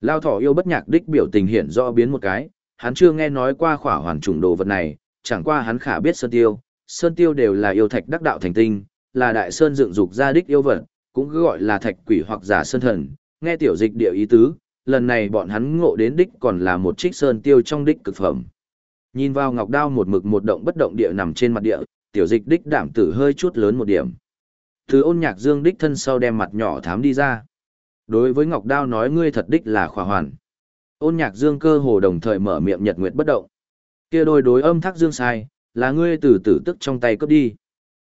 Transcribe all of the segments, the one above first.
Lao thỏ yêu bất nhạc đích biểu tình hiện rõ biến một cái, hắn chưa nghe nói qua khỏa hoàn trùng đồ vật này, chẳng qua hắn khả biết sơn tiêu, sơn tiêu đều là yêu thạch đắc đạo thành tinh, là đại sơn dựng dục ra đích yêu vật, cũng cứ gọi là thạch quỷ hoặc giả sơn thần, nghe tiểu dịch địa ý tứ, lần này bọn hắn ngộ đến đích còn là một trích sơn tiêu trong đích cực phẩm. Nhìn vào ngọc đao một mực một động bất động địa nằm trên mặt địa, tiểu dịch đích đảm tử hơi chút lớn một điểm. Thứ ôn nhạc dương đích thân sau đem mặt nhỏ thám đi ra. Đối với ngọc đao nói ngươi thật đích là khỏa hoàn. Ôn nhạc dương cơ hồ đồng thời mở miệng nhật nguyệt bất động. Kia đôi đối âm thác dương sai, là ngươi từ tử tức trong tay cướp đi.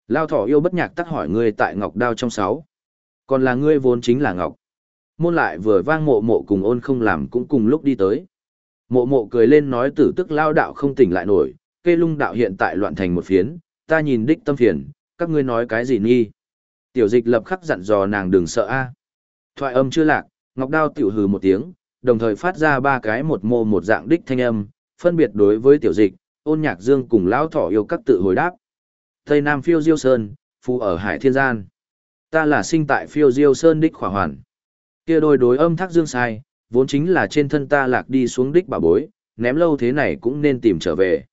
Lao thỏ yêu bất nhạc tắc hỏi ngươi tại ngọc đao trong sáu. Còn là ngươi vốn chính là ngọc. Môn lại vừa vang mộ mộ cùng ôn không làm cũng cùng lúc đi tới. Mộ mộ cười lên nói tử tức lao đạo không tỉnh lại nổi, kê lung đạo hiện tại loạn thành một phiến, ta nhìn đích tâm phiền, các ngươi nói cái gì nghi. Tiểu dịch lập khắc dặn dò nàng đừng sợ a. Thoại âm chưa lạc, ngọc đao tiểu hừ một tiếng, đồng thời phát ra ba cái một mô một dạng đích thanh âm, phân biệt đối với tiểu dịch, ôn nhạc dương cùng lão thỏ yêu các tự hồi đáp. Tây Nam phiêu diêu sơn, phù ở hải thiên gian. Ta là sinh tại phiêu diêu sơn đích khỏa hoàn. Kia đôi đối âm thác dương sai, vốn chính là trên thân ta lạc đi xuống đích bà bối, ném lâu thế này cũng nên tìm trở về.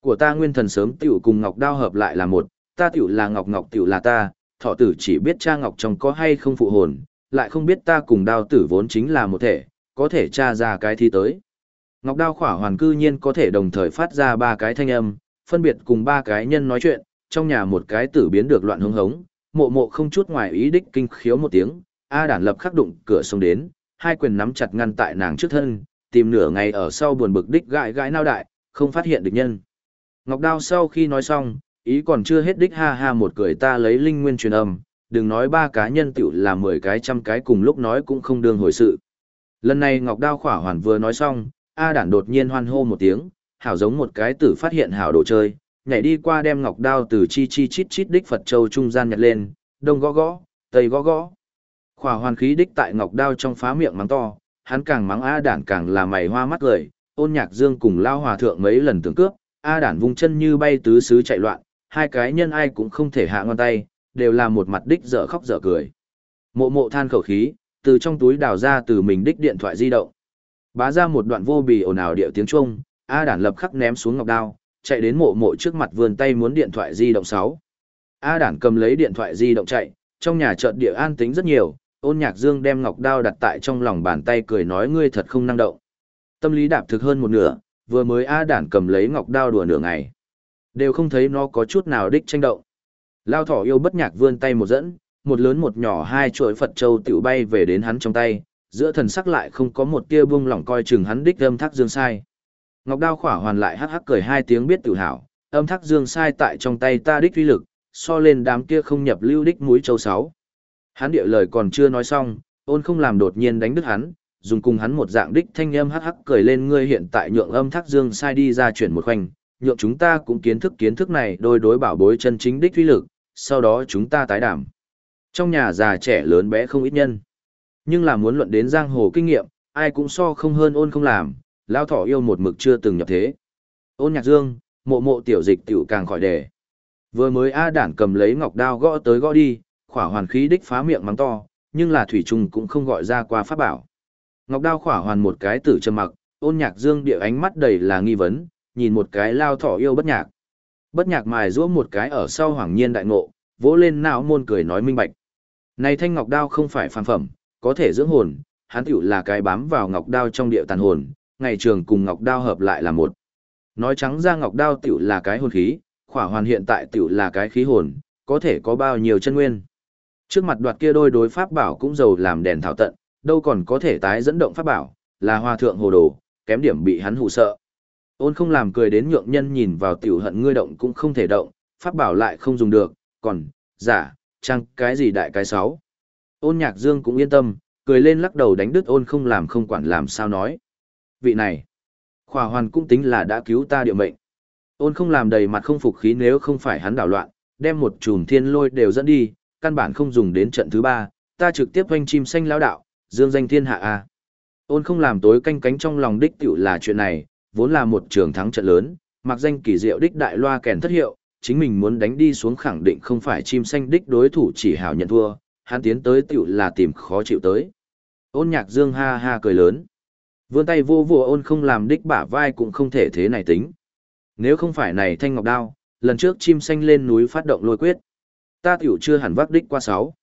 Của ta nguyên thần sớm tiểu cùng ngọc đao hợp lại là một, ta tiểu là ngọc ngọc tiểu là ta, thọ tử chỉ biết cha ngọc trong có hay không phụ hồn, lại không biết ta cùng đao tử vốn chính là một thể, có thể tra ra cái thi tới. Ngọc đao khỏa hoàn cư nhiên có thể đồng thời phát ra ba cái thanh âm, phân biệt cùng ba cái nhân nói chuyện, trong nhà một cái tử biến được loạn hống hống, mộ mộ không chút ngoài ý đích kinh khiếu một tiếng, A đản lập khắc đụng cửa xông đến, hai quyền nắm chặt ngăn tại nàng trước thân, tìm nửa ngày ở sau buồn bực đích gãi gãi nao đại, không phát hiện được nhân. Ngọc đao sau khi nói xong, ý còn chưa hết đích ha ha một cười ta lấy linh nguyên truyền âm, đừng nói ba cá nhân tiểu là mười cái trăm cái cùng lúc nói cũng không đương hồi sự. Lần này Ngọc Đao khỏa hoàn vừa nói xong, A đản đột nhiên hoan hô một tiếng, hảo giống một cái tử phát hiện hảo đồ chơi, nhảy đi qua đem Ngọc Đao từ chi chi chít chít đích Phật Châu trung gian nhặt lên, đông gõ gõ, tây gõ gõ. Khỏa hoàn khí đích tại Ngọc Đao trong phá miệng mắng to, hắn càng mắng A đản càng là mày hoa mắt cười, ôn nhạc dương cùng lao hòa thượng mấy lần tưởng cướp, A đản vung chân như bay tứ xứ chạy loạn, hai cái nhân ai cũng không thể hạ ngón tay, đều là một mặt đích dở khóc dở cười. Mộ mộ than khẩu khí, từ trong túi đào ra từ mình đích điện thoại di động. Bá ra một đoạn vô bì ồn ào điệu tiếng Trung, A đản lập khắc ném xuống ngọc đao, chạy đến mộ mộ trước mặt vườn tay muốn điện thoại di động 6. A đản cầm lấy điện thoại di động chạy, trong nhà chợt địa an tính rất nhiều, ôn nhạc dương đem ngọc đao đặt tại trong lòng bàn tay cười nói ngươi thật không năng động. Tâm lý đạp thực hơn một nửa, vừa mới A đản cầm lấy ngọc đao đùa nửa ngày. Đều không thấy nó có chút nào đích tranh động. Lao thỏ yêu bất nhạc vươn tay một dẫn, một lớn một nhỏ hai chuỗi Phật Châu tiểu bay về đến hắn trong tay, giữa thần sắc lại không có một tia buông lỏng coi chừng hắn đích âm thác dương sai. Ngọc đao khỏa hoàn lại hắc hắc cười hai tiếng biết tự hào, âm thác dương sai tại trong tay ta đích uy lực, so lên đám kia không nhập lưu đích mũi châu sáu. Hắn địa lời còn chưa nói xong, ôn không làm đột nhiên đánh đứt hắn, dùng cùng hắn một dạng đích thanh âm hắc hắc cười lên ngươi hiện tại nhượng âm thác dương sai đi ra chuyển một khoanh, nhượng chúng ta cũng kiến thức kiến thức này đôi đối bảo bối chân chính đích uy lực, sau đó chúng ta tái đảm. Trong nhà già trẻ lớn bé không ít nhân. Nhưng là muốn luận đến giang hồ kinh nghiệm, ai cũng so không hơn ôn không làm, lao thỏ yêu một mực chưa từng nhập thế. Ôn nhạc dương, mộ mộ tiểu dịch tiểu càng khỏi đề. Vừa mới A đản cầm lấy ngọc đao gõ tới gõ đi, khỏa hoàn khí đích phá miệng mắng to, nhưng là thủy trùng cũng không gọi ra qua pháp bảo. Ngọc đao khỏa hoàn một cái tử trầm mặc, ôn nhạc dương địa ánh mắt đầy là nghi vấn, nhìn một cái lao thỏ yêu bất nhạc. Bất nhạc mài rũa một cái ở sau hoàng nhiên đại ngộ, vỗ lên não môn cười nói minh bạch. Này thanh ngọc đao không phải phàm phẩm, có thể dưỡng hồn, hắn tiểu là cái bám vào ngọc đao trong địa tàn hồn, ngày trường cùng ngọc đao hợp lại là một. Nói trắng ra ngọc đao tiểu là cái hồn khí, khỏa hoàn hiện tại tiểu là cái khí hồn, có thể có bao nhiêu chân nguyên. Trước mặt đoạt kia đôi đối pháp bảo cũng giàu làm đèn thảo tận, đâu còn có thể tái dẫn động pháp bảo, là hoa thượng hồ đồ, kém điểm bị hắn hù sợ. Ôn không làm cười đến nhượng nhân nhìn vào tiểu hận ngươi động cũng không thể động, pháp bảo lại không dùng được, còn, giả, chăng cái gì đại cái sáu. Ôn nhạc dương cũng yên tâm, cười lên lắc đầu đánh đứt ôn không làm không quản làm sao nói. Vị này, khỏa hoàn cũng tính là đã cứu ta địa mệnh. Ôn không làm đầy mặt không phục khí nếu không phải hắn đảo loạn, đem một chùm thiên lôi đều dẫn đi, căn bản không dùng đến trận thứ ba, ta trực tiếp hoanh chim xanh lão đạo, dương danh thiên hạ a. Ôn không làm tối canh cánh trong lòng đích tiểu là chuyện này, vốn là một trường thắng trận lớn, mặc danh kỳ diệu đích đại loa kèn thất hiệu, chính mình muốn đánh đi xuống khẳng định không phải chim xanh đích đối thủ chỉ hảo nhận thua, hắn tiến tới tiểu là tìm khó chịu tới. Ôn nhạc dương ha ha cười lớn. Vươn tay vô vùa ôn không làm đích bả vai cũng không thể thế này tính. Nếu không phải này thanh ngọc đao, lần trước chim xanh lên núi phát động lôi quyết. Ta tiểu chưa hẳn vác đích qua sáu.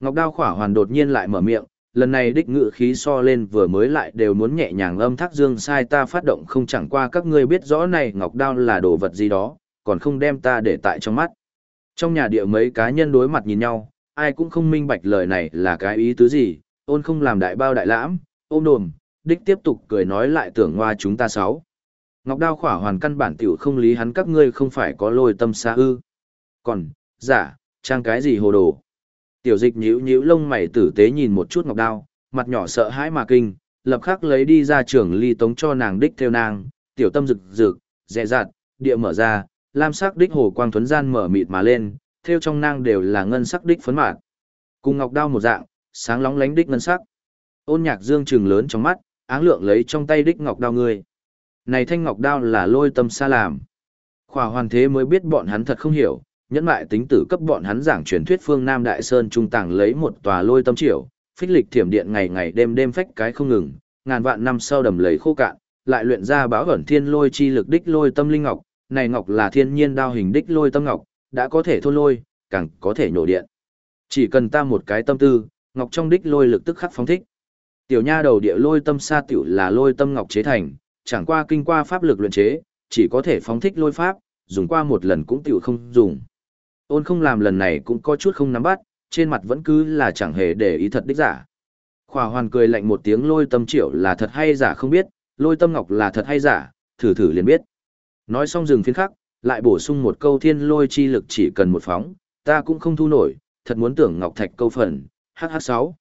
Ngọc đao khỏa hoàn đột nhiên lại mở miệng, lần này đích ngự khí so lên vừa mới lại đều muốn nhẹ nhàng âm thác dương sai ta phát động không chẳng qua các ngươi biết rõ này ngọc đao là đồ vật gì đó, còn không đem ta để tại trong mắt. Trong nhà địa mấy cá nhân đối mặt nhìn nhau, ai cũng không minh bạch lời này là cái ý tứ gì, ôn không làm đại bao đại lãm, ôm đồm, đích tiếp tục cười nói lại tưởng ngoa chúng ta sáu. Ngọc đao khỏa hoàn căn bản tiểu không lý hắn các ngươi không phải có lôi tâm xa ư. Còn, giả, trang cái gì hồ đồ. Tiểu dịch nhíu nhíu lông mày tử tế nhìn một chút ngọc đao, mặt nhỏ sợ hãi mà kinh, lập khắc lấy đi ra trường ly tống cho nàng đích theo nàng, tiểu tâm rực rực, dẹ dạt, địa mở ra, lam sắc đích hồ quang thuấn gian mở mịt mà lên, theo trong nang đều là ngân sắc đích phấn mạt. Cùng ngọc đao một dạng, sáng lóng lánh đích ngân sắc. Ôn nhạc dương trừng lớn trong mắt, áng lượng lấy trong tay đích ngọc đao người. Này thanh ngọc đao là lôi tâm xa làm. Khỏa hoàn thế mới biết bọn hắn thật không hiểu, nhẫn mại tính tử cấp bọn hắn giảng truyền thuyết phương Nam Đại Sơn trung tàng lấy một tòa lôi tâm triều, phích lịch thiểm điện ngày ngày đêm đêm phách cái không ngừng, ngàn vạn năm sau đầm lấy khô cạn, lại luyện ra báo ẩn thiên lôi chi lực đích lôi tâm linh ngọc, này ngọc là thiên nhiên đao hình đích lôi tâm ngọc, đã có thể thôn lôi, càng có thể nhổ điện. Chỉ cần ta một cái tâm tư, ngọc trong đích lôi lực tức khắc phóng thích. Tiểu nha đầu địa lôi tâm sa tiểu là lôi tâm ngọc chế thành, chẳng qua kinh qua pháp lực luyện chế, chỉ có thể phóng thích lôi pháp, dùng qua một lần cũng tiểu không dùng. Ôn không làm lần này cũng có chút không nắm bắt, trên mặt vẫn cứ là chẳng hề để ý thật đích giả. Khỏa hoàn cười lạnh một tiếng lôi tâm triệu là thật hay giả không biết, lôi tâm ngọc là thật hay giả, thử thử liền biết. Nói xong dừng phiến khắc, lại bổ sung một câu thiên lôi chi lực chỉ cần một phóng, ta cũng không thu nổi, thật muốn tưởng ngọc thạch câu phần, hh sáu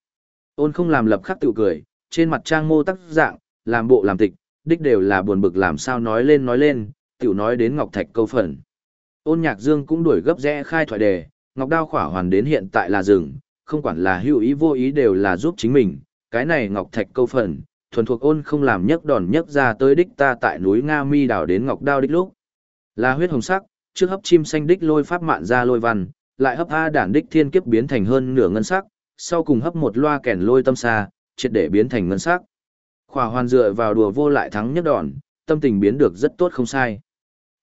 Ôn không làm lập khắc tự cười, trên mặt trang mô tắc dạng, làm bộ làm tịch, đích đều là buồn bực làm sao nói lên nói lên, tiểu nói đến ngọc thạch câu phần. Ôn nhạc dương cũng đuổi gấp rẽ khai thoại đề, ngọc đao khỏa hoàn đến hiện tại là rừng, không quản là hữu ý vô ý đều là giúp chính mình, cái này ngọc thạch câu phần, thuần thuộc ôn không làm nhấc đòn nhấc ra tới đích ta tại núi Nga mi đảo đến ngọc đao đích lúc. Là huyết hồng sắc, trước hấp chim xanh đích lôi pháp mạn ra lôi văn, lại hấp A đản đích thiên kiếp biến thành hơn nửa ngân sắc, sau cùng hấp một loa kèn lôi tâm xa, triệt để biến thành ngân sắc. Khỏa hoàn dựa vào đùa vô lại thắng nhất đòn, tâm tình biến được rất tốt không sai.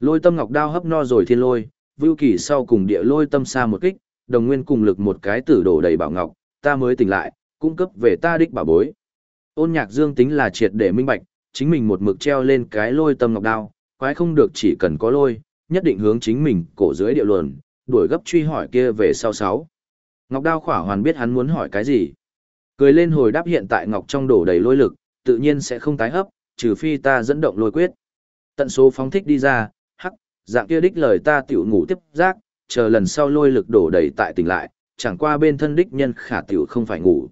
Lôi tâm ngọc đao hấp no rồi thiên lôi, vưu kỳ sau cùng địa lôi tâm xa một kích, đồng nguyên cùng lực một cái tử đổ đầy bảo ngọc, ta mới tỉnh lại, cung cấp về ta đích bảo bối. Ôn nhạc dương tính là triệt để minh bạch, chính mình một mực treo lên cái lôi tâm ngọc đao, quái không được chỉ cần có lôi, nhất định hướng chính mình cổ dưới địa luồn, đuổi gấp truy hỏi kia về sau sáu. Ngọc đao khỏa hoàn biết hắn muốn hỏi cái gì. Cười lên hồi đáp hiện tại ngọc trong đổ đầy lôi lực, tự nhiên sẽ không tái hấp, trừ phi ta dẫn động lôi quyết. Tận số phóng thích đi ra, dạng kia đích lời ta tiểu ngủ tiếp giác, chờ lần sau lôi lực đổ đầy tại tỉnh lại, chẳng qua bên thân đích nhân khả tiểu không phải ngủ.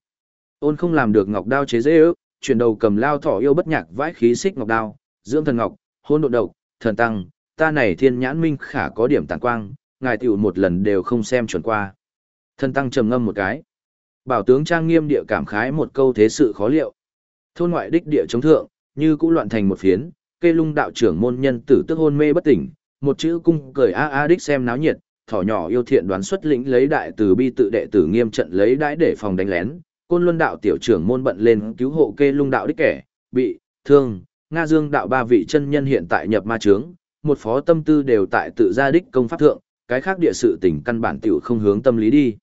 Ôn không làm được ngọc đao chế dễ ước, chuyển đầu cầm lao thỏ yêu bất nhạc vãi khí xích ngọc đao, dưỡng thần ngọc, hôn độ độc, thần tăng, ta này thiên nhãn minh khả có điểm tàn quang, ngài tiểu một lần đều không xem chuẩn qua. Thần tăng trầm ngâm một cái. Bảo tướng trang nghiêm địa cảm khái một câu thế sự khó liệu. Thôn ngoại đích địa chống thượng, như cũ loạn thành một phiến, cây lung đạo trưởng môn nhân tử tức hôn mê bất tỉnh, một chữ cung cười a a đích xem náo nhiệt, thỏ nhỏ yêu thiện đoán xuất lĩnh lấy đại từ bi tự đệ tử nghiêm trận lấy đãi để phòng đánh lén, côn luân đạo tiểu trưởng môn bận lên cứu hộ kê lung đạo đích kẻ, bị, thương, Nga Dương đạo ba vị chân nhân hiện tại nhập ma trướng, một phó tâm tư đều tại tự gia đích công pháp thượng, cái khác địa sự tình căn bản tiểu không hướng tâm lý đi.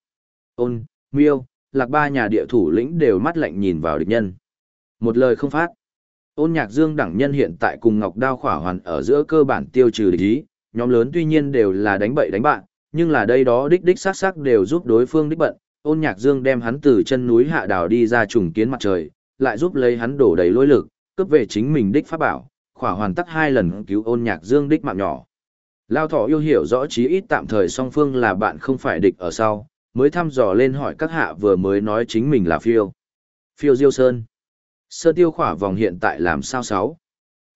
Ôn, miêu, lạc ba nhà địa thủ lĩnh đều mắt lạnh nhìn vào địch nhân. Một lời không phát. Ôn nhạc dương đẳng nhân hiện tại cùng Ngọc Đao khỏa hoàn ở giữa cơ bản tiêu trừ địch ý, nhóm lớn tuy nhiên đều là đánh bậy đánh bạn, nhưng là đây đó đích đích sát sắc đều giúp đối phương đích bận. Ôn nhạc dương đem hắn từ chân núi hạ đảo đi ra trùng kiến mặt trời, lại giúp lấy hắn đổ đầy lôi lực, cướp về chính mình đích pháp bảo, khỏa hoàn tắc hai lần cứu ôn nhạc dương đích mạng nhỏ. Lao thỏ yêu hiểu rõ chí ít tạm thời song phương là bạn không phải địch ở sau, mới thăm dò lên hỏi các hạ vừa mới nói chính mình là phiêu. Phiêu Diêu Sơn. Sơ tiêu khỏa vòng hiện tại làm sao sáu.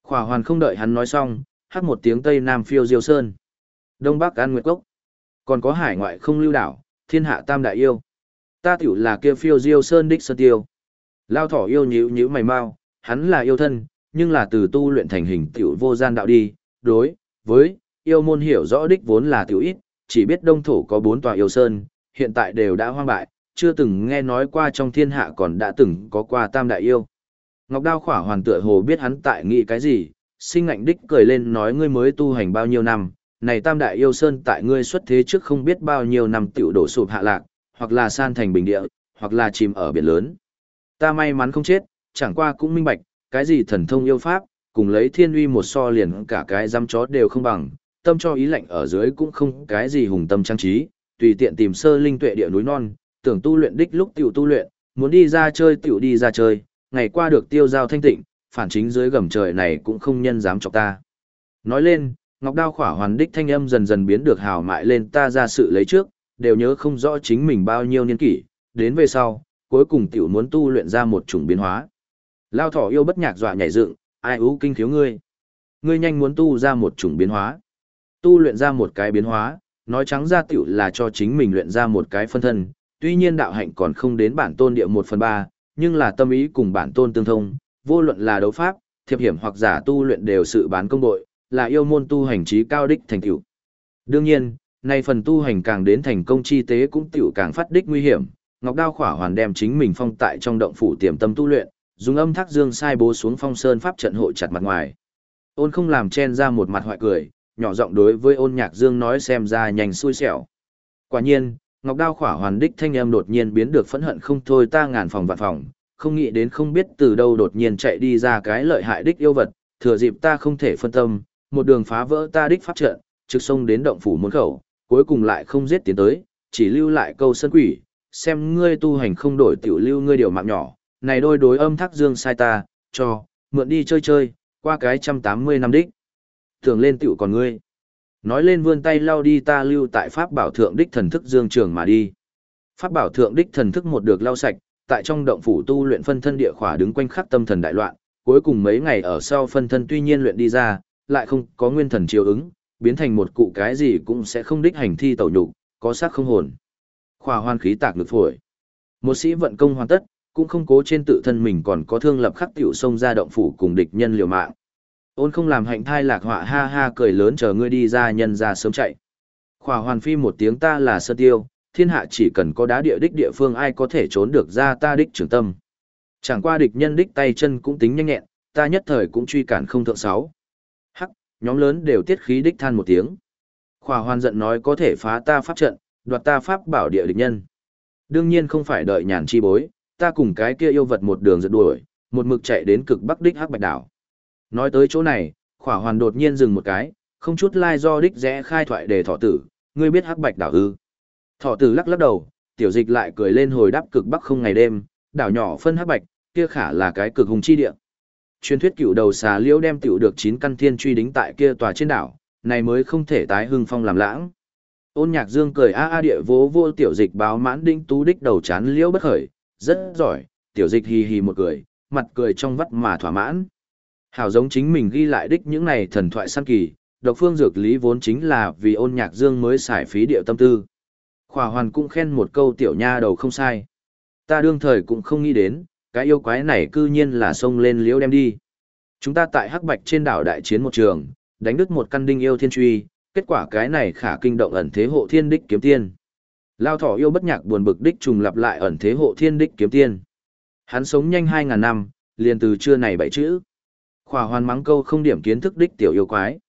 Khỏa hoàn không đợi hắn nói xong, hát một tiếng Tây Nam phiêu diêu sơn. Đông Bắc An Nguyệt Cốc. Còn có hải ngoại không lưu đảo, thiên hạ tam đại yêu. Ta tiểu là kia phiêu diêu sơn đích sơ tiêu. Lao thỏ yêu nhíu nhíu mày mau, hắn là yêu thân, nhưng là từ tu luyện thành hình tiểu vô gian đạo đi, đối, với, yêu môn hiểu rõ đích vốn là tiểu ít, chỉ biết đông thổ có bốn tòa yêu sơn, hiện tại đều đã hoang bại, chưa từng nghe nói qua trong thiên hạ còn đã từng có qua tam đại yêu. Ngọc Đao khỏa hoàn tựa hồ biết hắn tại nghĩ cái gì, sinh ngạnh đích cười lên nói ngươi mới tu hành bao nhiêu năm, này tam đại yêu sơn tại ngươi xuất thế trước không biết bao nhiêu năm tiểu đổ sụp hạ lạc, hoặc là san thành bình địa, hoặc là chìm ở biển lớn. Ta may mắn không chết, chẳng qua cũng minh bạch, cái gì thần thông yêu pháp, cùng lấy thiên uy một so liền cả cái giam chó đều không bằng, tâm cho ý lạnh ở dưới cũng không cái gì hùng tâm trang trí, tùy tiện tìm sơ linh tuệ địa núi non, tưởng tu luyện đích lúc tiểu tu luyện, muốn đi ra chơi tiểu đi ra chơi, ngày qua được tiêu giao thanh tịnh, phản chính dưới gầm trời này cũng không nhân dám chọc ta. Nói lên, ngọc đao khỏa hoàn đích thanh âm dần dần biến được hào mại lên ta ra sự lấy trước, đều nhớ không rõ chính mình bao nhiêu niên kỷ, đến về sau, cuối cùng tiểu muốn tu luyện ra một chủng biến hóa. Lao thỏ yêu bất nhạc dọa nhảy dựng, ai ú kinh thiếu ngươi. Ngươi nhanh muốn tu ra một chủng biến hóa. Tu luyện ra một cái biến hóa, nói trắng ra tiểu là cho chính mình luyện ra một cái phân thân, tuy nhiên đạo hạnh còn không đến bản tôn địa một phần ba, nhưng là tâm ý cùng bản tôn tương thông, vô luận là đấu pháp, thiệp hiểm hoặc giả tu luyện đều sự bán công bội, là yêu môn tu hành trí cao đích thành tựu. Đương nhiên, nay phần tu hành càng đến thành công chi tế cũng tiểu càng phát đích nguy hiểm, Ngọc Đao Khỏa Hoàn đem chính mình phong tại trong động phủ tiềm tâm tu luyện, dùng âm thác dương sai bố xuống phong sơn pháp trận hộ chặt mặt ngoài. Ôn không làm chen ra một mặt hoại cười, nhỏ giọng đối với ôn nhạc dương nói xem ra nhanh xui xẻo. Quả nhiên, Ngọc Đao khỏa hoàn đích thanh âm đột nhiên biến được phẫn hận không thôi ta ngàn phòng vạn phòng, không nghĩ đến không biết từ đâu đột nhiên chạy đi ra cái lợi hại đích yêu vật, thừa dịp ta không thể phân tâm, một đường phá vỡ ta đích pháp trận, trực sông đến động phủ môn khẩu, cuối cùng lại không giết tiến tới, chỉ lưu lại câu sân quỷ, xem ngươi tu hành không đổi tiểu lưu ngươi điều mạng nhỏ, này đôi đối âm thác dương sai ta, cho, mượn đi chơi chơi, qua cái trăm tám mươi năm đích. Thường lên tiểu còn ngươi. Nói lên vươn tay lao đi ta lưu tại pháp bảo thượng đích thần thức dương trường mà đi. Pháp bảo thượng đích thần thức một được lao sạch, tại trong động phủ tu luyện phân thân địa khỏa đứng quanh khắc tâm thần đại loạn, cuối cùng mấy ngày ở sau phân thân tuy nhiên luyện đi ra, lại không có nguyên thần chiều ứng, biến thành một cụ cái gì cũng sẽ không đích hành thi tẩu nhục, có xác không hồn. Khỏa hoan khí tạc ngực phổi. Một sĩ vận công hoàn tất, cũng không cố trên tự thân mình còn có thương lập khắc tiểu sông ra động phủ cùng địch nhân liều mạng. Ôn không làm hạnh thai lạc họa ha ha cười lớn chờ ngươi đi ra nhân ra sớm chạy. Khỏa hoàn phi một tiếng ta là sơ tiêu, thiên hạ chỉ cần có đá địa đích địa phương ai có thể trốn được ra ta đích trường tâm. Chẳng qua địch nhân đích tay chân cũng tính nhanh nhẹn, ta nhất thời cũng truy cản không thượng sáu. Hắc, nhóm lớn đều tiết khí đích than một tiếng. Khỏa hoàn giận nói có thể phá ta pháp trận, đoạt ta pháp bảo địa địch nhân. Đương nhiên không phải đợi nhàn chi bối, ta cùng cái kia yêu vật một đường giật đuổi, một mực chạy đến cực bắc đích hắc bạch đảo. Nói tới chỗ này, khỏa hoàn đột nhiên dừng một cái, không chút lai do đích rẽ khai thoại để thọ tử, ngươi biết hắc bạch đảo ư. Thọ tử lắc lắc đầu, tiểu dịch lại cười lên hồi đáp cực bắc không ngày đêm, đảo nhỏ phân hắc bạch, kia khả là cái cực hùng chi địa. Truyền thuyết cựu đầu xà liễu đem tiểu được chín căn thiên truy đính tại kia tòa trên đảo, này mới không thể tái hưng phong làm lãng. Ôn nhạc dương cười a a địa vỗ vô tiểu dịch báo mãn đinh tú đích đầu chán liễu bất khởi, rất giỏi, tiểu dịch hì hì một cười, mặt cười trong vắt mà thỏa mãn. Hảo giống chính mình ghi lại đích những này thần thoại săn kỳ, độc phương dược lý vốn chính là vì ôn nhạc dương mới xài phí điệu tâm tư. Khỏa hoàn cũng khen một câu tiểu nha đầu không sai. Ta đương thời cũng không nghĩ đến, cái yêu quái này cư nhiên là xông lên liễu đem đi. Chúng ta tại Hắc Bạch trên đảo đại chiến một trường, đánh đứt một căn đinh yêu thiên truy, kết quả cái này khả kinh động ẩn thế hộ thiên đích kiếm tiên. Lao thỏ yêu bất nhạc buồn bực đích trùng lặp lại ẩn thế hộ thiên đích kiếm tiên. Hắn sống nhanh 2.000 năm, liền từ trưa này bảy chữ. Khỏa hoàn mắng câu không điểm kiến thức đích tiểu yêu quái.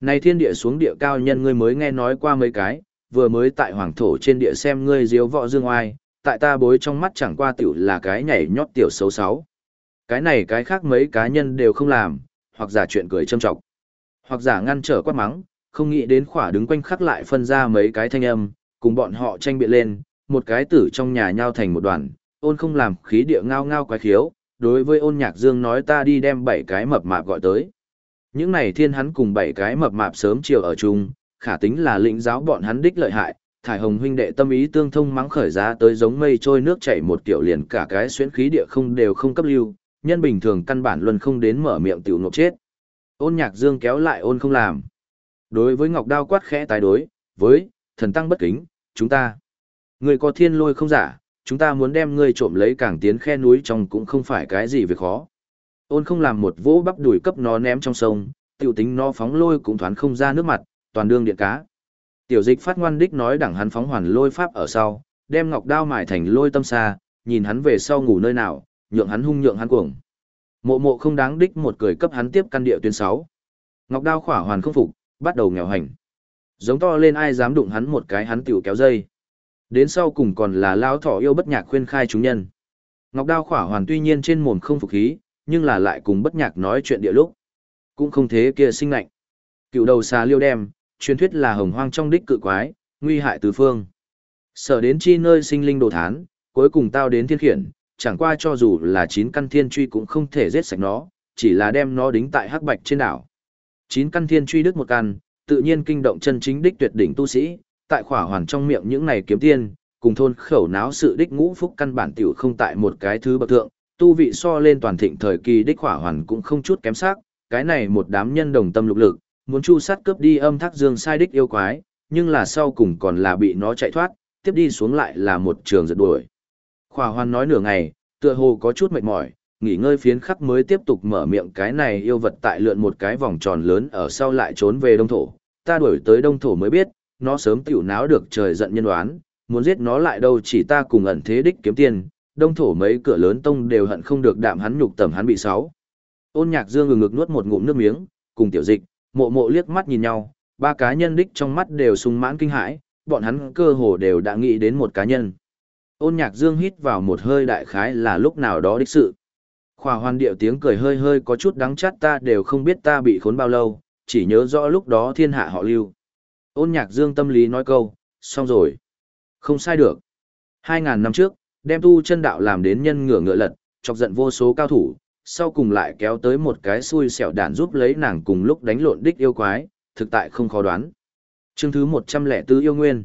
Này thiên địa xuống địa cao nhân ngươi mới nghe nói qua mấy cái, vừa mới tại hoàng thổ trên địa xem ngươi diếu võ dương oai, tại ta bối trong mắt chẳng qua tiểu là cái nhảy nhót tiểu xấu xấu. Cái này cái khác mấy cá nhân đều không làm, hoặc giả chuyện cười châm trọng, hoặc giả ngăn trở quát mắng, không nghĩ đến khỏa đứng quanh khắc lại phân ra mấy cái thanh âm, cùng bọn họ tranh biện lên, một cái tử trong nhà nhau thành một đoàn, ôn không làm khí địa ngao ngao quái khiếu, đối với ôn nhạc dương nói ta đi đem bảy cái mập mạp gọi tới. Những này thiên hắn cùng bảy cái mập mạp sớm chiều ở chung, khả tính là lĩnh giáo bọn hắn đích lợi hại, thải hồng huynh đệ tâm ý tương thông mắng khởi giá tới giống mây trôi nước chảy một kiểu liền cả cái xuyến khí địa không đều không cấp lưu, nhân bình thường căn bản luân không đến mở miệng tiểu nộp chết. Ôn nhạc dương kéo lại ôn không làm. Đối với ngọc đao quát khẽ tái đối, với, thần tăng bất kính, chúng ta. Người có thiên lôi không giả, chúng ta muốn đem ngươi trộm lấy càng tiến khe núi trong cũng không phải cái gì việc khó. Ôn không làm một vỗ bắp đuổi cấp nó ném trong sông, tiểu tính nó phóng lôi cũng thoán không ra nước mặt, toàn đương điện cá. Tiểu dịch phát ngoan đích nói đẳng hắn phóng hoàn lôi pháp ở sau, đem ngọc đao mài thành lôi tâm xa, nhìn hắn về sau ngủ nơi nào, nhượng hắn hung nhượng hắn cuồng. Mộ mộ không đáng đích một cười cấp hắn tiếp căn địa tuyến 6. Ngọc đao khỏa hoàn không phục, bắt đầu nghèo hành. Giống to lên ai dám đụng hắn một cái hắn tiểu kéo dây. Đến sau cùng còn là lao thỏ yêu bất nhạc khuyên khai chúng nhân. Ngọc đao khỏa hoàn tuy nhiên trên mồm không phục khí, nhưng là lại cùng bất nhạc nói chuyện địa lúc. Cũng không thế kia sinh lạnh. Cựu đầu xà liêu đem, truyền thuyết là hồng hoang trong đích cự quái, nguy hại tứ phương. Sở đến chi nơi sinh linh đồ thán, cuối cùng tao đến thiên khiển, chẳng qua cho dù là chín căn thiên truy cũng không thể giết sạch nó, chỉ là đem nó đính tại hắc bạch trên đảo. Chín căn thiên truy đứt một căn, tự nhiên kinh động chân chính đích tuyệt đỉnh tu sĩ, tại khỏa hoàn trong miệng những này kiếm tiên, cùng thôn khẩu náo sự đích ngũ phúc căn bản tiểu không tại một cái thứ bậc thượng, tu vị so lên toàn thịnh thời kỳ đích khỏa hoàn cũng không chút kém sắc, cái này một đám nhân đồng tâm lục lực, muốn chu sát cướp đi âm thác dương sai đích yêu quái, nhưng là sau cùng còn là bị nó chạy thoát, tiếp đi xuống lại là một trường giật đuổi. Khỏa hoàn nói nửa ngày, tựa hồ có chút mệt mỏi, nghỉ ngơi phiến khắc mới tiếp tục mở miệng cái này yêu vật tại lượn một cái vòng tròn lớn ở sau lại trốn về đông thổ. Ta đuổi tới đông thổ mới biết, nó sớm tiểu náo được trời giận nhân đoán, muốn giết nó lại đâu chỉ ta cùng ẩn thế đích kiếm tiền, đông thổ mấy cửa lớn tông đều hận không được đạm hắn nhục tầm hắn bị sáu. Ôn nhạc dương ngừng ngực nuốt một ngụm nước miếng, cùng tiểu dịch, mộ mộ liếc mắt nhìn nhau, ba cá nhân đích trong mắt đều sung mãn kinh hãi, bọn hắn cơ hồ đều đã nghĩ đến một cá nhân. Ôn nhạc dương hít vào một hơi đại khái là lúc nào đó đích sự. Khỏa hoàn điệu tiếng cười hơi hơi có chút đắng chát ta đều không biết ta bị khốn bao lâu, chỉ nhớ rõ lúc đó thiên hạ họ lưu. Ôn nhạc dương tâm lý nói câu, xong rồi. Không sai được. Hai ngàn năm trước, đem tu chân đạo làm đến nhân ngửa ngựa lật, chọc giận vô số cao thủ, sau cùng lại kéo tới một cái xui xẻo đàn giúp lấy nàng cùng lúc đánh lộn đích yêu quái, thực tại không khó đoán. Chương thứ một trăm lẻ 104 yêu nguyên.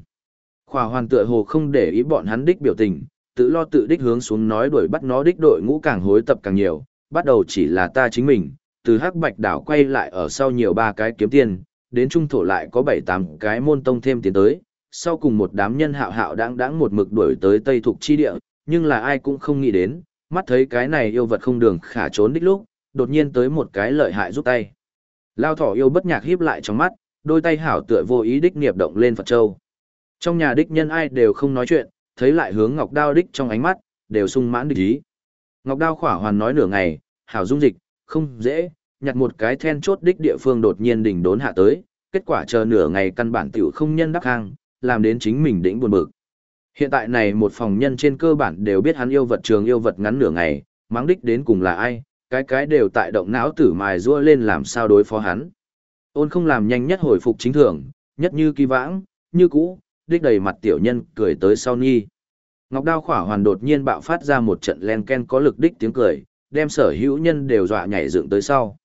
Khỏa hoàn tựa hồ không để ý bọn hắn đích biểu tình, tự lo tự đích hướng xuống nói đuổi bắt nó đích đội ngũ càng hối tập càng nhiều, bắt đầu chỉ là ta chính mình, từ hắc bạch đảo quay lại ở sau nhiều ba cái kiếm tiền, đến trung thổ lại có bảy tám cái môn tông thêm tiến tới, sau cùng một đám nhân hạo hạo đáng đáng một mực đuổi tới tây thục chi địa, nhưng là ai cũng không nghĩ đến, mắt thấy cái này yêu vật không đường khả trốn đích lúc, đột nhiên tới một cái lợi hại giúp tay. Lao thỏ yêu bất nhạc híp lại trong mắt, đôi tay hảo tựa vô ý đích nghiệp động lên Phật Châu. Trong nhà đích nhân ai đều không nói chuyện, thấy lại hướng Ngọc Đao đích trong ánh mắt, đều sung mãn địch ý. Ngọc Đao khỏa hoàn nói nửa ngày, hảo dung dịch, không dễ, nhặt một cái then chốt đích địa phương đột nhiên đỉnh đốn hạ tới, kết quả chờ nửa ngày căn bản tiểu không nhân đắc hàng, làm đến chính mình đỉnh buồn bực. Hiện tại này một phòng nhân trên cơ bản đều biết hắn yêu vật trường yêu vật ngắn nửa ngày, mắng đích đến cùng là ai, cái cái đều tại động não tử mài rua lên làm sao đối phó hắn. Ôn không làm nhanh nhất hồi phục chính thường, nhất như kỳ vãng, như cũ, đích đầy mặt tiểu nhân cười tới sau nhi. Ngọc đao khỏa hoàn đột nhiên bạo phát ra một trận len ken có lực đích tiếng cười, đem sở hữu nhân đều dọa nhảy dựng tới sau.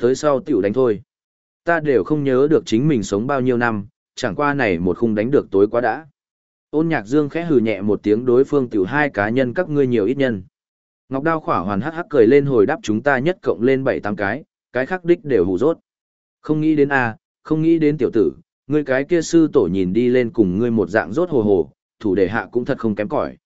Tới sau tiểu đánh thôi. Ta đều không nhớ được chính mình sống bao nhiêu năm, chẳng qua này một khung đánh được tối quá đã. Ôn nhạc dương khẽ hừ nhẹ một tiếng đối phương tiểu hai cá nhân các ngươi nhiều ít nhân. Ngọc đao khỏa hoàn hắc hắc cười lên hồi đáp chúng ta nhất cộng lên bảy tám cái, cái khác đích đều hù rốt. Không nghĩ đến a, không nghĩ đến tiểu tử, ngươi cái kia sư tổ nhìn đi lên cùng ngươi một dạng rốt hồ hồ, thủ đề hạ cũng thật không kém cỏi.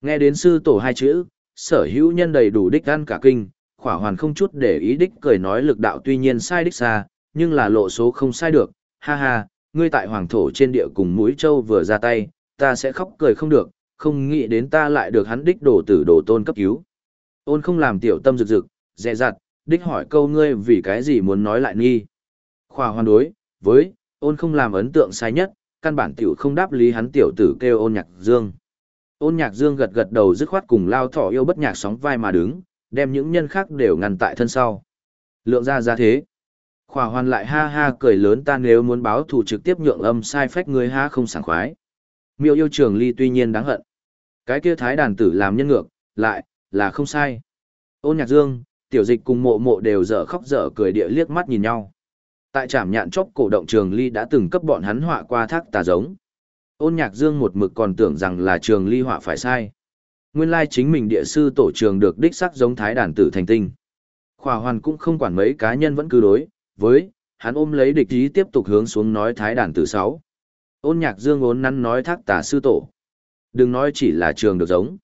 Nghe đến sư tổ hai chữ, sở hữu nhân đầy đủ đích ăn cả kinh, khỏa hoàn không chút để ý đích cười nói lực đạo tuy nhiên sai đích xa, nhưng là lộ số không sai được, ha ha, ngươi tại hoàng thổ trên địa cùng mũi châu vừa ra tay, ta sẽ khóc cười không được, không nghĩ đến ta lại được hắn đích đổ tử đổ tôn cấp cứu. Ôn không làm tiểu tâm rực rực, dè dặt, đích hỏi câu ngươi vì cái gì muốn nói lại nghi. Khỏa hoàn đối, với, ôn không làm ấn tượng sai nhất, căn bản tiểu không đáp lý hắn tiểu tử kêu ôn nhạc dương. Ôn nhạc dương gật gật đầu dứt khoát cùng lao thỏ yêu bất nhạc sóng vai mà đứng, đem những nhân khác đều ngăn tại thân sau. Lượng ra ra thế. Khỏa hoàn lại ha ha cười lớn ta nếu muốn báo thù trực tiếp nhượng âm sai phách người ha không sảng khoái. Miêu yêu trường ly tuy nhiên đáng hận. Cái kia thái đàn tử làm nhân ngược, lại, là không sai. Ôn nhạc dương, tiểu dịch cùng mộ mộ đều dở khóc dở cười địa liếc mắt nhìn nhau. Tại trảm nhạn chốc cổ động trường ly đã từng cấp bọn hắn họa qua thác tà giống. Ôn nhạc dương một mực còn tưởng rằng là trường ly họa phải sai. Nguyên lai chính mình địa sư tổ trường được đích sắc giống thái đàn tử thành tinh. Khỏa hoàn cũng không quản mấy cá nhân vẫn cứ đối, với, hắn ôm lấy địch ý tiếp tục hướng xuống nói thái đàn tử sáu. Ôn nhạc dương ốn nắn nói thác tà sư tổ. Đừng nói chỉ là trường được giống.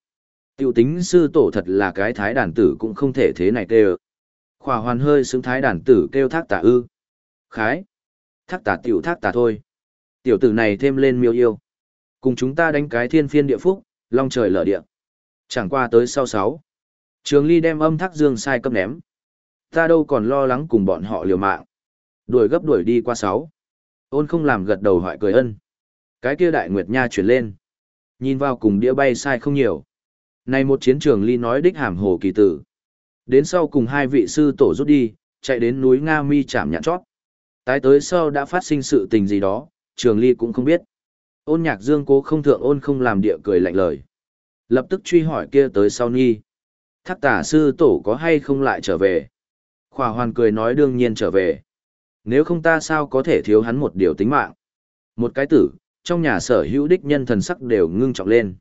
Tiểu tính sư tổ thật là cái thái đàn tử cũng không thể thế này kêu. Khỏa hoàn hơi xứng thái đàn tử kêu thác tà ư. Khái. Thác tà tiểu thác tà thôi. Tiểu tử này thêm lên miêu yêu. Cùng chúng ta đánh cái thiên phiên địa phúc, long trời lở địa. Chẳng qua tới sau sáu. Trường Ly đem âm thác dương sai cấp ném. Ta đâu còn lo lắng cùng bọn họ liều mạng. Đuổi gấp đuổi đi qua sáu. Ôn không làm gật đầu hỏi cười ân. Cái kia đại nguyệt nha chuyển lên. Nhìn vào cùng đĩa bay sai không nhiều. Này một chiến trường Ly nói đích hàm hồ kỳ tử. Đến sau cùng hai vị sư tổ rút đi, chạy đến núi Nga Mi chạm nhạn chót. Tái tới sau đã phát sinh sự tình gì đó, trường ly cũng không biết. Ôn nhạc dương cố không thượng ôn không làm địa cười lạnh lời. Lập tức truy hỏi kia tới sau nghi. Thác tả sư tổ có hay không lại trở về? Khỏa hoàn cười nói đương nhiên trở về. Nếu không ta sao có thể thiếu hắn một điều tính mạng? Một cái tử, trong nhà sở hữu đích nhân thần sắc đều ngưng trọng lên.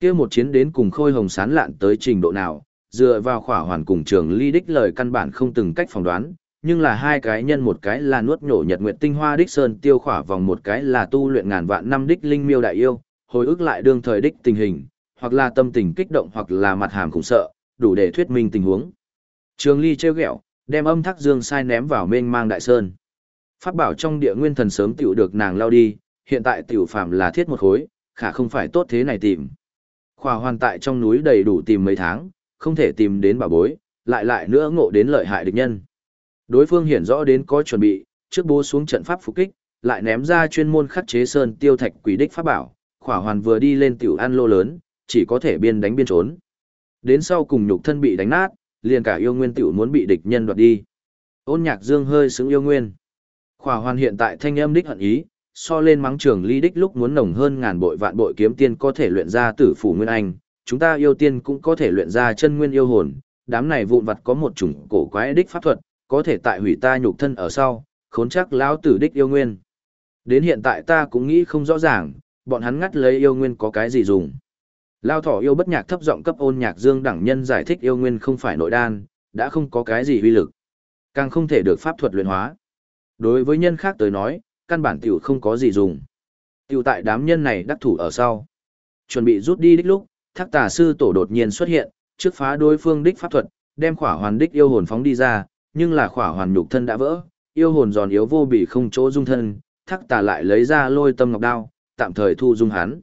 kia một chiến đến cùng khôi hồng sán lạn tới trình độ nào, dựa vào khỏa hoàn cùng trường ly đích lời căn bản không từng cách phỏng đoán, nhưng là hai cái nhân một cái là nuốt nhổ nhật nguyệt tinh hoa đích sơn tiêu khỏa vòng một cái là tu luyện ngàn vạn năm đích linh miêu đại yêu, hồi ức lại đương thời đích tình hình, hoặc là tâm tình kích động hoặc là mặt hàm khủng sợ, đủ để thuyết minh tình huống. Trường Ly trêu ghẹo, đem âm thắc dương sai ném vào mênh mang đại sơn. Pháp bảo trong địa nguyên thần sớm tiểu được nàng lao đi, hiện tại tiểu phàm là thiết một khối, khả không phải tốt thế này tìm. Khỏa hoàn tại trong núi đầy đủ tìm mấy tháng, không thể tìm đến bảo bối, lại lại nữa ngộ đến lợi hại địch nhân. Đối phương hiển rõ đến có chuẩn bị, trước bố xuống trận pháp phục kích, lại ném ra chuyên môn khắc chế sơn tiêu thạch quỷ đích pháp bảo, khỏa hoàn vừa đi lên tiểu ăn lô lớn, chỉ có thể biên đánh biên trốn. Đến sau cùng nhục thân bị đánh nát, liền cả yêu nguyên tiểu muốn bị địch nhân đoạt đi. Ôn nhạc dương hơi xứng yêu nguyên. Khỏa hoàn hiện tại thanh âm đích hận ý, so lên mắng trường ly đích lúc muốn nồng hơn ngàn bội vạn bội kiếm tiên có thể luyện ra tử phủ nguyên anh, chúng ta yêu tiên cũng có thể luyện ra chân nguyên yêu hồn, đám này vụn vặt có một chủng cổ quái đích pháp thuật, có thể tại hủy ta nhục thân ở sau, khốn chắc lão tử đích yêu nguyên. Đến hiện tại ta cũng nghĩ không rõ ràng, bọn hắn ngắt lấy yêu nguyên có cái gì dùng. Lao thỏ yêu bất nhạc thấp giọng cấp ôn nhạc dương đẳng nhân giải thích yêu nguyên không phải nội đan, đã không có cái gì uy lực. Càng không thể được pháp thuật luyện hóa. Đối với nhân khác tới nói, căn bản tiểu không có gì dùng. Tiểu tại đám nhân này đắc thủ ở sau. Chuẩn bị rút đi đích lúc, thác tà sư tổ đột nhiên xuất hiện, trước phá đối phương đích pháp thuật, đem khỏa hoàn đích yêu hồn phóng đi ra, nhưng là khỏa hoàn nhục thân đã vỡ, yêu hồn giòn yếu vô bị không chỗ dung thân, thác tà lại lấy ra lôi tâm ngọc đao, tạm thời thu dung hắn.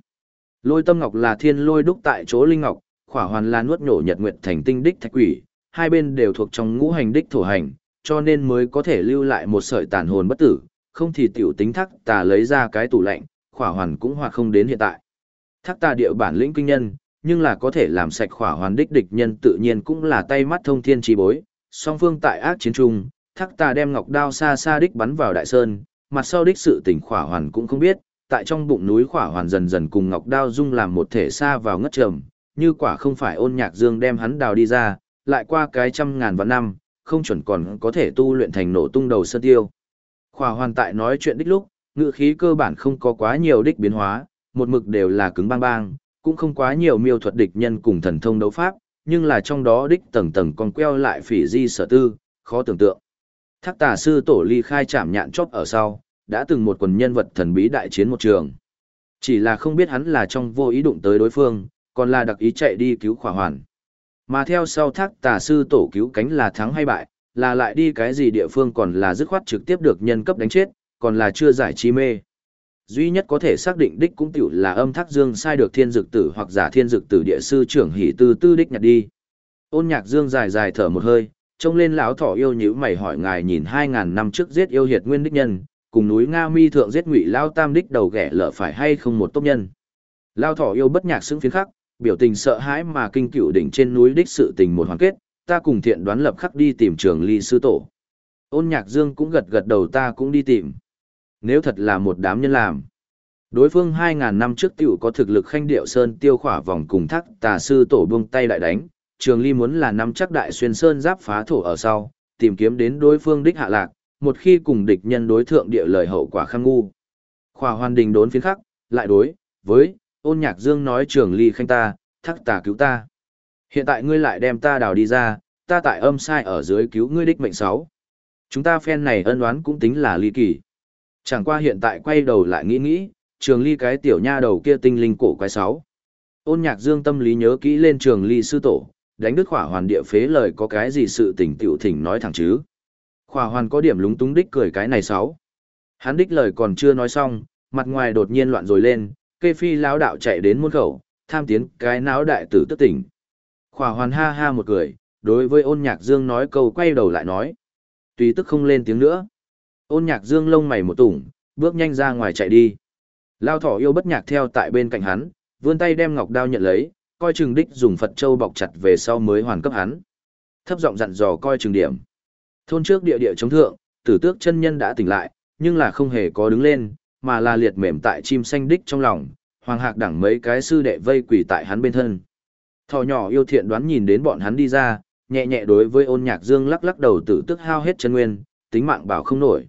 Lôi tâm ngọc là thiên lôi đúc tại chỗ linh ngọc, khỏa hoàn là nuốt nhổ nhật nguyệt thành tinh đích thạch quỷ, hai bên đều thuộc trong ngũ hành đích thổ hành, cho nên mới có thể lưu lại một sợi tàn hồn bất tử, không thì tiểu tính thắc tà lấy ra cái tủ lạnh, khỏa hoàn cũng hoạt không đến hiện tại. Thắc tà địa bản lĩnh kinh nhân, nhưng là có thể làm sạch khỏa hoàn đích địch nhân tự nhiên cũng là tay mắt thông thiên trí bối. Song phương tại ác chiến trung, thắc tà đem ngọc đao xa xa đích bắn vào đại sơn, mặt sau đích sự tỉnh khỏa hoàn cũng không biết, tại trong bụng núi khỏa hoàn dần dần cùng ngọc đao dung làm một thể xa vào ngất trầm, như quả không phải ôn nhạc dương đem hắn đào đi ra, lại qua cái trăm ngàn vạn năm, không chuẩn còn có thể tu luyện thành nổ tung đầu sơn tiêu. Khỏa hoàn tại nói chuyện đích lúc, ngữ khí cơ bản không có quá nhiều đích biến hóa, một mực đều là cứng bang bang, cũng không quá nhiều miêu thuật địch nhân cùng thần thông đấu pháp, nhưng là trong đó đích tầng tầng còn queo lại phỉ di sở tư, khó tưởng tượng. Thác tà sư tổ ly khai chạm nhạn chóp ở sau, đã từng một quần nhân vật thần bí đại chiến một trường. Chỉ là không biết hắn là trong vô ý đụng tới đối phương, còn là đặc ý chạy đi cứu khỏa hoàn. Mà theo sau thác tà sư tổ cứu cánh là thắng hay bại, là lại đi cái gì địa phương còn là dứt khoát trực tiếp được nhân cấp đánh chết, còn là chưa giải chi mê duy nhất có thể xác định đích cũng tiểu là âm thác dương sai được thiên dực tử hoặc giả thiên dực tử địa sư trưởng hỷ tư tư đích nhặt đi ôn nhạc dương dài dài thở một hơi trông lên lão thỏ yêu nhữ mày hỏi ngài nhìn hai ngàn năm trước giết yêu hiệt nguyên đích nhân cùng núi nga mi thượng giết ngụy lao tam đích đầu ghẻ lở phải hay không một tốt nhân. Lao thỏ yêu bất nhạc xứng phiến khắc biểu tình sợ hãi mà kinh cựu đỉnh trên núi đích sự tình một hoàn kết ta cùng thiện đoán lập khắc đi tìm trường ly sư tổ. Ôn nhạc dương cũng gật gật đầu ta cũng đi tìm. Nếu thật là một đám nhân làm, đối phương 2.000 năm trước tiểu có thực lực khanh điệu sơn tiêu khỏa vòng cùng thác tà sư tổ buông tay lại đánh, trường ly muốn là nắm chắc đại xuyên sơn giáp phá thổ ở sau, tìm kiếm đến đối phương đích hạ lạc, một khi cùng địch nhân đối thượng địa lời hậu quả khăng ngu. Khỏa hoàn đình đốn phiến khắc, lại đối, với, ôn nhạc dương nói trường ly khanh ta, thắc tà cứu ta. Hiện tại ngươi lại đem ta đào đi ra, ta tại âm sai ở dưới cứu ngươi đích mệnh sáu. Chúng ta phen này ân oán cũng tính là ly kỳ. Chẳng qua hiện tại quay đầu lại nghĩ nghĩ, trường ly cái tiểu nha đầu kia tinh linh cổ quái sáu. Ôn nhạc dương tâm lý nhớ kỹ lên trường ly sư tổ, đánh đứt khỏa hoàn địa phế lời có cái gì sự tình tiểu thỉnh nói thẳng chứ. Khỏa hoàn có điểm lúng túng đích cười cái này sáu. Hắn đích lời còn chưa nói xong, mặt ngoài đột nhiên loạn rồi lên, kê phi lão đạo chạy đến muôn khẩu, tham tiến cái náo đại tử tức tỉnh. Khỏa hoàn ha ha một cười, đối với ôn nhạc dương nói câu quay đầu lại nói. Tùy tức không lên tiếng nữa. Ôn nhạc dương lông mày một tủng, bước nhanh ra ngoài chạy đi. Lao thỏ yêu bất nhạc theo tại bên cạnh hắn, vươn tay đem ngọc đao nhận lấy, coi chừng đích dùng Phật Châu bọc chặt về sau mới hoàn cấp hắn. Thấp giọng dặn dò coi chừng điểm. Thôn trước địa địa chống thượng, tử tước chân nhân đã tỉnh lại, nhưng là không hề có đứng lên, mà là liệt mềm tại chim xanh đích trong lòng, hoàng hạc đẳng mấy cái sư đệ vây quỳ tại hắn bên thân. Thỏ nhỏ yêu thiện đoán nhìn đến bọn hắn đi ra, nhẹ nhẹ đối với ôn nhạc dương lắc lắc đầu tử tức hao hết chân nguyên, tính mạng bảo không nổi.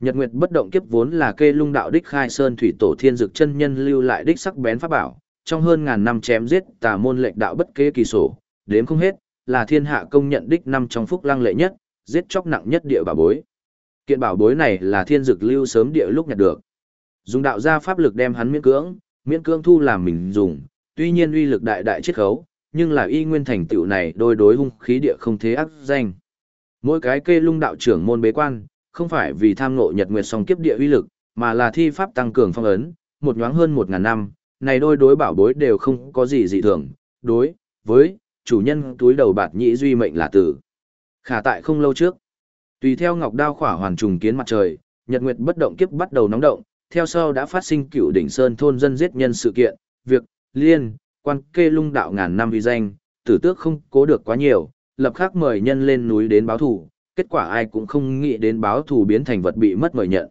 Nhật Nguyệt bất động kiếp vốn là kê lung đạo đích khai sơn thủy tổ thiên dực chân nhân lưu lại đích sắc bén pháp bảo, trong hơn ngàn năm chém giết tà môn lệnh đạo bất kế kỳ sổ, đếm không hết, là thiên hạ công nhận đích năm trong phúc lăng lệ nhất, giết chóc nặng nhất địa bảo bối. Kiện bảo bối này là thiên dực lưu sớm địa lúc nhặt được. Dùng đạo gia pháp lực đem hắn miễn cưỡng, miễn cưỡng thu làm mình dùng, tuy nhiên uy lực đại đại chiết khấu, nhưng là y nguyên thành tựu này đôi đối hung khí địa không thế ác danh. Mỗi cái kê lung đạo trưởng môn bế quan, không phải vì tham ngộ nhật nguyệt song kiếp địa uy lực, mà là thi pháp tăng cường phong ấn, một nhoáng hơn một ngàn năm, này đôi đối bảo bối đều không có gì dị thường, đối với chủ nhân túi đầu bạt nhĩ duy mệnh là tử. Khả tại không lâu trước, tùy theo ngọc đao khỏa hoàn trùng kiến mặt trời, nhật nguyệt bất động kiếp bắt đầu nóng động, theo sau đã phát sinh cựu đỉnh sơn thôn dân giết nhân sự kiện, việc liên quan kê lung đạo ngàn năm vi danh, tử tước không cố được quá nhiều, lập khắc mời nhân lên núi đến báo thủ, kết quả ai cũng không nghĩ đến báo thủ biến thành vật bị mất mời nhận.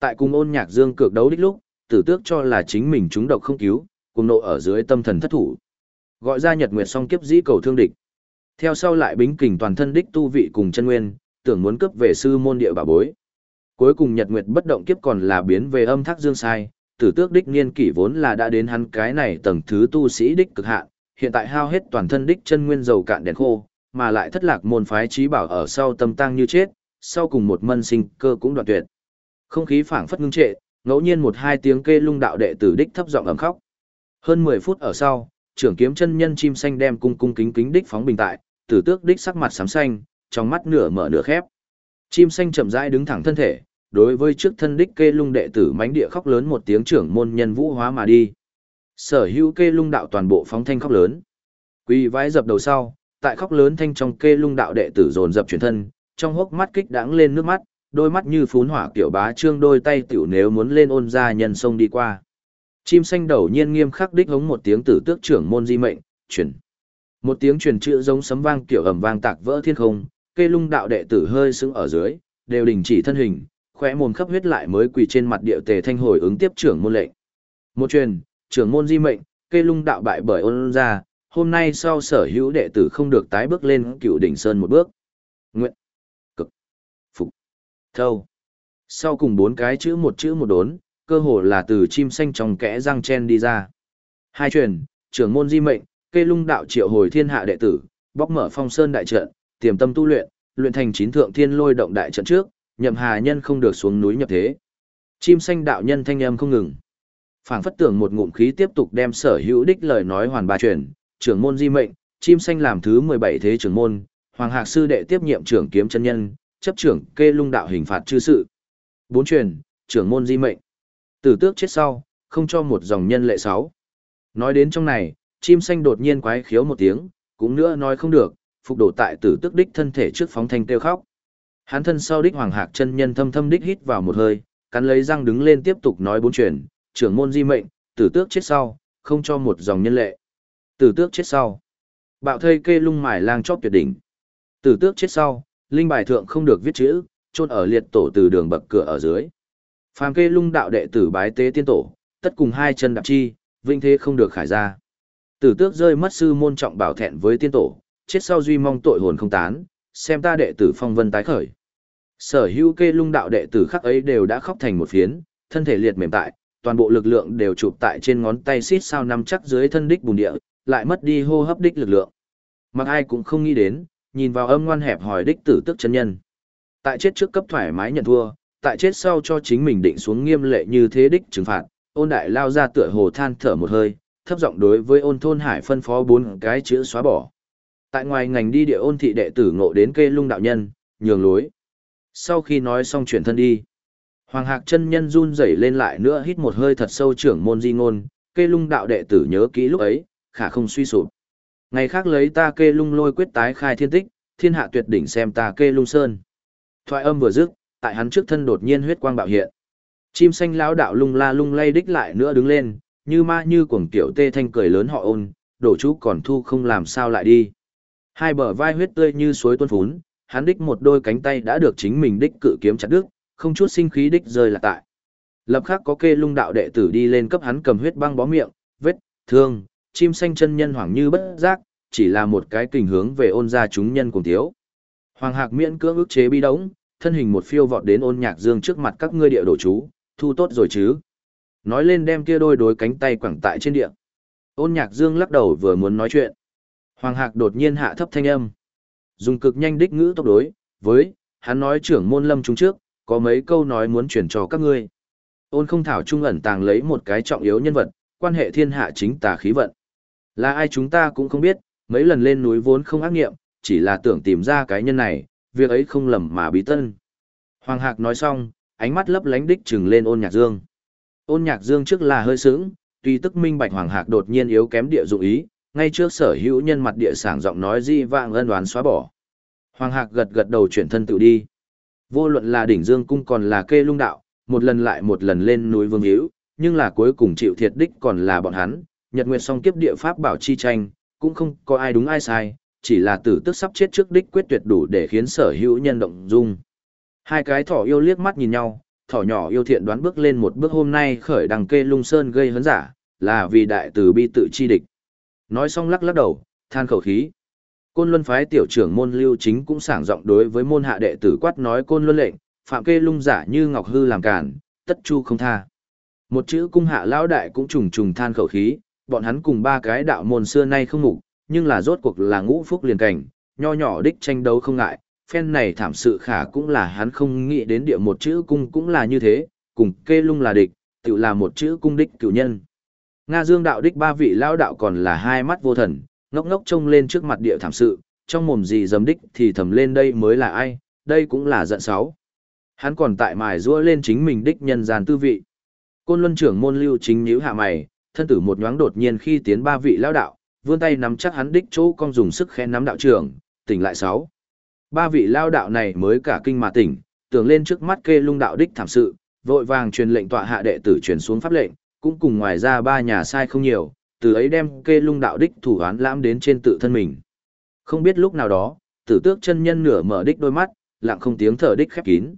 Tại cùng ôn nhạc dương cược đấu đích lúc, tử tước cho là chính mình chúng độc không cứu, cùng nộ ở dưới tâm thần thất thủ. Gọi ra nhật nguyệt song kiếp dĩ cầu thương địch. Theo sau lại bính kình toàn thân đích tu vị cùng chân nguyên, tưởng muốn cướp về sư môn địa bà bối. Cuối cùng nhật nguyệt bất động kiếp còn là biến về âm thác dương sai, tử tước đích niên kỷ vốn là đã đến hắn cái này tầng thứ tu sĩ đích cực hạn, hiện tại hao hết toàn thân đích chân nguyên dầu cạn đèn khô, mà lại thất lạc môn phái trí bảo ở sau tâm tăng như chết, sau cùng một mân sinh cơ cũng đoạn tuyệt. Không khí phảng phất ngưng trệ, ngẫu nhiên một hai tiếng kê lung đạo đệ tử đích thấp giọng ầm khóc. Hơn 10 phút ở sau, trưởng kiếm chân nhân chim xanh đem cung cung kính kính đích phóng bình tại, tử tước đích sắc mặt xám xanh, trong mắt nửa mở nửa khép. Chim xanh chậm rãi đứng thẳng thân thể, đối với trước thân đích kê lung đệ tử mánh địa khóc lớn một tiếng trưởng môn nhân vũ hóa mà đi. Sở hữu kê lung đạo toàn bộ phóng thanh khóc lớn. Quỳ vái dập đầu sau, tại khóc lớn thanh trong kê lung đạo đệ tử dồn dập chuyển thân, trong hốc mắt kích đãng lên nước mắt, đôi mắt như phún hỏa kiểu bá trương đôi tay tiểu nếu muốn lên ôn ra nhân sông đi qua. Chim xanh đầu nhiên nghiêm khắc đích hống một tiếng tử tước trưởng môn di mệnh, chuyển. Một tiếng truyền chữ giống sấm vang kiểu ầm vang tạc vỡ thiên không, kê lung đạo đệ tử hơi sững ở dưới, đều đình chỉ thân hình, khóe mồm khắp huyết lại mới quỳ trên mặt địa tề thanh hồi ứng tiếp trưởng môn lệnh. Một truyền, trưởng môn di mệnh, kê lung đạo bại bởi ôn ra, hôm nay sau sở hữu đệ tử không được tái bước lên cựu đỉnh sơn một bước. Nguyện, cực, phục, thâu. Sau cùng bốn cái chữ một chữ một đốn, cơ hồ là từ chim xanh trong kẽ răng chen đi ra. Hai truyền, trưởng môn di mệnh, kê lung đạo triệu hồi thiên hạ đệ tử, bóc mở phong sơn đại trận, tiềm tâm tu luyện, luyện thành chín thượng thiên lôi động đại trận trước, nhậm hà nhân không được xuống núi nhập thế. Chim xanh đạo nhân thanh âm không ngừng. Phảng phất tưởng một ngụm khí tiếp tục đem sở hữu đích lời nói hoàn ba truyền, trưởng môn di mệnh, chim xanh làm thứ 17 thế trưởng môn, hoàng hạc sư đệ tiếp nhiệm trưởng kiếm chân nhân, chấp trưởng kê lung đạo hình phạt chư sự. Bốn truyền, trưởng môn di mệnh. Tử tước chết sau, không cho một dòng nhân lệ sáu. Nói đến trong này, chim xanh đột nhiên quái khiếu một tiếng, cũng nữa nói không được, phục đổ tại tử tước đích thân thể trước phóng thanh kêu khóc. Hắn thân sau đích hoàng hạc chân nhân thâm thâm đích hít vào một hơi, cắn lấy răng đứng lên tiếp tục nói bốn truyền, trưởng môn di mệnh, tử tước chết sau, không cho một dòng nhân lệ. Tử tước chết sau. Bạo thây kê lung mải lang chóp tuyệt đỉnh. Tử tước chết sau, linh bài thượng không được viết chữ, chôn ở liệt tổ từ đường bậc cửa ở dưới. Phàm kê lung đạo đệ tử bái tế tiên tổ, tất cùng hai chân đạp chi, vinh thế không được khải ra. Tử tước rơi mất sư môn trọng bảo thẹn với tiên tổ, chết sau duy mong tội hồn không tán, xem ta đệ tử phong vân tái khởi. Sở hữu kê lung đạo đệ tử khắc ấy đều đã khóc thành một phiến, thân thể liệt mềm tại, toàn bộ lực lượng đều chụp tại trên ngón tay xít sao nắm chắc dưới thân đích bùn địa, lại mất đi hô hấp đích lực lượng. Mặc ai cũng không nghĩ đến, nhìn vào âm ngoan hẹp hỏi đích tử tức chân nhân. Tại chết trước cấp thoải mái nhận thua, tại chết sau cho chính mình định xuống nghiêm lệ như thế đích trừng phạt, ôn đại lao ra tựa hồ than thở một hơi, thấp giọng đối với ôn thôn hải phân phó bốn cái chữ xóa bỏ. Tại ngoài ngành đi địa ôn thị đệ tử ngộ đến kê lung đạo nhân, nhường lối. Sau khi nói xong chuyển thân đi, Hoàng Hạc chân nhân run rẩy lên lại nữa hít một hơi thật sâu trưởng môn di ngôn, kê lung đạo đệ tử nhớ kỹ lúc ấy, khả không suy sụp. Ngày khác lấy ta kê lung lôi quyết tái khai thiên tích, thiên hạ tuyệt đỉnh xem ta kê lung sơn. Thoại âm vừa dứt, tại hắn trước thân đột nhiên huyết quang bạo hiện. Chim xanh lão đạo lung la lung lay đích lại nữa đứng lên, như ma như cuồng tiểu tê thanh cười lớn họ ôn, đổ chú còn thu không làm sao lại đi. Hai bờ vai huyết tươi như suối tuôn phún, hắn đích một đôi cánh tay đã được chính mình đích cự kiếm chặt đứt, không chút sinh khí đích rơi là tại. Lập khắc có kê lung đạo đệ tử đi lên cấp hắn cầm huyết băng bó miệng, vết, thương, chim xanh chân nhân hoảng như bất giác, chỉ là một cái kình hướng về ôn ra chúng nhân cùng thiếu. Hoàng hạc miễn cưỡng ức chế bi đống, thân hình một phiêu vọt đến ôn nhạc dương trước mặt các ngươi địa đổ chú, thu tốt rồi chứ. Nói lên đem kia đôi đối cánh tay quẳng tại trên địa. Ôn nhạc dương lắc đầu vừa muốn nói chuyện. Hoàng hạc đột nhiên hạ thấp thanh âm. Dùng cực nhanh đích ngữ tốc đối, với, hắn nói trưởng môn lâm chúng trước, có mấy câu nói muốn chuyển cho các ngươi. Ôn không thảo trung ẩn tàng lấy một cái trọng yếu nhân vật, quan hệ thiên hạ chính tà khí vận. Là ai chúng ta cũng không biết, mấy lần lên núi vốn không ác nghiệm, chỉ là tưởng tìm ra cái nhân này, việc ấy không lầm mà bí tân. Hoàng Hạc nói xong, ánh mắt lấp lánh đích trừng lên ôn nhạc dương. Ôn nhạc dương trước là hơi sướng, tuy tức minh bạch Hoàng Hạc đột nhiên yếu kém địa dụng ý, ngay trước sở hữu nhân mặt địa sảng giọng nói di vạng ân đoán xóa bỏ. Hoàng Hạc gật gật đầu chuyển thân tự đi. Vô luận là đỉnh dương cung còn là kê lung đạo, một lần lại một lần lên núi vương hữu, nhưng là cuối cùng chịu thiệt đích còn là bọn hắn, nhật nguyệt song kiếp địa pháp bảo chi tranh, cũng không có ai đúng ai sai, chỉ là tử tức sắp chết trước đích quyết tuyệt đủ để khiến sở hữu nhân động dung. Hai cái thỏ yêu liếc mắt nhìn nhau, thỏ nhỏ yêu thiện đoán bước lên một bước hôm nay khởi đằng kê lung sơn gây hấn giả, là vì đại tử bi tự chi địch. Nói xong lắc lắc đầu, than khẩu khí. Côn Luân phái tiểu trưởng môn Lưu Chính cũng sảng giọng đối với môn hạ đệ tử quát nói Côn Luân lệnh, phạm kê lung giả như ngọc hư làm cản, tất chu không tha. Một chữ cung hạ lão đại cũng trùng trùng than khẩu khí, bọn hắn cùng ba cái đạo môn xưa nay không mục, nhưng là rốt cuộc là ngũ phúc liền cảnh, nho nhỏ đích tranh đấu không ngại, phen này thảm sự khả cũng là hắn không nghĩ đến địa một chữ cung cũng là như thế, cùng kê lung là địch, tự là một chữ cung đích cửu nhân. Nga Dương đạo đích ba vị lão đạo còn là hai mắt vô thần, ngốc ngốc trông lên trước mặt địa thảm sự, trong mồm gì dầm đích thì thầm lên đây mới là ai, đây cũng là giận sáu. Hắn còn tại mài rũa lên chính mình đích nhân gian tư vị. Côn Luân trưởng môn lưu chính nhíu hạ mày, thân tử một nhoáng đột nhiên khi tiến ba vị lão đạo, vươn tay nắm chắc hắn đích chỗ con dùng sức khen nắm đạo trưởng, tỉnh lại sáu. Ba vị lao đạo này mới cả kinh mà tỉnh, tưởng lên trước mắt kê lung đạo đích thảm sự, vội vàng truyền lệnh tọa hạ đệ tử truyền xuống pháp lệnh, cũng cùng ngoài ra ba nhà sai không nhiều, từ ấy đem kê lung đạo đích thủ án lãm đến trên tự thân mình. Không biết lúc nào đó, tử tước chân nhân nửa mở đích đôi mắt, lặng không tiếng thở đích khép kín.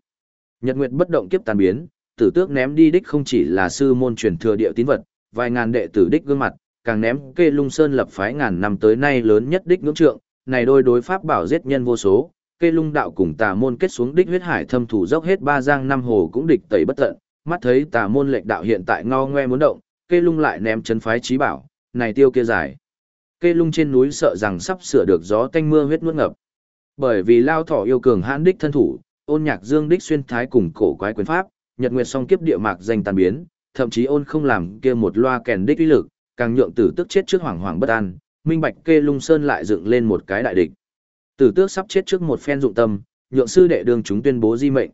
Nhật Nguyệt bất động kiếp tàn biến, tử tước ném đi đích không chỉ là sư môn truyền thừa địa tín vật, vài ngàn đệ tử đích gương mặt, càng ném kê lung sơn lập phái ngàn năm tới nay lớn nhất đích ngưỡng trượng, này đôi đối pháp bảo giết nhân vô số, kê lung đạo cùng tà môn kết xuống đích huyết hải thâm thủ dốc hết ba giang năm hồ cũng địch tẩy bất tận, mắt thấy tà môn lệnh đạo hiện tại ngao ngoe muốn động, kê lung lại ném chân phái trí bảo, này tiêu kia dài. Kê lung trên núi sợ rằng sắp sửa được gió tanh mưa huyết nuốt ngập. Bởi vì lao thỏ yêu cường hãn đích thân thủ, ôn nhạc dương đích xuyên thái cùng cổ quái quyền pháp, nhật nguyệt song kiếp địa mạc danh tàn biến, thậm chí ôn không làm kia một loa kèn đích uy lực, càng nhượng tử tức chết trước hoảng hoảng bất an, minh bạch kê lung sơn lại dựng lên một cái đại địch. Tử tước sắp chết trước một phen dụng tâm, nhượng sư đệ đường chúng tuyên bố di mệnh.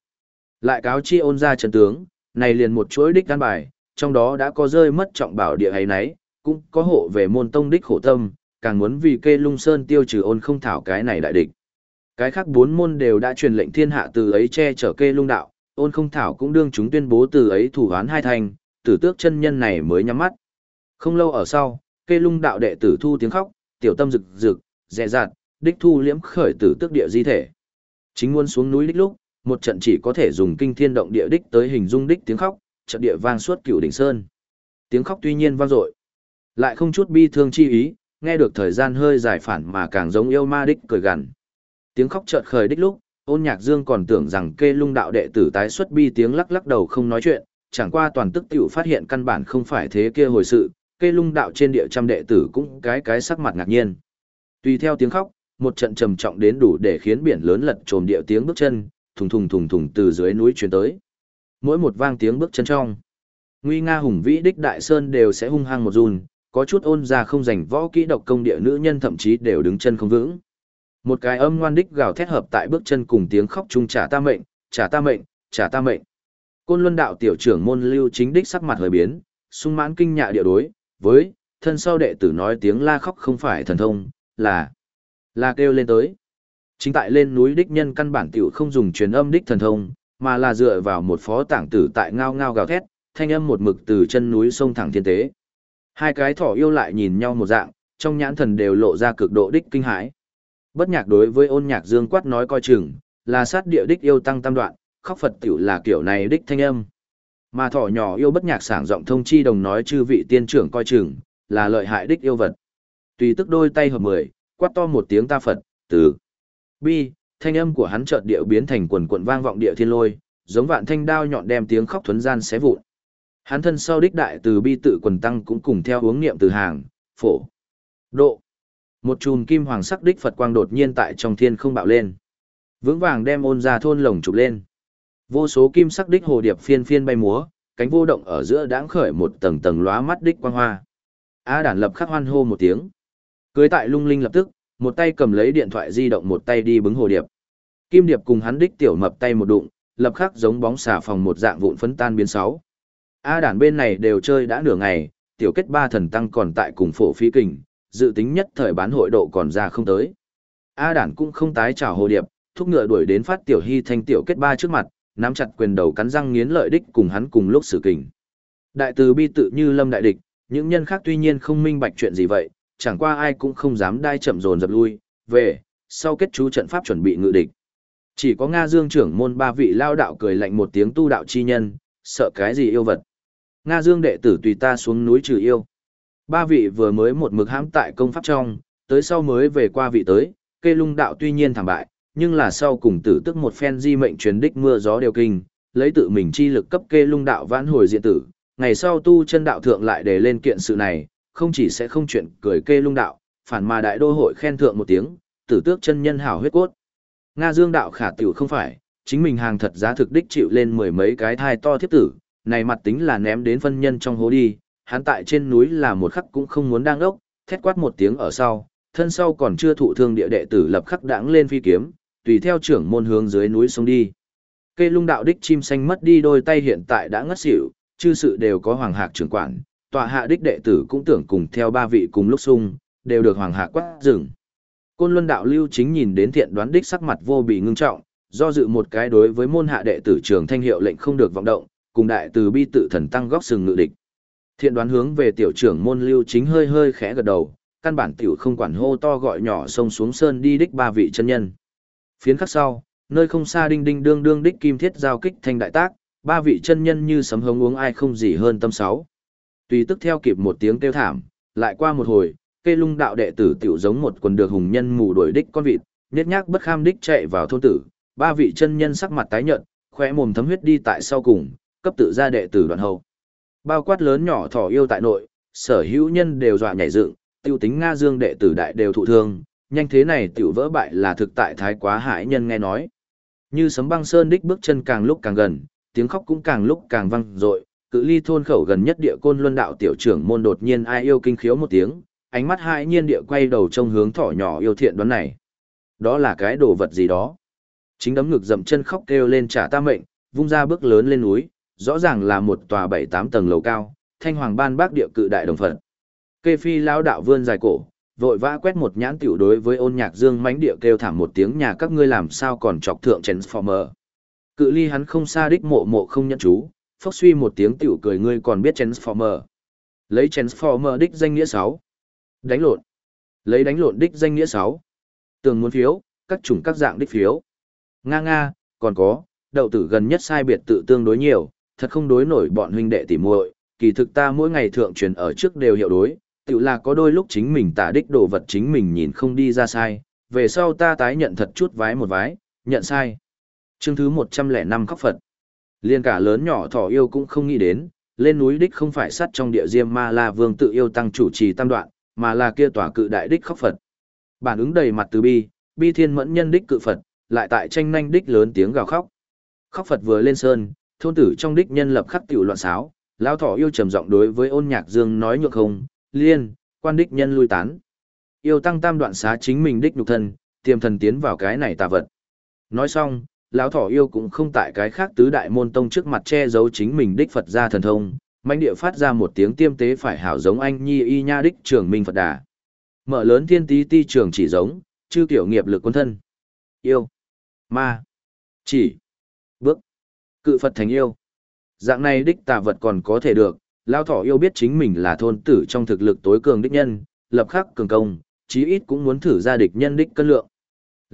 Lại cáo chi ôn ra trận tướng, này liền một chuỗi đích căn bài, trong đó đã có rơi mất trọng bảo địa ấy nấy, cũng có hộ về môn tông đích khổ tâm, càng muốn vì kê lung sơn tiêu trừ ôn không thảo cái này đại địch. Cái khác bốn môn đều đã truyền lệnh thiên hạ từ ấy che chở kê lung đạo, ôn không thảo cũng đương chúng tuyên bố từ ấy thủ hoán hai thành, tử tước chân nhân này mới nhắm mắt. Không lâu ở sau, kê lung đạo đệ tử thu tiếng khóc, tiểu tâm rực rực, dè dạt, đích thu liễm khởi tử tước địa di thể. Chính muốn xuống núi đích lúc, một trận chỉ có thể dùng kinh thiên động địa đích tới hình dung đích tiếng khóc, trận địa vang suốt cửu đỉnh sơn. Tiếng khóc tuy nhiên vang dội, lại không chút bi thương chi ý, nghe được thời gian hơi dài phản mà càng giống yêu ma đích cười gằn. Tiếng khóc chợt khởi đích lúc, Ôn Nhạc Dương còn tưởng rằng kê lung đạo đệ tử tái xuất bi tiếng lắc lắc đầu không nói chuyện, chẳng qua toàn tức tiểu phát hiện căn bản không phải thế kia hồi sự, kê lung đạo trên địa trăm đệ tử cũng cái cái sắc mặt ngạc nhiên. Tùy theo tiếng khóc, một trận trầm trọng đến đủ để khiến biển lớn lật trồm địa tiếng bước chân, thùng thùng thùng thùng từ dưới núi truyền tới. Mỗi một vang tiếng bước chân trong, nguy nga hùng vĩ đích đại sơn đều sẽ hung hăng một run, có chút ôn ra không rảnh võ kỹ độc công địa nữ nhân thậm chí đều đứng chân không vững. Một cái âm ngoan đích gào thét hợp tại bước chân cùng tiếng khóc chung trả ta mệnh, trả ta mệnh, trả ta mệnh. Côn Luân đạo tiểu trưởng môn lưu chính đích sắc mặt hơi biến, sung mãn kinh nhạ địa đối, với thân sau đệ tử nói tiếng la khóc không phải thần thông, là, là kêu lên tới. Chính tại lên núi đích nhân căn bản tiểu không dùng truyền âm đích thần thông, mà là dựa vào một phó tảng tử tại ngao ngao gào thét, thanh âm một mực từ chân núi sông thẳng thiên tế. Hai cái thỏ yêu lại nhìn nhau một dạng, trong nhãn thần đều lộ ra cực độ đích kinh hãi. Bất nhạc đối với ôn nhạc dương quát nói coi chừng, là sát địa đích yêu tăng tam đoạn, khóc Phật tiểu là kiểu này đích thanh âm. Mà thỏ nhỏ yêu bất nhạc sảng giọng thông chi đồng nói chư vị tiên trưởng coi chừng, là lợi hại đích yêu vật. Tùy tức đôi tay hợp mười, quát to một tiếng ta Phật, từ. Bi, thanh âm của hắn chợt điệu biến thành quần quần vang vọng địa thiên lôi, giống vạn thanh đao nhọn đem tiếng khóc thuấn gian xé vụn. Hắn thân sau đích đại từ bi tự quần tăng cũng cùng theo hướng niệm từ hàng, phổ, độ. Một chùm kim hoàng sắc đích Phật quang đột nhiên tại trong thiên không bạo lên. Vững vàng đem ôn ra thôn lồng chụp lên. Vô số kim sắc đích hồ điệp phiên phiên bay múa, cánh vô động ở giữa đãng khởi một tầng tầng lóa mắt đích quang hoa. A đản lập khắc hoan hô một tiếng. Cưới tại lung linh lập tức, một tay cầm lấy điện thoại di động một tay đi bứng hồ điệp. Kim điệp cùng hắn đích tiểu mập tay một đụng, lập khắc giống bóng xà phòng một dạng vụn phấn tan biến sáu. A đản bên này đều chơi đã nửa ngày, tiểu kết ba thần tăng còn tại cùng phổ phi kình, dự tính nhất thời bán hội độ còn ra không tới. A đản cũng không tái chào hồ điệp, thúc ngựa đuổi đến phát tiểu hy thanh tiểu kết ba trước mặt, nắm chặt quyền đầu cắn răng nghiến lợi đích cùng hắn cùng lúc xử kình. Đại từ bi tự như lâm đại địch, những nhân khác tuy nhiên không minh bạch chuyện gì vậy, chẳng qua ai cũng không dám đai chậm dồn dập lui, về, sau kết chú trận pháp chuẩn bị ngự địch. Chỉ có Nga Dương trưởng môn ba vị lao đạo cười lạnh một tiếng tu đạo chi nhân, sợ cái gì yêu vật. Nga Dương đệ tử tùy ta xuống núi trừ yêu. Ba vị vừa mới một mực hãm tại công pháp trong, tới sau mới về qua vị tới, kê lung đạo tuy nhiên thảm bại, nhưng là sau cùng tử tức một phen di mệnh truyền đích mưa gió đều kinh, lấy tự mình chi lực cấp kê lung đạo vãn hồi diện tử, ngày sau tu chân đạo thượng lại để lên kiện sự này, không chỉ sẽ không chuyện cười kê lung đạo, phản mà đại đô hội khen thượng một tiếng, tử tước chân nhân hảo huyết cốt. Nga Dương đạo khả tiểu không phải, chính mình hàng thật giá thực đích chịu lên mười mấy cái thai to thiếp tử, này mặt tính là ném đến phân nhân trong hố đi, hắn tại trên núi là một khắc cũng không muốn đang ốc, thét quát một tiếng ở sau, thân sau còn chưa thụ thương địa đệ tử lập khắc đãng lên phi kiếm, tùy theo trưởng môn hướng dưới núi xuống đi. Cây lung đạo đích chim xanh mất đi đôi tay hiện tại đã ngất xỉu, chư sự đều có hoàng hạc trưởng quản, tọa hạ đích đệ tử cũng tưởng cùng theo ba vị cùng lúc sung, đều được hoàng hạ quát dừng. Côn Luân đạo lưu chính nhìn đến thiện đoán đích sắc mặt vô bị ngưng trọng, do dự một cái đối với môn hạ đệ tử trường thanh hiệu lệnh không được vọng động, cùng đại từ bi tự thần tăng góc sừng ngự địch. Thiện đoán hướng về tiểu trưởng môn lưu chính hơi hơi khẽ gật đầu, căn bản tiểu không quản hô to gọi nhỏ sông xuống sơn đi đích ba vị chân nhân. Phiến khắc sau, nơi không xa đinh đinh đương đương đích kim thiết giao kích thanh đại tác, ba vị chân nhân như sấm hống uống ai không gì hơn tâm sáu. Tùy tức theo kịp một tiếng kêu thảm, lại qua một hồi, kê lung đạo đệ tử tiểu giống một quần được hùng nhân mù đuổi đích con vịt, nhét nhác bất kham đích chạy vào thôn tử, ba vị chân nhân sắc mặt tái nhợt, khóe mồm thấm huyết đi tại sau cùng, cấp tự ra đệ tử đoạn hậu. Bao quát lớn nhỏ thỏ yêu tại nội, sở hữu nhân đều dọa nhảy dựng, tiêu tính Nga Dương đệ tử đại đều thụ thương, nhanh thế này tiểu vỡ bại là thực tại thái quá hại nhân nghe nói. Như sấm băng sơn đích bước chân càng lúc càng gần, tiếng khóc cũng càng lúc càng vang dội, cự ly thôn khẩu gần nhất địa côn luân đạo tiểu trưởng môn đột nhiên ai yêu kinh khiếu một tiếng, ánh mắt hai nhiên địa quay đầu trông hướng thỏ nhỏ yêu thiện đoán này. Đó là cái đồ vật gì đó. Chính đấm ngực dậm chân khóc kêu lên trả ta mệnh, vung ra bước lớn lên núi, rõ ràng là một tòa bảy tám tầng lầu cao, thanh hoàng ban bác địa cự đại đồng phận. Kê phi lão đạo vươn dài cổ, vội vã quét một nhãn tiểu đối với ôn nhạc dương mánh địa kêu thảm một tiếng nhà các ngươi làm sao còn chọc thượng Transformer. Cự ly hắn không xa đích mộ mộ không nhận chú, phốc suy một tiếng tiểu cười ngươi còn biết Transformer. Lấy Transformer đích danh nghĩa 6. Đánh lộn. Lấy đánh lộn đích danh nghĩa 6. Tường muốn phiếu, các chủng các dạng đích phiếu. Nga nga, còn có, đậu tử gần nhất sai biệt tự tương đối nhiều, thật không đối nổi bọn huynh đệ tỉ muội, kỳ thực ta mỗi ngày thượng truyền ở trước đều hiệu đối, tự là có đôi lúc chính mình tả đích đồ vật chính mình nhìn không đi ra sai, về sau ta tái nhận thật chút vái một vái, nhận sai. Chương thứ 105 khóc Phật. Liên cả lớn nhỏ thỏ yêu cũng không nghĩ đến, lên núi đích không phải sắt trong địa diêm ma la vương tự yêu tăng chủ trì tam đoạn, mà là kia tòa cự đại đích khóc Phật. Bản ứng đầy mặt từ bi, bi thiên mẫn nhân đích cự Phật, lại tại tranh nhanh đích lớn tiếng gào khóc. Khóc Phật vừa lên sơn, thôn tử trong đích nhân lập khắc tiểu loạn xáo, lão thỏ yêu trầm giọng đối với ôn nhạc dương nói nhược không, liên, quan đích nhân lui tán. Yêu tăng tam đoạn xá chính mình đích nhục thân, tiềm thần tiến vào cái này tà vật. Nói xong, lão thỏ yêu cũng không tại cái khác tứ đại môn tông trước mặt che giấu chính mình đích Phật gia thần thông, manh địa phát ra một tiếng tiêm tế phải hảo giống anh nhi y nha đích trưởng minh Phật đà. Mở lớn thiên tí ti trường chỉ giống, chư kiểu nghiệp lực quân thân. Yêu. Ma. Chỉ. Bước. Cự Phật thành yêu. Dạng này đích tà vật còn có thể được, Lão thỏ yêu biết chính mình là thôn tử trong thực lực tối cường đích nhân, lập khắc cường công, chí ít cũng muốn thử ra địch nhân đích cân lượng.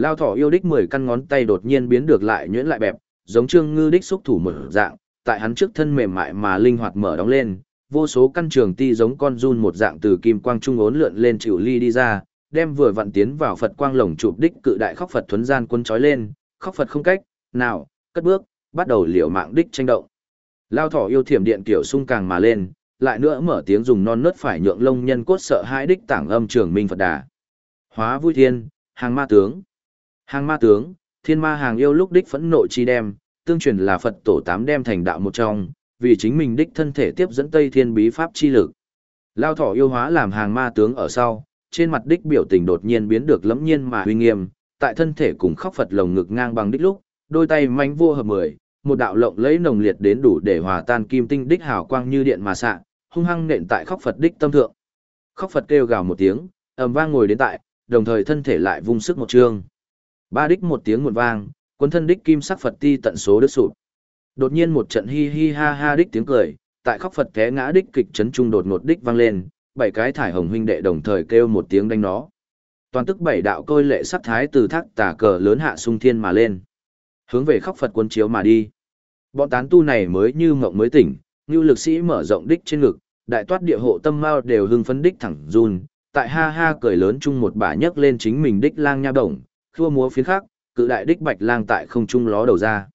Lao thỏ yêu đích 10 căn ngón tay đột nhiên biến được lại nhuyễn lại bẹp, giống trương ngư đích xúc thủ mở dạng, tại hắn trước thân mềm mại mà linh hoạt mở đóng lên, vô số căn trường ti giống con run một dạng từ kim quang trung ốn lượn lên chịu ly đi ra, đem vừa vặn tiến vào Phật quang lồng chụp đích cự đại khóc Phật thuấn gian quân trói lên, khóc Phật không cách, nào, cất bước, bắt đầu liều mạng đích tranh động. Lao thỏ yêu thiểm điện kiểu sung càng mà lên, lại nữa mở tiếng dùng non nớt phải nhượng lông nhân cốt sợ hãi đích tảng âm trường minh Phật đà. Hóa vui thiên, hàng ma tướng. Hàng ma tướng, thiên ma hàng yêu lúc đích phẫn nộ chi đem, tương truyền là Phật tổ tám đem thành đạo một trong, vì chính mình đích thân thể tiếp dẫn Tây Thiên bí pháp chi lực. Lao thỏ yêu hóa làm hàng ma tướng ở sau, trên mặt đích biểu tình đột nhiên biến được lẫm nhiên mà uy nghiêm, tại thân thể cùng khóc Phật lồng ngực ngang bằng đích lúc, đôi tay manh vua hợp mười, một đạo lộng lấy nồng liệt đến đủ để hòa tan kim tinh đích hào quang như điện mà xạ, hung hăng nện tại khóc Phật đích tâm thượng. Khóc Phật kêu gào một tiếng, ầm vang ngồi đến tại, đồng thời thân thể lại vung sức một trường. Ba đích một tiếng muộn vang, quân thân đích kim sắc Phật ti tận số đứt sụp. Đột nhiên một trận hi hi ha ha đích tiếng cười, tại khóc Phật té ngã đích kịch chấn trung đột ngột đích vang lên, bảy cái thải hồng huynh đệ đồng thời kêu một tiếng đánh nó. Toàn tức bảy đạo côi lệ sắc thái từ thác tà cờ lớn hạ sung thiên mà lên. Hướng về khóc Phật quân chiếu mà đi. Bọn tán tu này mới như mộng mới tỉnh, như lực sĩ mở rộng đích trên ngực, đại toát địa hộ tâm mao đều hưng phấn đích thẳng run, tại ha ha cười lớn chung một bà nhấc lên chính mình đích lang nha đồng, khua múa phiến khác, cự đại đích bạch lang tại không trung ló đầu ra.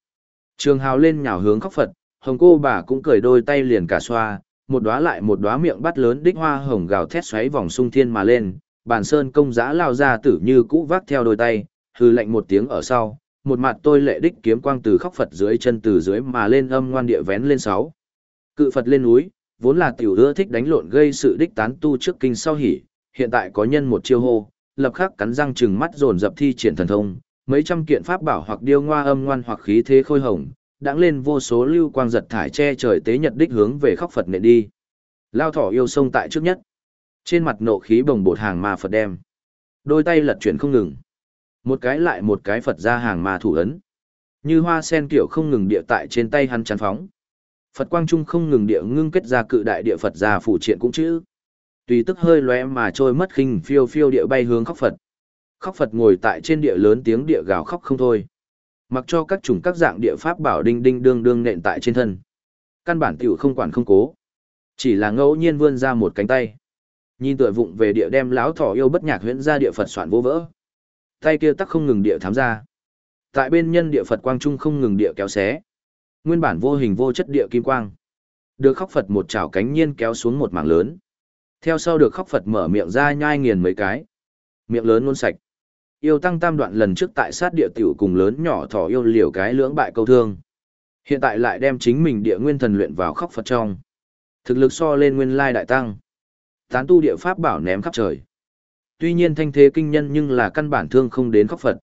Trường hào lên nhào hướng khóc Phật, hồng cô bà cũng cười đôi tay liền cả xoa, một đóa lại một đóa miệng bắt lớn đích hoa hồng gào thét xoáy vòng sung thiên mà lên, bàn sơn công giã lao ra tử như cũ vác theo đôi tay, hư lệnh một tiếng ở sau, một mặt tôi lệ đích kiếm quang từ khóc Phật dưới chân từ dưới mà lên âm ngoan địa vén lên sáu. Cự Phật lên núi, vốn là tiểu ưa thích đánh lộn gây sự đích tán tu trước kinh sau hỉ, hiện tại có nhân một chiêu hô, lập khắc cắn răng trừng mắt dồn dập thi triển thần thông, mấy trăm kiện pháp bảo hoặc điêu ngoa âm ngoan hoặc khí thế khôi hồng, đãng lên vô số lưu quang giật thải che trời tế nhật đích hướng về khóc Phật nện đi. Lao thỏ yêu sông tại trước nhất. Trên mặt nộ khí bồng bột hàng ma Phật đem. Đôi tay lật chuyển không ngừng. Một cái lại một cái Phật ra hàng ma thủ ấn. Như hoa sen kiểu không ngừng địa tại trên tay hắn chắn phóng. Phật quang trung không ngừng địa ngưng kết ra cự đại địa Phật ra phủ triện cũng chữ. Tùy tức hơi lóe mà trôi mất khinh phiêu phiêu địa bay hướng khóc Phật. Khóc Phật ngồi tại trên địa lớn tiếng địa gào khóc không thôi. Mặc cho các chủng các dạng địa pháp bảo đinh đinh đương đương nện tại trên thân. Căn bản tiểu không quản không cố. Chỉ là ngẫu nhiên vươn ra một cánh tay. Nhìn tựa vụng về địa đem láo thỏ yêu bất nhạc huyễn ra địa Phật soạn vô vỡ. Tay kia tắc không ngừng địa thám ra. Tại bên nhân địa Phật quang trung không ngừng địa kéo xé. Nguyên bản vô hình vô chất địa kim quang. Được khóc Phật một chảo cánh nhiên kéo xuống một mảng lớn. Theo sau được khóc Phật mở miệng ra nhai nghiền mấy cái. Miệng lớn luôn sạch. Yêu tăng tam đoạn lần trước tại sát địa tiểu cùng lớn nhỏ thỏ yêu liều cái lưỡng bại câu thương. Hiện tại lại đem chính mình địa nguyên thần luyện vào khóc Phật trong. Thực lực so lên nguyên lai đại tăng. Tán tu địa pháp bảo ném khắp trời. Tuy nhiên thanh thế kinh nhân nhưng là căn bản thương không đến khóc Phật.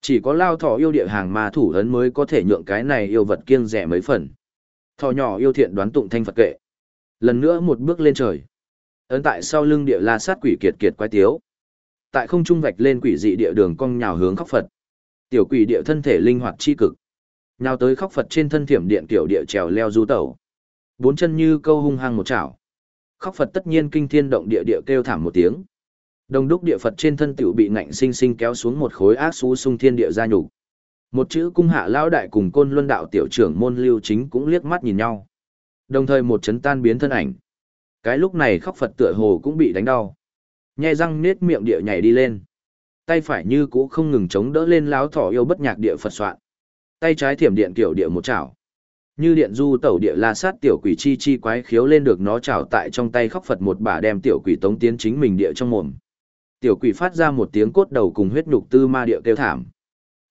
Chỉ có lao thỏ yêu địa hàng ma thủ ấn mới có thể nhượng cái này yêu vật kiêng rẻ mấy phần. Thỏ nhỏ yêu thiện đoán tụng thanh Phật kệ. Lần nữa một bước lên trời. Ấn tại sau lưng địa la sát quỷ kiệt kiệt quái tiếu. Tại không trung vạch lên quỷ dị địa đường cong nhào hướng khóc Phật. Tiểu quỷ địa thân thể linh hoạt chi cực. Nhào tới khóc Phật trên thân thiểm điện tiểu địa trèo leo du tẩu. Bốn chân như câu hung hăng một chảo. Khóc Phật tất nhiên kinh thiên động địa địa kêu thảm một tiếng. Đồng đúc địa Phật trên thân tiểu bị ngạnh sinh sinh kéo xuống một khối ác xú sung thiên địa gia nhục. Một chữ cung hạ lão đại cùng côn luân đạo tiểu trưởng môn lưu chính cũng liếc mắt nhìn nhau. Đồng thời một chấn tan biến thân ảnh. Cái lúc này khóc Phật tựa hồ cũng bị đánh đau. Nhe răng nết miệng địa nhảy đi lên. Tay phải như cũ không ngừng chống đỡ lên láo thỏ yêu bất nhạc địa Phật soạn. Tay trái thiểm điện kiểu địa một chảo. Như điện du tẩu địa la sát tiểu quỷ chi chi quái khiếu lên được nó chảo tại trong tay khóc Phật một bà đem tiểu quỷ tống tiến chính mình địa trong mồm. Tiểu quỷ phát ra một tiếng cốt đầu cùng huyết nhục tư ma địa kêu thảm.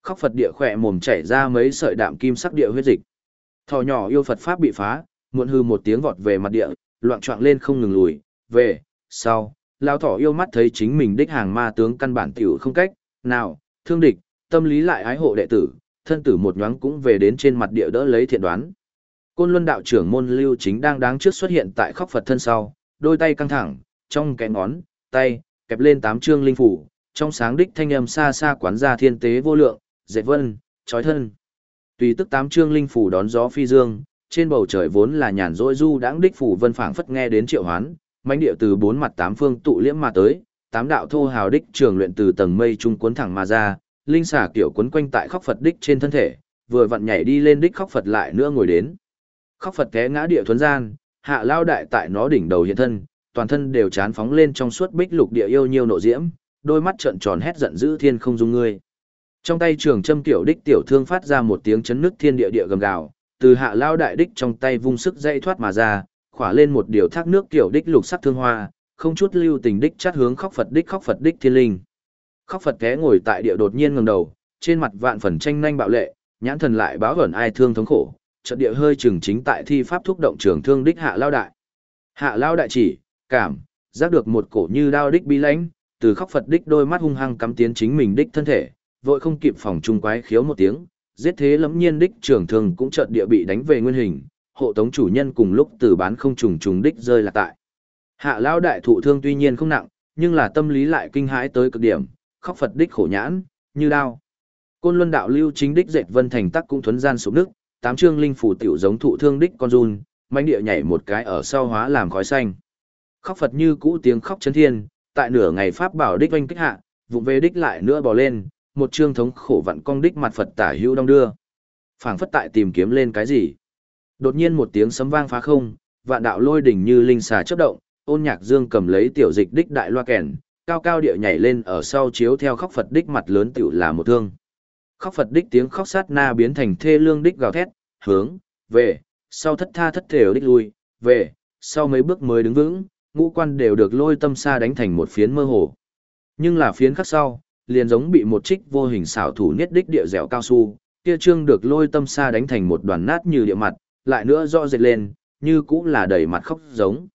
Khóc Phật địa khỏe mồm chảy ra mấy sợi đạm kim sắc địa huyết dịch. Thỏ nhỏ yêu Phật pháp bị phá, muộn hư một tiếng vọt về mặt địa, loạn trọng lên không ngừng lùi, về, sau, lao thỏ yêu mắt thấy chính mình đích hàng ma tướng căn bản tiểu không cách, nào, thương địch, tâm lý lại ái hộ đệ tử, thân tử một nhoáng cũng về đến trên mặt địa đỡ lấy thiện đoán. Côn Luân đạo trưởng môn lưu chính đang đáng trước xuất hiện tại khóc Phật thân sau, đôi tay căng thẳng, trong cái ngón, tay, kẹp lên tám chương linh phủ, trong sáng đích thanh âm xa xa quán ra thiên tế vô lượng, dệt vân, trói thân. Tùy tức tám chương linh phủ đón gió phi dương, trên bầu trời vốn là nhàn rỗi du đãng đích phủ vân phảng phất nghe đến triệu hoán, mãnh địa từ bốn mặt tám phương tụ liễm mà tới, tám đạo thô hào đích trường luyện từ tầng mây trung cuốn thẳng mà ra, linh xà kiểu cuốn quanh tại khóc Phật đích trên thân thể, vừa vặn nhảy đi lên đích khóc Phật lại nữa ngồi đến. Khóc Phật té ngã địa thuần gian, hạ lao đại tại nó đỉnh đầu hiện thân, toàn thân đều chán phóng lên trong suốt bích lục địa yêu nhiêu nộ diễm, đôi mắt trợn tròn hét giận dữ thiên không dung ngươi. Trong tay trường châm tiểu đích tiểu thương phát ra một tiếng chấn nứt thiên địa địa gầm gào, từ hạ lao đại đích trong tay vung sức dây thoát mà ra, khỏa lên một điều thác nước tiểu đích lục sắc thương hoa, không chút lưu tình đích chát hướng khóc Phật đích khóc Phật đích thiên linh. Khóc Phật té ngồi tại địa đột nhiên ngẩng đầu, trên mặt vạn phần tranh nhanh bạo lệ, nhãn thần lại báo gần ai thương thống khổ, chợt địa hơi chừng chính tại thi pháp thúc động trường thương đích hạ lao đại. Hạ lao đại chỉ, cảm, giác được một cổ như đao đích bi lãnh, từ khóc Phật đích đôi mắt hung hăng cắm tiến chính mình đích thân thể, vội không kịp phòng trung quái khiếu một tiếng, giết thế lẫm nhiên đích trường thường cũng chợt địa bị đánh về nguyên hình, hộ tống chủ nhân cùng lúc từ bán không trùng trùng đích rơi là tại. Hạ lao đại thụ thương tuy nhiên không nặng, nhưng là tâm lý lại kinh hãi tới cực điểm, khóc Phật đích khổ nhãn, như đao. Côn Luân đạo lưu chính đích dệt vân thành tắc cũng thuấn gian sụp nước, tám chương linh phủ tiểu giống thụ thương đích con run, mãnh địa nhảy một cái ở sau hóa làm khói xanh. Khóc Phật như cũ tiếng khóc chấn thiên, tại nửa ngày pháp bảo đích oanh kích hạ, vụng về đích lại nữa bò lên, một chương thống khổ vặn cong đích mặt Phật tả hữu đông đưa. Phảng phất tại tìm kiếm lên cái gì. Đột nhiên một tiếng sấm vang phá không, vạn đạo lôi đỉnh như linh xà chớp động, ôn nhạc dương cầm lấy tiểu dịch đích đại loa kèn, cao cao địa nhảy lên ở sau chiếu theo khóc Phật đích mặt lớn tiểu là một thương. Khóc Phật đích tiếng khóc sát na biến thành thê lương đích gào thét, hướng, về, sau thất tha thất thểu đích lui, về, sau mấy bước mới đứng vững, ngũ quan đều được lôi tâm xa đánh thành một phiến mơ hồ. Nhưng là phiến khắc sau, liền giống bị một trích vô hình xảo thủ niết đích địa dẻo cao su, kia trương được lôi tâm xa đánh thành một đoàn nát như địa mặt, lại nữa rõ rệt lên, như cũng là đầy mặt khóc giống.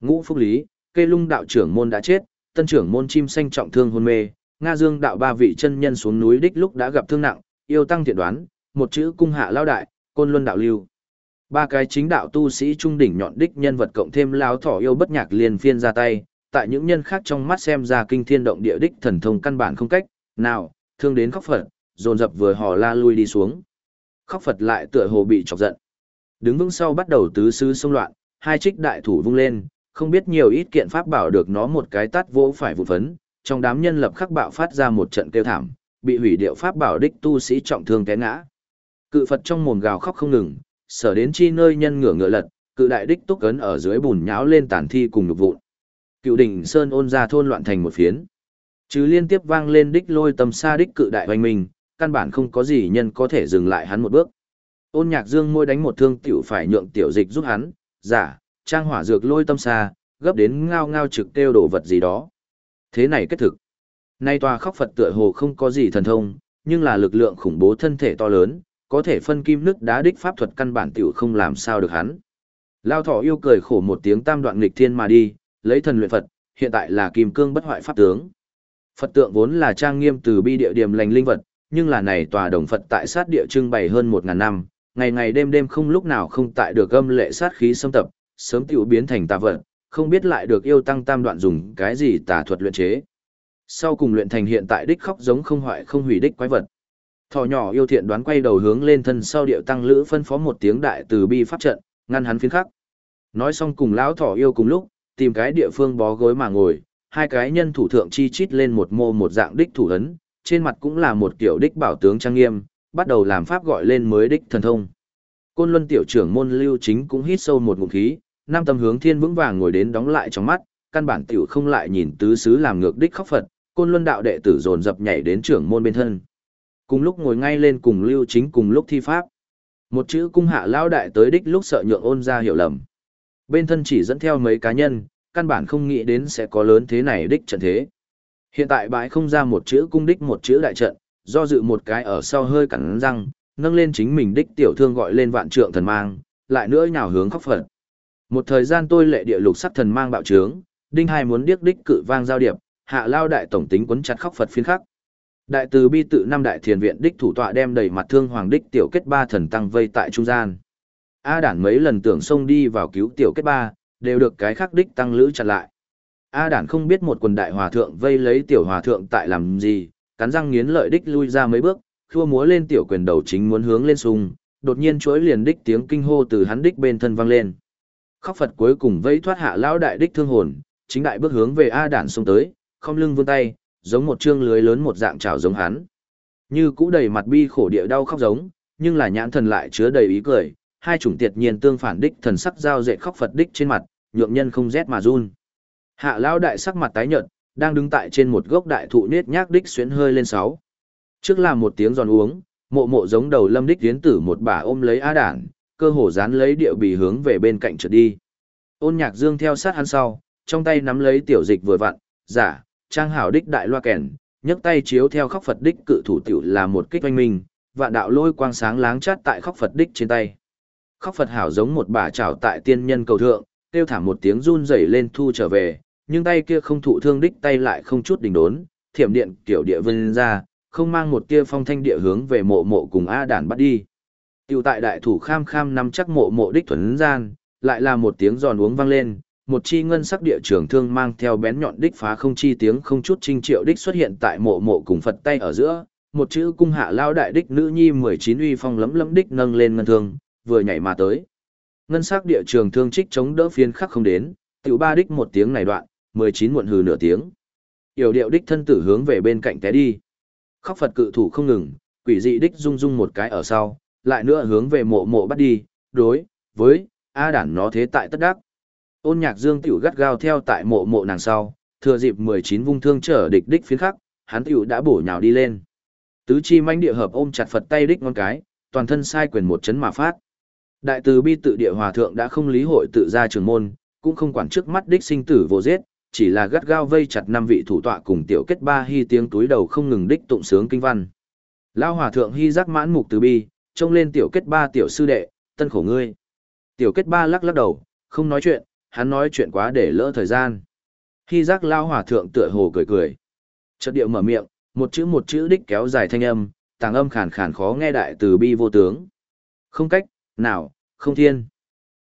Ngũ Phúc Lý, cây lung đạo trưởng môn đã chết, tân trưởng môn chim xanh trọng thương hôn mê, Nga Dương đạo ba vị chân nhân xuống núi đích lúc đã gặp thương nặng, yêu tăng thiện đoán, một chữ cung hạ lao đại, côn luân đạo lưu. Ba cái chính đạo tu sĩ trung đỉnh nhọn đích nhân vật cộng thêm lão thỏ yêu bất nhạc liền phiên ra tay, tại những nhân khác trong mắt xem ra kinh thiên động địa đích thần thông căn bản không cách, nào, thương đến khóc Phật, dồn dập vừa hò la lui đi xuống. Khóc Phật lại tựa hồ bị chọc giận. Đứng vững sau bắt đầu tứ sư xông loạn, hai trích đại thủ vung lên, không biết nhiều ít kiện pháp bảo được nó một cái tát vỗ phải vụ phấn, trong đám nhân lập khắc bạo phát ra một trận kêu thảm, bị hủy điệu pháp bảo đích tu sĩ trọng thương té ngã. Cự Phật trong mồm gào khóc không ngừng, sở đến chi nơi nhân ngửa ngựa lật, cự đại đích túc ấn ở dưới bùn nháo lên tàn thi cùng nhục vụn. Cựu đỉnh sơn ôn ra thôn loạn thành một phiến. Chứ liên tiếp vang lên đích lôi tầm xa đích cự đại hoành mình, căn bản không có gì nhân có thể dừng lại hắn một bước. Ôn nhạc dương môi đánh một thương tiểu phải nhượng tiểu dịch giúp hắn, giả, trang hỏa dược lôi tâm xa, gấp đến ngao ngao trực tiêu đổ vật gì đó. Thế này kết thực. Nay tòa khóc Phật tựa hồ không có gì thần thông, nhưng là lực lượng khủng bố thân thể to lớn, có thể phân kim nước đá đích pháp thuật căn bản tiểu không làm sao được hắn. Lao thọ yêu cười khổ một tiếng tam đoạn nghịch thiên mà đi, lấy thần luyện Phật, hiện tại là kim cương bất hoại pháp tướng. Phật tượng vốn là trang nghiêm từ bi địa điểm lành linh vật, nhưng là này tòa đồng Phật tại sát địa trưng bày hơn một ngàn năm, ngày ngày đêm đêm không lúc nào không tại được âm lệ sát khí xâm tập, sớm tiểu biến thành tà vật, không biết lại được yêu tăng tam đoạn dùng cái gì tà thuật luyện chế. Sau cùng luyện thành hiện tại đích khóc giống không hoại không hủy đích quái vật. Thỏ nhỏ yêu thiện đoán quay đầu hướng lên thân sau điệu tăng lữ phân phó một tiếng đại từ bi pháp trận, ngăn hắn phiến khắc. Nói xong cùng lão thỏ yêu cùng lúc, tìm cái địa phương bó gối mà ngồi, hai cái nhân thủ thượng chi chít lên một mô một dạng đích thủ ấn, trên mặt cũng là một kiểu đích bảo tướng trang nghiêm, bắt đầu làm pháp gọi lên mới đích thần thông. Côn Luân tiểu trưởng môn Lưu Chính cũng hít sâu một ngụm khí, nam tâm hướng thiên vững vàng ngồi đến đóng lại trong mắt, căn bản tiểu không lại nhìn tứ xứ làm ngược đích khóc Phật, Côn Luân đạo đệ tử dồn dập nhảy đến trưởng môn bên thân. Cùng lúc ngồi ngay lên cùng Lưu Chính cùng lúc thi pháp. Một chữ cung hạ lao đại tới đích lúc sợ nhượng ôn ra hiểu lầm. Bên thân chỉ dẫn theo mấy cá nhân, căn bản không nghĩ đến sẽ có lớn thế này đích trận thế. Hiện tại bãi không ra một chữ cung đích một chữ đại trận, do dự một cái ở sau hơi cắn răng, nâng lên chính mình đích tiểu thương gọi lên vạn trượng thần mang, lại nữa nhào hướng khóc phật. Một thời gian tôi lệ địa lục sắc thần mang bạo trướng, đinh hai muốn điếc đích cự vang giao điệp, hạ lao đại tổng tính quấn chặt khóc phật phiên khắc. Đại từ bi tự năm đại thiền viện đích thủ tọa đem đầy mặt thương hoàng đích tiểu kết ba thần tăng vây tại trung gian. A đản mấy lần tưởng xông đi vào cứu tiểu kết ba, đều được cái khắc đích tăng lữ chặn lại. A đản không biết một quần đại hòa thượng vây lấy tiểu hòa thượng tại làm gì, cắn răng nghiến lợi đích lui ra mấy bước, khua múa lên tiểu quyền đầu chính muốn hướng lên sung, đột nhiên chuỗi liền đích tiếng kinh hô từ hắn đích bên thân vang lên. Khóc Phật cuối cùng vây thoát hạ lão đại đích thương hồn, chính đại bước hướng về A đản xông tới, không lưng vươn tay, giống một trương lưới lớn một dạng trào giống hắn. Như cũ đầy mặt bi khổ địa đau khóc giống, nhưng là nhãn thần lại chứa đầy ý cười, hai chủng tiệt nhiên tương phản đích thần sắc giao dệt khóc Phật đích trên mặt, nhượng nhân không rét mà run. Hạ lão đại sắc mặt tái nhợt, đang đứng tại trên một gốc đại thụ nết nhác đích xuyến hơi lên sáu. Trước là một tiếng giòn uống, mộ mộ giống đầu lâm đích tiến tử một bà ôm lấy a đản, cơ hồ dán lấy điệu bì hướng về bên cạnh trượt đi. Ôn nhạc dương theo sát hắn sau, trong tay nắm lấy tiểu dịch vừa vặn, giả, trang hảo đích đại loa kèn, nhấc tay chiếu theo khóc Phật đích cự thủ tiểu là một kích oanh minh, vạn đạo lôi quang sáng láng chát tại khóc Phật đích trên tay. Khóc Phật hảo giống một bà trảo tại tiên nhân cầu thượng, kêu thảm một tiếng run rẩy lên thu trở về, nhưng tay kia không thụ thương đích tay lại không chút đình đốn, thiểm điện kiểu địa vân ra, không mang một tia phong thanh địa hướng về mộ mộ cùng A đản bắt đi. Tiểu tại đại thủ kham kham nắm chắc mộ mộ đích thuần gian, lại là một tiếng giòn uống vang lên, một chi ngân sắc địa trường thương mang theo bén nhọn đích phá không chi tiếng không chút trinh triệu đích xuất hiện tại mộ mộ cùng Phật tay ở giữa, một chữ cung hạ lao đại đích nữ nhi 19 uy phong lấm lấm đích nâng lên ngân thương, vừa nhảy mà tới. Ngân sắc địa trường thương trích chống đỡ phiến khắc không đến, tiểu ba đích một tiếng này đoạn, 19 muộn hừ nửa tiếng. Yểu điệu đích thân tử hướng về bên cạnh té đi. Khóc Phật cự thủ không ngừng, quỷ dị đích rung rung một cái ở sau, lại nữa hướng về mộ mộ bắt đi, đối, với, A đản nó thế tại tất đắc. Ôn nhạc dương tiểu gắt gao theo tại mộ mộ nàng sau, thừa dịp 19 vung thương trở địch đích phiến khắc, hắn tiểu đã bổ nhào đi lên. Tứ chi manh địa hợp ôm chặt Phật tay đích ngón cái, toàn thân sai quyền một chấn mà phát. Đại từ bi tự địa hòa thượng đã không lý hội tự ra trường môn, cũng không quản trước mắt đích sinh tử vô giết, chỉ là gắt gao vây chặt năm vị thủ tọa cùng tiểu kết ba hy tiếng túi đầu không ngừng đích tụng sướng kinh văn. Lao hòa thượng hy giác mãn mục từ bi, trông lên tiểu kết ba tiểu sư đệ, tân khổ ngươi. Tiểu kết ba lắc lắc đầu, không nói chuyện, hắn nói chuyện quá để lỡ thời gian. Hy giác lao hòa thượng tựa hồ cười cười. Chất điệu mở miệng, một chữ một chữ đích kéo dài thanh âm, tàng âm khàn khàn khó nghe đại từ bi vô tướng. Không cách, nào, không thiên.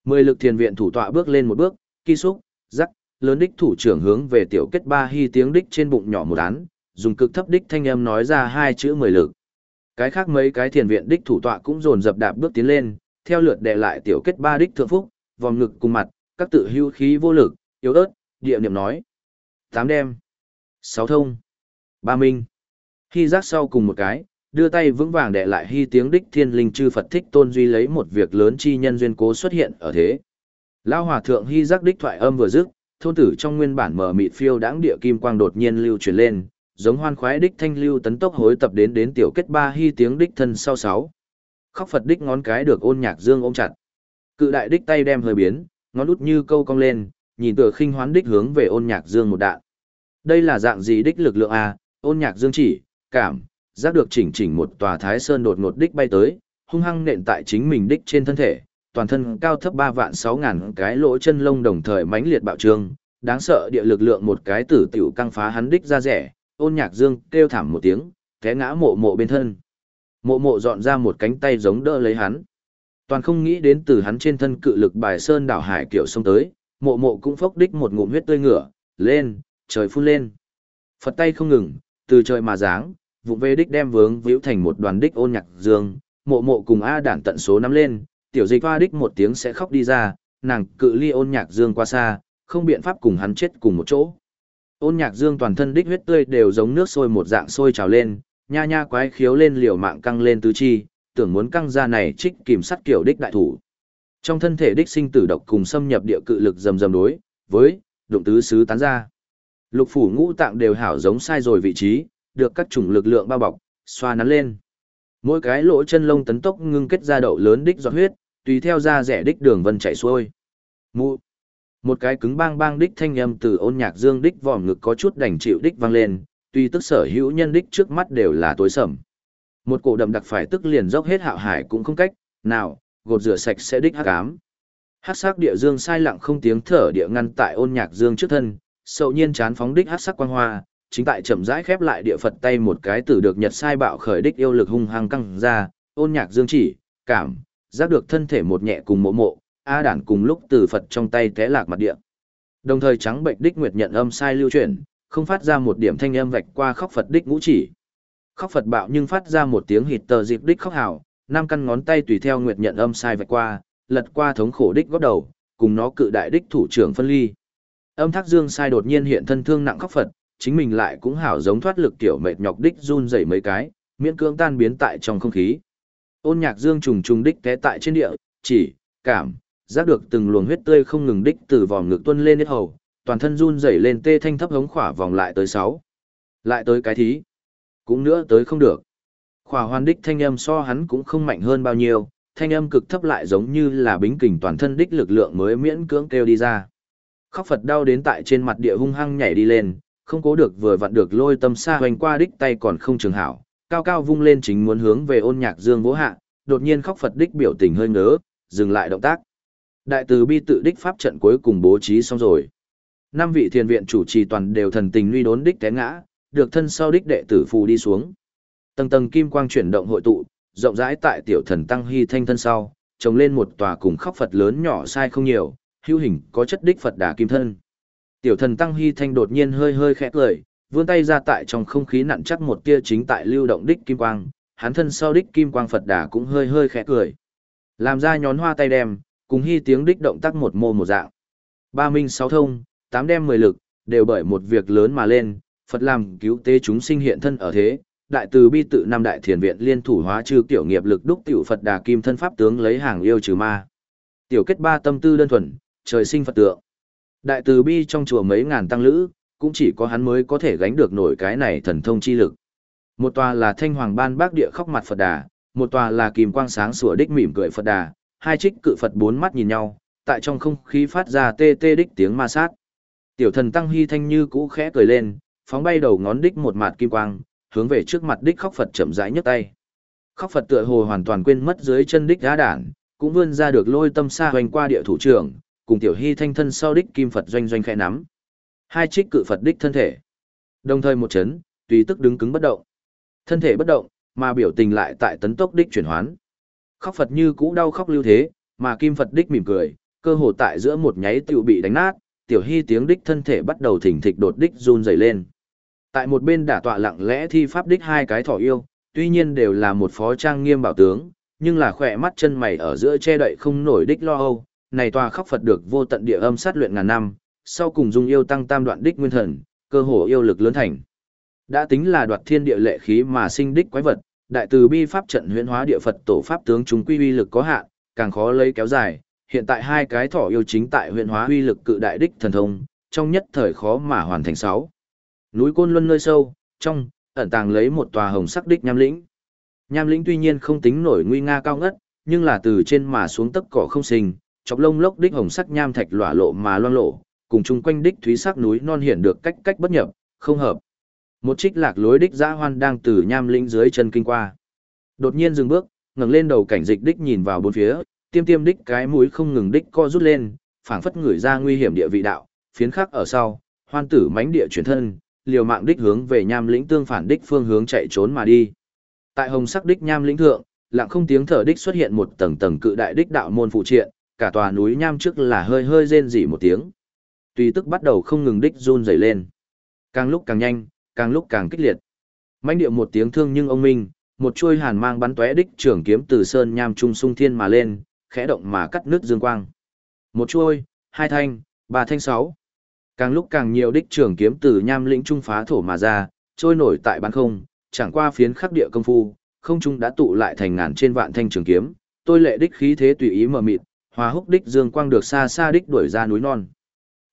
Mười lực thiền viện thủ tọa bước lên một bước, kỳ xúc, rắc, lớn đích thủ trưởng hướng về tiểu kết ba hy tiếng đích trên bụng nhỏ một án, dùng cực thấp đích thanh âm nói ra hai chữ mười lực. Cái khác mấy cái thiền viện đích thủ tọa cũng dồn dập đạp bước tiến lên, theo lượt đè lại tiểu kết ba đích thượng phúc, vòng ngực cùng mặt, các tự hưu khí vô lực, yếu ớt, địa niệm nói. Tám đem. Sáu thông. Ba minh. Khi giác sau cùng một cái, đưa tay vững vàng để lại hy tiếng đích thiên linh chư Phật thích tôn duy lấy một việc lớn chi nhân duyên cố xuất hiện ở thế. Lao hòa thượng hy giác đích thoại âm vừa dứt, thôn tử trong nguyên bản mở mịt phiêu đãng địa kim quang đột nhiên lưu truyền lên, giống hoan khoái đích thanh lưu tấn tốc hối tập đến đến tiểu kết ba hy tiếng đích thân sau sáu. Khóc Phật đích ngón cái được ôn nhạc dương ôm chặt. Cự đại đích tay đem hơi biến, ngón út như câu cong lên, nhìn tựa khinh hoán đích hướng về ôn nhạc dương một đạn. Đây là dạng gì đích lực lượng a? Ôn nhạc dương chỉ, cảm, giác được chỉnh chỉnh một tòa thái sơn đột ngột đích bay tới, hung hăng nện tại chính mình đích trên thân thể, toàn thân cao thấp ba vạn sáu ngàn cái lỗ chân lông đồng thời mãnh liệt bạo trương, đáng sợ địa lực lượng một cái tử tiểu căng phá hắn đích ra rẻ, ôn nhạc dương kêu thảm một tiếng, té ngã mộ mộ bên thân. Mộ mộ dọn ra một cánh tay giống đỡ lấy hắn. Toàn không nghĩ đến từ hắn trên thân cự lực bài sơn đảo hải kiểu sông tới, mộ mộ cũng phốc đích một ngụm huyết tươi ngửa, lên, trời phun lên. Phật tay không ngừng, từ trời mà giáng, vụ về đích đem vướng víu thành một đoàn đích ôn nhạc dương, mộ mộ cùng A đản tận số nắm lên, tiểu dịch hoa đích một tiếng sẽ khóc đi ra, nàng cự ly ôn nhạc dương qua xa, không biện pháp cùng hắn chết cùng một chỗ. Ôn nhạc dương toàn thân đích huyết tươi đều giống nước sôi một dạng sôi trào lên, nha nha quái khiếu lên liều mạng căng lên tứ chi, tưởng muốn căng ra này trích kìm sắt kiểu đích đại thủ. Trong thân thể đích sinh tử độc cùng xâm nhập địa cự lực dầm dầm đối, với, đụng tứ xứ tán ra. Lục phủ ngũ tạng đều hảo giống sai rồi vị trí, được các chủng lực lượng bao bọc, xoa nắn lên. Mỗi cái lỗ chân lông tấn tốc ngưng kết ra đậu lớn đích giọt huyết, tùy theo ra rẻ đích đường vân chảy xuôi. Mụ. Một cái cứng bang bang đích thanh âm từ ôn nhạc dương đích vòm ngực có chút đành chịu đích vang lên, tuy tức sở hữu nhân đích trước mắt đều là tối sầm. Một cổ đậm đặc phải tức liền dốc hết hạo hải cũng không cách, nào, gột rửa sạch sẽ đích hắc ám. Hắc sắc địa dương sai lặng không tiếng thở địa ngăn tại ôn nhạc dương trước thân, sậu nhiên chán phóng đích hắc sắc quang hoa, chính tại chậm rãi khép lại địa Phật tay một cái tử được nhật sai bạo khởi đích yêu lực hung hăng căng ra, ôn nhạc dương chỉ, cảm, giác được thân thể một nhẹ cùng mộ mộ, A đản cùng lúc từ Phật trong tay té lạc mặt địa. Đồng thời trắng bệnh đích nguyệt nhận âm sai lưu chuyển, không phát ra một điểm thanh âm vạch qua khóc Phật đích ngũ chỉ. Khóc Phật bạo nhưng phát ra một tiếng hịt tờ dịp đích khóc hào, năm căn ngón tay tùy theo nguyệt nhận âm sai vạch qua, lật qua thống khổ đích góp đầu, cùng nó cự đại đích thủ trưởng phân ly. Âm thác dương sai đột nhiên hiện thân thương nặng khóc Phật, chính mình lại cũng hảo giống thoát lực tiểu mệt nhọc đích run rẩy mấy cái, miễn cưỡng tan biến tại trong không khí. Ôn nhạc dương trùng trùng đích té tại trên địa, chỉ, cảm, giác được từng luồng huyết tươi không ngừng đích từ vòng ngực tuôn lên hết hầu, toàn thân run rẩy lên tê thanh thấp hống khỏa vòng lại tới sáu Lại tới cái thí. Cũng nữa tới không được. Khỏa hoàn đích thanh âm so hắn cũng không mạnh hơn bao nhiêu, thanh âm cực thấp lại giống như là bính kình toàn thân đích lực lượng mới miễn cưỡng kêu đi ra. Khóc Phật đau đến tại trên mặt địa hung hăng nhảy đi lên, không cố được vừa vặn được lôi tâm xa hoành qua đích tay còn không trường hảo, cao cao vung lên chính muốn hướng về ôn nhạc dương vỗ hạ, đột nhiên khóc Phật đích biểu tình hơi ngớ, dừng lại động tác. Đại từ bi tự đích pháp trận cuối cùng bố trí xong rồi. Năm vị thiền viện chủ trì toàn đều thần tình nguy đốn đích té ngã, được thân sau đích đệ tử phù đi xuống. Tầng tầng kim quang chuyển động hội tụ, rộng rãi tại tiểu thần tăng hy thanh thân sau, trồng lên một tòa cùng khóc Phật lớn nhỏ sai không nhiều, hữu hình có chất đích Phật đà kim thân. Tiểu thần tăng hy thanh đột nhiên hơi hơi khẽ cười, vươn tay ra tại trong không khí nặng chắc một tia chính tại lưu động đích kim quang, hắn thân sau đích kim quang Phật đà cũng hơi hơi khẽ cười. Làm ra nhón hoa tay đem, cùng hy tiếng đích động tác một mô một dạng. Ba minh sáu thông, tám đem mười lực, đều bởi một việc lớn mà lên, Phật làm cứu tế chúng sinh hiện thân ở thế, đại từ bi tự năm đại thiền viện liên thủ hóa trừ tiểu nghiệp lực đúc tiểu Phật đà kim thân pháp tướng lấy hàng yêu trừ ma. Tiểu kết ba tâm tư đơn thuần, trời sinh Phật tượng. Đại từ bi trong chùa mấy ngàn tăng lữ, cũng chỉ có hắn mới có thể gánh được nổi cái này thần thông chi lực. Một tòa là thanh hoàng ban bác địa khóc mặt Phật đà, một tòa là kìm quang sáng sủa đích mỉm cười Phật đà, hai trích cự Phật bốn mắt nhìn nhau, tại trong không khí phát ra tê tê đích tiếng ma sát. Tiểu thần tăng hy thanh như cũ khẽ cười lên, phóng bay đầu ngón đích một mặt kim quang, hướng về trước mặt đích khóc Phật chậm rãi nhấc tay. Khóc Phật tựa hồ hoàn toàn quên mất dưới chân đích giá đản, cũng vươn ra được lôi tâm xa hoành qua địa thủ trưởng, cùng tiểu hy thanh thân sau đích kim Phật doanh doanh khẽ nắm. Hai trích cự Phật đích thân thể. Đồng thời một chấn, tùy tức đứng cứng bất động. Thân thể bất động, mà biểu tình lại tại tấn tốc đích chuyển hoán. Khóc Phật như cũ đau khóc lưu thế, mà kim Phật đích mỉm cười, cơ hồ tại giữa một nháy tiểu bị đánh nát, tiểu hy tiếng đích thân thể bắt đầu thỉnh thịch đột đích run rẩy lên. Tại một bên đả tọa lặng lẽ thi pháp đích hai cái thỏ yêu, tuy nhiên đều là một phó trang nghiêm bảo tướng, nhưng là khỏe mắt chân mày ở giữa che đậy không nổi đích lo âu, này tòa khóc Phật được vô tận địa âm sát luyện ngàn năm, sau cùng dung yêu tăng tam đoạn đích nguyên thần, cơ hồ yêu lực lớn thành. Đã tính là đoạt thiên địa lệ khí mà sinh đích quái vật, đại từ bi pháp trận huyễn hóa địa Phật tổ pháp tướng chúng quy uy lực có hạn, càng khó lấy kéo dài, hiện tại hai cái thỏ yêu chính tại huyễn hóa uy lực cự đại đích thần thông, trong nhất thời khó mà hoàn thành sáu. Núi Côn Luân nơi sâu, trong, ẩn tàng lấy một tòa hồng sắc đích nham lĩnh. Nham lĩnh tuy nhiên không tính nổi nguy nga cao ngất, nhưng là từ trên mà xuống tấc cỏ không sinh, chọc lông lốc đích hồng sắc nham thạch lỏa lộ mà loang lộ, cùng chung quanh đích thúy sắc núi non hiển được cách cách bất nhập, không hợp. Một trích lạc lối đích dã hoan đang từ nham lĩnh dưới chân kinh qua. Đột nhiên dừng bước, ngẩng lên đầu cảnh dịch đích nhìn vào bốn phía, tiêm tiêm đích cái mũi không ngừng đích co rút lên, phảng phất người ra nguy hiểm địa vị đạo, phiến khắc ở sau, hoan tử mánh địa chuyển thân, liều mạng đích hướng về nham lĩnh tương phản đích phương hướng chạy trốn mà đi. Tại hồng sắc đích nham lĩnh thượng, lặng không tiếng thở đích xuất hiện một tầng tầng cự đại đích đạo môn phụ triện, cả tòa núi nham trước là hơi hơi rên rỉ một tiếng. Tùy tức bắt đầu không ngừng đích run rẩy lên. Càng lúc càng nhanh, càng lúc càng kích liệt. Mãnh điệu một tiếng thương nhưng ông minh, một chuôi hàn mang bắn tóe đích trưởng kiếm từ sơn nham trung sung thiên mà lên, khẽ động mà cắt nước dương quang. Một chuôi, hai thanh, ba thanh sáu. Càng lúc càng nhiều đích trưởng kiếm từ nham lĩnh trung phá thổ mà ra, trôi nổi tại ban không, chẳng qua phiến khắc địa công phu, không trung đã tụ lại thành ngàn trên vạn thanh trường kiếm, tôi lệ đích khí thế tùy ý mở mịt, hòa húc đích dương quang được xa xa đích đuổi ra núi non.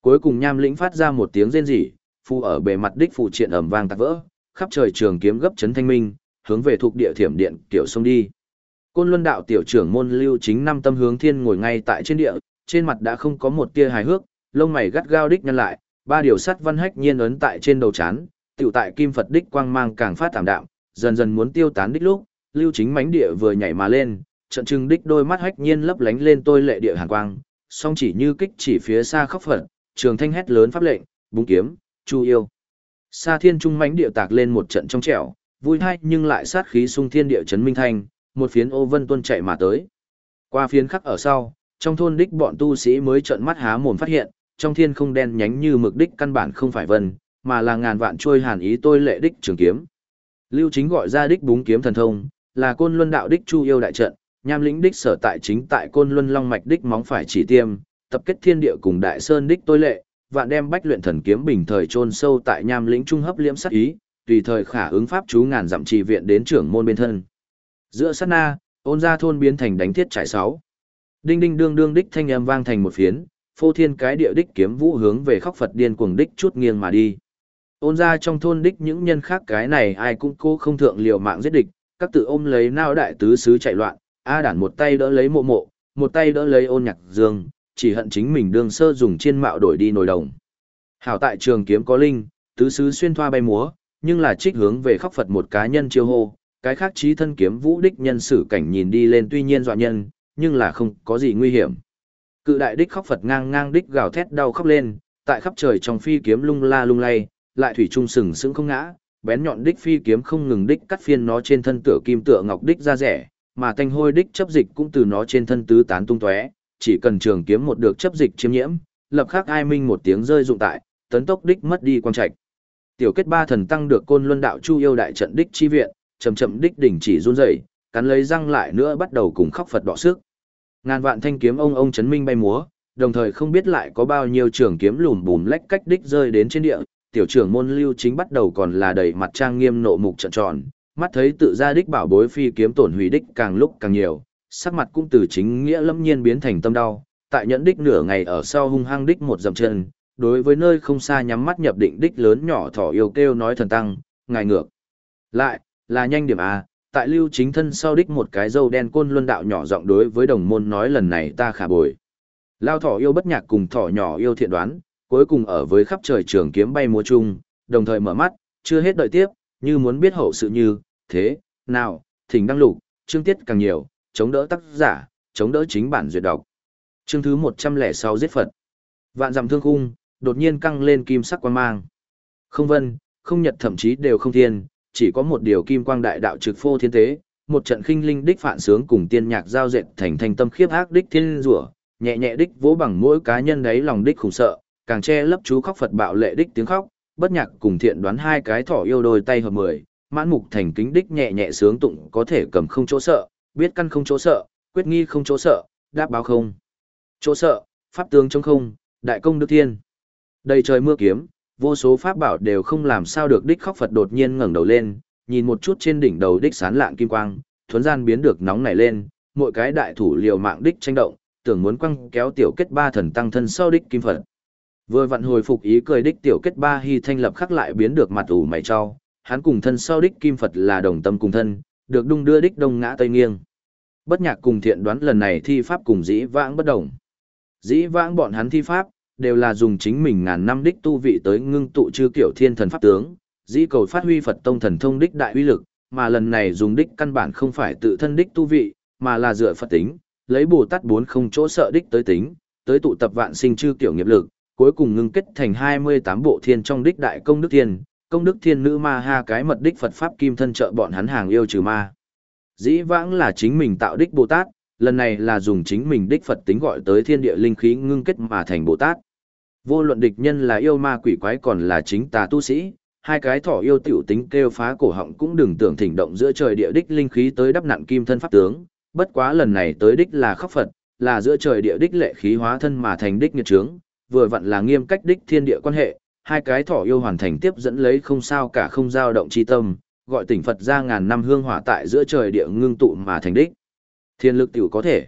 Cuối cùng nham lĩnh phát ra một tiếng rên rỉ, phu ở bề mặt đích phụ triện ầm vang tạc vỡ, khắp trời trường kiếm gấp chấn thanh minh, hướng về thuộc địa thiểm điện tiểu sông đi. Côn Luân đạo tiểu trưởng môn Lưu Chính năm tâm hướng thiên ngồi ngay tại trên địa, trên mặt đã không có một tia hài hước, lông mày gắt gao đích nhăn lại, ba điều sắt văn hách nhiên ấn tại trên đầu chán, tiểu tại kim Phật đích quang mang càng phát tạm đạm, dần dần muốn tiêu tán đích lúc, Lưu Chính mánh địa vừa nhảy mà lên, trận trừng đích đôi mắt hách nhiên lấp lánh lên tôi lệ địa hàn quang, song chỉ như kích chỉ phía xa khóc Phật, trường thanh hét lớn pháp lệnh, búng kiếm, chu yêu. Sa thiên trung mãnh địa tạc lên một trận trong trẻo, vui hay nhưng lại sát khí sung thiên địa chấn minh thanh, một phiến ô vân tuân chạy mà tới. Qua phiến khắc ở sau, trong thôn đích bọn tu sĩ mới trợn mắt há mồm phát hiện, trong thiên không đen nhánh như mực đích căn bản không phải vân, mà là ngàn vạn trôi hàn ý tôi lệ đích trường kiếm. Lưu Chính gọi ra đích búng kiếm thần thông, là côn luân đạo đích chu yêu đại trận, nham lĩnh đích sở tại chính tại côn luân long mạch đích móng phải chỉ tiêm, tập kết thiên địa cùng đại sơn đích tối lệ, vạn đem bách luyện thần kiếm bình thời chôn sâu tại nham lĩnh trung hấp liễm sát ý, tùy thời khả ứng pháp chú ngàn dặm trì viện đến trưởng môn bên thân. Giữa sát na, ôn gia thôn biến thành đánh thiết trải sáu. Đinh đinh đương đương đích thanh âm vang thành một phiến, phô thiên cái địa đích kiếm vũ hướng về khóc Phật điên cuồng đích chút nghiêng mà đi. Ôn gia trong thôn đích những nhân khác cái này ai cũng cô không thượng liều mạng giết địch, các tự ôm lấy nao đại tứ sứ chạy loạn, A đản một tay đỡ lấy mộ mộ, một tay đỡ lấy ôn nhạc dương, chỉ hận chính mình đương sơ dùng chiên mạo đổi đi nồi đồng. Hảo tại trường kiếm có linh, tứ sứ xuyên thoa bay múa, nhưng là trích hướng về khóc Phật một cá nhân chiêu hô, cái khác trí thân kiếm vũ đích nhân sử cảnh nhìn đi lên tuy nhiên dọa nhân, nhưng là không có gì nguy hiểm. Cự đại đích khóc Phật ngang ngang đích gào thét đau khóc lên, tại khắp trời trong phi kiếm lung la lung lay, lại thủy trung sừng sững không ngã, bén nhọn đích phi kiếm không ngừng đích cắt phiên nó trên thân tựa kim tựa ngọc đích ra rẻ, mà thanh hôi đích chấp dịch cũng từ nó trên thân tứ tán tung tóe, chỉ cần trường kiếm một được chấp dịch chiếm nhiễm, lập khắc ai minh một tiếng rơi dụng tại, tấn tốc đích mất đi quang trạch. Tiểu kết ba thần tăng được côn luân đạo chu yêu đại trận đích chi viện, chậm chậm đích đỉnh chỉ run rẩy, cắn lấy răng lại nữa bắt đầu cùng khóc Phật đọ sức. Ngàn vạn thanh kiếm ông ông chấn minh bay múa, đồng thời không biết lại có bao nhiêu trường kiếm lùm bùm lách cách đích rơi đến trên địa, tiểu trưởng môn lưu chính bắt đầu còn là đầy mặt trang nghiêm nộ mục trận tròn, mắt thấy tự ra đích bảo bối phi kiếm tổn hủy đích càng lúc càng nhiều, sắc mặt cũng từ chính nghĩa lâm nhiên biến thành tâm đau, tại nhẫn đích nửa ngày ở sau hung hăng đích một dầm chân, đối với nơi không xa nhắm mắt nhập định đích lớn nhỏ thỏ yêu kêu nói thần tăng, ngài ngược. Lại, là nhanh điểm A, tại lưu chính thân sau đích một cái dâu đen côn luân đạo nhỏ giọng đối với đồng môn nói lần này ta khả bồi. Lao thỏ yêu bất nhạc cùng thỏ nhỏ yêu thiện đoán, cuối cùng ở với khắp trời trường kiếm bay múa chung, đồng thời mở mắt, chưa hết đợi tiếp, như muốn biết hậu sự như, thế, nào, thỉnh đăng lục, chương tiết càng nhiều, chống đỡ tác giả, chống đỡ chính bản duyệt đọc. Chương thứ 106 giết Phật. Vạn dặm thương khung, đột nhiên căng lên kim sắc quang mang. Không vân, không nhật thậm chí đều không thiên, chỉ có một điều kim quang đại đạo trực phô thiên tế, một trận khinh linh đích phản sướng cùng tiên nhạc giao dệt thành thành tâm khiếp ác đích thiên rủa, nhẹ nhẹ đích vỗ bằng mỗi cá nhân đấy lòng đích khủng sợ, càng che lấp chú khóc Phật bạo lệ đích tiếng khóc, bất nhạc cùng thiện đoán hai cái thỏ yêu đôi tay hợp mười, mãn mục thành kính đích nhẹ nhẹ sướng tụng có thể cầm không chỗ sợ, biết căn không chỗ sợ, quyết nghi không chỗ sợ, đáp báo không. Chỗ sợ, pháp tướng trong không, đại công đức thiên. Đầy trời mưa kiếm, vô số pháp bảo đều không làm sao được đích khóc Phật đột nhiên ngẩng đầu lên, nhìn một chút trên đỉnh đầu đích sán lạng kim quang, thuấn gian biến được nóng nảy lên, mỗi cái đại thủ liều mạng đích tranh động, tưởng muốn quăng kéo tiểu kết ba thần tăng thân sau đích kim Phật. Vừa vặn hồi phục ý cười đích tiểu kết ba hy thanh lập khắc lại biến được mặt ủ mày cho, hắn cùng thân sau đích kim Phật là đồng tâm cùng thân, được đung đưa đích đông ngã tây nghiêng. Bất nhạc cùng thiện đoán lần này thi pháp cùng dĩ vãng bất đồng. Dĩ vãng bọn hắn thi pháp, đều là dùng chính mình ngàn năm đích tu vị tới ngưng tụ chư kiểu thiên thần pháp tướng, dĩ cầu phát huy Phật tông thần thông đích đại uy lực, mà lần này dùng đích căn bản không phải tự thân đích tu vị, mà là dựa Phật tính, lấy Bồ Tát bốn không chỗ sợ đích tới tính, tới tụ tập vạn sinh chư kiểu nghiệp lực, cuối cùng ngưng kết thành 28 bộ thiên trong đích đại công đức thiên, công đức thiên nữ ma ha cái mật đích Phật pháp kim thân trợ bọn hắn hàng yêu trừ ma. Dĩ vãng là chính mình tạo đích Bồ Tát, lần này là dùng chính mình đích Phật tính gọi tới thiên địa linh khí ngưng kết mà thành Bồ Tát. Vô luận địch nhân là yêu ma quỷ quái còn là chính tà tu sĩ, hai cái thỏ yêu tiểu tính kêu phá cổ họng cũng đừng tưởng thỉnh động giữa trời địa đích linh khí tới đắp nặn kim thân pháp tướng, bất quá lần này tới đích là khắc Phật, là giữa trời địa đích lệ khí hóa thân mà thành đích nghiệt trướng, vừa vặn là nghiêm cách đích thiên địa quan hệ, hai cái thỏ yêu hoàn thành tiếp dẫn lấy không sao cả không dao động chi tâm, gọi tỉnh Phật ra ngàn năm hương hỏa tại giữa trời địa ngưng tụ mà thành đích. Thiên lực tiểu có thể.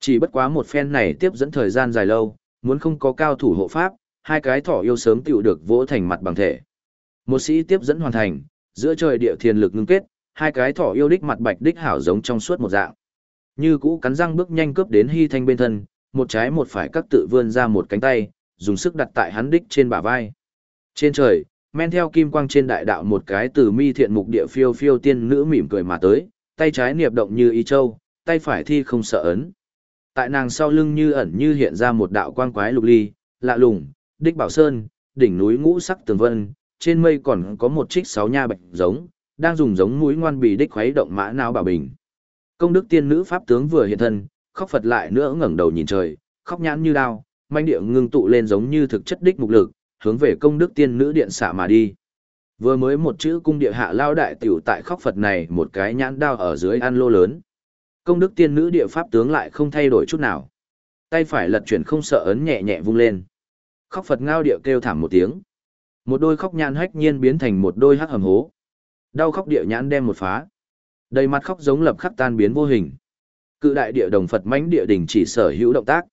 Chỉ bất quá một phen này tiếp dẫn thời gian dài lâu, muốn không có cao thủ hộ pháp, hai cái thỏ yêu sớm tiểu được vỗ thành mặt bằng thể. Một sĩ tiếp dẫn hoàn thành, giữa trời địa thiên lực ngưng kết, hai cái thỏ yêu đích mặt bạch đích hảo giống trong suốt một dạng. Như cũ cắn răng bước nhanh cướp đến hy thanh bên thân, một trái một phải các tự vươn ra một cánh tay, dùng sức đặt tại hắn đích trên bả vai. Trên trời, men theo kim quang trên đại đạo một cái từ mi thiện mục địa phiêu phiêu tiên nữ mỉm cười mà tới, tay trái niệm động như y châu, tay phải thi không sợ ấn. Tại nàng sau lưng như ẩn như hiện ra một đạo quang quái lục ly, lạ lùng, đích bảo sơn, đỉnh núi ngũ sắc tường vân, trên mây còn có một trích sáu nha bạch giống, đang dùng giống mũi ngoan bì đích khuấy động mã não bảo bình. Công đức tiên nữ pháp tướng vừa hiện thân, khóc Phật lại nữa ngẩng đầu nhìn trời, khóc nhãn như đao, manh địa ngưng tụ lên giống như thực chất đích mục lực, hướng về công đức tiên nữ điện xạ mà đi. Vừa mới một chữ cung địa hạ lao đại tiểu tại khóc Phật này một cái nhãn đao ở dưới ăn lô lớn. Công đức tiên nữ địa pháp tướng lại không thay đổi chút nào. Tay phải lật chuyển không sợ ấn nhẹ nhẹ vung lên. Khóc Phật ngao địa kêu thảm một tiếng. Một đôi khóc nhãn hách nhiên biến thành một đôi hắc hầm hố. Đau khóc địa nhãn đem một phá. Đầy mặt khóc giống lập khắc tan biến vô hình. Cự đại địa đồng Phật mãnh địa đỉnh chỉ sở hữu động tác.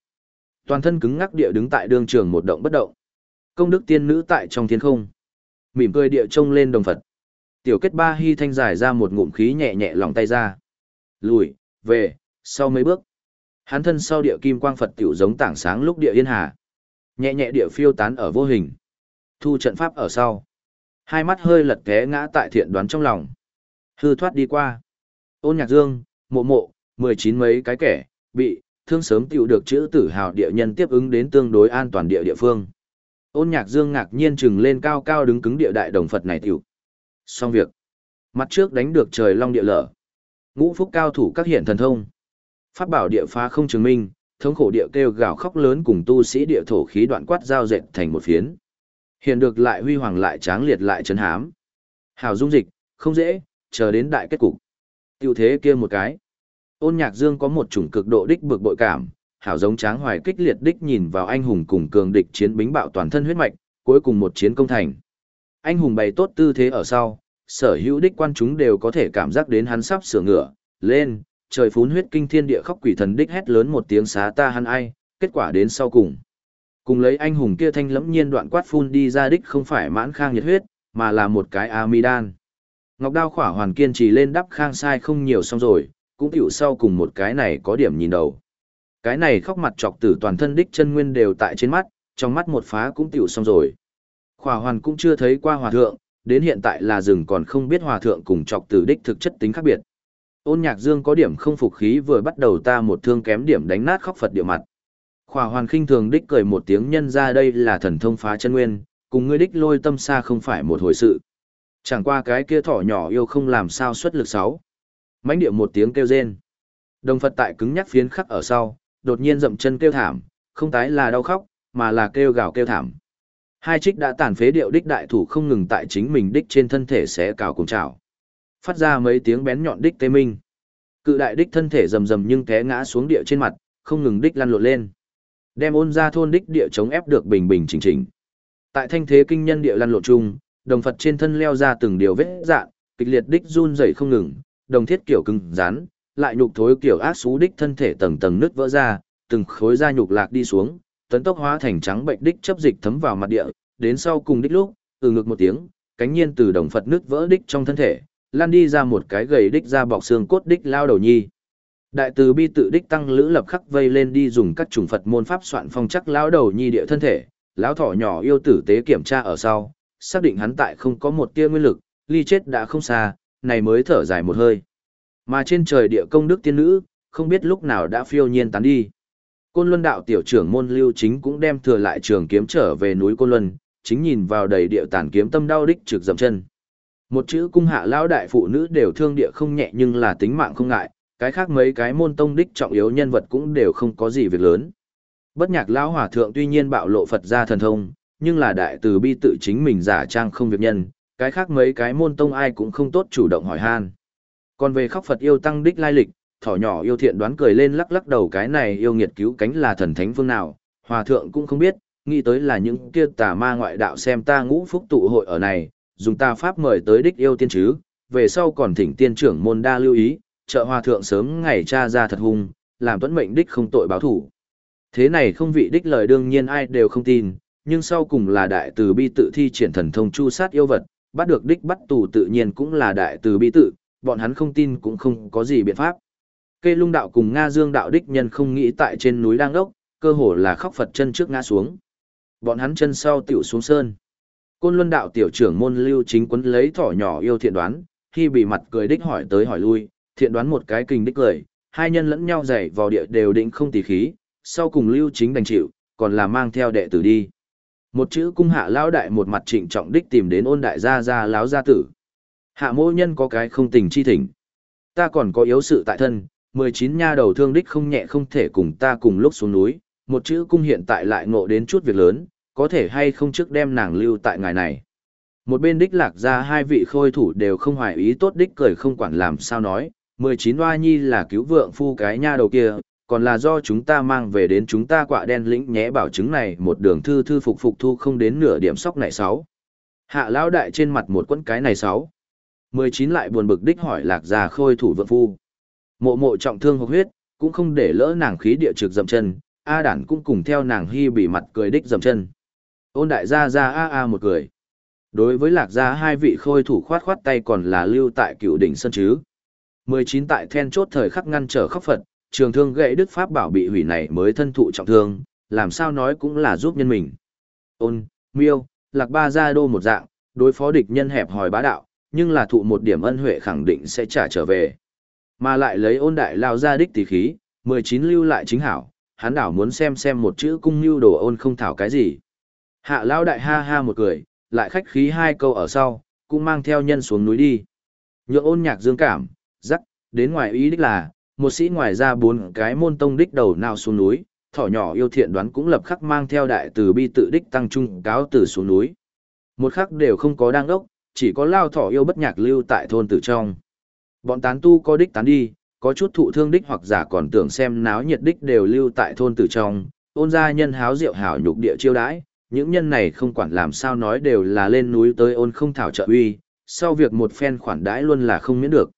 Toàn thân cứng ngắc địa đứng tại đường trường một động bất động. Công đức tiên nữ tại trong thiên không. Mỉm cười địa trông lên đồng Phật. Tiểu kết ba hy thanh giải ra một ngụm khí nhẹ nhẹ lòng tay ra. Lùi, về, sau mấy bước. Hắn thân sau địa kim quang Phật tiểu giống tảng sáng lúc địa yên hà. Nhẹ nhẹ địa phiêu tán ở vô hình. Thu trận pháp ở sau. Hai mắt hơi lật té ngã tại thiện đoán trong lòng. Hư thoát đi qua. Ôn nhạc dương, mộ mộ, mười chín mấy cái kẻ, bị, thương sớm tiểu được chữ tử hào địa nhân tiếp ứng đến tương đối an toàn địa địa phương. Ôn nhạc dương ngạc nhiên chừng lên cao cao đứng cứng địa đại đồng Phật này tiểu. Xong việc. Mặt trước đánh được trời long địa lở. Ngũ phúc cao thủ các hiện thần thông. Pháp bảo địa phá không chứng minh, thống khổ địa kêu gào khóc lớn cùng tu sĩ địa thổ khí đoạn quát giao dệt thành một phiến. Hiện được lại huy hoàng lại tráng liệt lại chấn hám. Hào dung dịch, không dễ, chờ đến đại kết cục. Tiểu thế kia một cái. Ôn nhạc dương có một chủng cực độ đích bực bội cảm, hảo giống tráng hoài kích liệt đích nhìn vào anh hùng cùng cường địch chiến bính bạo toàn thân huyết mạch, cuối cùng một chiến công thành. Anh hùng bày tốt tư thế ở sau, sở hữu đích quan chúng đều có thể cảm giác đến hắn sắp sửa ngựa, lên, trời phún huyết kinh thiên địa khóc quỷ thần đích hét lớn một tiếng xá ta hắn ai, kết quả đến sau cùng. Cùng lấy anh hùng kia thanh lẫm nhiên đoạn quát phun đi ra đích không phải mãn khang nhiệt huyết, mà là một cái amidan. Ngọc đao khỏa hoàn kiên trì lên đắp khang sai không nhiều xong rồi, cũng tiểu sau cùng một cái này có điểm nhìn đầu. Cái này khóc mặt chọc tử toàn thân đích chân nguyên đều tại trên mắt, trong mắt một phá cũng tiểu xong rồi. Khỏa hoàn cũng chưa thấy qua hòa thượng, đến hiện tại là rừng còn không biết hòa thượng cùng chọc tử đích thực chất tính khác biệt. Ôn nhạc dương có điểm không phục khí vừa bắt đầu ta một thương kém điểm đánh nát khóc Phật địa mặt. Khỏa hoàn khinh thường đích cười một tiếng nhân ra đây là thần thông phá chân nguyên, cùng ngươi đích lôi tâm xa không phải một hồi sự. Chẳng qua cái kia thỏ nhỏ yêu không làm sao xuất lực sáu mãnh địa một tiếng kêu rên. Đồng Phật tại cứng nhắc phiến khắc ở sau, đột nhiên dậm chân kêu thảm, không tái là đau khóc, mà là kêu gào kêu thảm. Hai trích đã tàn phế điệu đích đại thủ không ngừng tại chính mình đích trên thân thể sẽ cào cùng chảo. Phát ra mấy tiếng bén nhọn đích tê minh. Cự đại đích thân thể rầm rầm nhưng té ngã xuống địa trên mặt, không ngừng đích lăn lộn lên. Đem ôn ra thôn đích địa chống ép được bình bình chỉnh chỉnh. Tại thanh thế kinh nhân địa lăn lộn chung, đồng Phật trên thân leo ra từng điều vết dạn, kịch liệt đích run rẩy không ngừng, đồng thiết kiểu cứng rắn, lại nhục thối kiểu ác xú đích thân thể tầng tầng nứt vỡ ra, từng khối da nhục lạc đi xuống, tấn tốc hóa thành trắng bệnh đích chấp dịch thấm vào mặt địa, đến sau cùng đích lúc, từ ngực một tiếng, cánh nhiên từ đồng Phật nứt vỡ đích trong thân thể, lan đi ra một cái gầy đích ra bọc xương cốt đích lao đầu nhi. Đại từ bi tự đích tăng lữ lập khắc vây lên đi dùng các chủng Phật môn pháp soạn phong chắc lão đầu nhi địa thân thể, lão thỏ nhỏ yêu tử tế kiểm tra ở sau, xác định hắn tại không có một tia nguyên lực, ly chết đã không xa, này mới thở dài một hơi. Mà trên trời địa công đức tiên nữ, không biết lúc nào đã phiêu nhiên tán đi. Côn Luân đạo tiểu trưởng môn Lưu Chính cũng đem thừa lại trường kiếm trở về núi Côn Luân, chính nhìn vào đầy địa tàn kiếm tâm đau đích trực dậm chân. Một chữ cung hạ lão đại phụ nữ đều thương địa không nhẹ nhưng là tính mạng không ngại, cái khác mấy cái môn tông đích trọng yếu nhân vật cũng đều không có gì việc lớn. Bất nhạc lão hòa thượng tuy nhiên bạo lộ Phật gia thần thông, nhưng là đại từ bi tự chính mình giả trang không việc nhân, cái khác mấy cái môn tông ai cũng không tốt chủ động hỏi han. Còn về khóc Phật yêu tăng đích lai lịch, thỏ nhỏ yêu thiện đoán cười lên lắc lắc đầu cái này yêu nghiệt cứu cánh là thần thánh phương nào, hòa thượng cũng không biết, nghĩ tới là những kia tà ma ngoại đạo xem ta ngũ phúc tụ hội ở này, dùng ta pháp mời tới đích yêu tiên chứ, về sau còn thỉnh tiên trưởng môn đa lưu ý, trợ hòa thượng sớm ngày cha ra thật hung, làm tuấn mệnh đích không tội báo thủ. Thế này không vị đích lời đương nhiên ai đều không tin, nhưng sau cùng là đại từ bi tự thi triển thần thông chu sát yêu vật, bắt được đích bắt tù tự nhiên cũng là đại từ bi tự, bọn hắn không tin cũng không có gì biện pháp. Kê lung đạo cùng Nga dương đạo đích nhân không nghĩ tại trên núi đang đốc, cơ hồ là khóc Phật chân trước ngã xuống. Bọn hắn chân sau tiểu xuống sơn. Côn luân đạo tiểu trưởng môn lưu chính quấn lấy thỏ nhỏ yêu thiện đoán, khi bị mặt cười đích hỏi tới hỏi lui, thiện đoán một cái kinh đích cười, hai nhân lẫn nhau dày vào địa đều định không tỉ khí, sau cùng lưu chính đành chịu, còn là mang theo đệ tử đi. Một chữ cung hạ lão đại một mặt trịnh trọng đích tìm đến ôn đại gia gia lão gia tử. Hạ mỗ nhân có cái không tình chi thỉnh. Ta còn có yếu sự tại thân, 19 nha đầu thương đích không nhẹ không thể cùng ta cùng lúc xuống núi, một chữ cung hiện tại lại ngộ đến chút việc lớn, có thể hay không trước đem nàng lưu tại ngài này. Một bên đích lạc ra hai vị khôi thủ đều không hoài ý tốt đích cười không quản làm sao nói, mười chín oa nhi là cứu vượng phu cái nha đầu kia, còn là do chúng ta mang về đến chúng ta quạ đen lĩnh nhé bảo chứng này một đường thư thư phục phục thu không đến nửa điểm sóc này sáu. Hạ lão đại trên mặt một quẫn cái này sáu. 19 lại buồn bực đích hỏi lạc già khôi thủ vượng phu. Mộ mộ trọng thương hộc huyết, cũng không để lỡ nàng khí địa trực dầm chân, A đản cũng cùng theo nàng hy bị mặt cười đích dầm chân. Ôn đại gia ra A A một cười. Đối với lạc gia hai vị khôi thủ khoát khoát tay còn là lưu tại cựu đỉnh sân chứ. 19 tại then chốt thời khắc ngăn trở khắc Phật, trường thương gãy đức pháp bảo bị hủy này mới thân thụ trọng thương, làm sao nói cũng là giúp nhân mình. Ôn, miêu, lạc ba gia đô một dạng, đối phó địch nhân hẹp hòi bá đạo, nhưng là thụ một điểm ân huệ khẳng định sẽ trả trở về. Mà lại lấy ôn đại lao ra đích tỷ khí, 19 lưu lại chính hảo, hắn đảo muốn xem xem một chữ cung lưu đồ ôn không thảo cái gì. Hạ lao đại ha ha một cười, lại khách khí hai câu ở sau, cũng mang theo nhân xuống núi đi. Nhượng ôn nhạc dương cảm, rắc, đến ngoài ý đích là, một sĩ ngoài ra bốn cái môn tông đích đầu nào xuống núi, thỏ nhỏ yêu thiện đoán cũng lập khắc mang theo đại từ bi tự đích tăng trung cáo từ xuống núi. Một khắc đều không có đang đốc, chỉ có lao thỏ yêu bất nhạc lưu tại thôn tử trong. Bọn tán tu có đích tán đi, có chút thụ thương đích hoặc giả còn tưởng xem náo nhiệt đích đều lưu tại thôn tử trong, ôn gia nhân háo rượu hảo nhục địa chiêu đãi, những nhân này không quản làm sao nói đều là lên núi tới ôn không thảo trợ uy, sau việc một phen khoản đãi luôn là không miễn được.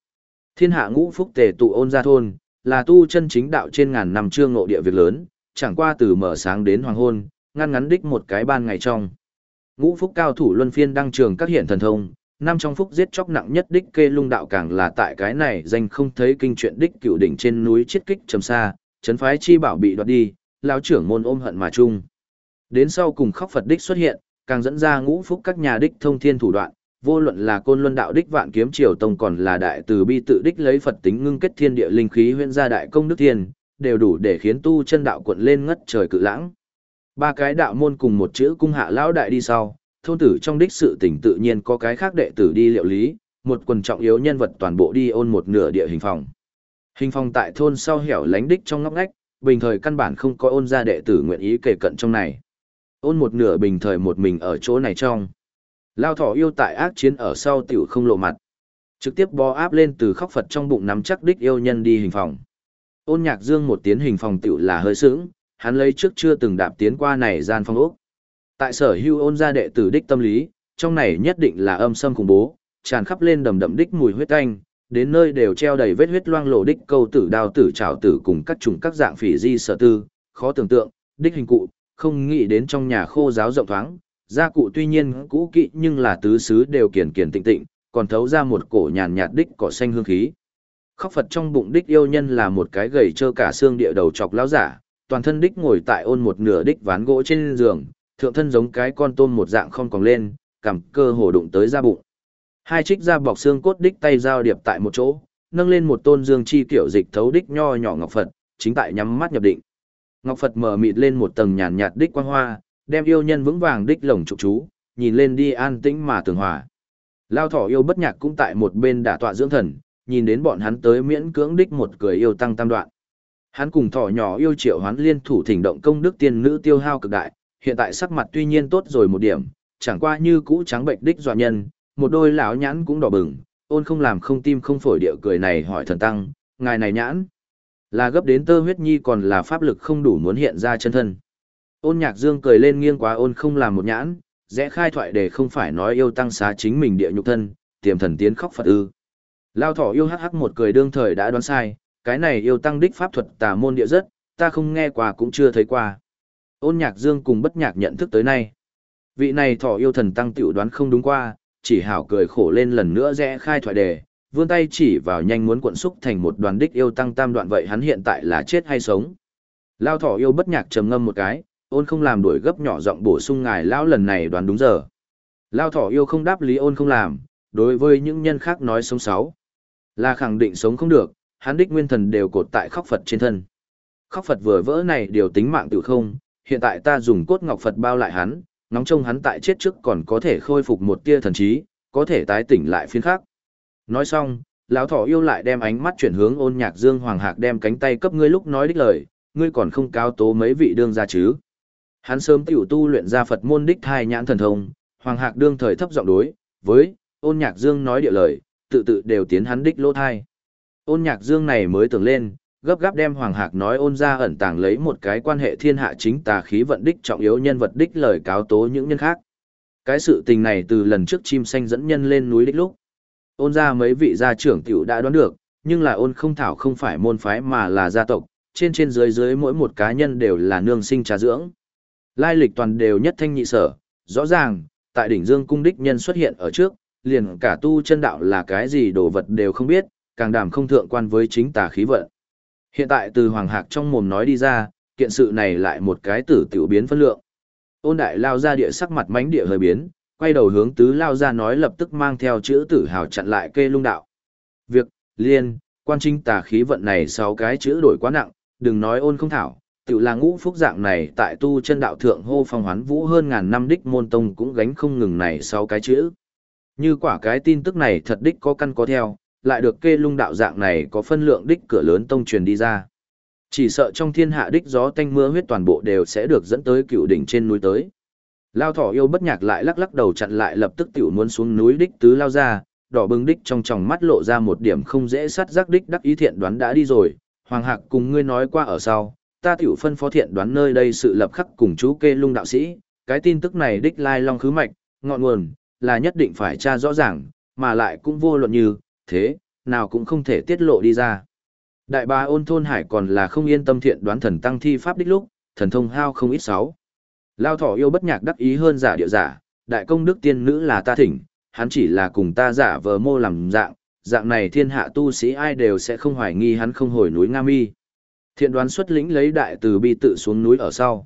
Thiên hạ ngũ phúc tề tụ ôn gia thôn, là tu chân chính đạo trên ngàn năm trương ngộ địa việc lớn, chẳng qua từ mở sáng đến hoàng hôn, ngăn ngắn đích một cái ban ngày trong. Ngũ phúc cao thủ luân phiên đăng trường các hiện thần thông, năm trong phúc giết chóc nặng nhất đích kê lung đạo càng là tại cái này danh không thấy kinh chuyện đích cựu đỉnh trên núi chiết kích trầm xa, chấn phái chi bảo bị đoạt đi, lão trưởng môn ôm hận mà chung. Đến sau cùng khóc Phật đích xuất hiện, càng dẫn ra ngũ phúc các nhà đích thông thiên thủ đoạn, vô luận là côn luân đạo đích vạn kiếm triều tông còn là đại từ bi tự đích lấy Phật tính ngưng kết thiên địa linh khí huyễn gia đại công đức thiên, đều đủ để khiến tu chân đạo quận lên ngất trời cự lãng. Ba cái đạo môn cùng một chữ cung hạ lão đại đi sau, thôn tử trong đích sự tỉnh tự nhiên có cái khác đệ tử đi liệu lý, một quần trọng yếu nhân vật toàn bộ đi ôn một nửa địa hình phòng. Hình phòng tại thôn sau hẻo lánh đích trong ngóc ngách, bình thời căn bản không có ôn gia đệ tử nguyện ý kể cận trong này. Ôn một nửa bình thời một mình ở chỗ này trong. Lao thỏ yêu tại ác chiến ở sau tiểu không lộ mặt. Trực tiếp bó áp lên từ khóc Phật trong bụng nắm chắc đích yêu nhân đi hình phòng. Ôn nhạc dương một tiến hình phòng tiểu là hơi sướng, hắn lấy trước chưa từng đạp tiến qua này gian phong ốc. Tại sở hưu ôn gia đệ tử đích tâm lý, trong này nhất định là âm sâm khủng bố, tràn khắp lên đầm đậm đích mùi huyết tanh, đến nơi đều treo đầy vết huyết loang lộ đích câu tử đao tử trảo tử cùng các chủng các dạng phỉ di sở tư, khó tưởng tượng, đích hình cụ, không nghĩ đến trong nhà khô giáo rộng thoáng, gia cụ tuy nhiên cũ kỹ nhưng là tứ xứ đều kiền kiền tịnh tịnh, còn thấu ra một cổ nhàn nhạt đích cỏ xanh hương khí. Khóc Phật trong bụng đích yêu nhân là một cái gầy trơ cả xương địa đầu chọc lão giả, toàn thân đích ngồi tại ôn một nửa đích ván gỗ trên giường, thượng thân giống cái con tôm một dạng không còn lên, cầm cơ hồ đụng tới da bụng. Hai trích da bọc xương cốt đích tay giao điệp tại một chỗ, nâng lên một tôn dương chi kiểu dịch thấu đích nho nhỏ ngọc Phật, chính tại nhắm mắt nhập định. Ngọc Phật mở mịt lên một tầng nhàn nhạt đích quang hoa, đem yêu nhân vững vàng đích lồng trục chú, nhìn lên đi an tĩnh mà tường hòa. Lao thỏ yêu bất nhạc cũng tại một bên đả tọa dưỡng thần, nhìn đến bọn hắn tới miễn cưỡng đích một cười yêu tăng tam đoạn. Hắn cùng thỏ nhỏ yêu triệu hoán liên thủ thỉnh động công đức tiên nữ tiêu hao cực đại, hiện tại sắc mặt tuy nhiên tốt rồi một điểm, chẳng qua như cũ trắng bệnh đích dọa nhân, một đôi lão nhãn cũng đỏ bừng, ôn không làm không tim không phổi địa cười này hỏi thần tăng, ngài này nhãn, là gấp đến tơ huyết nhi còn là pháp lực không đủ muốn hiện ra chân thân. Ôn nhạc dương cười lên nghiêng quá ôn không làm một nhãn, rẽ khai thoại để không phải nói yêu tăng xá chính mình địa nhục thân, tiềm thần tiến khóc Phật ư. Lao thỏ yêu hắc hắc một cười đương thời đã đoán sai, cái này yêu tăng đích pháp thuật tà môn địa rất, ta không nghe qua cũng chưa thấy qua. Ôn nhạc dương cùng bất nhạc nhận thức tới nay. Vị này thỏ yêu thần tăng tiểu đoán không đúng qua, chỉ hảo cười khổ lên lần nữa rẽ khai thoại đề, vươn tay chỉ vào nhanh muốn cuộn xúc thành một đoàn đích yêu tăng tam đoạn vậy hắn hiện tại là chết hay sống. Lao thỏ yêu bất nhạc trầm ngâm một cái, ôn không làm đuổi gấp nhỏ giọng bổ sung ngài lão lần này đoán đúng giờ. Lao thỏ yêu không đáp lý ôn không làm, đối với những nhân khác nói sống sáu. Là khẳng định sống không được, hắn đích nguyên thần đều cột tại khóc Phật trên thân. Khóc Phật vừa vỡ này điều tính mạng tự không, hiện tại ta dùng cốt ngọc Phật bao lại hắn, nóng trông hắn tại chết trước còn có thể khôi phục một tia thần trí, có thể tái tỉnh lại phiên khác. Nói xong, lão thỏ yêu lại đem ánh mắt chuyển hướng ôn nhạc dương hoàng hạc đem cánh tay cấp ngươi lúc nói đích lời, ngươi còn không cáo tố mấy vị đương gia chứ. Hắn sớm tiểu tu luyện ra Phật môn đích thai nhãn thần thông, Hoàng Hạc đương thời thấp giọng đối, với, ôn nhạc dương nói địa lời, tự tự đều tiến hắn đích lỗ thai. Ôn nhạc dương này mới tưởng lên, gấp gáp đem Hoàng Hạc nói ôn ra ẩn tàng lấy một cái quan hệ thiên hạ chính tà khí vận đích trọng yếu nhân vật đích lời cáo tố những nhân khác. Cái sự tình này từ lần trước chim xanh dẫn nhân lên núi đích lúc. Ôn ra mấy vị gia trưởng tiểu đã đoán được, nhưng là ôn không thảo không phải môn phái mà là gia tộc, trên trên dưới dưới mỗi một cá nhân đều là nương sinh trà dưỡng. Lai lịch toàn đều nhất thanh nhị sở, rõ ràng, tại đỉnh dương cung đích nhân xuất hiện ở trước, liền cả tu chân đạo là cái gì đồ vật đều không biết, càng đảm không thượng quan với chính tà khí vận. Hiện tại từ Hoàng Hạc trong mồm nói đi ra, kiện sự này lại một cái tử tiểu biến phân lượng. Ôn đại lao ra địa sắc mặt mánh địa hơi biến, quay đầu hướng tứ lao ra nói lập tức mang theo chữ tử hào chặn lại kê lung đạo. Việc, liên, quan chính tà khí vận này sáu cái chữ đổi quá nặng, đừng nói ôn không thảo, tự là ngũ phúc dạng này tại tu chân đạo thượng hô phong hoán vũ hơn ngàn năm đích môn tông cũng gánh không ngừng này sáu cái chữ. Như quả cái tin tức này thật đích có căn có theo, lại được kê lung đạo dạng này có phân lượng đích cửa lớn tông truyền đi ra. Chỉ sợ trong thiên hạ đích gió tanh mưa huyết toàn bộ đều sẽ được dẫn tới cựu đỉnh trên núi tới. Lao thỏ yêu bất nhạc lại lắc lắc đầu chặn lại lập tức tiểu muốn xuống núi đích tứ lao ra, đỏ bừng đích trong tròng mắt lộ ra một điểm không dễ sát giác đích đắc ý thiện đoán đã đi rồi, Hoàng Hạc cùng ngươi nói qua ở sau, ta tiểu phân phó thiện đoán nơi đây sự lập khắc cùng chú kê lung đạo sĩ, cái tin tức này đích lai long khứ mạch, ngọn nguồn, là nhất định phải tra rõ ràng, mà lại cũng vô luận như, thế, nào cũng không thể tiết lộ đi ra. Đại bá ôn thôn hải còn là không yên tâm thiện đoán thần tăng thi pháp đích lúc, thần thông hao không ít sáu. Lao thỏ yêu bất nhạc đắc ý hơn giả điệu giả, đại công đức tiên nữ là ta thỉnh, hắn chỉ là cùng ta giả vờ mô làm dạng, dạng này thiên hạ tu sĩ ai đều sẽ không hoài nghi hắn không hồi núi Nga Mi. Thiện đoán xuất lĩnh lấy đại từ bi tự xuống núi ở sau.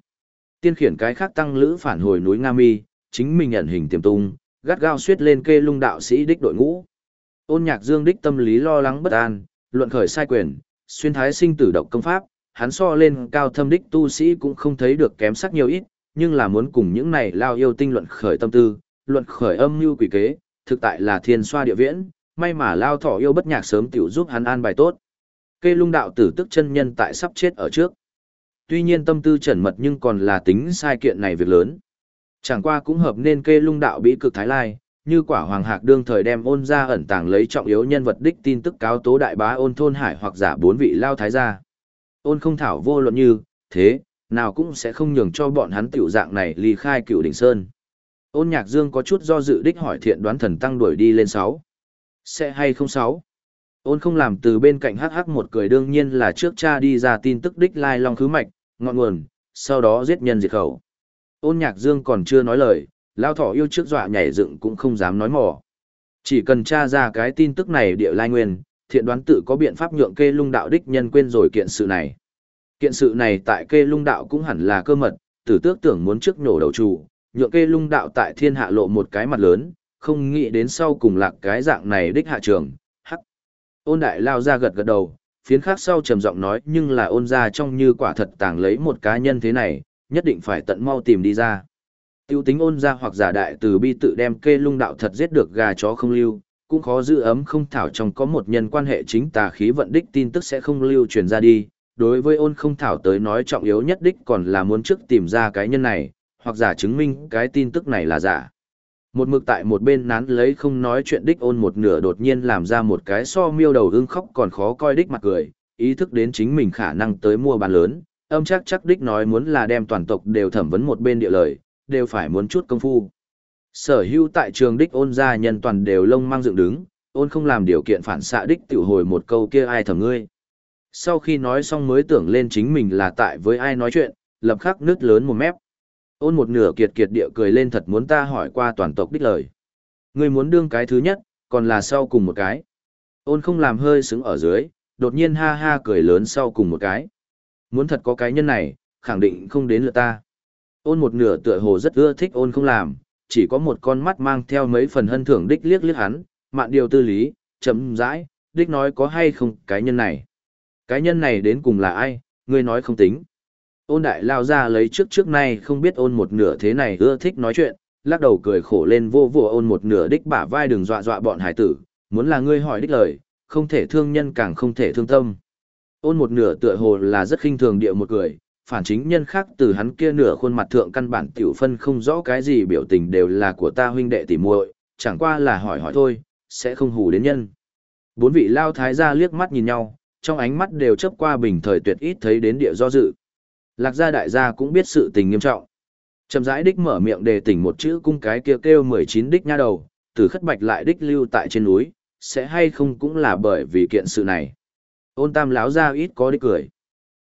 Tiên khiển cái khác tăng lữ phản hồi núi Nga Mi, chính mình nhận hình tiềm tung, gắt gao suýt lên kê lung đạo sĩ đích đội ngũ. Ôn nhạc dương đích tâm lý lo lắng bất an, luận khởi sai quyền, xuyên thái sinh tử độc công pháp, hắn so lên cao thâm đích tu sĩ cũng không thấy được kém sắc nhiều ít, nhưng là muốn cùng những này lao yêu tinh luận khởi tâm tư, luận khởi âm mưu quỷ kế, thực tại là thiên xoa địa viễn, may mà lao thỏ yêu bất nhạc sớm tiểu giúp hắn an bài tốt. Kê lung đạo tử tức chân nhân tại sắp chết ở trước. Tuy nhiên tâm tư trần mật nhưng còn là tính sai kiện này việc lớn. Chẳng qua cũng hợp nên kê lung đạo bị cực thái lai, như quả hoàng hạc đương thời đem ôn ra ẩn tàng lấy trọng yếu nhân vật đích tin tức cáo tố đại bá ôn thôn hải hoặc giả bốn vị lao thái gia. Ôn không thảo vô luận như, thế, nào cũng sẽ không nhường cho bọn hắn tiểu dạng này ly khai cựu đỉnh sơn. Ôn nhạc dương có chút do dự đích hỏi thiện đoán thần tăng đuổi đi lên sáu Sẽ hay không sáu Ôn không làm từ bên cạnh hắc hắc một cười đương nhiên là trước cha đi ra tin tức đích lai long khứ mạch, ngọn nguồn, sau đó giết nhân diệt khẩu. Ôn nhạc dương còn chưa nói lời, lao thỏ yêu trước dọa nhảy dựng cũng không dám nói mỏ. Chỉ cần tra ra cái tin tức này địa lai nguyên, thiện đoán tự có biện pháp nhượng kê lung đạo đích nhân quên rồi kiện sự này. Kiện sự này tại kê lung đạo cũng hẳn là cơ mật, tử tước tưởng muốn trước nổ đầu chủ, nhượng kê lung đạo tại thiên hạ lộ một cái mặt lớn, không nghĩ đến sau cùng lạc cái dạng này đích hạ trường. Ôn đại lao ra gật gật đầu, phiến khác sau trầm giọng nói nhưng là ôn ra trong như quả thật tàng lấy một cá nhân thế này, nhất định phải tận mau tìm đi ra. Tiêu tính ôn ra hoặc giả đại từ bi tự đem kê lung đạo thật giết được gà chó không lưu, cũng khó giữ ấm không thảo trong có một nhân quan hệ chính tà khí vận đích tin tức sẽ không lưu truyền ra đi. Đối với ôn không thảo tới nói trọng yếu nhất đích còn là muốn trước tìm ra cái nhân này, hoặc giả chứng minh cái tin tức này là giả. Một mực tại một bên nán lấy không nói chuyện đích ôn một nửa đột nhiên làm ra một cái so miêu đầu ưng khóc còn khó coi đích mặt cười, ý thức đến chính mình khả năng tới mua bán lớn, âm chắc chắc đích nói muốn là đem toàn tộc đều thẩm vấn một bên địa lời, đều phải muốn chút công phu. Sở hữu tại trường đích ôn gia nhân toàn đều lông mang dựng đứng, ôn không làm điều kiện phản xạ đích tiểu hồi một câu kia ai thẩm ngươi. Sau khi nói xong mới tưởng lên chính mình là tại với ai nói chuyện, lập khắc nứt lớn một mép. Ôn một nửa kiệt kiệt địa cười lên thật muốn ta hỏi qua toàn tộc đích lời. Ngươi muốn đương cái thứ nhất, còn là sau cùng một cái. Ôn không làm hơi xứng ở dưới, đột nhiên ha ha cười lớn sau cùng một cái. Muốn thật có cái nhân này, khẳng định không đến lượt ta. Ôn một nửa tựa hồ rất ưa thích ôn không làm, chỉ có một con mắt mang theo mấy phần hân thưởng đích liếc liếc hắn, mạn điều tư lý, chấm dãi, đích nói có hay không cái nhân này. Cái nhân này đến cùng là ai, ngươi nói không tính. Ôn đại lao ra lấy trước trước nay không biết ôn một nửa thế này ưa thích nói chuyện, lắc đầu cười khổ lên vô vô ôn một nửa đích bả vai đừng dọa dọa bọn hải tử, muốn là ngươi hỏi đích lời, không thể thương nhân càng không thể thương tâm. Ôn một nửa tựa hồ là rất khinh thường địa một người, phản chính nhân khác từ hắn kia nửa khuôn mặt thượng căn bản tiểu phân không rõ cái gì biểu tình đều là của ta huynh đệ tỉ muội, chẳng qua là hỏi hỏi thôi, sẽ không hù đến nhân. Bốn vị lao thái gia liếc mắt nhìn nhau, trong ánh mắt đều chớp qua bình thời tuyệt ít thấy đến địa do dự. Lạc gia đại gia cũng biết sự tình nghiêm trọng. Trầm rãi đích mở miệng đề tỉnh một chữ cung cái kia kêu 19 đích nha đầu, từ khất bạch lại đích lưu tại trên núi, sẽ hay không cũng là bởi vì kiện sự này. Ôn tam láo ra ít có đích cười.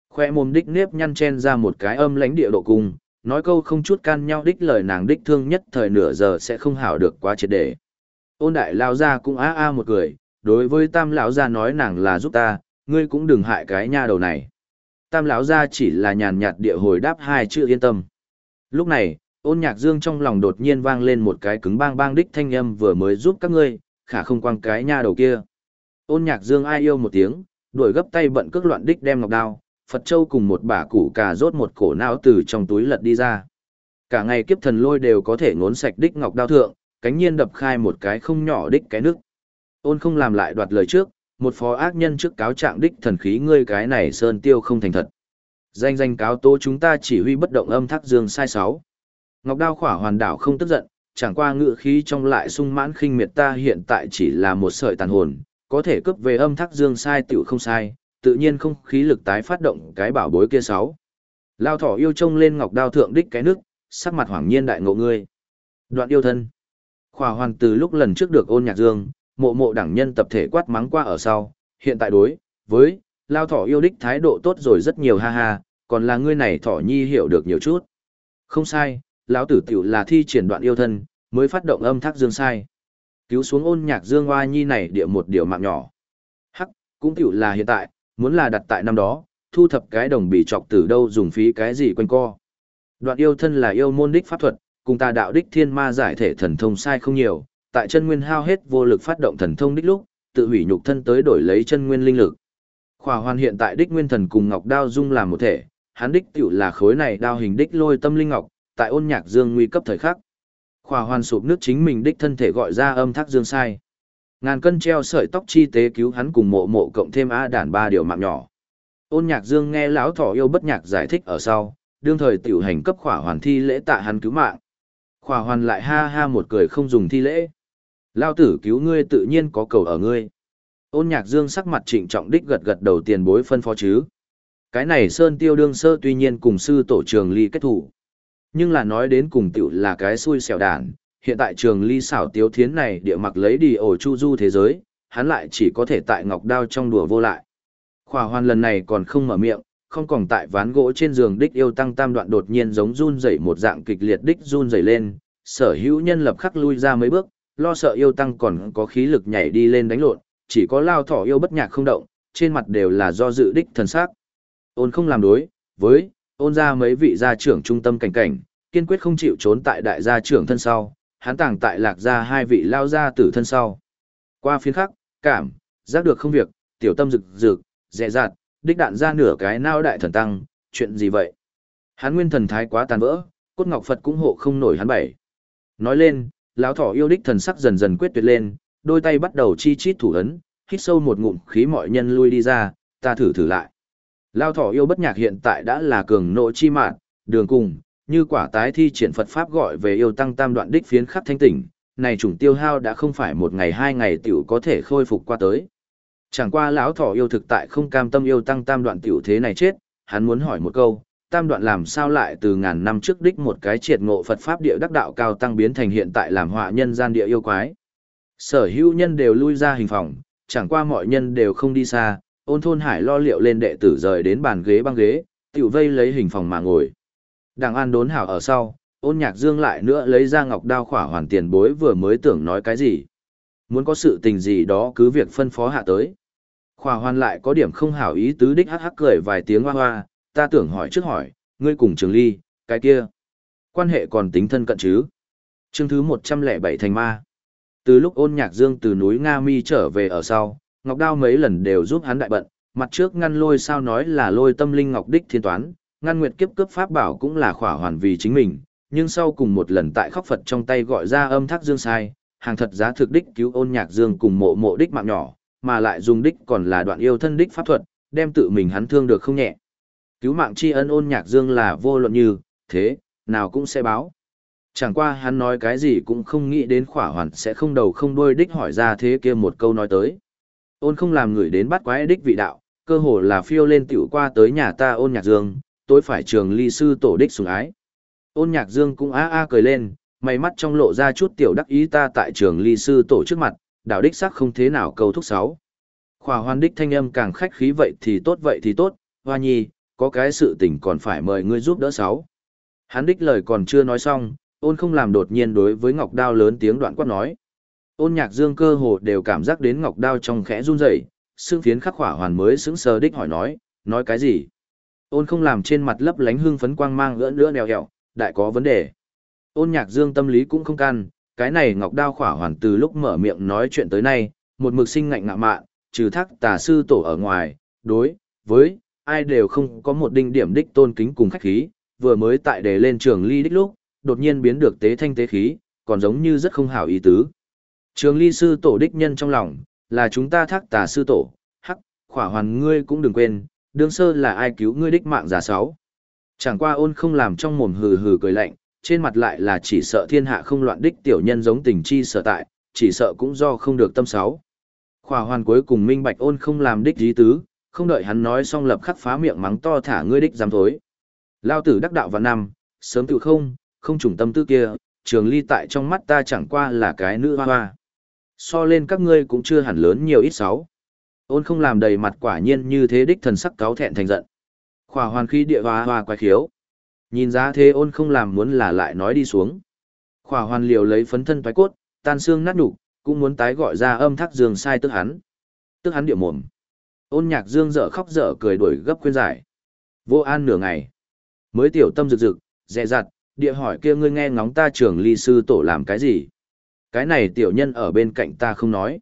Khoe mồm đích nếp nhăn chen ra một cái âm lãnh địa độ cung, nói câu không chút can nhau đích lời nàng đích thương nhất thời nửa giờ sẽ không hảo được quá triệt để. Ôn đại lao ra cũng á a một cười, đối với tam lão gia nói nàng là giúp ta, ngươi cũng đừng hại cái nha đầu này. Tam lão gia chỉ là nhàn nhạt địa hồi đáp hai chữ yên tâm. Lúc này, ôn nhạc dương trong lòng đột nhiên vang lên một cái cứng bang bang đích thanh âm vừa mới giúp các ngươi, khả không quang cái nha đầu kia. Ôn nhạc dương ai yêu một tiếng, đuổi gấp tay bận cước loạn đích đem ngọc đao, Phật Châu cùng một bả củ cà rốt một cổ não từ trong túi lật đi ra. Cả ngày kiếp thần lôi đều có thể ngốn sạch đích ngọc đao thượng, cánh nhiên đập khai một cái không nhỏ đích cái nước. Ôn không làm lại đoạt lời trước, một phó ác nhân trước cáo trạng đích thần khí ngươi cái này sơn tiêu không thành thật. Danh danh cáo tố chúng ta chỉ huy bất động âm thác dương sai sáu. Ngọc đao khỏa hoàn đảo không tức giận, chẳng qua ngự khí trong lại sung mãn khinh miệt ta hiện tại chỉ là một sợi tàn hồn, có thể cướp về âm thác dương sai tiểu không sai, tự nhiên không khí lực tái phát động cái bảo bối kia sáu. Lao thỏ yêu trông lên ngọc đao thượng đích cái nước, sắc mặt hoảng nhiên đại ngộ ngươi. Đoạn yêu thân. Khỏa hoàn từ lúc lần trước được ôn nhạc dương, mộ mộ đảng nhân tập thể quát mắng qua ở sau, hiện tại đối, với, lao thỏ yêu đích thái độ tốt rồi rất nhiều ha ha, còn là ngươi này thỏ nhi hiểu được nhiều chút. Không sai, lão tử tiểu là thi triển đoạn yêu thân, mới phát động âm thác dương sai. Cứu xuống ôn nhạc dương hoa nhi này địa một điều mạng nhỏ. Hắc, cũng tiểu là hiện tại, muốn là đặt tại năm đó, thu thập cái đồng bị chọc từ đâu dùng phí cái gì quanh co. Đoạn yêu thân là yêu môn đích pháp thuật, cùng ta đạo đích thiên ma giải thể thần thông sai không nhiều, tại chân nguyên hao hết vô lực phát động thần thông đích lúc, tự hủy nhục thân tới đổi lấy chân nguyên linh lực. Khỏa hoàn hiện tại đích nguyên thần cùng ngọc đao dung làm một thể, hắn đích tiểu là khối này đao hình đích lôi tâm linh ngọc, tại ôn nhạc dương nguy cấp thời khắc. Khỏa hoàn sụp nước chính mình đích thân thể gọi ra âm thác dương sai. Ngàn cân treo sợi tóc chi tế cứu hắn cùng mộ mộ cộng thêm a đàn ba điều mạng nhỏ. Ôn nhạc dương nghe lão thỏ yêu bất nhạc giải thích ở sau, đương thời tiểu hành cấp khỏa hoàn thi lễ tạ hắn cứu mạng. Khỏa hoàn lại ha ha một cười không dùng thi lễ. Lao tử cứu ngươi tự nhiên có cầu ở ngươi. Ôn nhạc dương sắc mặt trịnh trọng đích gật gật đầu tiền bối phân phó chứ. Cái này Sơn Tiêu đương sơ tuy nhiên cùng sư tổ trường ly kết thủ. Nhưng là nói đến cùng tiểu là cái xui xẻo đàn, hiện tại trường ly xảo tiếu thiến này địa mặc lấy đi ổ chu du thế giới, hắn lại chỉ có thể tại ngọc đao trong đùa vô lại. Khỏa hoàn lần này còn không mở miệng, không còn tại ván gỗ trên giường đích yêu tăng tam đoạn đột nhiên giống run rẩy một dạng kịch liệt đích run rẩy lên, sở hữu nhân lập khắc lui ra mấy bước, lo sợ yêu tăng còn có khí lực nhảy đi lên đánh lộn, chỉ có lao thỏ yêu bất nhạc không động, trên mặt đều là do dự đích thần sắc. Ôn không làm đối, với, ôn ra mấy vị gia trưởng trung tâm cảnh cảnh, kiên quyết không chịu trốn tại đại gia trưởng thân sau, hắn tàng tại lạc gia hai vị lao gia tử thân sau. Qua phiên khắc, cảm, giác được không việc, tiểu tâm rực rực, dẹ dạt, đích đạn ra nửa cái nao đại thần tăng, chuyện gì vậy? Hắn nguyên thần thái quá tàn vỡ, cốt ngọc Phật cũng hộ không nổi hắn bảy. Nói lên, lão thỏ yêu đích thần sắc dần dần quyết tuyệt lên, đôi tay bắt đầu chi chít thủ ấn, hít sâu một ngụm khí mọi nhân lui đi ra, ta thử thử lại. Lão thỏ yêu bất nhạc hiện tại đã là cường nộ chi mạn, đường cùng, như quả tái thi triển Phật Pháp gọi về yêu tăng tam đoạn đích phiến khắp thanh tỉnh, này chủng tiêu hao đã không phải một ngày hai ngày tiểu có thể khôi phục qua tới. Chẳng qua lão thỏ yêu thực tại không cam tâm yêu tăng tam đoạn tiểu thế này chết, hắn muốn hỏi một câu, tam đoạn làm sao lại từ ngàn năm trước đích một cái triệt ngộ Phật Pháp địa đắc đạo cao tăng biến thành hiện tại làm họa nhân gian địa yêu quái. Sở hữu nhân đều lui ra hình phòng, chẳng qua mọi nhân đều không đi xa, ôn thôn hải lo liệu lên đệ tử rời đến bàn ghế băng ghế, tiểu vây lấy hình phòng mà ngồi. Đàng an đốn hảo ở sau, ôn nhạc dương lại nữa lấy ra ngọc đao khỏa hoàn tiền bối vừa mới tưởng nói cái gì. Muốn có sự tình gì đó cứ việc phân phó hạ tới. Khỏa hoàn lại có điểm không hảo ý tứ đích hắc hắc cười vài tiếng hoa hoa, ta tưởng hỏi trước hỏi, ngươi cùng trường ly, cái kia. Quan hệ còn tính thân cận chứ? Chương thứ 107 thành ma. Từ lúc ôn nhạc dương từ núi Nga Mi trở về ở sau, Ngọc Đao mấy lần đều giúp hắn đại bận, mặt trước ngăn lôi sao nói là lôi tâm linh Ngọc Đích thiên toán, ngăn nguyệt kiếp cướp pháp bảo cũng là khỏa hoàn vì chính mình, nhưng sau cùng một lần tại khóc Phật trong tay gọi ra âm thác dương sai, hàng thật giá thực đích cứu ôn nhạc dương cùng mộ mộ đích mạng nhỏ, mà lại dùng đích còn là đoạn yêu thân đích pháp thuật, đem tự mình hắn thương được không nhẹ. Cứu mạng tri ân ôn nhạc dương là vô luận như, thế, nào cũng sẽ báo. Chẳng qua hắn nói cái gì cũng không nghĩ đến khỏa hoàn sẽ không đầu không đuôi đích hỏi ra thế kia một câu nói tới. Ôn không làm người đến bắt quái đích vị đạo, cơ hồ là phiêu lên tiểu qua tới nhà ta ôn nhạc dương, tôi phải trường ly sư tổ đích sủng ái. Ôn nhạc dương cũng a a cười lên, mày mắt trong lộ ra chút tiểu đắc ý ta tại trường ly sư tổ trước mặt, đạo đích sắc không thế nào câu thúc sáu. Khỏa hoàn đích thanh âm càng khách khí vậy thì tốt vậy thì tốt, hoa nhi, có cái sự tình còn phải mời ngươi giúp đỡ sáu. Hắn đích lời còn chưa nói xong, ôn không làm đột nhiên đối với ngọc đao lớn tiếng đoạn quát nói. Ôn nhạc dương cơ hồ đều cảm giác đến ngọc đao trong khẽ run rẩy, xương phiến khắc khỏa hoàn mới sững sờ đích hỏi nói, nói cái gì? Ôn không làm trên mặt lấp lánh hương phấn quang mang lưỡn lưỡn đèo hẹo, đại có vấn đề. Ôn nhạc dương tâm lý cũng không can, cái này ngọc đao khỏa hoàn từ lúc mở miệng nói chuyện tới nay, một mực sinh ngạnh ngạ mạn, trừ thác tà sư tổ ở ngoài, đối, với, ai đều không có một đinh điểm đích tôn kính cùng khách khí, vừa mới tại đề lên trường ly đích lúc, đột nhiên biến được tế thanh tế khí, còn giống như rất không hảo ý tứ. Trường ly sư tổ đích nhân trong lòng, là chúng ta thác tà sư tổ, hắc, khỏa hoàn ngươi cũng đừng quên, đương sơ là ai cứu ngươi đích mạng giả sáu. Chẳng qua ôn không làm trong mồm hừ hừ cười lạnh, trên mặt lại là chỉ sợ thiên hạ không loạn đích tiểu nhân giống tình chi sở tại, chỉ sợ cũng do không được tâm sáu. Khỏa hoàn cuối cùng minh bạch ôn không làm đích dí tứ, không đợi hắn nói xong lập khắc phá miệng mắng to thả ngươi đích dám thối. Lao tử đắc đạo vào năm, sớm tự không, không trùng tâm tư kia, trường ly tại trong mắt ta chẳng qua là cái nữ hoa hoa. So lên các ngươi cũng chưa hẳn lớn nhiều ít sáu. Ôn không làm đầy mặt quả nhiên như thế đích thần sắc cáo thẹn thành giận. Khỏa hoàn khí địa hoa hoa quái khiếu. Nhìn giá thế ôn không làm muốn là lại nói đi xuống. Khỏa hoàn liều lấy phấn thân toái cốt, tan xương nát nhục, cũng muốn tái gọi ra âm thác giường sai tức hắn. Tức hắn địa mồm. Ôn nhạc dương dở khóc dở cười đuổi gấp khuyên giải. Vô an nửa ngày. Mới tiểu tâm rực rực, dè dặt, địa hỏi kia ngươi nghe ngóng ta trưởng ly sư tổ làm cái gì. Cái này tiểu nhân ở bên cạnh ta không nói.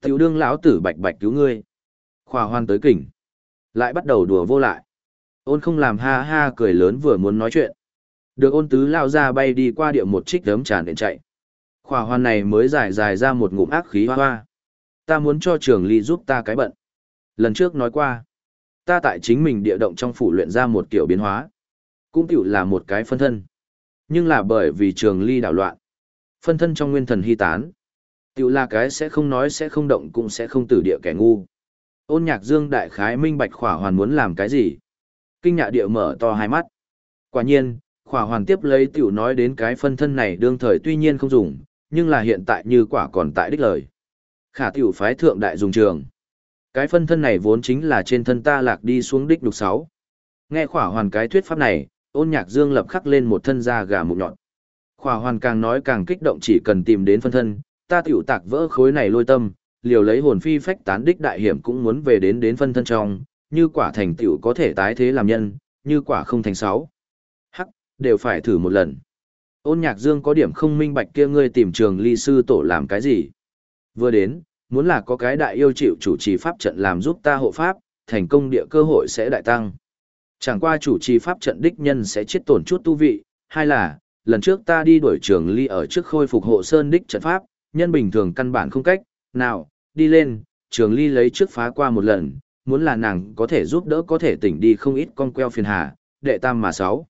Tiểu đương lão tử bạch bạch cứu ngươi. Khoa hoan tới kỉnh. Lại bắt đầu đùa vô lại. Ôn không làm ha ha cười lớn vừa muốn nói chuyện. Được ôn tứ lao ra bay đi qua địa một trích đấm tràn điện chạy. Khoa hoan này mới dài dài ra một ngụm ác khí hoa hoa. Ta muốn cho trường ly giúp ta cái bận. Lần trước nói qua, ta tại chính mình địa động trong phủ luyện ra một kiểu biến hóa. Cũng tiểu là một cái phân thân. Nhưng là bởi vì trường ly đảo loạn. Phân thân trong nguyên thần hy tán. Tiểu là cái sẽ không nói sẽ không động cũng sẽ không tử địa kẻ ngu. Ôn nhạc dương đại khái minh bạch khỏa hoàn muốn làm cái gì. Kinh nhạ địa mở to hai mắt. Quả nhiên, khỏa hoàn tiếp lấy tiểu nói đến cái phân thân này đương thời tuy nhiên không dùng, nhưng là hiện tại như quả còn tại đích lời. Khả tiểu phái thượng đại dùng trường. Cái phân thân này vốn chính là trên thân ta lạc đi xuống đích đục sáu. Nghe khỏa hoàn cái thuyết pháp này, ôn nhạc dương lập khắc lên một thân da gà mụn nhọn. Khỏa hoàn càng nói càng kích động chỉ cần tìm đến phân thân, ta tiểu tạc vỡ khối này lôi tâm, liều lấy hồn phi phách tán đích đại hiểm cũng muốn về đến đến phân thân trong, như quả thành tiểu có thể tái thế làm nhân, như quả không thành sáu. Hắc, đều phải thử một lần. Ôn nhạc dương có điểm không minh bạch kia ngươi tìm trường ly sư tổ làm cái gì. Vừa đến, muốn là có cái đại yêu chịu chủ trì pháp trận làm giúp ta hộ pháp, thành công địa cơ hội sẽ đại tăng. Chẳng qua chủ trì pháp trận đích nhân sẽ chết tổn chút tu vị, hay là, lần trước ta đi đuổi trường ly ở trước khôi phục hộ sơn đích trận pháp, nhân bình thường căn bản không cách, nào, đi lên, trường ly lấy trước phá qua một lần, muốn là nàng có thể giúp đỡ có thể tỉnh đi không ít con queo phiền hà, đệ tam mà sáu.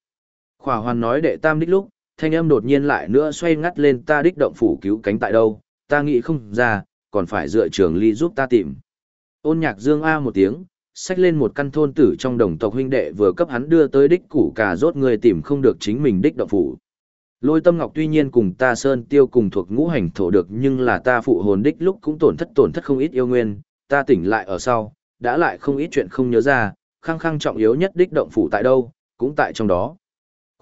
Khỏa hoàn nói đệ tam đích lúc, thanh âm đột nhiên lại nữa xoay ngắt lên ta đích động phủ cứu cánh tại đâu, ta nghĩ không ra, còn phải dựa trường ly giúp ta tìm. Ôn nhạc dương A một tiếng, xách lên một căn thôn tử trong đồng tộc huynh đệ vừa cấp hắn đưa tới đích củ cà rốt người tìm không được chính mình đích động phủ. Lôi tâm ngọc tuy nhiên cùng ta sơn tiêu cùng thuộc ngũ hành thổ được nhưng là ta phụ hồn đích lúc cũng tổn thất tổn thất không ít yêu nguyên, ta tỉnh lại ở sau, đã lại không ít chuyện không nhớ ra, khăng khăng trọng yếu nhất đích động phủ tại đâu, cũng tại trong đó.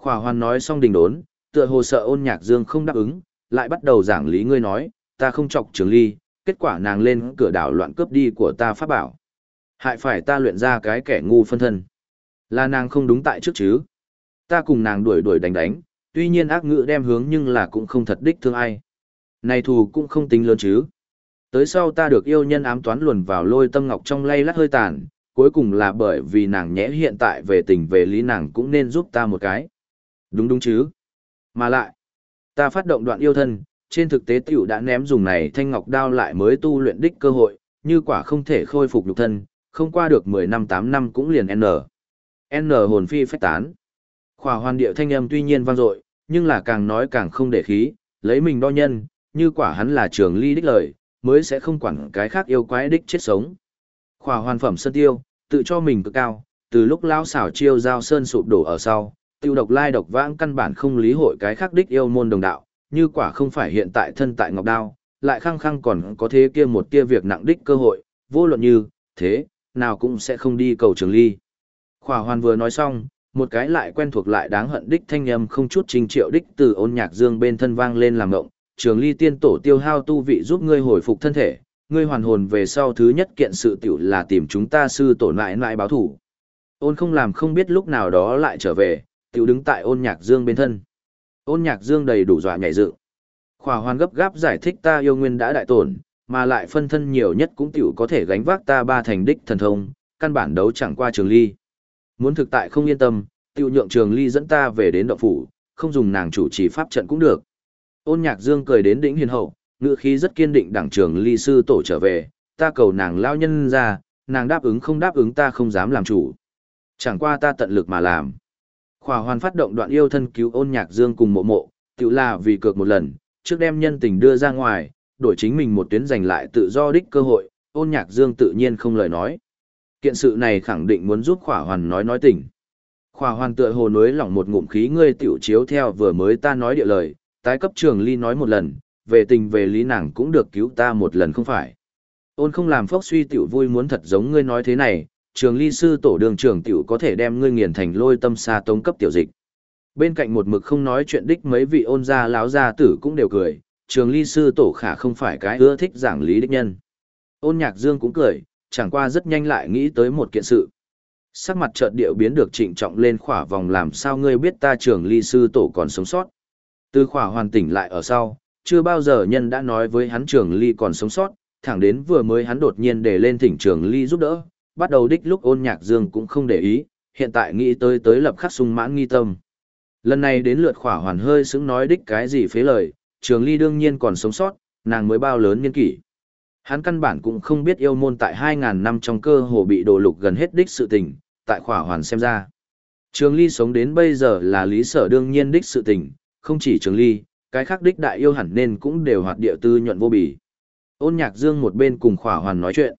Khỏa hoàn nói xong đình đốn, tựa hồ sợ ôn nhạc dương không đáp ứng, lại bắt đầu giảng lý ngươi nói, ta không chọc trường ly, kết quả nàng lên cửa đảo loạn cướp đi của ta pháp bảo. Hại phải ta luyện ra cái kẻ ngu phân thân. Là nàng không đúng tại trước chứ. Ta cùng nàng đuổi đuổi đánh đánh, tuy nhiên ác ngữ đem hướng nhưng là cũng không thật đích thương ai. Này thù cũng không tính lớn chứ. Tới sau ta được yêu nhân ám toán luồn vào lôi tâm ngọc trong lay lắt hơi tàn, cuối cùng là bởi vì nàng nhẽ hiện tại về tình về lý nàng cũng nên giúp ta một cái. Đúng đúng chứ. Mà lại, ta phát động đoạn yêu thân, trên thực tế tiểu đã ném dùng này thanh ngọc đao lại mới tu luyện đích cơ hội, như quả không thể khôi phục nhục thân, không qua được 10 năm 8 năm cũng liền N. N hồn phi phách tán. Khỏa hoàn điệu thanh âm tuy nhiên vang dội, nhưng là càng nói càng không để khí, lấy mình đo nhân, như quả hắn là trường ly đích lời, mới sẽ không quản cái khác yêu quái đích chết sống. Khỏa hoàn phẩm sơn tiêu, tự cho mình cực cao, từ lúc lao xảo chiêu giao sơn sụp đổ ở sau, tiêu độc lai độc vãng căn bản không lý hội cái khác đích yêu môn đồng đạo, như quả không phải hiện tại thân tại ngọc đao, lại khăng khăng còn có thế kia một kia việc nặng đích cơ hội, vô luận như, thế, nào cũng sẽ không đi cầu trường ly. Khỏa hoàn vừa nói xong, một cái lại quen thuộc lại đáng hận đích thanh âm không chút trình triệu đích từ ôn nhạc dương bên thân vang lên làm ngộng, trường ly tiên tổ tiêu hao tu vị giúp ngươi hồi phục thân thể, ngươi hoàn hồn về sau thứ nhất kiện sự tiểu là tìm chúng ta sư tổ nại nại báo thủ. Ôn không làm không biết lúc nào đó lại trở về, tiểu đứng tại ôn nhạc dương bên thân. Ôn nhạc dương đầy đủ dọa nhảy dựng. Khỏa hoàn gấp gáp giải thích ta yêu nguyên đã đại tổn, mà lại phân thân nhiều nhất cũng tiểu có thể gánh vác ta ba thành đích thần thông, căn bản đấu chẳng qua trường ly. Muốn thực tại không yên tâm, tiểu nhượng trường ly dẫn ta về đến động phủ, không dùng nàng chủ trì pháp trận cũng được. Ôn nhạc dương cười đến đỉnh hiền hậu, ngựa khí rất kiên định đảng trường ly sư tổ trở về, ta cầu nàng lao nhân ra, nàng đáp ứng không đáp ứng ta không dám làm chủ. Chẳng qua ta tận lực mà làm. Khỏa hoàn phát động đoạn yêu thân cứu ôn nhạc dương cùng mộ mộ, tự là vì cược một lần, trước đem nhân tình đưa ra ngoài, đổi chính mình một tuyến giành lại tự do đích cơ hội, ôn nhạc dương tự nhiên không lời nói. Kiện sự này khẳng định muốn giúp khỏa hoàn nói nói tình. Khỏa hoàn tựa hồ nối lỏng một ngụm khí ngươi tiểu chiếu theo vừa mới ta nói địa lời, tái cấp trường ly nói một lần, về tình về lý nàng cũng được cứu ta một lần không phải. Ôn không làm phốc suy tiểu vui muốn thật giống ngươi nói thế này, trường ly sư tổ đường trường tiểu có thể đem ngươi nghiền thành lôi tâm xa tống cấp tiểu dịch. Bên cạnh một mực không nói chuyện đích mấy vị ôn gia láo gia tử cũng đều cười, trường ly sư tổ khả không phải cái ưa thích giảng lý đích nhân. Ôn nhạc dương cũng cười, chẳng qua rất nhanh lại nghĩ tới một kiện sự. Sắc mặt chợt điệu biến được trịnh trọng lên khỏa vòng làm sao ngươi biết ta trường ly sư tổ còn sống sót. Từ khỏa hoàn tỉnh lại ở sau, chưa bao giờ nhân đã nói với hắn trường ly còn sống sót, thẳng đến vừa mới hắn đột nhiên để lên thỉnh trường ly giúp đỡ, bắt đầu đích lúc ôn nhạc dương cũng không để ý, hiện tại nghĩ tới tới lập khắc sung mãn nghi tâm. Lần này đến lượt khỏa hoàn hơi xứng nói đích cái gì phế lời, trường ly đương nhiên còn sống sót, nàng mới bao lớn niên kỷ. Hắn căn bản cũng không biết yêu môn tại 2.000 năm trong cơ hồ bị đổ lục gần hết đích sự tình, tại khỏa hoàn xem ra. Trường ly sống đến bây giờ là lý sở đương nhiên đích sự tình, không chỉ trường ly, cái khác đích đại yêu hẳn nên cũng đều hoạt địa tư nhuận vô bì. Ôn nhạc dương một bên cùng khỏa hoàn nói chuyện.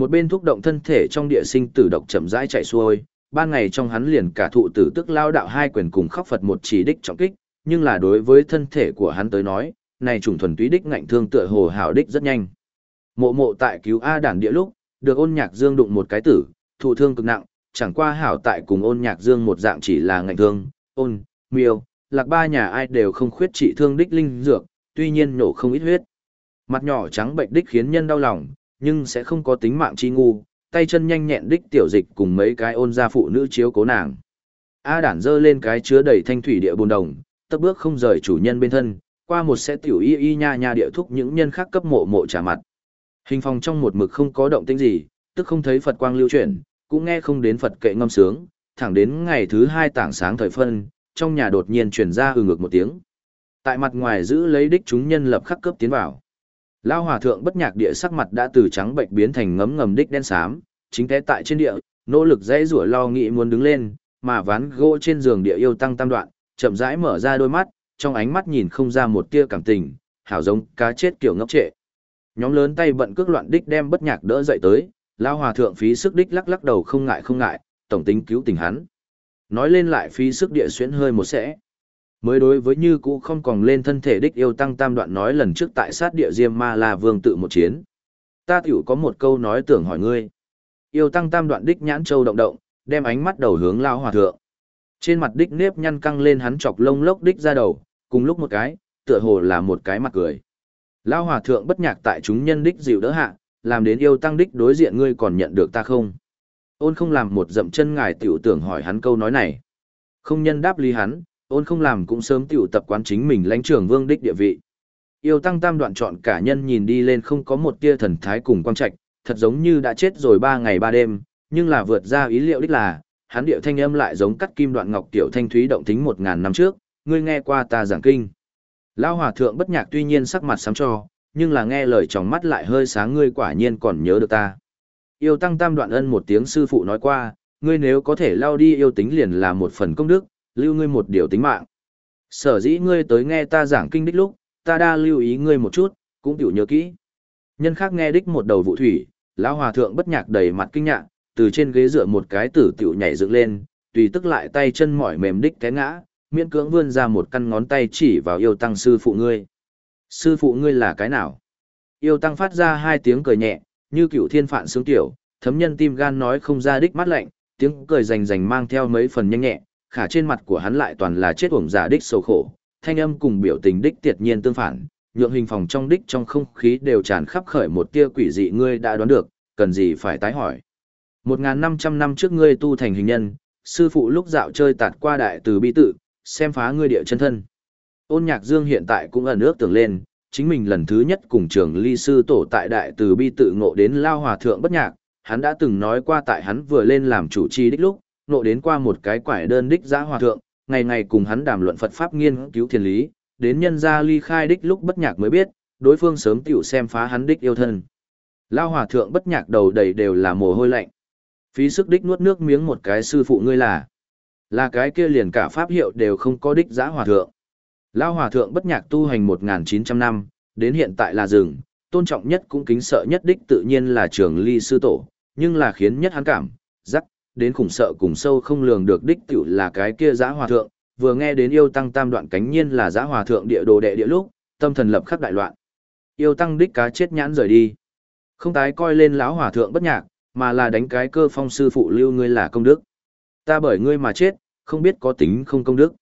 Một bên thúc động thân thể trong địa sinh tử độc chậm rãi chạy xuôi, ban ngày trong hắn liền cả thụ tử tức lao đạo hai quyền cùng khóc Phật một chỉ đích trọng kích, nhưng là đối với thân thể của hắn tới nói, này trùng thuần túy đích ngạnh thương tựa hồ hảo đích rất nhanh. Mộ mộ tại cứu A đản địa lúc, được ôn nhạc dương đụng một cái tử, thụ thương cực nặng, chẳng qua hảo tại cùng ôn nhạc dương một dạng chỉ là ngạnh thương, ôn, miêu, lạc ba nhà ai đều không khuyết trị thương đích linh dược, tuy nhiên nổ không ít huyết. Mặt nhỏ trắng bệnh đích khiến nhân đau lòng, nhưng sẽ không có tính mạng chi ngu, tay chân nhanh nhẹn đích tiểu dịch cùng mấy cái ôn gia phụ nữ chiếu cố nàng. A đản dơ lên cái chứa đầy thanh thủy địa bồn đồng, tấp bước không rời chủ nhân bên thân, qua một sẽ tiểu y y nha nha địa thúc những nhân khác cấp mộ mộ trả mặt. Hình phòng trong một mực không có động tĩnh gì, tức không thấy Phật quang lưu chuyển, cũng nghe không đến Phật kệ ngâm sướng, thẳng đến ngày thứ hai tảng sáng thời phân, trong nhà đột nhiên truyền ra ừ ngược một tiếng. Tại mặt ngoài giữ lấy đích chúng nhân lập khắc cấp tiến vào. Lao hòa thượng bất nhạc địa sắc mặt đã từ trắng bệnh biến thành ngấm ngầm đích đen xám, chính thế tại trên địa, nỗ lực dãy rủa lo nghĩ muốn đứng lên, mà ván gỗ trên giường địa yêu tăng tam đoạn, chậm rãi mở ra đôi mắt, trong ánh mắt nhìn không ra một tia cảm tình, hảo giống cá chết kiểu ngốc trệ. Nhóm lớn tay bận cước loạn đích đem bất nhạc đỡ dậy tới, lao hòa thượng phí sức đích lắc lắc đầu không ngại không ngại, tổng tính cứu tình hắn. Nói lên lại phí sức địa xuyến hơi một sẽ. Mới đối với như cũ không còn lên thân thể đích yêu tăng tam đoạn nói lần trước tại sát địa diêm ma la vương tự một chiến. Ta tiểu có một câu nói tưởng hỏi ngươi. Yêu tăng tam đoạn đích nhãn châu động động, đem ánh mắt đầu hướng lao hòa thượng. Trên mặt đích nếp nhăn căng lên hắn chọc lông lốc đích ra đầu, cùng lúc một cái, tựa hồ là một cái mặt cười. Lao hòa thượng bất nhạc tại chúng nhân đích dịu đỡ hạ, làm đến yêu tăng đích đối diện ngươi còn nhận được ta không? Ôn không làm một dậm chân ngài tiểu tưởng hỏi hắn câu nói này. Không nhân đáp lý hắn, ôn không làm cũng sớm tiểu tập quán chính mình lãnh trưởng vương đích địa vị. Yêu tăng tam đoạn chọn cả nhân nhìn đi lên không có một tia thần thái cùng quang trạch, thật giống như đã chết rồi ba ngày ba đêm, nhưng là vượt ra ý liệu đích là, hắn điệu thanh âm lại giống cắt kim đoạn ngọc tiểu thanh thúy động tính một ngàn năm trước, ngươi nghe qua ta giảng kinh. Lão hòa thượng bất nhạc tuy nhiên sắc mặt sám cho, nhưng là nghe lời trong mắt lại hơi sáng ngươi quả nhiên còn nhớ được ta. Yêu tăng tam đoạn ân một tiếng sư phụ nói qua, ngươi nếu có thể lao đi yêu tính liền là một phần công đức, lưu ngươi một điều tính mạng. Sở dĩ ngươi tới nghe ta giảng kinh đích lúc, ta đa lưu ý ngươi một chút, cũng tiểu nhớ kỹ. Nhân khác nghe đích một đầu vụ thủy, lão hòa thượng bất nhạc đầy mặt kinh ngạc, từ trên ghế dựa một cái tử tiểu nhảy dựng lên, tùy tức lại tay chân mỏi mềm đích té ngã, miễn cưỡng vươn ra một căn ngón tay chỉ vào yêu tăng sư phụ ngươi. Sư phụ ngươi là cái nào? Yêu tăng phát ra hai tiếng cười nhẹ, như cựu thiên phạn sướng tiểu, thấm nhân tim gan nói không ra đích mắt lạnh, tiếng cười rành rành mang theo mấy phần nhanh nhẹ, khả trên mặt của hắn lại toàn là chết uổng giả đích sầu khổ, thanh âm cùng biểu tình đích tiệt nhiên tương phản, nhượng hình phòng trong đích trong không khí đều tràn khắp khởi một tia quỷ dị ngươi đã đoán được, cần gì phải tái hỏi. Một ngàn năm trăm năm trước ngươi tu thành hình nhân, sư phụ lúc dạo chơi tạt qua đại từ bi tự, xem phá ngươi địa chân thân. Ôn nhạc dương hiện tại cũng ẩn ước tưởng lên, chính mình lần thứ nhất cùng trường ly sư tổ tại đại từ bi tự ngộ đến lao hòa thượng bất nhạc, hắn đã từng nói qua tại hắn vừa lên làm chủ trì đích lúc, nộ đến qua một cái quải đơn đích giã hòa thượng, ngày ngày cùng hắn đàm luận Phật Pháp nghiên cứu thiền lý, đến nhân gia ly khai đích lúc bất nhạc mới biết, đối phương sớm tiểu xem phá hắn đích yêu thân. Lao hòa thượng bất nhạc đầu đầy đều là mồ hôi lạnh. Phí sức đích nuốt nước miếng một cái sư phụ ngươi là. Là cái kia liền cả pháp hiệu đều không có đích giã hòa thượng. Lao hòa thượng bất nhạc tu hành 1.900 năm, đến hiện tại là rừng, tôn trọng nhất cũng kính sợ nhất đích tự nhiên là trường ly sư tổ, nhưng là khiến nhất hắn cảm, rắc, đến khủng sợ cùng sâu không lường được đích tiểu là cái kia giã hòa thượng, vừa nghe đến yêu tăng tam đoạn cánh nhiên là giã hòa thượng địa đồ đệ địa lúc, tâm thần lập khắc đại loạn. Yêu tăng đích cá chết nhãn rời đi. Không tái coi lên lão hòa thượng bất nhạc, mà là đánh cái cơ phong sư phụ lưu ngươi là công đức. Ta bởi ngươi mà chết, không biết có tính không công đức.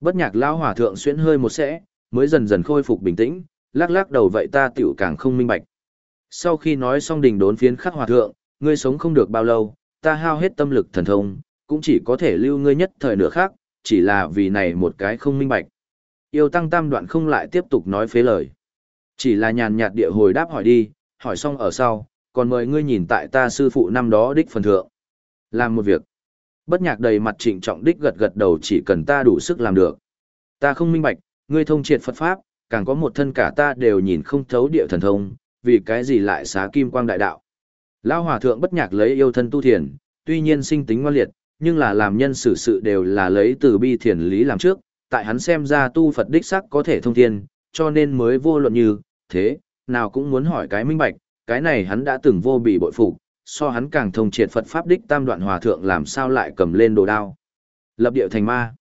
Bất nhạc lão hòa thượng xuyên hơi một sẽ, mới dần dần khôi phục bình tĩnh, lắc lắc đầu vậy ta tiểu càng không minh bạch. Sau khi nói xong đình đốn phiến khắc hòa thượng, ngươi sống không được bao lâu, ta hao hết tâm lực thần thông, cũng chỉ có thể lưu ngươi nhất thời nửa khác, chỉ là vì này một cái không minh bạch. Yêu tăng tam đoạn không lại tiếp tục nói phế lời. Chỉ là nhàn nhạt địa hồi đáp hỏi đi, hỏi xong ở sau, còn mời ngươi nhìn tại ta sư phụ năm đó đích phần thượng. Làm một việc. Bất nhạc đầy mặt trịnh trọng đích gật gật đầu chỉ cần ta đủ sức làm được. Ta không minh bạch, ngươi thông triệt Phật Pháp, càng có một thân cả ta đều nhìn không thấu địa thần thông, vì cái gì lại xá kim quang đại đạo. Lao hòa thượng bất nhạc lấy yêu thân tu thiền, tuy nhiên sinh tính ngoan liệt, nhưng là làm nhân xử sự đều là lấy từ bi thiền lý làm trước, tại hắn xem ra tu Phật đích sắc có thể thông thiên, cho nên mới vô luận như, thế, nào cũng muốn hỏi cái minh bạch, cái này hắn đã từng vô bị bội phục, so hắn càng thông triệt Phật Pháp đích tam đoạn hòa thượng làm sao lại cầm lên đồ đao. Lập điệu thành ma.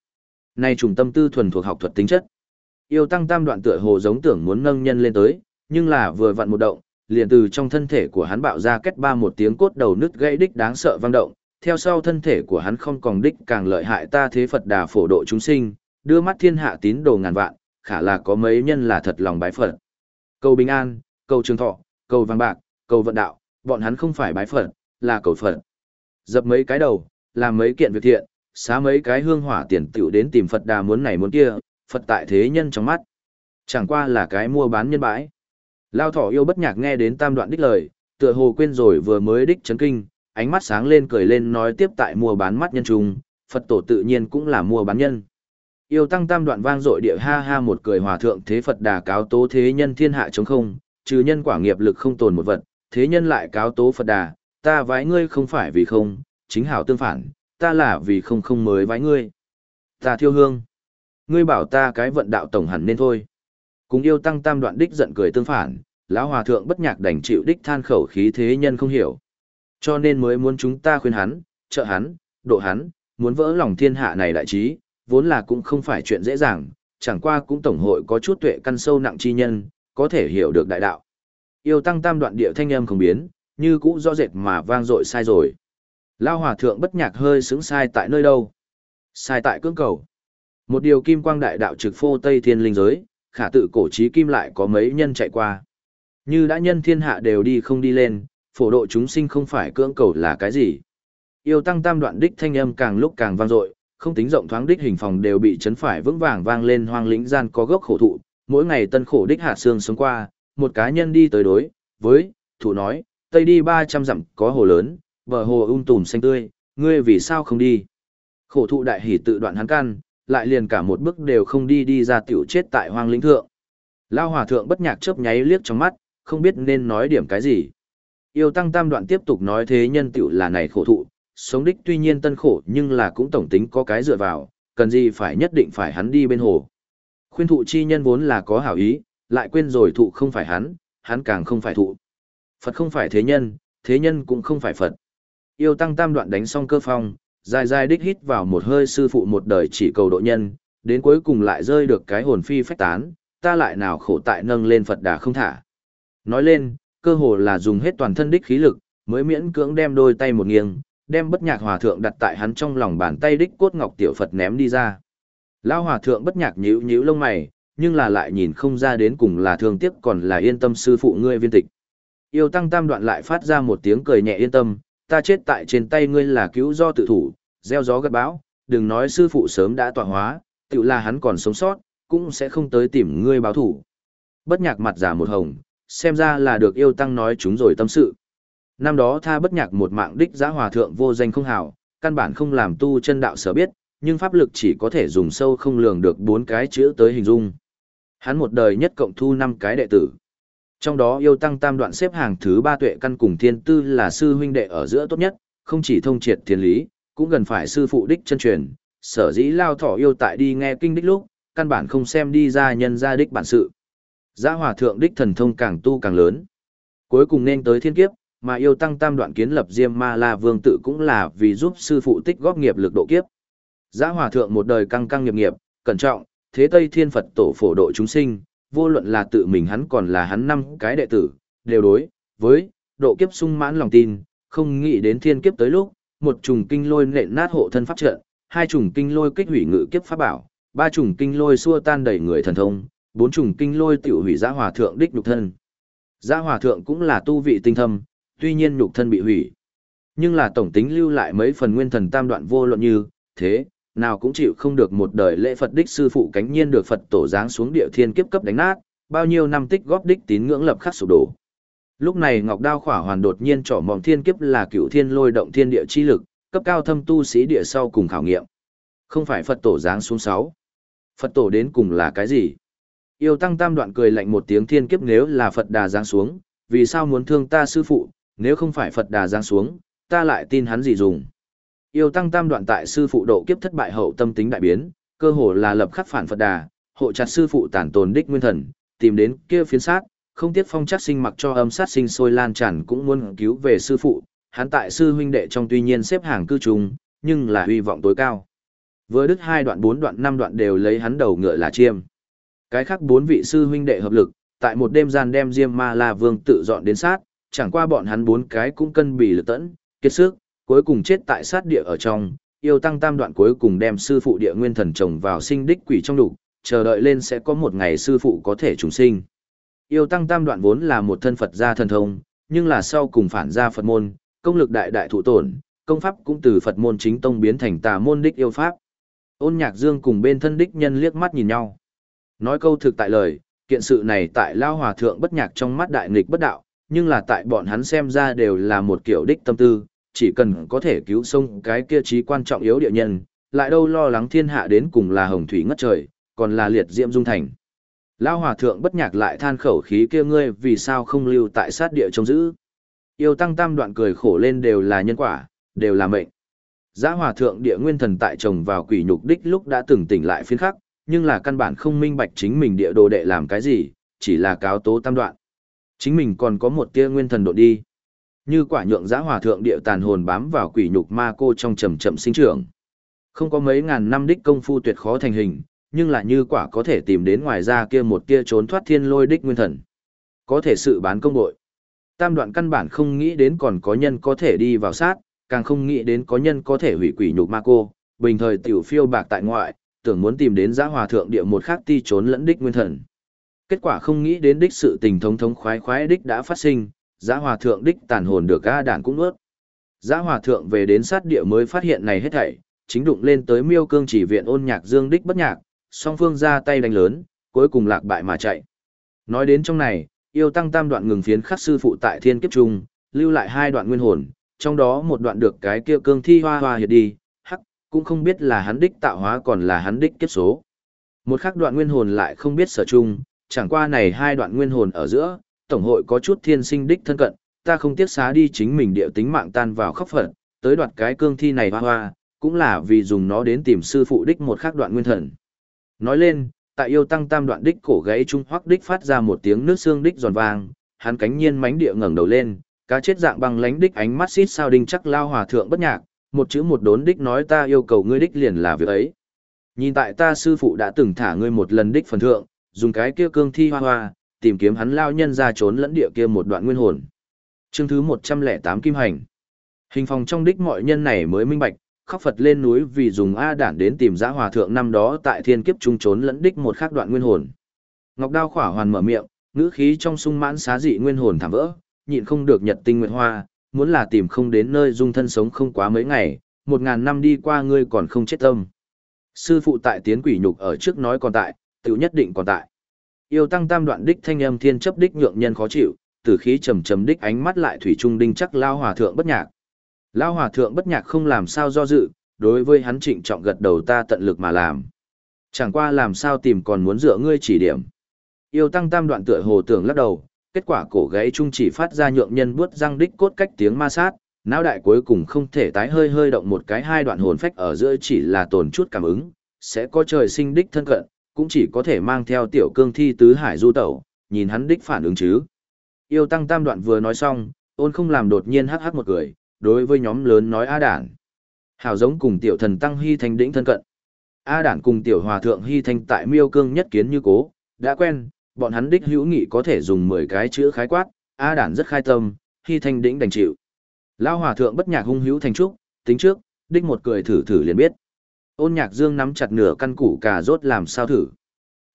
Nay trùng tâm tư thuần thuộc học thuật tính chất. Yêu tăng tam đoạn tựa hồ giống tưởng muốn nâng nhân lên tới, nhưng là vừa vặn một động, liền từ trong thân thể của hắn bạo ra kết ba một tiếng cốt đầu nứt gãy đích đáng sợ vang động, theo sau thân thể của hắn không còn đích càng lợi hại ta thế Phật đà phổ độ chúng sinh, đưa mắt thiên hạ tín đồ ngàn vạn, khả là có mấy nhân là thật lòng bái Phật. Cầu bình an, cầu trường thọ, cầu vàng bạc, cầu vận đạo, bọn hắn không phải bái Phật, là cầu Phật. Dập mấy cái đầu, làm mấy kiện việc thiện, xá mấy cái hương hỏa tiền tiểu đến tìm Phật đà muốn này muốn kia, Phật tại thế nhân trong mắt. Chẳng qua là cái mua bán nhân bãi. Lao thỏ yêu bất nhạc nghe đến tam đoạn đích lời, tựa hồ quên rồi vừa mới đích chấn kinh, ánh mắt sáng lên cười lên nói tiếp tại mua bán mắt nhân trung, Phật tổ tự nhiên cũng là mua bán nhân. Yêu tăng tam đoạn vang dội địa ha ha một cười hòa thượng thế Phật đà cáo tố thế nhân thiên hạ chống không, trừ nhân quả nghiệp lực không tồn một vật, thế nhân lại cáo tố Phật đà, ta vái ngươi không phải vì không, chính hảo tương phản, ta là vì không không mới vái ngươi. Ta thiêu hương. Ngươi bảo ta cái vận đạo tổng hẳn nên thôi. Cùng yêu tăng tam đoạn đích giận cười tương phản, lão hòa thượng bất nhạc đành chịu đích than khẩu khí thế nhân không hiểu. Cho nên mới muốn chúng ta khuyên hắn, trợ hắn, độ hắn, muốn vỡ lòng thiên hạ này đại trí, vốn là cũng không phải chuyện dễ dàng, chẳng qua cũng tổng hội có chút tuệ căn sâu nặng chi nhân, có thể hiểu được đại đạo. Yêu tăng tam đoạn địa thanh âm không biến, như cũ rõ rệt mà vang dội sai rồi. Lao hòa thượng bất nhạc hơi xứng sai tại nơi đâu? Sai tại cưỡng cầu. Một điều kim quang đại đạo trực phô Tây Thiên Linh giới, khả tự cổ trí kim lại có mấy nhân chạy qua. Như đã nhân thiên hạ đều đi không đi lên, phổ độ chúng sinh không phải cưỡng cầu là cái gì. Yêu tăng tam đoạn đích thanh âm càng lúc càng vang dội, không tính rộng thoáng đích hình phòng đều bị chấn phải vững vàng vang lên hoang lĩnh gian có gốc khổ thụ, mỗi ngày tân khổ đích hạ xương sống qua, một cá nhân đi tới đối, với, thủ nói, tây đi 300 dặm có hồ lớn, bờ hồ ung um tùm xanh tươi, ngươi vì sao không đi? Khổ thụ đại hỉ tự đoạn hắn căn, lại liền cả một bước đều không đi đi ra tiểu chết tại hoang lĩnh thượng. Lao hòa thượng bất nhạc chớp nháy liếc trong mắt, không biết nên nói điểm cái gì. Yêu tăng tam đoạn tiếp tục nói thế nhân tiểu là này khổ thụ, sống đích tuy nhiên tân khổ nhưng là cũng tổng tính có cái dựa vào, cần gì phải nhất định phải hắn đi bên hồ. Khuyên thụ chi nhân vốn là có hảo ý, lại quên rồi thụ không phải hắn, hắn càng không phải thụ. Phật không phải thế nhân, thế nhân cũng không phải Phật. Yêu tăng tam đoạn đánh xong cơ phong, dài dài đích hít vào một hơi sư phụ một đời chỉ cầu độ nhân, đến cuối cùng lại rơi được cái hồn phi phách tán, ta lại nào khổ tại nâng lên Phật đà không thả. Nói lên, cơ hồ là dùng hết toàn thân đích khí lực, mới miễn cưỡng đem đôi tay một nghiêng, đem bất nhạc hòa thượng đặt tại hắn trong lòng bàn tay đích cốt ngọc tiểu Phật ném đi ra. Lao hòa thượng bất nhạc nhíu nhíu lông mày, nhưng là lại nhìn không ra đến cùng là thương tiếc còn là yên tâm sư phụ ngươi viên tịch. Yêu tăng tam đoạn lại phát ra một tiếng cười nhẹ yên tâm, ta chết tại trên tay ngươi là cứu do tự thủ, gieo gió gặt bão, đừng nói sư phụ sớm đã tọa hóa, tự là hắn còn sống sót, cũng sẽ không tới tìm ngươi báo thủ. Bất nhạc mặt giả một hồng, xem ra là được yêu tăng nói chúng rồi tâm sự. Năm đó tha bất nhạc một mạng đích giã hòa thượng vô danh không hào, căn bản không làm tu chân đạo sở biết, nhưng pháp lực chỉ có thể dùng sâu không lường được bốn cái chữ tới hình dung. Hắn một đời nhất cộng thu năm cái đệ tử. Trong đó yêu tăng tam đoạn xếp hàng thứ ba tuệ căn cùng thiên tư là sư huynh đệ ở giữa tốt nhất, không chỉ thông triệt thiên lý, cũng gần phải sư phụ đích chân truyền, sở dĩ lao thỏ yêu tại đi nghe kinh đích lúc, căn bản không xem đi ra nhân ra đích bản sự. Giã hòa thượng đích thần thông càng tu càng lớn. Cuối cùng nên tới thiên kiếp, mà yêu tăng tam đoạn kiến lập Diêm Ma La Vương tự cũng là vì giúp sư phụ tích góp nghiệp lực độ kiếp. Giã hòa thượng một đời căng căng nghiệp nghiệp, cẩn trọng, thế Tây Thiên Phật tổ phổ độ chúng sinh, vô luận là tự mình hắn còn là hắn năm cái đệ tử, đều đối, với, độ kiếp sung mãn lòng tin, không nghĩ đến thiên kiếp tới lúc, một trùng kinh lôi nện nát hộ thân pháp trận, hai trùng kinh lôi kích hủy ngự kiếp pháp bảo, ba trùng kinh lôi xua tan đẩy người thần thông, bốn trùng kinh lôi tiểu hủy giã hòa thượng đích nhục thân. Giã hòa thượng cũng là tu vị tinh thâm, tuy nhiên nhục thân bị hủy. Nhưng là tổng tính lưu lại mấy phần nguyên thần tam đoạn vô luận như, thế, nào cũng chịu không được một đời lễ Phật đích sư phụ cánh nhiên được Phật tổ giáng xuống địa thiên kiếp cấp đánh nát, bao nhiêu năm tích góp đích tín ngưỡng lập khắc sụp đổ. Lúc này Ngọc Đao Khỏa Hoàn đột nhiên trỏ mỏng thiên kiếp là cựu thiên lôi động thiên địa chi lực, cấp cao thâm tu sĩ địa sau cùng khảo nghiệm. Không phải Phật tổ giáng xuống sáu. Phật tổ đến cùng là cái gì? Yêu tăng tam đoạn cười lạnh một tiếng thiên kiếp nếu là Phật đà giáng xuống, vì sao muốn thương ta sư phụ, nếu không phải Phật đà giáng xuống, ta lại tin hắn gì dùng. Yêu tăng tam đoạn tại sư phụ độ kiếp thất bại hậu tâm tính đại biến, cơ hồ là lập khắc phản Phật đà, hộ chặt sư phụ tản tồn đích nguyên thần, tìm đến kia phiến sát, không tiếc phong chắc sinh mặc cho âm sát sinh sôi lan tràn cũng muốn cứu về sư phụ, hắn tại sư huynh đệ trong tuy nhiên xếp hàng cư trùng, nhưng là hy vọng tối cao. Với đứt hai đoạn bốn đoạn năm đoạn đều lấy hắn đầu ngựa là chiêm. Cái khác bốn vị sư huynh đệ hợp lực, tại một đêm gian đem Diêm Ma La Vương tự dọn đến sát, chẳng qua bọn hắn bốn cái cũng cân bì lực tẫn, kiệt sức, cuối cùng chết tại sát địa ở trong, yêu tăng tam đoạn cuối cùng đem sư phụ địa nguyên thần trồng vào sinh đích quỷ trong đủ, chờ đợi lên sẽ có một ngày sư phụ có thể trùng sinh. Yêu tăng tam đoạn vốn là một thân Phật gia thần thông, nhưng là sau cùng phản ra Phật môn, công lực đại đại thụ tổn, công pháp cũng từ Phật môn chính tông biến thành tà môn đích yêu pháp. Ôn nhạc dương cùng bên thân đích nhân liếc mắt nhìn nhau. Nói câu thực tại lời, kiện sự này tại Lao Hòa Thượng bất nhạc trong mắt đại nghịch bất đạo, nhưng là tại bọn hắn xem ra đều là một kiểu đích tâm tư, chỉ cần có thể cứu sông cái kia trí quan trọng yếu địa nhân, lại đâu lo lắng thiên hạ đến cùng là hồng thủy ngất trời, còn là liệt diễm dung thành. Lao hòa thượng bất nhạc lại than khẩu khí kia ngươi vì sao không lưu tại sát địa trông giữ. Yêu tăng tam đoạn cười khổ lên đều là nhân quả, đều là mệnh. Giá hòa thượng địa nguyên thần tại chồng vào quỷ nhục đích lúc đã từng tỉnh lại phiên khắc, nhưng là căn bản không minh bạch chính mình địa đồ đệ làm cái gì, chỉ là cáo tố tam đoạn. Chính mình còn có một tia nguyên thần độ đi. Như quả nhượng giã hòa thượng địa tàn hồn bám vào quỷ nhục ma cô trong chậm chậm sinh trưởng. Không có mấy ngàn năm đích công phu tuyệt khó thành hình, nhưng là như quả có thể tìm đến ngoài ra kia một kia trốn thoát thiên lôi đích nguyên thần. Có thể sự bán công bội. Tam đoạn căn bản không nghĩ đến còn có nhân có thể đi vào sát, càng không nghĩ đến có nhân có thể hủy quỷ nhục ma cô, bình thời tiểu phiêu bạc tại ngoại, tưởng muốn tìm đến giã hòa thượng địa một khác ti trốn lẫn đích nguyên thần. Kết quả không nghĩ đến đích sự tình thống thống khoái khoái đích đã phát sinh, Giá hòa thượng đích tàn hồn được ga đàn cũng nuốt. Giá hòa thượng về đến sát địa mới phát hiện này hết thảy, chính đụng lên tới miêu cương chỉ viện ôn nhạc dương đích bất nhạc, song phương ra tay đánh lớn, cuối cùng lạc bại mà chạy. Nói đến trong này, yêu tăng tam đoạn ngừng phiến khắc sư phụ tại thiên kiếp trung, lưu lại hai đoạn nguyên hồn, trong đó một đoạn được cái kia cương thi hoa hoa hiệt đi, hắc, cũng không biết là hắn đích tạo hóa còn là hắn đích kiếp số. Một khắc đoạn nguyên hồn lại không biết sở chung, chẳng qua này hai đoạn nguyên hồn ở giữa, tổng hội có chút thiên sinh đích thân cận, ta không tiếc xá đi chính mình địa tính mạng tan vào khóc phận. tới đoạt cái cương thi này hoa hoa, cũng là vì dùng nó đến tìm sư phụ đích một khắc đoạn nguyên thần. Nói lên, tại yêu tăng tam đoạn đích cổ gãy trung hoắc đích phát ra một tiếng nước xương đích giòn vang, hắn cánh nhiên mánh địa ngẩng đầu lên, cá chết dạng bằng lánh đích ánh mắt xít sao đinh chắc lao hòa thượng bất nhạc, một chữ một đốn đích nói ta yêu cầu ngươi đích liền là việc ấy. Nhìn tại ta sư phụ đã từng thả ngươi một lần đích phần thượng, dùng cái kia cương thi hoa hoa, tìm kiếm hắn lao nhân ra trốn lẫn địa kia một đoạn nguyên hồn. Chương thứ 108 Kim Hành Hình phòng trong đích mọi nhân này mới minh bạch, khóc Phật lên núi vì dùng A đản đến tìm giã hòa thượng năm đó tại thiên kiếp trung trốn lẫn đích một khác đoạn nguyên hồn. Ngọc Đao khỏa hoàn mở miệng, ngữ khí trong sung mãn xá dị nguyên hồn thảm vỡ, nhịn không được nhật tinh nguyện hoa, muốn là tìm không đến nơi dung thân sống không quá mấy ngày, một ngàn năm đi qua ngươi còn không chết tâm. Sư phụ tại tiến quỷ nhục ở trước nói còn tại, tự nhất định còn tại. Yêu tăng tam đoạn đích thanh âm thiên chấp đích nhượng nhân khó chịu, tử khí trầm trầm đích ánh mắt lại thủy trung đinh chắc lao hòa thượng bất nhạc. Lao hòa thượng bất nhạc không làm sao do dự, đối với hắn trịnh trọng gật đầu ta tận lực mà làm. Chẳng qua làm sao tìm còn muốn dựa ngươi chỉ điểm. Yêu tăng tam đoạn tựa hồ tưởng lắc đầu, kết quả cổ gáy trung chỉ phát ra nhượng nhân buốt răng đích cốt cách tiếng ma sát, não đại cuối cùng không thể tái hơi hơi động một cái hai đoạn hồn phách ở giữa chỉ là tồn chút cảm ứng, sẽ có trời sinh đích thân cận, cũng chỉ có thể mang theo tiểu cương thi tứ hải du tẩu, nhìn hắn đích phản ứng chứ. Yêu tăng tam đoạn vừa nói xong, ôn không làm đột nhiên hắc hắc một cười, đối với nhóm lớn nói A đản. Hảo giống cùng tiểu thần tăng hy thanh đỉnh thân cận. A đản cùng tiểu hòa thượng hy thanh tại miêu cương nhất kiến như cố, đã quen, bọn hắn đích hữu nghị có thể dùng 10 cái chữ khái quát, A đản rất khai tâm, hy thanh đỉnh đành chịu. Lao hòa thượng bất nhạc hung hữu thành trúc, tính trước, đích một cười thử thử liền biết. Ôn nhạc dương nắm chặt nửa căn củ cà rốt làm sao thử.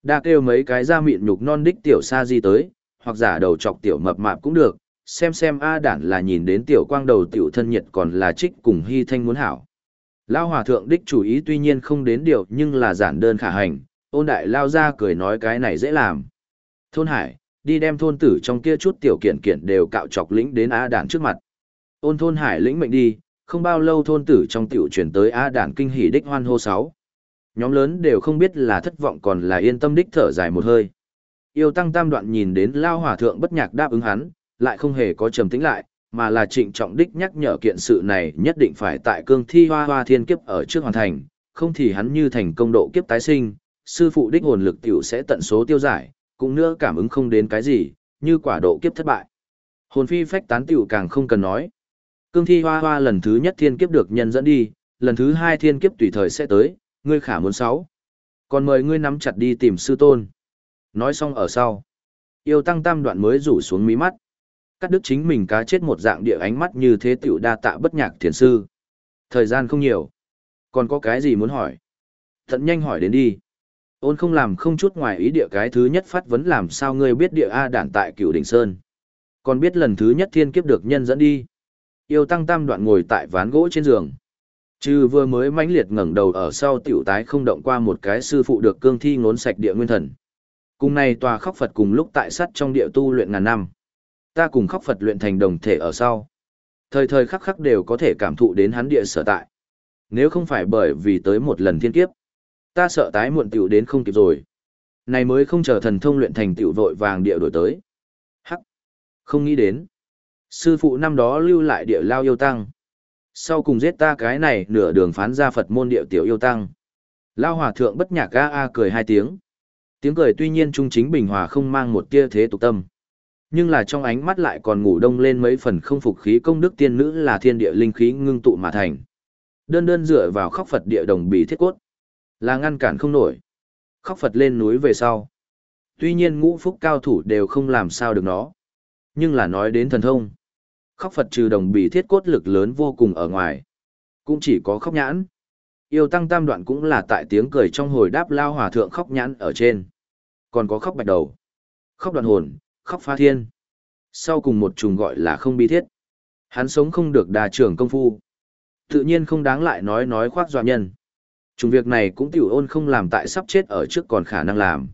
Đa kêu mấy cái da mịn nhục non đích tiểu sa di tới, hoặc giả đầu chọc tiểu mập mạp cũng được, xem xem A đản là nhìn đến tiểu quang đầu tiểu thân nhiệt còn là trích cùng hy thanh muốn hảo. Lao hòa thượng đích chủ ý tuy nhiên không đến điều nhưng là giản đơn khả hành, ôn đại lao ra cười nói cái này dễ làm. Thôn hải, đi đem thôn tử trong kia chút tiểu kiện kiện đều cạo chọc lĩnh đến A đản trước mặt. Ôn thôn hải lĩnh mệnh đi, không bao lâu thôn tử trong tiểu chuyển tới A đản kinh hỉ đích hoan hô sáu. Nhóm lớn đều không biết là thất vọng còn là yên tâm đích thở dài một hơi. Yêu tăng tam đoạn nhìn đến lao hòa thượng bất nhạc đáp ứng hắn, lại không hề có trầm tĩnh lại, mà là trịnh trọng đích nhắc nhở kiện sự này nhất định phải tại cương thi hoa hoa thiên kiếp ở trước hoàn thành, không thì hắn như thành công độ kiếp tái sinh, sư phụ đích hồn lực tiểu sẽ tận số tiêu giải, cũng nữa cảm ứng không đến cái gì, như quả độ kiếp thất bại. Hồn phi phách tán tiểu càng không cần nói. Cương thi hoa hoa lần thứ nhất thiên kiếp được nhân dẫn đi, lần thứ hai thiên kiếp tùy thời sẽ tới, ngươi khả muốn sáu. Còn mời ngươi nắm chặt đi tìm sư tôn. Nói xong ở sau. Yêu tăng tam đoạn mới rủ xuống mí mắt. Cắt đứt chính mình cá chết một dạng địa ánh mắt như thế tiểu đa tạ bất nhạc thiền sư. Thời gian không nhiều. Còn có cái gì muốn hỏi? Thận nhanh hỏi đến đi. Ôn không làm không chút ngoài ý địa cái thứ nhất phát vấn làm sao ngươi biết địa A đản tại cửu đỉnh sơn. Còn biết lần thứ nhất thiên kiếp được nhân dẫn đi. Yêu tăng tam đoạn ngồi tại ván gỗ trên giường. Trừ vừa mới mãnh liệt ngẩng đầu ở sau tiểu tái không động qua một cái sư phụ được cương thi ngốn sạch địa nguyên thần. Cùng này tòa khóc Phật cùng lúc tại sắt trong địa tu luyện ngàn năm. Ta cùng khóc Phật luyện thành đồng thể ở sau. Thời thời khắc khắc đều có thể cảm thụ đến hắn địa sở tại. Nếu không phải bởi vì tới một lần thiên kiếp, ta sợ tái muộn tiểu đến không kịp rồi. Này mới không chờ thần thông luyện thành tiểu vội vàng địa đổi tới. Hắc. Không nghĩ đến. Sư phụ năm đó lưu lại địa lao yêu tăng. Sau cùng giết ta cái này, nửa đường phán ra Phật môn địa tiểu yêu tăng. Lao hòa thượng bất nhạc ga a cười hai tiếng. Tiếng cười tuy nhiên trung chính bình hòa không mang một tia thế tục tâm. Nhưng là trong ánh mắt lại còn ngủ đông lên mấy phần không phục khí công đức tiên nữ là thiên địa linh khí ngưng tụ mà thành. Đơn đơn dựa vào khóc Phật địa đồng bị thiết cốt. Là ngăn cản không nổi. Khóc Phật lên núi về sau. Tuy nhiên ngũ phúc cao thủ đều không làm sao được nó. Nhưng là nói đến thần thông. Khóc Phật trừ đồng bì thiết cốt lực lớn vô cùng ở ngoài. Cũng chỉ có khóc nhãn. Yêu tăng tam đoạn cũng là tại tiếng cười trong hồi đáp lao hòa thượng khóc nhãn ở trên. Còn có khóc bạch đầu. Khóc đoạn hồn, khóc phá thiên. Sau cùng một trùng gọi là không bi thiết. Hắn sống không được đà trưởng công phu. Tự nhiên không đáng lại nói nói khoác dọa nhân. Trùng việc này cũng tiểu ôn không làm tại sắp chết ở trước còn khả năng làm.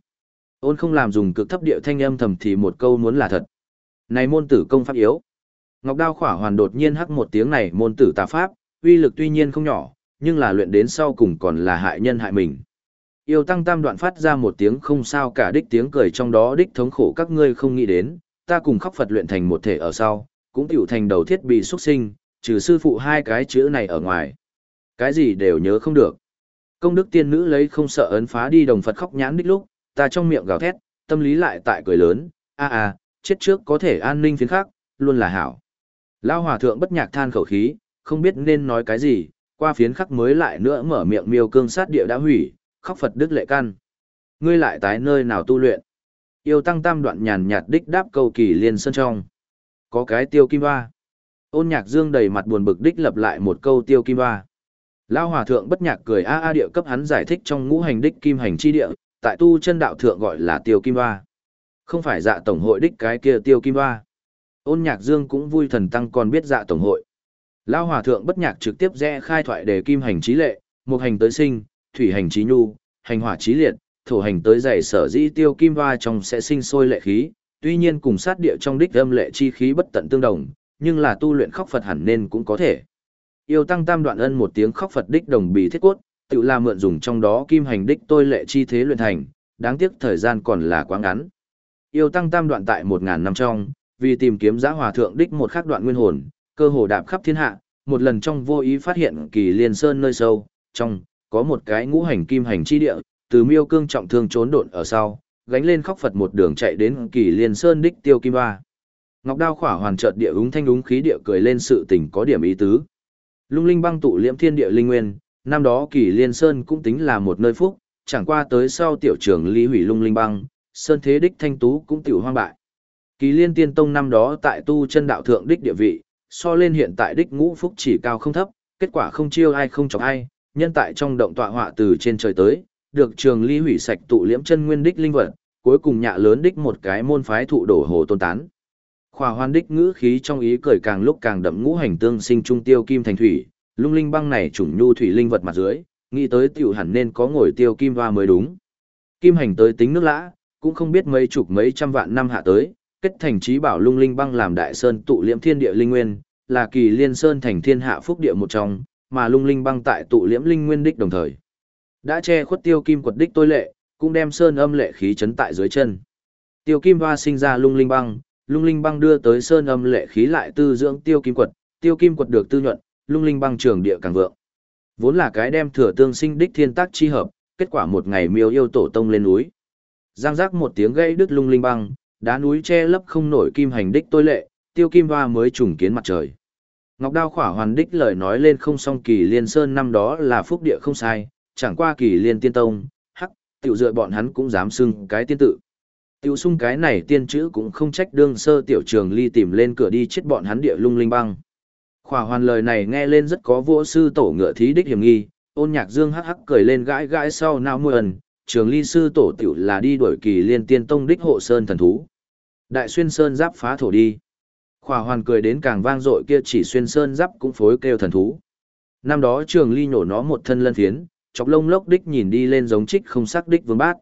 Ôn không làm dùng cực thấp điệu thanh âm thầm thì một câu muốn là thật. Này môn tử công pháp yếu. Ngọc Đao khỏa hoàn đột nhiên hắc một tiếng này môn tử tà pháp, uy lực tuy nhiên không nhỏ, nhưng là luyện đến sau cùng còn là hại nhân hại mình. Yêu tăng tam đoạn phát ra một tiếng không sao cả đích tiếng cười trong đó đích thống khổ các ngươi không nghĩ đến, ta cùng khóc Phật luyện thành một thể ở sau, cũng tiểu thành đầu thiết bị xuất sinh, trừ sư phụ hai cái chữ này ở ngoài. Cái gì đều nhớ không được. Công đức tiên nữ lấy không sợ ấn phá đi đồng Phật khóc nhãn đích lúc, ta trong miệng gào thét, tâm lý lại tại cười lớn, a a, chết trước có thể an ninh phiến khác, luôn là hảo. Lao hòa thượng bất nhạc than khẩu khí, không biết nên nói cái gì, qua phiến khắc mới lại nữa mở miệng miêu cương sát địa đã hủy, khóc Phật đức lệ căn. Ngươi lại tái nơi nào tu luyện? Yêu tăng tam đoạn nhàn nhạt đích đáp câu kỳ liên sơn trong. Có cái tiêu kim ba. Ôn nhạc dương đầy mặt buồn bực đích lập lại một câu tiêu kim ba. Lao hòa thượng bất nhạc cười a a địa cấp hắn giải thích trong ngũ hành đích kim hành chi địa, tại tu chân đạo thượng gọi là tiêu kim ba, Không phải dạ tổng hội đích cái kia tiêu kim ba. Ôn nhạc dương cũng vui thần tăng còn biết dạ tổng hội. Lao hòa thượng bất nhạc trực tiếp rẽ khai thoại đề kim hành trí lệ, một hành tới sinh, thủy hành trí nhu, hành hỏa trí liệt, thổ hành tới dày sở dĩ tiêu kim va trong sẽ sinh sôi lệ khí, tuy nhiên cùng sát địa trong đích âm lệ chi khí bất tận tương đồng, nhưng là tu luyện khóc Phật hẳn nên cũng có thể. Yêu tăng tam đoạn ân một tiếng khóc Phật đích đồng bì thiết cốt, tự là mượn dùng trong đó kim hành đích tôi lệ chi thế luyện thành, đáng tiếc thời gian còn là quá ngắn. Yêu tăng tam đoạn tại một ngàn năm trong, vì tìm kiếm giã hòa thượng đích một khắc đoạn nguyên hồn, cơ hồ đạp khắp thiên hạ, một lần trong vô ý phát hiện kỳ liên sơn nơi sâu, trong, có một cái ngũ hành kim hành chi địa, từ miêu cương trọng thương trốn độn ở sau, gánh lên khóc Phật một đường chạy đến kỳ liên sơn đích tiêu kim ba. Ngọc đao khỏa hoàn chợt địa ứng thanh ứng khí địa cười lên sự tình có điểm ý tứ. Lung linh băng tụ liễm thiên địa linh nguyên, năm đó kỳ liên sơn cũng tính là một nơi phúc, chẳng qua tới sau tiểu trưởng lý hủy lung linh băng, sơn thế đích thanh tú cũng tiểu hoang bại. Kỳ liên tiên tông năm đó tại tu chân đạo thượng đích địa vị, so lên hiện tại đích ngũ phúc chỉ cao không thấp, kết quả không chiêu ai không chọc ai, nhân tại trong động tọa họa từ trên trời tới, được trường ly hủy sạch tụ liễm chân nguyên đích linh vật, cuối cùng nhạ lớn đích một cái môn phái thụ đổ hồ tôn tán. Khỏa hoan đích ngữ khí trong ý cười càng lúc càng đậm ngũ hành tương sinh trung tiêu kim thành thủy, lung linh băng này trùng nhu thủy linh vật mặt dưới, nghĩ tới tiểu hẳn nên có ngồi tiêu kim hoa mới đúng. Kim hành tới tính nước lã, cũng không biết mấy chục mấy trăm vạn năm hạ tới, kết thành trí bảo lung linh băng làm đại sơn tụ liễm thiên địa linh nguyên, là kỳ liên sơn thành thiên hạ phúc địa một trong, mà lung linh băng tại tụ liễm linh nguyên đích đồng thời. Đã che khuất tiêu kim quật đích tôi lệ, cũng đem sơn âm lệ khí chấn tại dưới chân. Tiêu kim hoa sinh ra lung linh băng, lung linh băng đưa tới sơn âm lệ khí lại tư dưỡng tiêu kim quật, tiêu kim quật được tư nhuận, lung linh băng trường địa càng vượng. Vốn là cái đem thừa tương sinh đích thiên tác chi hợp, kết quả một ngày miêu yêu tổ tông lên núi. Giang giác một tiếng gây đứt lung linh băng, đá núi che lấp không nổi kim hành đích tôi lệ, tiêu kim hoa mới trùng kiến mặt trời. Ngọc Đao khỏa hoàn đích lời nói lên không song kỳ liên sơn năm đó là phúc địa không sai, chẳng qua kỳ liên tiên tông, hắc, tiểu dựa bọn hắn cũng dám xưng cái tiên tự. Tiểu sung cái này tiên chữ cũng không trách đương sơ tiểu trường ly tìm lên cửa đi chết bọn hắn địa lung linh băng. Khỏa hoàn lời này nghe lên rất có vô sư tổ ngựa thí đích hiểm nghi, ôn nhạc dương hắc hắc cười lên gãi gãi sau nào môi ẩn, trường ly sư tổ tiểu là đi đuổi kỳ liên tiên tông đích hộ sơn thần thú. Đại xuyên sơn giáp phá thổ đi. Khỏa hoàn cười đến càng vang dội kia chỉ xuyên sơn giáp cũng phối kêu thần thú. Năm đó trường ly nhổ nó một thân lân thiến, chọc lông lốc đích nhìn đi lên giống trích không sắc đích vương bát.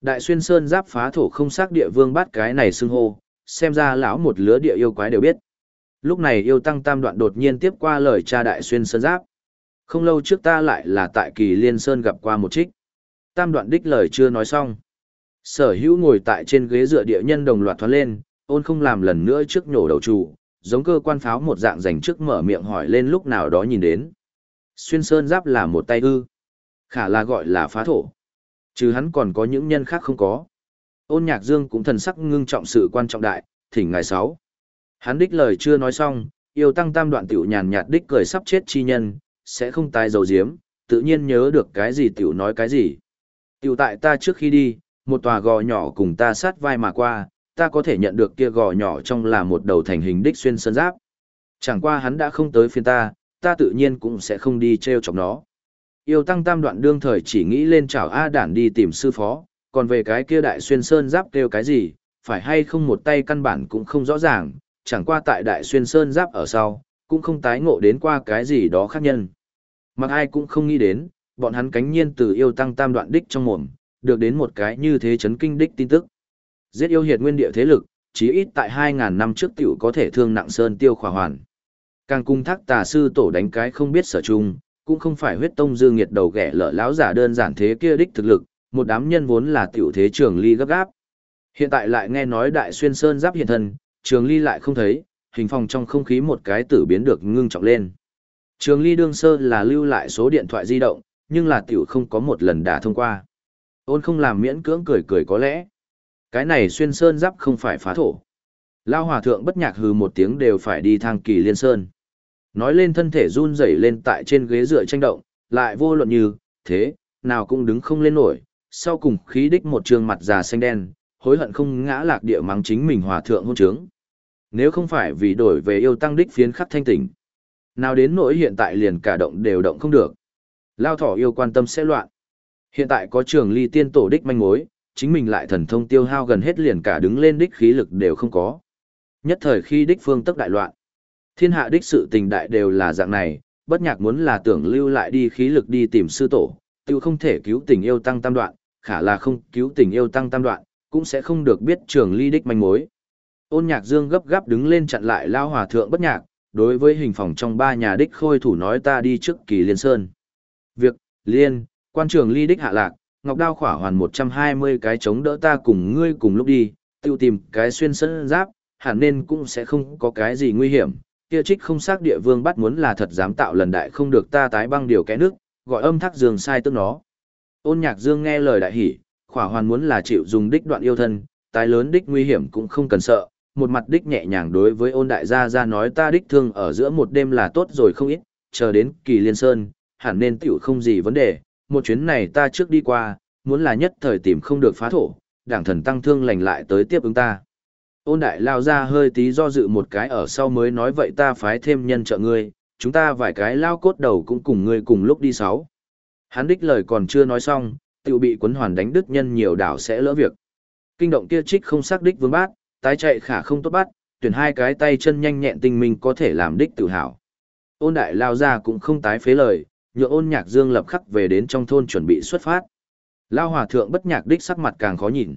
Đại xuyên sơn giáp phá thổ không sắc địa vương bát cái này xưng hô, xem ra lão một lứa địa yêu quái đều biết. Lúc này yêu tăng tam đoạn đột nhiên tiếp qua lời cha đại xuyên sơn giáp. Không lâu trước ta lại là tại kỳ liên sơn gặp qua một trích. Tam đoạn đích lời chưa nói xong. Sở hữu ngồi tại trên ghế dựa địa nhân đồng loạt thoát lên, ôn không làm lần nữa trước nhổ đầu trụ, giống cơ quan pháo một dạng dành trước mở miệng hỏi lên lúc nào đó nhìn đến. Xuyên sơn giáp là một tay ư. Khả là gọi là phá thổ. Chứ hắn còn có những nhân khác không có. Ôn nhạc dương cũng thần sắc ngưng trọng sự quan trọng đại, thỉnh ngài sáu. Hắn đích lời chưa nói xong, yêu tăng tam đoạn tiểu nhàn nhạt đích cười sắp chết chi nhân, sẽ không tai dầu diếm, tự nhiên nhớ được cái gì tiểu nói cái gì. Tiểu tại ta trước khi đi, một tòa gò nhỏ cùng ta sát vai mà qua, ta có thể nhận được kia gò nhỏ trong là một đầu thành hình đích xuyên sơn giáp. Chẳng qua hắn đã không tới phiên ta, ta tự nhiên cũng sẽ không đi treo chọc nó. Yêu tăng tam đoạn đương thời chỉ nghĩ lên chào A đản đi tìm sư phó, còn về cái kia đại xuyên sơn giáp kêu cái gì, phải hay không một tay căn bản cũng không rõ ràng, chẳng qua tại đại xuyên sơn giáp ở sau, cũng không tái ngộ đến qua cái gì đó khác nhân. Mặc ai cũng không nghĩ đến, bọn hắn cánh nhiên từ yêu tăng tam đoạn đích trong mồm, được đến một cái như thế chấn kinh đích tin tức. Giết yêu hiệt nguyên địa thế lực, chí ít tại 2.000 năm trước tiểu có thể thương nặng sơn tiêu khỏa hoàn. Càng cung thác tà sư tổ đánh cái không biết sở chung, cũng không phải huyết tông dương nghiệt đầu ghẻ lở lão giả đơn giản thế kia đích thực lực, một đám nhân vốn là tiểu thế trường ly gấp gáp. Hiện tại lại nghe nói đại xuyên sơn giáp hiện thân, trường ly lại không thấy, hình phòng trong không khí một cái tử biến được ngưng trọng lên. Trường ly đương sơ là lưu lại số điện thoại di động, nhưng là tiểu không có một lần đã thông qua. Ôn không làm miễn cưỡng cười cười có lẽ. Cái này xuyên sơn giáp không phải phá thổ. Lao hòa thượng bất nhạc hừ một tiếng đều phải đi thang kỳ liên sơn. Nói lên thân thể run rẩy lên tại trên ghế dựa tranh động, lại vô luận như, thế, nào cũng đứng không lên nổi, sau cùng khí đích một trường mặt già xanh đen, hối hận không ngã lạc địa mắng chính mình hòa thượng hôn trướng. Nếu không phải vì đổi về yêu tăng đích phiến khắc thanh tỉnh. Nào đến nỗi hiện tại liền cả động đều động không được. Lao thỏ yêu quan tâm sẽ loạn. Hiện tại có trường ly tiên tổ đích manh mối, chính mình lại thần thông tiêu hao gần hết liền cả đứng lên đích khí lực đều không có. Nhất thời khi đích phương tức đại loạn. Thiên hạ đích sự tình đại đều là dạng này, bất nhạc muốn là tưởng lưu lại đi khí lực đi tìm sư tổ, tiêu không thể cứu tình yêu tăng tam đoạn, khả là không cứu tình yêu tăng tam đoạn, cũng sẽ không được biết trường ly đích manh mối. Ôn nhạc dương gấp gáp đứng lên chặn lại lao hòa thượng bất nhạc, đối với hình phòng trong ba nhà đích khôi thủ nói ta đi trước kỳ liên sơn. Việc, liên, quan trường ly đích hạ lạc, ngọc đao khỏa hoàn 120 cái chống đỡ ta cùng ngươi cùng lúc đi, tiêu tìm cái xuyên sân giáp, hẳn nên cũng sẽ không có cái gì nguy hiểm. Kia trích không xác địa vương bắt muốn là thật dám tạo lần đại không được ta tái băng điều cái nước, gọi âm thác dương sai tức nó. Ôn nhạc dương nghe lời đại hỉ, khỏa hoàn muốn là chịu dùng đích đoạn yêu thân, tái lớn đích nguy hiểm cũng không cần sợ, một mặt đích nhẹ nhàng đối với ôn đại gia ra nói ta đích thương ở giữa một đêm là tốt rồi không ít, chờ đến kỳ liên sơn, hẳn nên tiểu không gì vấn đề, một chuyến này ta trước đi qua, muốn là nhất thời tìm không được phá thổ, đảng thần tăng thương lành lại tới tiếp ứng ta. Ôn đại lao ra hơi tí do dự một cái ở sau mới nói vậy ta phái thêm nhân trợ ngươi, chúng ta vài cái lao cốt đầu cũng cùng ngươi cùng lúc đi sáu. Hắn đích lời còn chưa nói xong, tự bị quấn hoàn đánh đứt nhân nhiều đảo sẽ lỡ việc. Kinh động kia trích không xác đích vương bát, tái chạy khả không tốt bắt, tuyển hai cái tay chân nhanh nhẹn tinh minh có thể làm đích tự hào. Ôn đại lao ra cũng không tái phế lời, nhượng ôn nhạc dương lập khắc về đến trong thôn chuẩn bị xuất phát. Lao hòa thượng bất nhạc đích sắc mặt càng khó nhìn.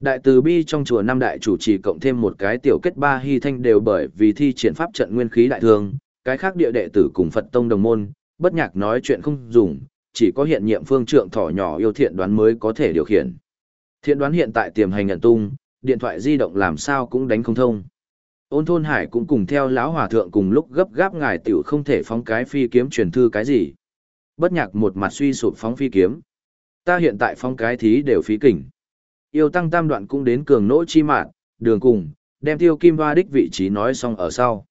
Đại từ bi trong chùa năm đại chủ trì cộng thêm một cái tiểu kết ba hy thanh đều bởi vì thi triển pháp trận nguyên khí đại thương, cái khác địa đệ tử cùng Phật tông đồng môn, bất nhạc nói chuyện không dùng, chỉ có hiện nhiệm phương trượng thỏ nhỏ yêu thiện đoán mới có thể điều khiển. Thiện đoán hiện tại tiềm hành nhận tung, điện thoại di động làm sao cũng đánh không thông. Ôn thôn hải cũng cùng theo lão hòa thượng cùng lúc gấp gáp ngài tiểu không thể phóng cái phi kiếm truyền thư cái gì. Bất nhạc một mặt suy sụp phóng phi kiếm. Ta hiện tại phóng cái thí đều phí kỉnh. Yêu tăng tam đoạn cũng đến cường nỗ chi mạn, đường cùng, đem tiêu kim va đích vị trí nói xong ở sau.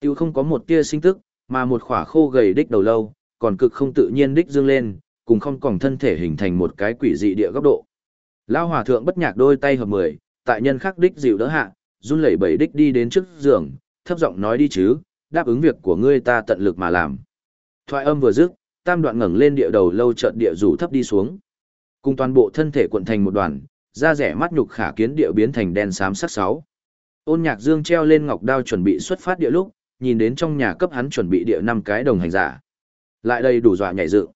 Tiêu không có một tia sinh tức, mà một khỏa khô gầy đích đầu lâu, còn cực không tự nhiên đích dương lên, cùng không còn thân thể hình thành một cái quỷ dị địa góc độ. Lão hòa thượng bất nhạc đôi tay hợp mười, tại nhân khắc đích dịu đỡ hạ, run lẩy bẩy đích đi đến trước giường, thấp giọng nói đi chứ, đáp ứng việc của ngươi ta tận lực mà làm. Thoại âm vừa dứt, tam đoạn ngẩng lên địa đầu lâu chợt địa rủ thấp đi xuống. Cùng toàn bộ thân thể cuộn thành một đoàn, da rẻ mắt nhục khả kiến địa biến thành đen xám sắc sáu. Ôn Nhạc Dương treo lên ngọc đao chuẩn bị xuất phát địa lúc, nhìn đến trong nhà cấp hắn chuẩn bị địa năm cái đồng hành giả. Lại đây đủ dọa nhảy dựng.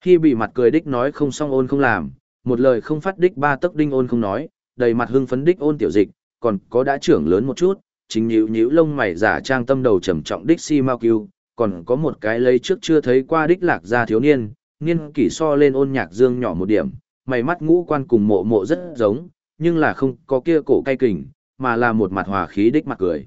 Khi bị mặt cười đích nói không xong ôn không làm, một lời không phát đích ba tấc đinh ôn không nói, đầy mặt hưng phấn đích ôn tiểu dịch, còn có đã trưởng lớn một chút, chính nhíu nhíu lông mày giả trang tâm đầu trầm trọng đích si mau kiêu, còn có một cái lấy trước chưa thấy qua đích lạc gia thiếu niên, niên kỷ so lên ôn nhạc dương nhỏ một điểm, mày mắt ngũ quan cùng mộ mộ rất giống, nhưng là không có kia cổ cay kình, mà là một mặt hòa khí đích mặt cười.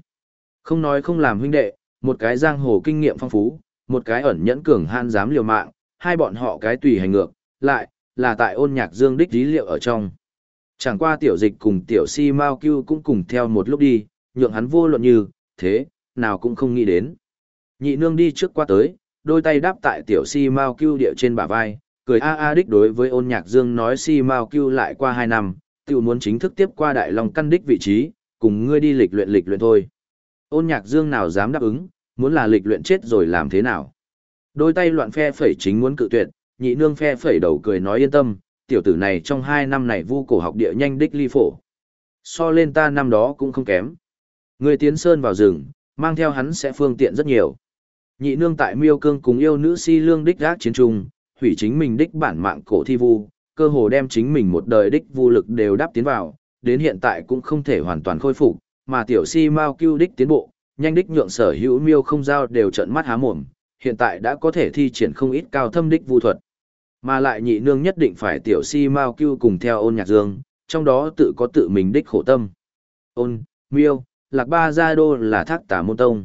Không nói không làm huynh đệ, một cái giang hồ kinh nghiệm phong phú, một cái ẩn nhẫn cường han dám liều mạng, hai bọn họ cái tùy hành ngược, lại, là tại ôn nhạc dương đích dí liệu ở trong. Chẳng qua tiểu dịch cùng tiểu si Mao Cưu cũng cùng theo một lúc đi, nhượng hắn vô luận như, thế, nào cũng không nghĩ đến. Nhị nương đi trước qua tới, đôi tay đáp tại tiểu si Mao Cưu địa trên bả vai, cười a a đích đối với ôn nhạc dương nói si Mao Cưu lại qua hai năm, tiểu muốn chính thức tiếp qua đại long căn đích vị trí, cùng ngươi đi lịch luyện lịch luyện thôi. Ôn nhạc dương nào dám đáp ứng, muốn là lịch luyện chết rồi làm thế nào. Đôi tay loạn phe phẩy chính muốn cự tuyệt, nhị nương phe phẩy đầu cười nói yên tâm, tiểu tử này trong hai năm này vu cổ học địa nhanh đích ly phổ. So lên ta năm đó cũng không kém. Người tiến sơn vào rừng, mang theo hắn sẽ phương tiện rất nhiều. Nhị nương tại miêu cương cùng yêu nữ si lương đích gác chiến trung, hủy chính mình đích bản mạng cổ thi vu, cơ hồ đem chính mình một đời đích vu lực đều đáp tiến vào, đến hiện tại cũng không thể hoàn toàn khôi phục, mà tiểu si mau cưu đích tiến bộ, nhanh đích nhượng sở hữu miêu không giao đều trận mắt há mồm, hiện tại đã có thể thi triển không ít cao thâm đích vu thuật. Mà lại nhị nương nhất định phải tiểu si mau cưu cùng theo ôn nhạc dương, trong đó tự có tự mình đích khổ tâm. Ôn, miêu, lạc ba gia đô là thác tả môn tông.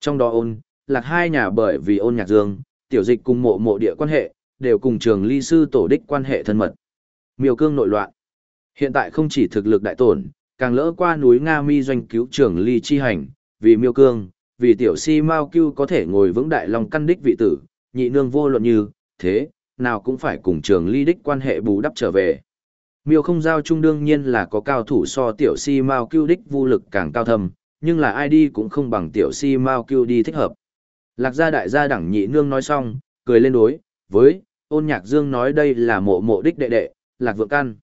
Trong đó ôn, lạc hai nhà bởi vì ôn nhạc dương, tiểu dịch cùng mộ mộ địa quan hệ, đều cùng trường ly sư tổ đích quan hệ thân mật. Miêu cương nội loạn. Hiện tại không chỉ thực lực đại tổn, càng lỡ qua núi Nga mi doanh cứu trường ly chi hành, vì miêu cương, vì tiểu si mao cưu có thể ngồi vững đại long căn đích vị tử, nhị nương vô luận như, thế, nào cũng phải cùng trường ly đích quan hệ bù đắp trở về. Miêu không giao chung đương nhiên là có cao thủ so tiểu si mao cưu đích vô lực càng cao thâm, nhưng là ai đi cũng không bằng tiểu si mao cưu đi thích hợp. Lạc gia đại gia đẳng nhị nương nói xong, cười lên đối, với, ôn nhạc dương nói đây là mộ mộ đích đệ đệ, lạc vượng căn.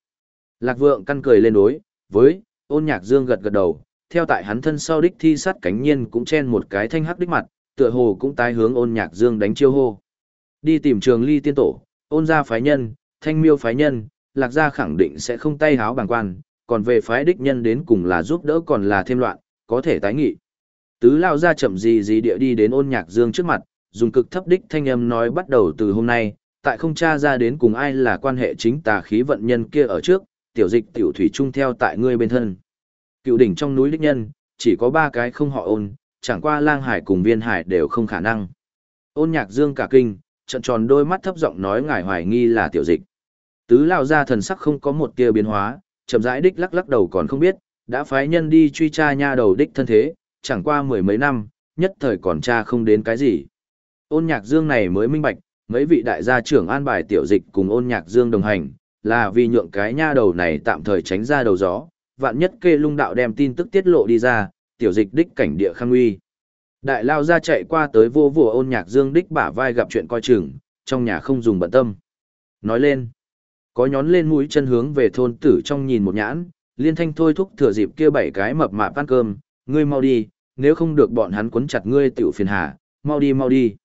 Lạc vượng căn cười lên đối, với, ôn nhạc dương gật gật đầu, theo tại hắn thân sau đích thi sát cánh nhiên cũng chen một cái thanh hắc đích mặt, tựa hồ cũng tái hướng ôn nhạc dương đánh chiêu hô. Đi tìm trường ly tiên tổ, ôn gia phái nhân, thanh miêu phái nhân, lạc gia khẳng định sẽ không tay háo bằng quan, còn về phái đích nhân đến cùng là giúp đỡ còn là thêm loạn, có thể tái nghị. Tứ lao ra chậm gì gì địa đi đến ôn nhạc dương trước mặt, dùng cực thấp đích thanh âm nói bắt đầu từ hôm nay, tại không tra ra đến cùng ai là quan hệ chính tà khí vận nhân kia ở trước, tiểu dịch tiểu thủy trung theo tại ngươi bên thân. Cựu đỉnh trong núi đích nhân, chỉ có ba cái không họ ôn, chẳng qua lang hải cùng viên hải đều không khả năng. Ôn nhạc dương cả kinh, trận tròn đôi mắt thấp giọng nói ngài hoài nghi là tiểu dịch. Tứ lao ra thần sắc không có một tia biến hóa, chậm rãi đích lắc lắc đầu còn không biết, đã phái nhân đi truy tra nha đầu đích thân thế, chẳng qua mười mấy năm, nhất thời còn tra không đến cái gì. Ôn nhạc dương này mới minh bạch, mấy vị đại gia trưởng an bài tiểu dịch cùng ôn nhạc dương đồng hành, là vì nhượng cái nha đầu này tạm thời tránh ra đầu gió, vạn nhất kê lung đạo đem tin tức tiết lộ đi ra, tiểu dịch đích cảnh địa khang uy. Đại lao ra chạy qua tới vô vùa ôn nhạc dương đích bả vai gặp chuyện coi chừng, trong nhà không dùng bận tâm. Nói lên, có nhón lên mũi chân hướng về thôn tử trong nhìn một nhãn, liên thanh thôi thúc thừa dịp kia bảy cái mập mạp ăn cơm, ngươi mau đi, nếu không được bọn hắn quấn chặt ngươi tiểu phiền hà, mau đi mau đi.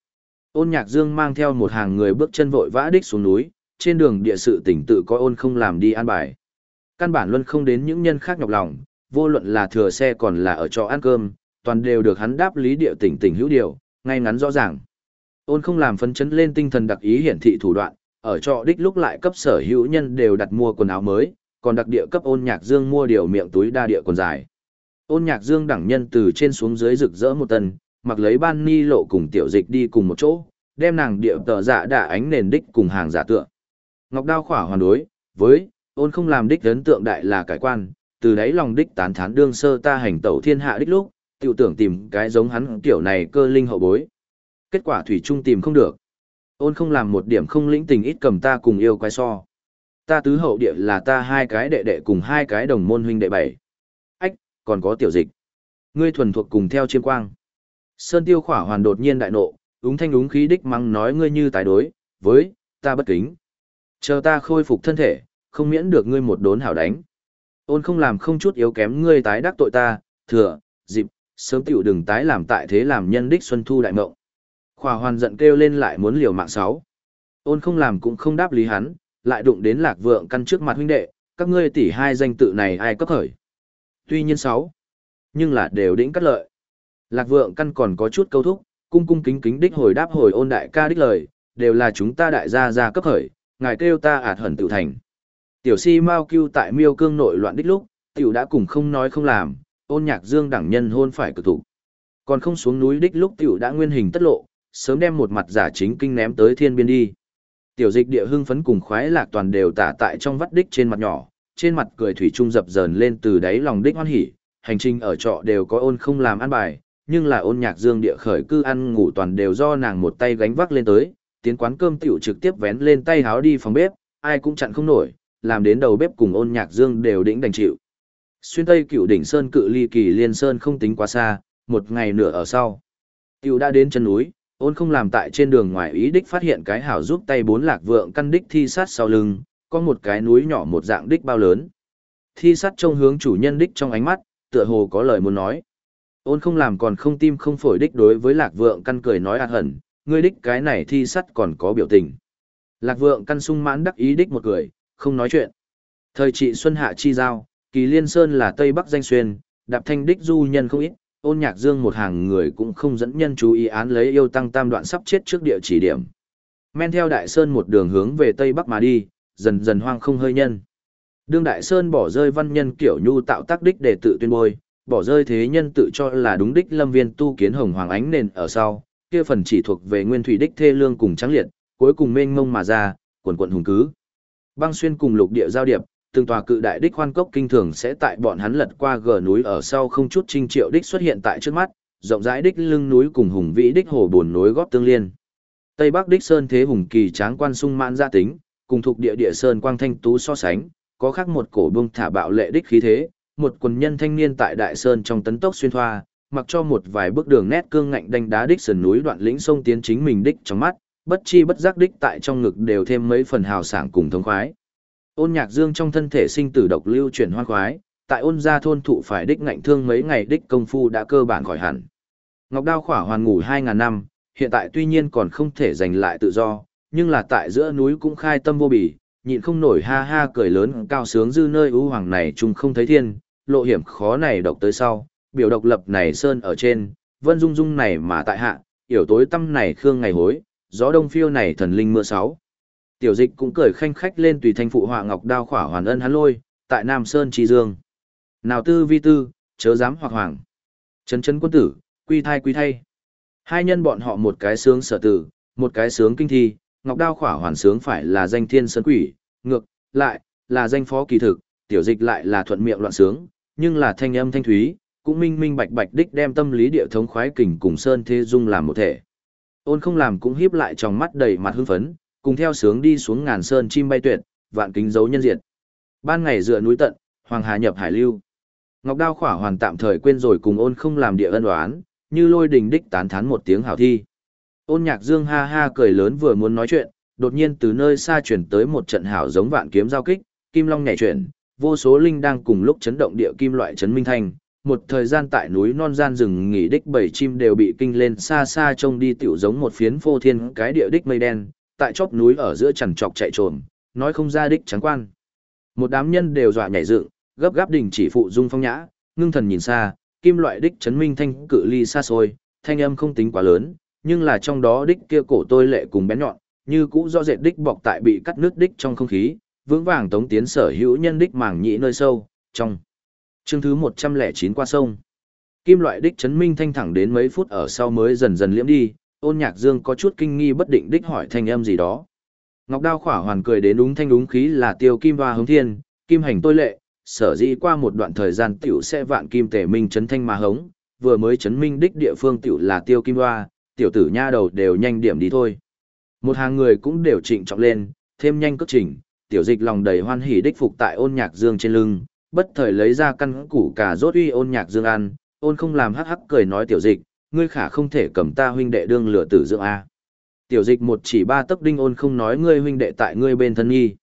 Ôn nhạc dương mang theo một hàng người bước chân vội vã đích xuống núi, trên đường địa sự tỉnh tự có ôn không làm đi ăn bài. Căn bản luôn không đến những nhân khác nhọc lòng, vô luận là thừa xe còn là ở trọ ăn cơm, toàn đều được hắn đáp lý địa tỉnh tỉnh hữu điều, ngay ngắn rõ ràng. Ôn không làm phấn chấn lên tinh thần đặc ý hiển thị thủ đoạn, ở trọ đích lúc lại cấp sở hữu nhân đều đặt mua quần áo mới, còn đặc địa cấp ôn nhạc dương mua điều miệng túi đa địa quần dài. Ôn nhạc dương đẳng nhân từ trên xuống dưới rực rỡ một tần, mặc lấy ban ni lộ cùng tiểu dịch đi cùng một chỗ, đem nàng địa tờ dạ đả ánh nền đích cùng hàng giả tượng. Ngọc đao khỏa hoàn đối, với, ôn không làm đích ấn tượng đại là cải quan, từ đấy lòng đích tán thán đương sơ ta hành tẩu thiên hạ đích lúc, tiểu tưởng tìm cái giống hắn kiểu này cơ linh hậu bối. Kết quả thủy trung tìm không được. Ôn không làm một điểm không lĩnh tình ít cầm ta cùng yêu quái so. Ta tứ hậu địa là ta hai cái đệ đệ cùng hai cái đồng môn huynh đệ bảy. Ách, còn có tiểu dịch. Ngươi thuần thuộc cùng theo chiêm quang. Sơn tiêu khỏa hoàn đột nhiên đại nộ, úng thanh úng khí đích mắng nói ngươi như tài đối, với, ta bất kính. Chờ ta khôi phục thân thể, không miễn được ngươi một đốn hảo đánh. Ôn không làm không chút yếu kém ngươi tái đắc tội ta, thừa, dịp, sớm tiểu đừng tái làm tại thế làm nhân đích xuân thu đại mộng. Khỏa hoàn giận kêu lên lại muốn liều mạng sáu. Ôn không làm cũng không đáp lý hắn, lại đụng đến lạc vượng căn trước mặt huynh đệ, các ngươi tỷ hai danh tự này ai cấp khởi. Tuy nhiên sáu, nhưng là đều đỉnh cắt lợi. Lạc vượng căn còn có chút câu thúc, cung cung kính kính đích hồi đáp hồi ôn đại ca đích lời, đều là chúng ta đại gia gia cấp khởi, ngài kêu ta ạt hẩn tự thành. Tiểu si mau cưu tại miêu cương nội loạn đích lúc, tiểu đã cùng không nói không làm, ôn nhạc dương đẳng nhân hôn phải cực thủ. Còn không xuống núi đích lúc tiểu đã nguyên hình tất lộ, sớm đem một mặt giả chính kinh ném tới thiên biên đi. Tiểu dịch địa hưng phấn cùng khoái lạc toàn đều tả tại trong vắt đích trên mặt nhỏ, trên mặt cười thủy trung dập dờn lên từ đáy lòng đích hoan hỉ, hành trình ở trọ đều có ôn không làm ăn bài, nhưng là ôn nhạc dương địa khởi cư ăn ngủ toàn đều do nàng một tay gánh vác lên tới, tiến quán cơm tiểu trực tiếp vén lên tay háo đi phòng bếp, ai cũng chặn không nổi, làm đến đầu bếp cùng ôn nhạc dương đều đỉnh đành chịu. Xuyên tây cựu đỉnh sơn cự ly kỳ liên sơn không tính quá xa, một ngày nửa ở sau. Cựu đã đến chân núi, ôn không làm tại trên đường ngoài ý đích phát hiện cái hảo giúp tay bốn lạc vượng căn đích thi sát sau lưng, có một cái núi nhỏ một dạng đích bao lớn. Thi sát trông hướng chủ nhân đích trong ánh mắt, tựa hồ có lời muốn nói. Ôn không làm còn không tim không phổi đích đối với lạc vượng căn cười nói ạt hẩn, ngươi đích cái này thi sắt còn có biểu tình. Lạc vượng căn sung mãn đắc ý đích một cười, không nói chuyện. Thời trị Xuân Hạ chi giao, kỳ liên sơn là Tây Bắc danh xuyên, đạp thanh đích du nhân không ít, ôn nhạc dương một hàng người cũng không dẫn nhân chú ý án lấy yêu tăng tam đoạn sắp chết trước địa chỉ điểm. Men theo đại sơn một đường hướng về Tây Bắc mà đi, dần dần hoang không hơi nhân. Đương đại sơn bỏ rơi văn nhân kiểu nhu tạo tác đích để tự tuyên bôi, bỏ rơi thế nhân tự cho là đúng đích lâm viên tu kiến hồng hoàng ánh nền ở sau, kia phần chỉ thuộc về nguyên thủy đích thê lương cùng trắng liệt, cuối cùng mênh mông mà ra, quần quần hùng cứ. Băng xuyên cùng lục địa giao điệp, từng tòa cự đại đích hoan cốc kinh thường sẽ tại bọn hắn lật qua gờ núi ở sau không chút trinh triệu đích xuất hiện tại trước mắt, rộng rãi đích lưng núi cùng hùng vĩ đích hồ bồn núi góp tương liên. Tây Bắc đích sơn thế hùng kỳ tráng quan sung mãn gia tính, cùng thuộc địa địa sơn quang thanh tú so sánh, có khác một cổ bông thả bạo lệ đích khí thế, một quần nhân thanh niên tại đại sơn trong tấn tốc xuyên thoa, mặc cho một vài bước đường nét cương ngạnh đánh đá đích sườn núi đoạn lĩnh sông tiến chính mình đích trong mắt, bất chi bất giác đích tại trong ngực đều thêm mấy phần hào sảng cùng thống khoái. Ôn Nhạc Dương trong thân thể sinh tử độc lưu chuyển hoan khoái, tại ôn gia thôn thụ phải đích ngạnh thương mấy ngày đích công phu đã cơ bản khỏi hẳn. Ngọc Đao khỏa hoàn ngủ 2000 năm, hiện tại tuy nhiên còn không thể giành lại tự do, nhưng là tại giữa núi cũng khai tâm vô bỉ nhịn không nổi ha ha cười lớn cao sướng dư nơi ưu hoàng này chung không thấy thiên, lộ hiểm khó này độc tới sau, biểu độc lập này sơn ở trên, vân dung dung này mà tại hạ, yểu tối tâm này khương ngày hối, gió đông phiêu này thần linh mưa sáu. Tiểu dịch cũng cười khanh khách lên tùy thanh phụ họa ngọc đao khỏa hoàn ân hắn lôi, tại Nam Sơn Tri Dương. Nào tư vi tư, chớ dám hoặc hoàng. Chấn chấn quân tử, quy thai quy thay. Hai nhân bọn họ một cái sướng sở tử, một cái sướng kinh thi, ngọc đao khỏa hoàn sướng phải là danh thiên sơn quỷ, ngược, lại, là danh phó kỳ thực, tiểu dịch lại là thuận miệng loạn sướng, nhưng là thanh âm thanh thúy, cũng minh minh bạch bạch đích đem tâm lý địa thống khoái kình cùng sơn thế dung làm một thể. Ôn không làm cũng hiếp lại trong mắt đầy mặt hưng phấn, cùng theo sướng đi xuống ngàn sơn chim bay tuyệt, vạn kính dấu nhân diệt. Ban ngày dựa núi tận, hoàng hà nhập hải lưu. Ngọc Đao khỏa hoàn tạm thời quên rồi cùng ôn không làm địa ân đoán, như lôi đình đích tán thán một tiếng hảo thi. Ôn nhạc dương ha ha cười lớn vừa muốn nói chuyện, đột nhiên từ nơi xa chuyển tới một trận hảo giống vạn kiếm giao kích, kim long nhảy chuyển, vô số linh đang cùng lúc chấn động địa kim loại chấn minh thanh. Một thời gian tại núi non gian rừng nghỉ đích bảy chim đều bị kinh lên xa xa trông đi tiểu giống một phiến phô thiên cái địa đích mây đen, tại chóp núi ở giữa chằn trọc chạy trồm, nói không ra đích trắng quan. Một đám nhân đều dọa nhảy dựng, gấp gáp đình chỉ phụ dung phong nhã, ngưng thần nhìn xa, kim loại đích chấn minh thanh cự ly xa xôi, thanh âm không tính quá lớn, nhưng là trong đó đích kia cổ tôi lệ cùng bén nhọn, như cũ do dệt đích bọc tại bị cắt nước đích trong không khí, vững vàng tống tiến sở hữu nhân đích màng nhĩ nơi sâu, trong. Chương thứ 109 qua sông. Kim loại đích chấn minh thanh thẳng đến mấy phút ở sau mới dần dần liễm đi, ôn nhạc dương có chút kinh nghi bất định đích hỏi thanh âm gì đó. Ngọc Đao khỏa hoàn cười đến đúng thanh đúng khí là tiêu kim hoa hống thiên, kim hành tôi lệ, sở dĩ qua một đoạn thời gian tiểu sẽ vạn kim tể minh chấn thanh mà hống, vừa mới chấn minh đích địa phương tiểu là tiêu kim hoa, tiểu tử nha đầu đều nhanh điểm đi thôi. Một hàng người cũng đều trịnh trọng lên, thêm nhanh cất trình, tiểu dịch lòng đầy hoan hỉ đích phục tại ôn nhạc dương trên lưng, bất thời lấy ra căn củ cà rốt uy ôn nhạc dương ăn, ôn không làm hắc hắc cười nói tiểu dịch, ngươi khả không thể cầm ta huynh đệ đương lửa tử dưỡng a. Tiểu dịch một chỉ ba tấc đinh ôn không nói ngươi huynh đệ tại ngươi bên thân nghi.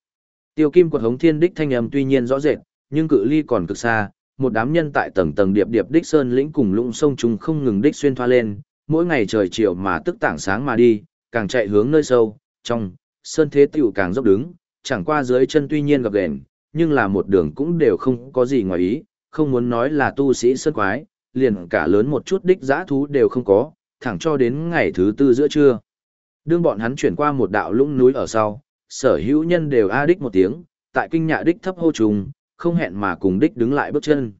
Tiêu kim quật hống thiên đích thanh âm tuy nhiên rõ rệt, nhưng cự ly còn cực xa, một đám nhân tại tầng tầng điệp điệp đích sơn lĩnh cùng lũng sông trùng không ngừng đích xuyên thoa lên, mỗi ngày trời chiều mà tức tảng sáng mà đi, càng chạy hướng nơi sâu, trong, sơn thế tiểu càng dốc đứng, chẳng qua dưới chân tuy nhiên gặp ghềnh, nhưng là một đường cũng đều không có gì ngoài ý, không muốn nói là tu sĩ sơn quái, liền cả lớn một chút đích giã thú đều không có, thẳng cho đến ngày thứ tư giữa trưa. Đương bọn hắn chuyển qua một đạo lũng núi ở sau, sở hữu nhân đều a đích một tiếng, tại kinh nhạ đích thấp hô trùng, không hẹn mà cùng đích đứng lại bước chân.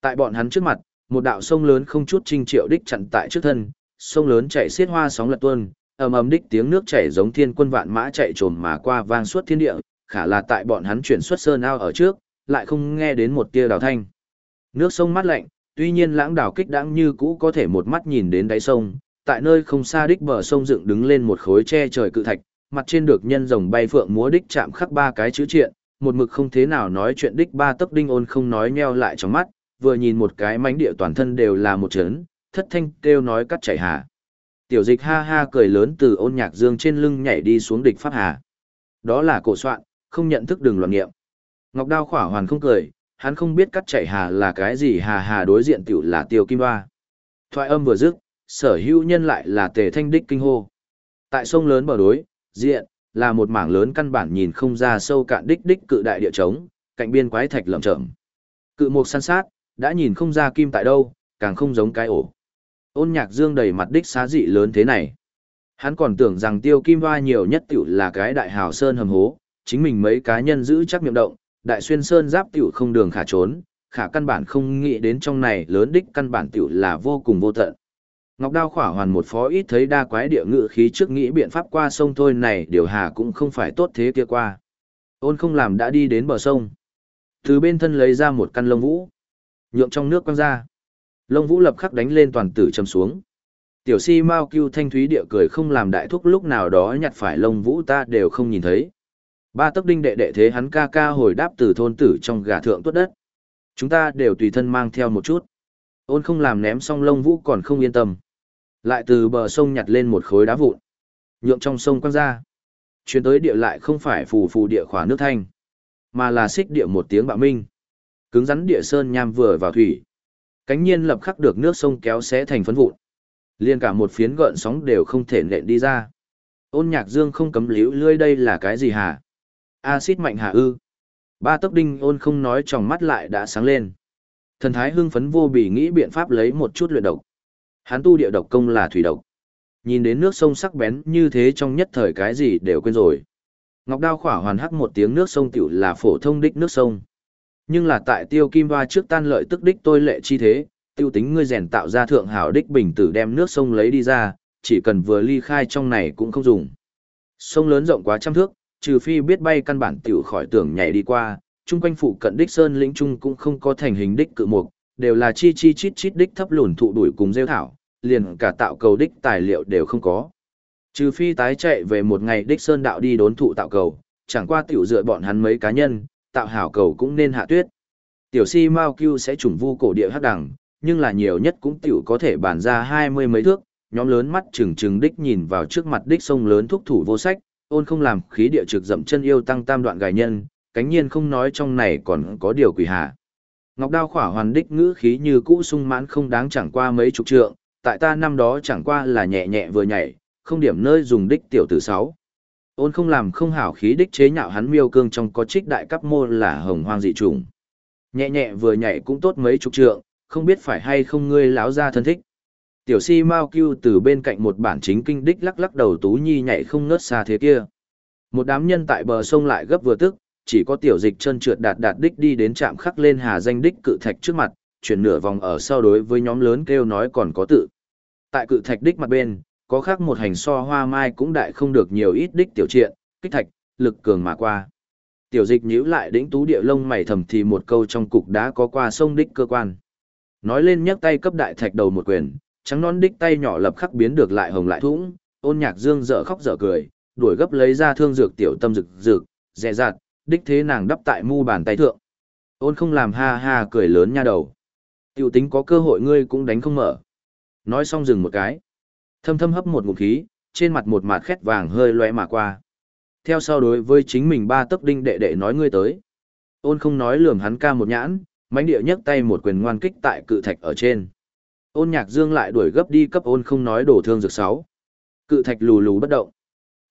Tại bọn hắn trước mặt, một đạo sông lớn không chút trinh triệu đích chặn tại trước thân, sông lớn chạy xiết hoa sóng lật tuôn, ầm ầm đích tiếng nước chảy giống thiên quân vạn mã chạy trồm mà qua vang suốt thiên địa, khả là tại bọn hắn chuyển xuất sơn ao ở trước, lại không nghe đến một tia đào thanh. Nước sông mát lạnh, tuy nhiên lãng đảo kích đãng như cũ có thể một mắt nhìn đến đáy sông, tại nơi không xa đích bờ sông dựng đứng lên một khối che trời cự thạch, mặt trên được nhân rồng bay phượng múa đích chạm khắc ba cái chữ triện, một mực không thế nào nói chuyện đích ba tấc đinh ôn không nói nheo lại trong mắt, vừa nhìn một cái mánh địa toàn thân đều là một chấn, thất thanh kêu nói cắt chảy hà. Tiểu dịch ha ha cười lớn từ ôn nhạc dương trên lưng nhảy đi xuống địch pháp hà. Đó là cổ soạn, không nhận thức đường loạn nghiệm. Ngọc đao khỏa hoàn không cười, hắn không biết cắt chảy hà là cái gì hà hà đối diện tiểu là tiêu kim ba. Thoại âm vừa dứt, sở hữu nhân lại là tề thanh đích kinh hô. Tại sông lớn bờ đối, diện, là một mảng lớn căn bản nhìn không ra sâu cạn đích đích cự đại địa trống, cạnh biên quái thạch lởm chởm. Cự mục săn sát, đã nhìn không ra kim tại đâu, càng không giống cái ổ. Ôn nhạc dương đầy mặt đích xá dị lớn thế này. Hắn còn tưởng rằng tiêu kim hoa nhiều nhất tiểu là cái đại hào sơn hầm hố, chính mình mấy cá nhân giữ chắc miệng động, đại xuyên sơn giáp tiểu không đường khả trốn, khả căn bản không nghĩ đến trong này lớn đích căn bản tiểu là vô cùng vô tận. Ngọc Đao khỏa hoàn một phó ít thấy đa quái địa ngự khí trước nghĩ biện pháp qua sông thôi này điều hà cũng không phải tốt thế kia qua. Ôn không làm đã đi đến bờ sông. Từ bên thân lấy ra một căn lông vũ. Nhượng trong nước quăng ra. Lông vũ lập khắc đánh lên toàn tử châm xuống. Tiểu si mau cưu thanh thúy địa cười không làm đại thúc lúc nào đó nhặt phải lông vũ ta đều không nhìn thấy. Ba tấc đinh đệ đệ thế hắn ca ca hồi đáp từ thôn tử trong gà thượng tuất đất. Chúng ta đều tùy thân mang theo một chút. Ôn không làm ném xong lông vũ còn không yên tâm. Lại từ bờ sông nhặt lên một khối đá vụn. Nhượng trong sông quăng ra. Chuyến tới địa lại không phải phù phù địa khỏa nước thanh, mà là xích địa một tiếng bạo minh. Cứng rắn địa sơn nham vừa vào thủy. Cánh nhiên lập khắc được nước sông kéo xé thành phấn vụn. Liên cả một phiến gợn sóng đều không thể nện đi ra. Ôn nhạc dương không cấm liễu lươi đây là cái gì hả? Acid mạnh hạ ư? Ba tốc đinh ôn không nói trong mắt lại đã sáng lên. Thần thái hưng phấn vô bỉ nghĩ biện pháp lấy một chút luyện độc. Hắn tu địa độc công là thủy độc. Nhìn đến nước sông sắc bén như thế trong nhất thời cái gì đều quên rồi. Ngọc đao khỏa hoàn hắc một tiếng nước sông tiểu là phổ thông đích nước sông. Nhưng là tại tiêu kim hoa trước tan lợi tức đích tôi lệ chi thế, tiêu tính ngươi rèn tạo ra thượng hảo đích bình tử đem nước sông lấy đi ra, chỉ cần vừa ly khai trong này cũng không dùng. Sông lớn rộng quá trăm thước, trừ phi biết bay căn bản tiểu khỏi tưởng nhảy đi qua, chung quanh phụ cận đích sơn lĩnh trung cũng không có thành hình đích cự mục, đều là chi chi chít chít đích thấp lùn thụ đuổi cùng rêu thảo, liền cả tạo cầu đích tài liệu đều không có. Trừ phi tái chạy về một ngày đích sơn đạo đi đốn thụ tạo cầu, chẳng qua tiểu dựa bọn hắn mấy cá nhân, tạo hảo cầu cũng nên hạ tuyết. Tiểu si Mao Cưu sẽ trùng vu cổ địa hắc đẳng, nhưng là nhiều nhất cũng tiểu có thể bàn ra hai mươi mấy thước, nhóm lớn mắt trừng trừng đích nhìn vào trước mặt đích sông lớn thúc thủ vô sách, ôn không làm khí địa trực dậm chân yêu tăng tam đoạn gài nhân, cánh nhiên không nói trong này còn có điều quỷ hạ. Ngọc đao khỏa hoàn đích ngữ khí như cũ sung mãn không đáng chẳng qua mấy chục trượng, tại ta năm đó chẳng qua là nhẹ nhẹ vừa nhảy, không điểm nơi dùng đích tiểu tử sáu. Ôn không làm không hảo khí đích chế nhạo hắn miêu cương trong có trích đại cấp mô là hồng hoang dị trùng. Nhẹ nhẹ vừa nhảy cũng tốt mấy chục trượng, không biết phải hay không ngươi láo ra thân thích. Tiểu si Mao Cưu từ bên cạnh một bản chính kinh đích lắc lắc đầu tú nhi nhảy không ngớt xa thế kia. Một đám nhân tại bờ sông lại gấp vừa tức, chỉ có tiểu dịch chân trượt đạt đạt đích đi đến trạm khắc lên hà danh đích cự thạch trước mặt, chuyển nửa vòng ở sau đối với nhóm lớn kêu nói còn có tự. Tại cự thạch đích mặt bên, có khác một hành so hoa mai cũng đại không được nhiều ít đích tiểu triện, kích thạch, lực cường mà qua. Tiểu dịch nhíu lại đỉnh tú địa lông mày thầm thì một câu trong cục đã có qua sông đích cơ quan. Nói lên nhấc tay cấp đại thạch đầu một quyền, trắng non đích tay nhỏ lập khắc biến được lại hồng lại thũng, ôn nhạc dương dở khóc dở cười, đuổi gấp lấy ra thương dược tiểu tâm rực rực, dè dặt, đích thế nàng đắp tại mu bàn tay thượng. Ôn không làm ha ha cười lớn nha đầu. Tiểu tính có cơ hội ngươi cũng đánh không mở. Nói xong dừng một cái. Thâm thâm hấp một ngụm khí, trên mặt một mặt khét vàng hơi loe mà qua. Theo sau đối với chính mình ba tấc đinh đệ đệ nói ngươi tới. Ôn không nói lườm hắn ca một nhãn, mánh địa nhấc tay một quyền ngoan kích tại cự thạch ở trên. Ôn nhạc dương lại đuổi gấp đi cấp ôn không nói đổ thương dược sáu. Cự thạch lù lù bất động.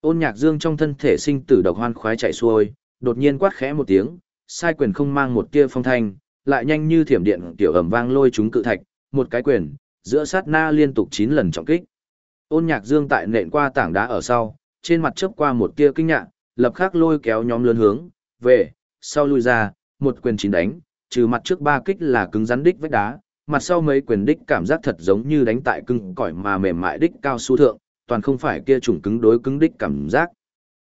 Ôn nhạc dương trong thân thể sinh tử độc hoan khoái chạy xuôi, đột nhiên quát khẽ một tiếng, sai quyền không mang một tia phong thanh, lại nhanh như thiểm điện tiểu ầm vang lôi chúng cự thạch, một cái quyền, giữa sát na liên tục 9 lần trọng kích. Ôn nhạc dương tại nện qua tảng đá ở sau, trên mặt chớp qua một tia kinh ngạc, lập khắc lôi kéo nhóm lớn hướng, về, sau lui ra, một quyền chín đánh, trừ mặt trước ba kích là cứng rắn đích vách đá, mặt sau mấy quyền đích cảm giác thật giống như đánh tại cưng cỏi mà mềm mại đích cao su thượng, toàn không phải kia chủng cứng đối cứng đích cảm giác.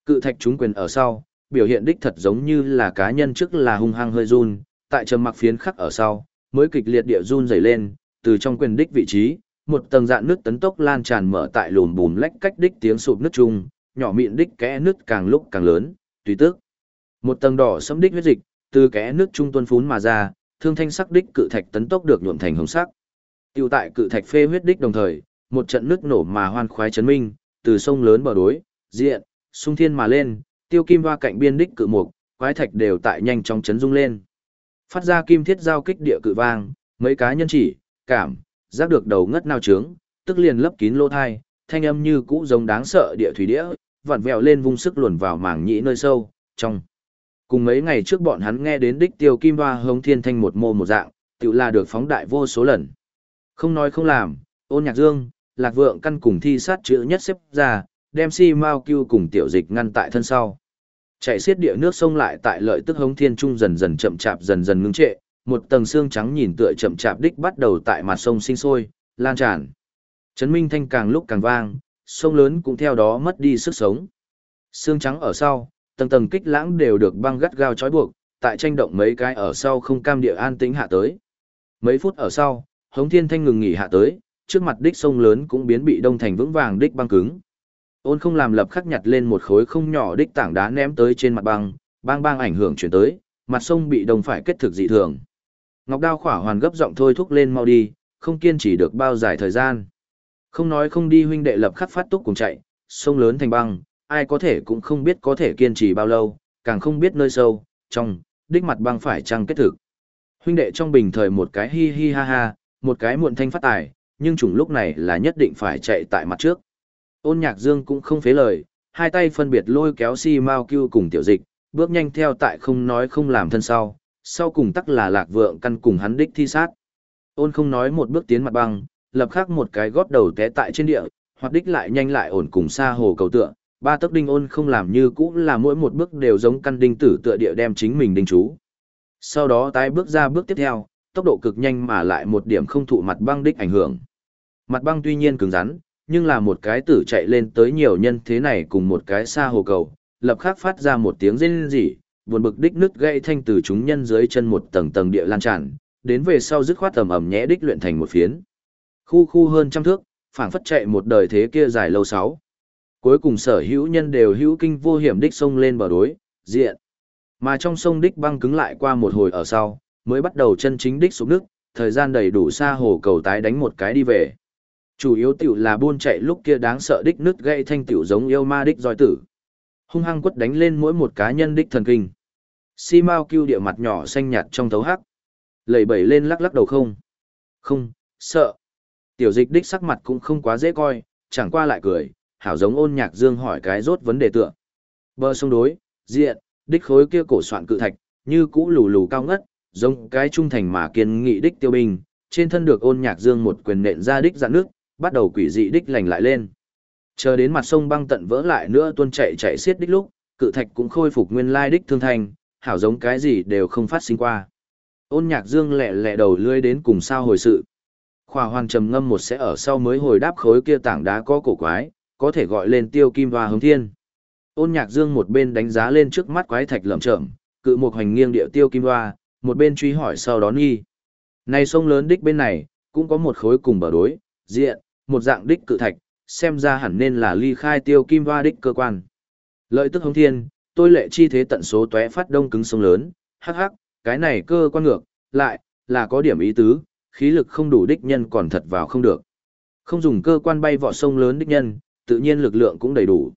Cự thạch chúng quyền ở sau, biểu hiện đích thật giống như là cá nhân trước là hung hăng hơi run, tại trầm mặc phiến khắc ở sau, mới kịch liệt địa run dày lên, từ trong quyền đích vị trí, một tầng dạn nước tấn tốc lan tràn mở tại lùm bùm lách cách đích tiếng sụp nước chung, nhỏ mịn đích kẽ nước càng lúc càng lớn, tùy tức. Một tầng đỏ sẫm đích huyết dịch, từ kẽ nước trung tuôn phún mà ra, thương thanh sắc đích cự thạch tấn tốc được nhuộm thành hồng sắc. Tiêu tại cự thạch phê huyết đích đồng thời, một trận nước nổ mà hoan khoái chấn minh, từ sông lớn bờ đối, diện, sung thiên mà lên, tiêu kim hoa cạnh biên đích cự mục, quái thạch đều tại nhanh trong chấn rung lên. Phát ra kim thiết giao kích địa cự vang, mấy cá nhân chỉ, cảm, giác được đầu ngất nao trướng, tức liền lấp kín lỗ thai, thanh âm như cũ giống đáng sợ địa thủy đĩa, vặn vẹo lên vung sức luồn vào mảng nhĩ nơi sâu, trong. Cùng mấy ngày trước bọn hắn nghe đến đích tiêu kim hoa hống thiên thanh một mô một dạng, tự là được phóng đại vô số lần. Không nói không làm, ôn nhạc dương, lạc vượng căn cùng thi sát chữ nhất xếp ra, đem si mau cưu cùng tiểu dịch ngăn tại thân sau. Chạy xiết địa nước sông lại tại lợi tức hống thiên trung dần dần chậm chạp dần dần ngưng trệ, một tầng xương trắng nhìn tựa chậm chạp đích bắt đầu tại mặt sông sinh sôi, lan tràn. Trấn Minh Thanh càng lúc càng vang, sông lớn cũng theo đó mất đi sức sống. Xương trắng ở sau, tầng tầng kích lãng đều được băng gắt gao trói buộc, tại tranh động mấy cái ở sau không cam địa an tĩnh hạ tới. Mấy phút ở sau, Hống Thiên Thanh ngừng nghỉ hạ tới, trước mặt đích sông lớn cũng biến bị đông thành vững vàng đích băng cứng. Ôn không làm lập khắc nhặt lên một khối không nhỏ đích tảng đá ném tới trên mặt băng, bang bang ảnh hưởng chuyển tới, mặt sông bị đông phải kết thực dị thường. Ngọc Đao khỏa hoàn gấp giọng thôi thúc lên mau đi, không kiên trì được bao dài thời gian. Không nói không đi huynh đệ lập khắc phát túc cùng chạy, sông lớn thành băng, ai có thể cũng không biết có thể kiên trì bao lâu, càng không biết nơi sâu, trong, đích mặt băng phải trăng kết thực. Huynh đệ trong bình thời một cái hi hi ha ha, một cái muộn thanh phát tài, nhưng chủng lúc này là nhất định phải chạy tại mặt trước. Ôn nhạc dương cũng không phế lời, hai tay phân biệt lôi kéo si mau cưu cùng tiểu dịch, bước nhanh theo tại không nói không làm thân sau, sau cùng tắc là lạc vượng căn cùng hắn đích thi sát. Ôn không nói một bước tiến mặt băng, lập khắc một cái gót đầu té tại trên địa, hoặc đích lại nhanh lại ổn cùng xa hồ cầu tựa, ba tấc đinh ôn không làm như cũ là mỗi một bước đều giống căn đinh tử tựa địa đem chính mình đinh chú. Sau đó tái bước ra bước tiếp theo, tốc độ cực nhanh mà lại một điểm không thụ mặt băng đích ảnh hưởng. Mặt băng tuy nhiên cứng rắn, nhưng là một cái tử chạy lên tới nhiều nhân thế này cùng một cái xa hồ cầu, lập khắc phát ra một tiếng rên rỉ, buồn bực đích nứt gãy thanh từ chúng nhân dưới chân một tầng tầng địa lan tràn, đến về sau dứt khoát tầm ẩm nhẽ đích luyện thành một phiến. Khu khu hơn trăm thước, phảng phất chạy một đời thế kia dài lâu sáu. Cuối cùng sở hữu nhân đều hữu kinh vô hiểm đích sông lên bờ đối, diện. Mà trong sông đích băng cứng lại qua một hồi ở sau, mới bắt đầu chân chính đích xuống nước, thời gian đầy đủ xa hồ cầu tái đánh một cái đi về. Chủ yếu tiểu là buôn chạy lúc kia đáng sợ đích nứt gây thanh tiểu giống yêu ma đích roi tử. Hung hăng quất đánh lên mỗi một cá nhân đích thần kinh. Si Mao kêu địa mặt nhỏ xanh nhạt trong thấu hắc. Lẩy bẩy lên lắc lắc đầu không. Không, sợ. Tiểu dịch đích sắc mặt cũng không quá dễ coi, chẳng qua lại cười, hảo giống ôn nhạc dương hỏi cái rốt vấn đề tựa. Bờ sông đối, diện, đích khối kia cổ soạn cự thạch, như cũ lù lù cao ngất, giống cái trung thành mà kiên nghị đích tiêu binh, trên thân được ôn nhạc dương một quyền nện ra đích dạn nước, bắt đầu quỷ dị đích lành lại lên. Chờ đến mặt sông băng tận vỡ lại nữa tuôn chạy chạy xiết đích lúc, cự thạch cũng khôi phục nguyên lai đích thương thành, hảo giống cái gì đều không phát sinh qua. Ôn nhạc dương lẹ lẹ đầu lươi đến cùng sao hồi sự. khoa hoàn trầm ngâm một sẽ ở sau mới hồi đáp khối kia tảng đá có cổ quái, có thể gọi lên tiêu kim hoa hướng thiên. Ôn nhạc dương một bên đánh giá lên trước mắt quái thạch lởm chởm, cự một hành nghiêng địa tiêu kim hoa, một bên truy hỏi sau đó nghi. Này sông lớn đích bên này, cũng có một khối cùng bờ đối, diện, một dạng đích cự thạch, xem ra hẳn nên là ly khai tiêu kim hoa đích cơ quan. Lợi tức hống thiên, tôi lệ chi thế tận số tóe phát đông cứng sông lớn, hắc hắc, cái này cơ quan ngược, lại, là có điểm ý tứ, khí lực không đủ đích nhân còn thật vào không được. Không dùng cơ quan bay vọ sông lớn đích nhân, tự nhiên lực lượng cũng đầy đủ.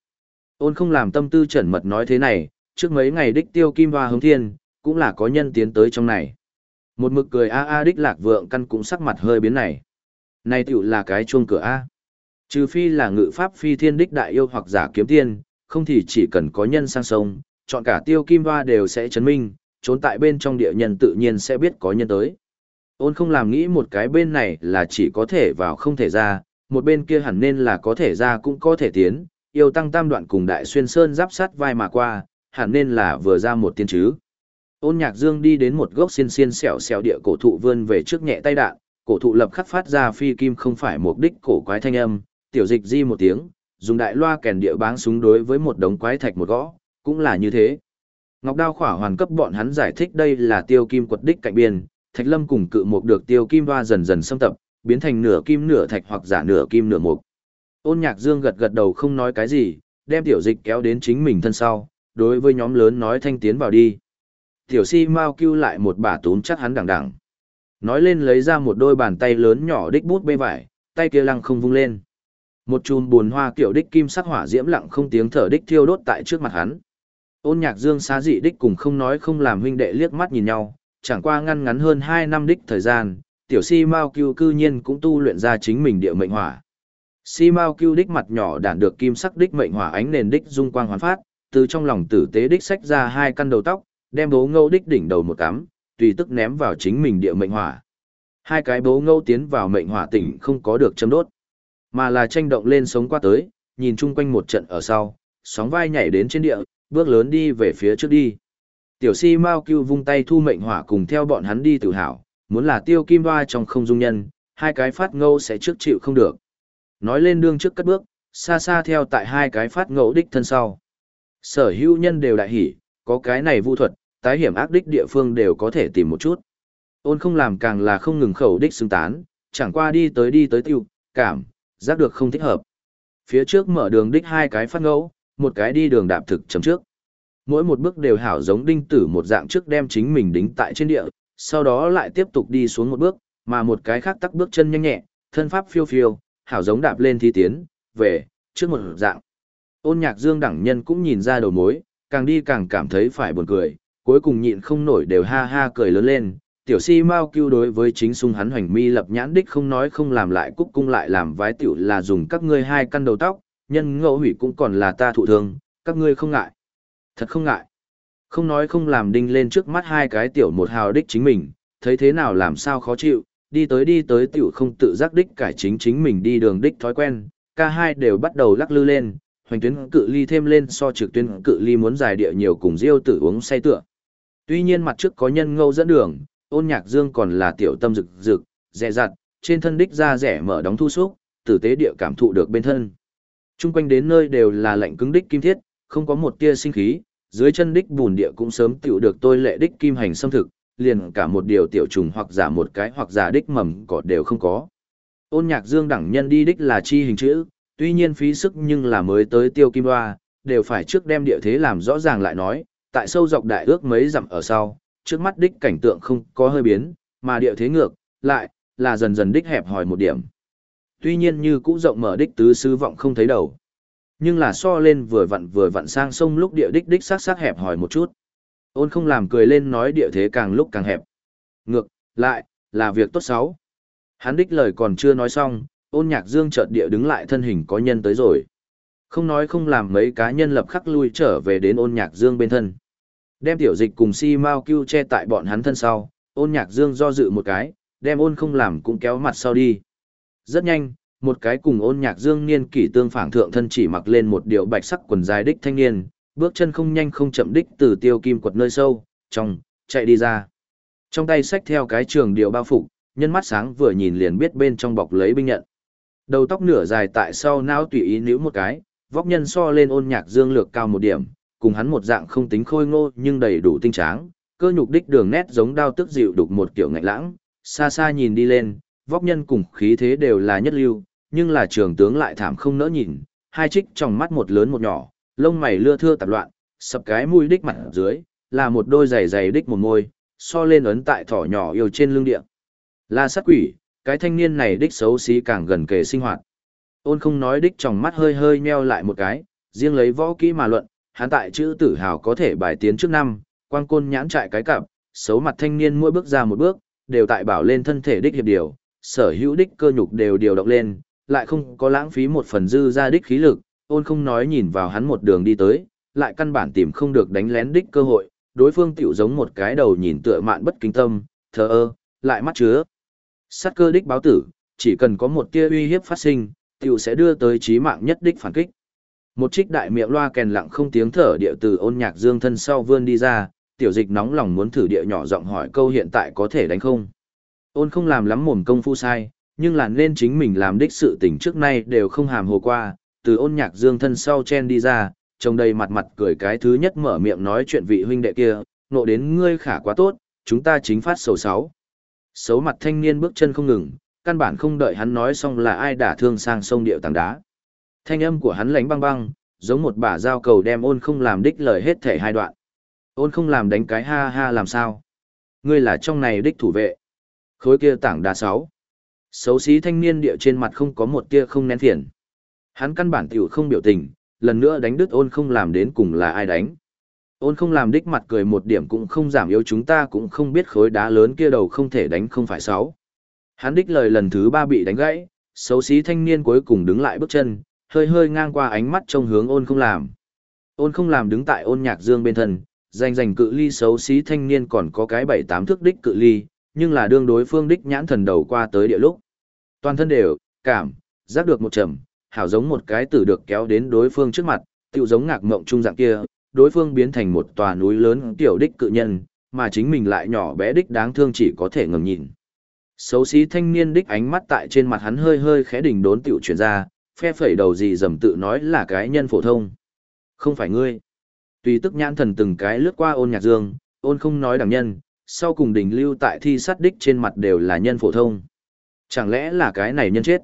Ôn không làm tâm tư trần mật nói thế này, trước mấy ngày đích tiêu kim hoa Hướng thiên, cũng là có nhân tiến tới trong này. Một mực cười a a đích lạc vượng căn cũng sắc mặt hơi biến này. Này tiểu là cái chuông cửa A. Trừ phi là ngự pháp phi thiên đích đại yêu hoặc giả kiếm tiên, không thì chỉ cần có nhân sang sông, chọn cả tiêu kim hoa đều sẽ chấn minh, trốn tại bên trong địa nhân tự nhiên sẽ biết có nhân tới. Ôn không làm nghĩ một cái bên này là chỉ có thể vào không thể ra, một bên kia hẳn nên là có thể ra cũng có thể tiến, yêu tăng tam đoạn cùng đại xuyên sơn giáp sát vai mà qua, hẳn nên là vừa ra một tiên chứ. Ôn nhạc dương đi đến một gốc xiên xiên xẻo xẻo địa cổ thụ vươn về trước nhẹ tay đạn, cổ thụ lập khắc phát ra phi kim không phải mục đích cổ quái thanh âm, tiểu dịch di một tiếng, dùng đại loa kèn địa báng súng đối với một đống quái thạch một gõ, cũng là như thế. Ngọc Đao khỏa hoàn cấp bọn hắn giải thích đây là tiêu kim quật đích cạnh biên, thạch lâm cùng cự mục được tiêu kim hoa dần dần xâm tập, biến thành nửa kim nửa thạch hoặc giả nửa kim nửa mục. Ôn nhạc dương gật gật đầu không nói cái gì, đem tiểu dịch kéo đến chính mình thân sau, đối với nhóm lớn nói thanh tiến vào đi. Tiểu si mau kêu lại một bà tún chắc hắn đằng đằng. Nói lên lấy ra một đôi bàn tay lớn nhỏ đích bút bê vải, tay kia lăng không vung lên. Một chùm buồn hoa kiểu đích kim sắc hỏa diễm lặng không tiếng thở đích thiêu đốt tại trước mặt hắn. Ôn nhạc dương xá dị đích cùng không nói không làm huynh đệ liếc mắt nhìn nhau, chẳng qua ngăn ngắn hơn 2 năm đích thời gian, tiểu si mao cưu cư nhiên cũng tu luyện ra chính mình địa mệnh hỏa. Si mao cưu đích mặt nhỏ đản được kim sắc đích mệnh hỏa ánh nền đích dung quang hoán phát, từ trong lòng tử tế đích sách ra hai căn đầu tóc, đem bố ngâu đích đỉnh đầu một cắm, tùy tức ném vào chính mình địa mệnh hỏa. Hai cái bố ngâu tiến vào mệnh hỏa tỉnh không có được châm đốt, mà là tranh động lên sống qua tới, nhìn chung quanh một trận ở sau, sóng vai nhảy đến trên địa, bước lớn đi về phía trước đi. Tiểu si Mao Cưu vung tay thu mệnh hỏa cùng theo bọn hắn đi tự hào, muốn là tiêu kim hoa trong không dung nhân, hai cái phát ngẫu sẽ trước chịu không được. Nói lên đương trước cất bước, xa xa theo tại hai cái phát ngẫu đích thân sau. Sở hữu nhân đều đại hỉ, có cái này vu thuật, tái hiểm ác đích địa phương đều có thể tìm một chút. Ôn không làm càng là không ngừng khẩu đích xứng tán, chẳng qua đi tới đi tới tiêu, cảm, giác được không thích hợp. Phía trước mở đường đích hai cái phát ngẫu, một cái đi đường đạp thực chấm trước. Mỗi một bước đều hảo giống đinh tử một dạng trước đem chính mình đính tại trên địa, sau đó lại tiếp tục đi xuống một bước, mà một cái khác tắc bước chân nhanh nhẹ, thân pháp phiêu phiêu, hảo giống đạp lên thi tiến, về, trước một dạng. Ôn nhạc dương đẳng nhân cũng nhìn ra đầu mối, càng đi càng cảm thấy phải buồn cười, cuối cùng nhịn không nổi đều ha ha cười lớn lên. Tiểu si mau kêu đối với chính sung hắn hoành mi lập nhãn đích không nói không làm lại cúc cung lại làm vái tiểu là dùng các ngươi hai căn đầu tóc, nhân ngẫu hủy cũng còn là ta thụ thương, các ngươi không ngại. Thật không ngại. Không nói không làm đinh lên trước mắt hai cái tiểu một hào đích chính mình, thấy thế nào làm sao khó chịu, đi tới đi tới tiểu không tự giác đích cải chính chính mình đi đường đích thói quen, ca hai đều bắt đầu lắc lư lên, hoành tuyến cự ly thêm lên so trực tuyến cự ly muốn dài địa nhiều cùng diêu tử uống say tựa. Tuy nhiên mặt trước có nhân ngâu dẫn đường, ôn nhạc dương còn là tiểu tâm rực rực, dè dặt, trên thân đích ra rẻ mở đóng thu xúc, tử tế địa cảm thụ được bên thân. Trung quanh đến nơi đều là lạnh cứng đích kim thiết, không có một tia sinh khí, dưới chân đích bùn địa cũng sớm tiểu được tôi lệ đích kim hành xâm thực, liền cả một điều tiểu trùng hoặc giả một cái hoặc giả đích mầm cỏ đều không có. Ôn nhạc dương đẳng nhân đi đích là chi hình chữ, tuy nhiên phí sức nhưng là mới tới tiêu kim hoa, đều phải trước đem địa thế làm rõ ràng lại nói, tại sâu dọc đại ước mấy dặm ở sau, trước mắt đích cảnh tượng không có hơi biến, mà địa thế ngược, lại, là dần dần đích hẹp hỏi một điểm. Tuy nhiên như cũ rộng mở đích tứ sư vọng không thấy đầu. Nhưng là so lên vừa vặn vừa vặn sang sông lúc địa đích đích sắc sắc hẹp hỏi một chút. Ôn không làm cười lên nói địa thế càng lúc càng hẹp. Ngược, lại, là việc tốt xấu. Hắn đích lời còn chưa nói xong, ôn nhạc dương chợt địa đứng lại thân hình có nhân tới rồi. Không nói không làm mấy cá nhân lập khắc lui trở về đến ôn nhạc dương bên thân. Đem tiểu dịch cùng si mau kêu che tại bọn hắn thân sau, ôn nhạc dương do dự một cái, đem ôn không làm cũng kéo mặt sau đi. Rất nhanh, một cái cùng ôn nhạc dương niên kỷ tương phản thượng thân chỉ mặc lên một điệu bạch sắc quần dài đích thanh niên, bước chân không nhanh không chậm đích từ tiêu kim quật nơi sâu, trong, chạy đi ra. Trong tay xách theo cái trường điệu bao phục, nhân mắt sáng vừa nhìn liền biết bên trong bọc lấy binh nhận. Đầu tóc nửa dài tại sau não tùy ý níu một cái, vóc nhân so lên ôn nhạc dương lược cao một điểm, cùng hắn một dạng không tính khôi ngô nhưng đầy đủ tinh tráng, cơ nhục đích đường nét giống đao tức dịu đục một kiểu ngạnh lãng, xa xa nhìn đi lên, vóc nhân cùng khí thế đều là nhất lưu, nhưng là trường tướng lại thảm không nỡ nhìn, hai trích trong mắt một lớn một nhỏ, lông mày lưa thưa tạp loạn, sập cái mũi đích mặt dưới, là một đôi giày giày đích một môi, so lên ấn tại thỏ nhỏ yêu trên lưng địa. Là sát quỷ, cái thanh niên này đích xấu xí càng gần kề sinh hoạt. Ôn không nói đích trong mắt hơi hơi nheo lại một cái, riêng lấy võ kỹ mà luận, hắn tại chữ tử hào có thể bài tiến trước năm, quang côn nhãn trại cái cặp, xấu mặt thanh niên mỗi bước ra một bước, đều tại bảo lên thân thể đích hiệp điều, sở hữu đích cơ nhục đều điều động lên, lại không có lãng phí một phần dư ra đích khí lực, ôn không nói nhìn vào hắn một đường đi tới, lại căn bản tìm không được đánh lén đích cơ hội, đối phương tiểu giống một cái đầu nhìn tựa mạn bất kinh tâm, thờ ơ, lại mắt chứa. Sát cơ đích báo tử, chỉ cần có một tia uy hiếp phát sinh, tiểu sẽ đưa tới chí mạng nhất đích phản kích. Một trích đại miệng loa kèn lặng không tiếng thở địa từ ôn nhạc dương thân sau vươn đi ra, tiểu dịch nóng lòng muốn thử địa nhỏ giọng hỏi câu hiện tại có thể đánh không. Ôn không làm lắm mồm công phu sai, nhưng là nên chính mình làm đích sự tình trước nay đều không hàm hồ qua, từ ôn nhạc dương thân sau chen đi ra, trông đầy mặt mặt cười cái thứ nhất mở miệng nói chuyện vị huynh đệ kia, nộ đến ngươi khả quá tốt, chúng ta chính phát sầu sáu. Xấu mặt thanh niên bước chân không ngừng, căn bản không đợi hắn nói xong là ai đả thương sang sông điệu tảng đá. Thanh âm của hắn lánh băng băng, giống một bả dao cầu đem ôn không làm đích lời hết thể hai đoạn. Ôn không làm đánh cái ha ha làm sao. Ngươi là trong này đích thủ vệ. Khối kia tảng đá sáu. Xấu xí thanh niên địa trên mặt không có một tia không nén phiền. Hắn căn bản tiểu không biểu tình, lần nữa đánh đứt ôn không làm đến cùng là ai đánh. Ôn không làm đích mặt cười một điểm cũng không giảm yếu chúng ta cũng không biết khối đá lớn kia đầu không thể đánh không phải sáu. Hắn đích lời lần thứ ba bị đánh gãy, xấu xí thanh niên cuối cùng đứng lại bước chân, hơi hơi ngang qua ánh mắt trông hướng ôn không làm. Ôn không làm đứng tại ôn nhạc dương bên thân, danh danh cự ly xấu xí thanh niên còn có cái bảy tám thước đích cự ly, nhưng là đương đối phương đích nhãn thần đầu qua tới địa lúc. Toàn thân đều, cảm, giác được một trầm, hảo giống một cái tử được kéo đến đối phương trước mặt, tựu giống ngạc mộng trung dạng kia, đối phương biến thành một tòa núi lớn tiểu đích cự nhân, mà chính mình lại nhỏ bé đích đáng thương chỉ có thể ngầm nhìn. Xấu xí thanh niên đích ánh mắt tại trên mặt hắn hơi hơi khẽ đỉnh đốn tiểu chuyển ra, phe phẩy đầu gì dầm tự nói là cái nhân phổ thông. Không phải ngươi. Tùy tức nhãn thần từng cái lướt qua ôn nhạc dương, ôn không nói đẳng nhân, sau cùng đỉnh lưu tại thi sát đích trên mặt đều là nhân phổ thông. Chẳng lẽ là cái này nhân chết?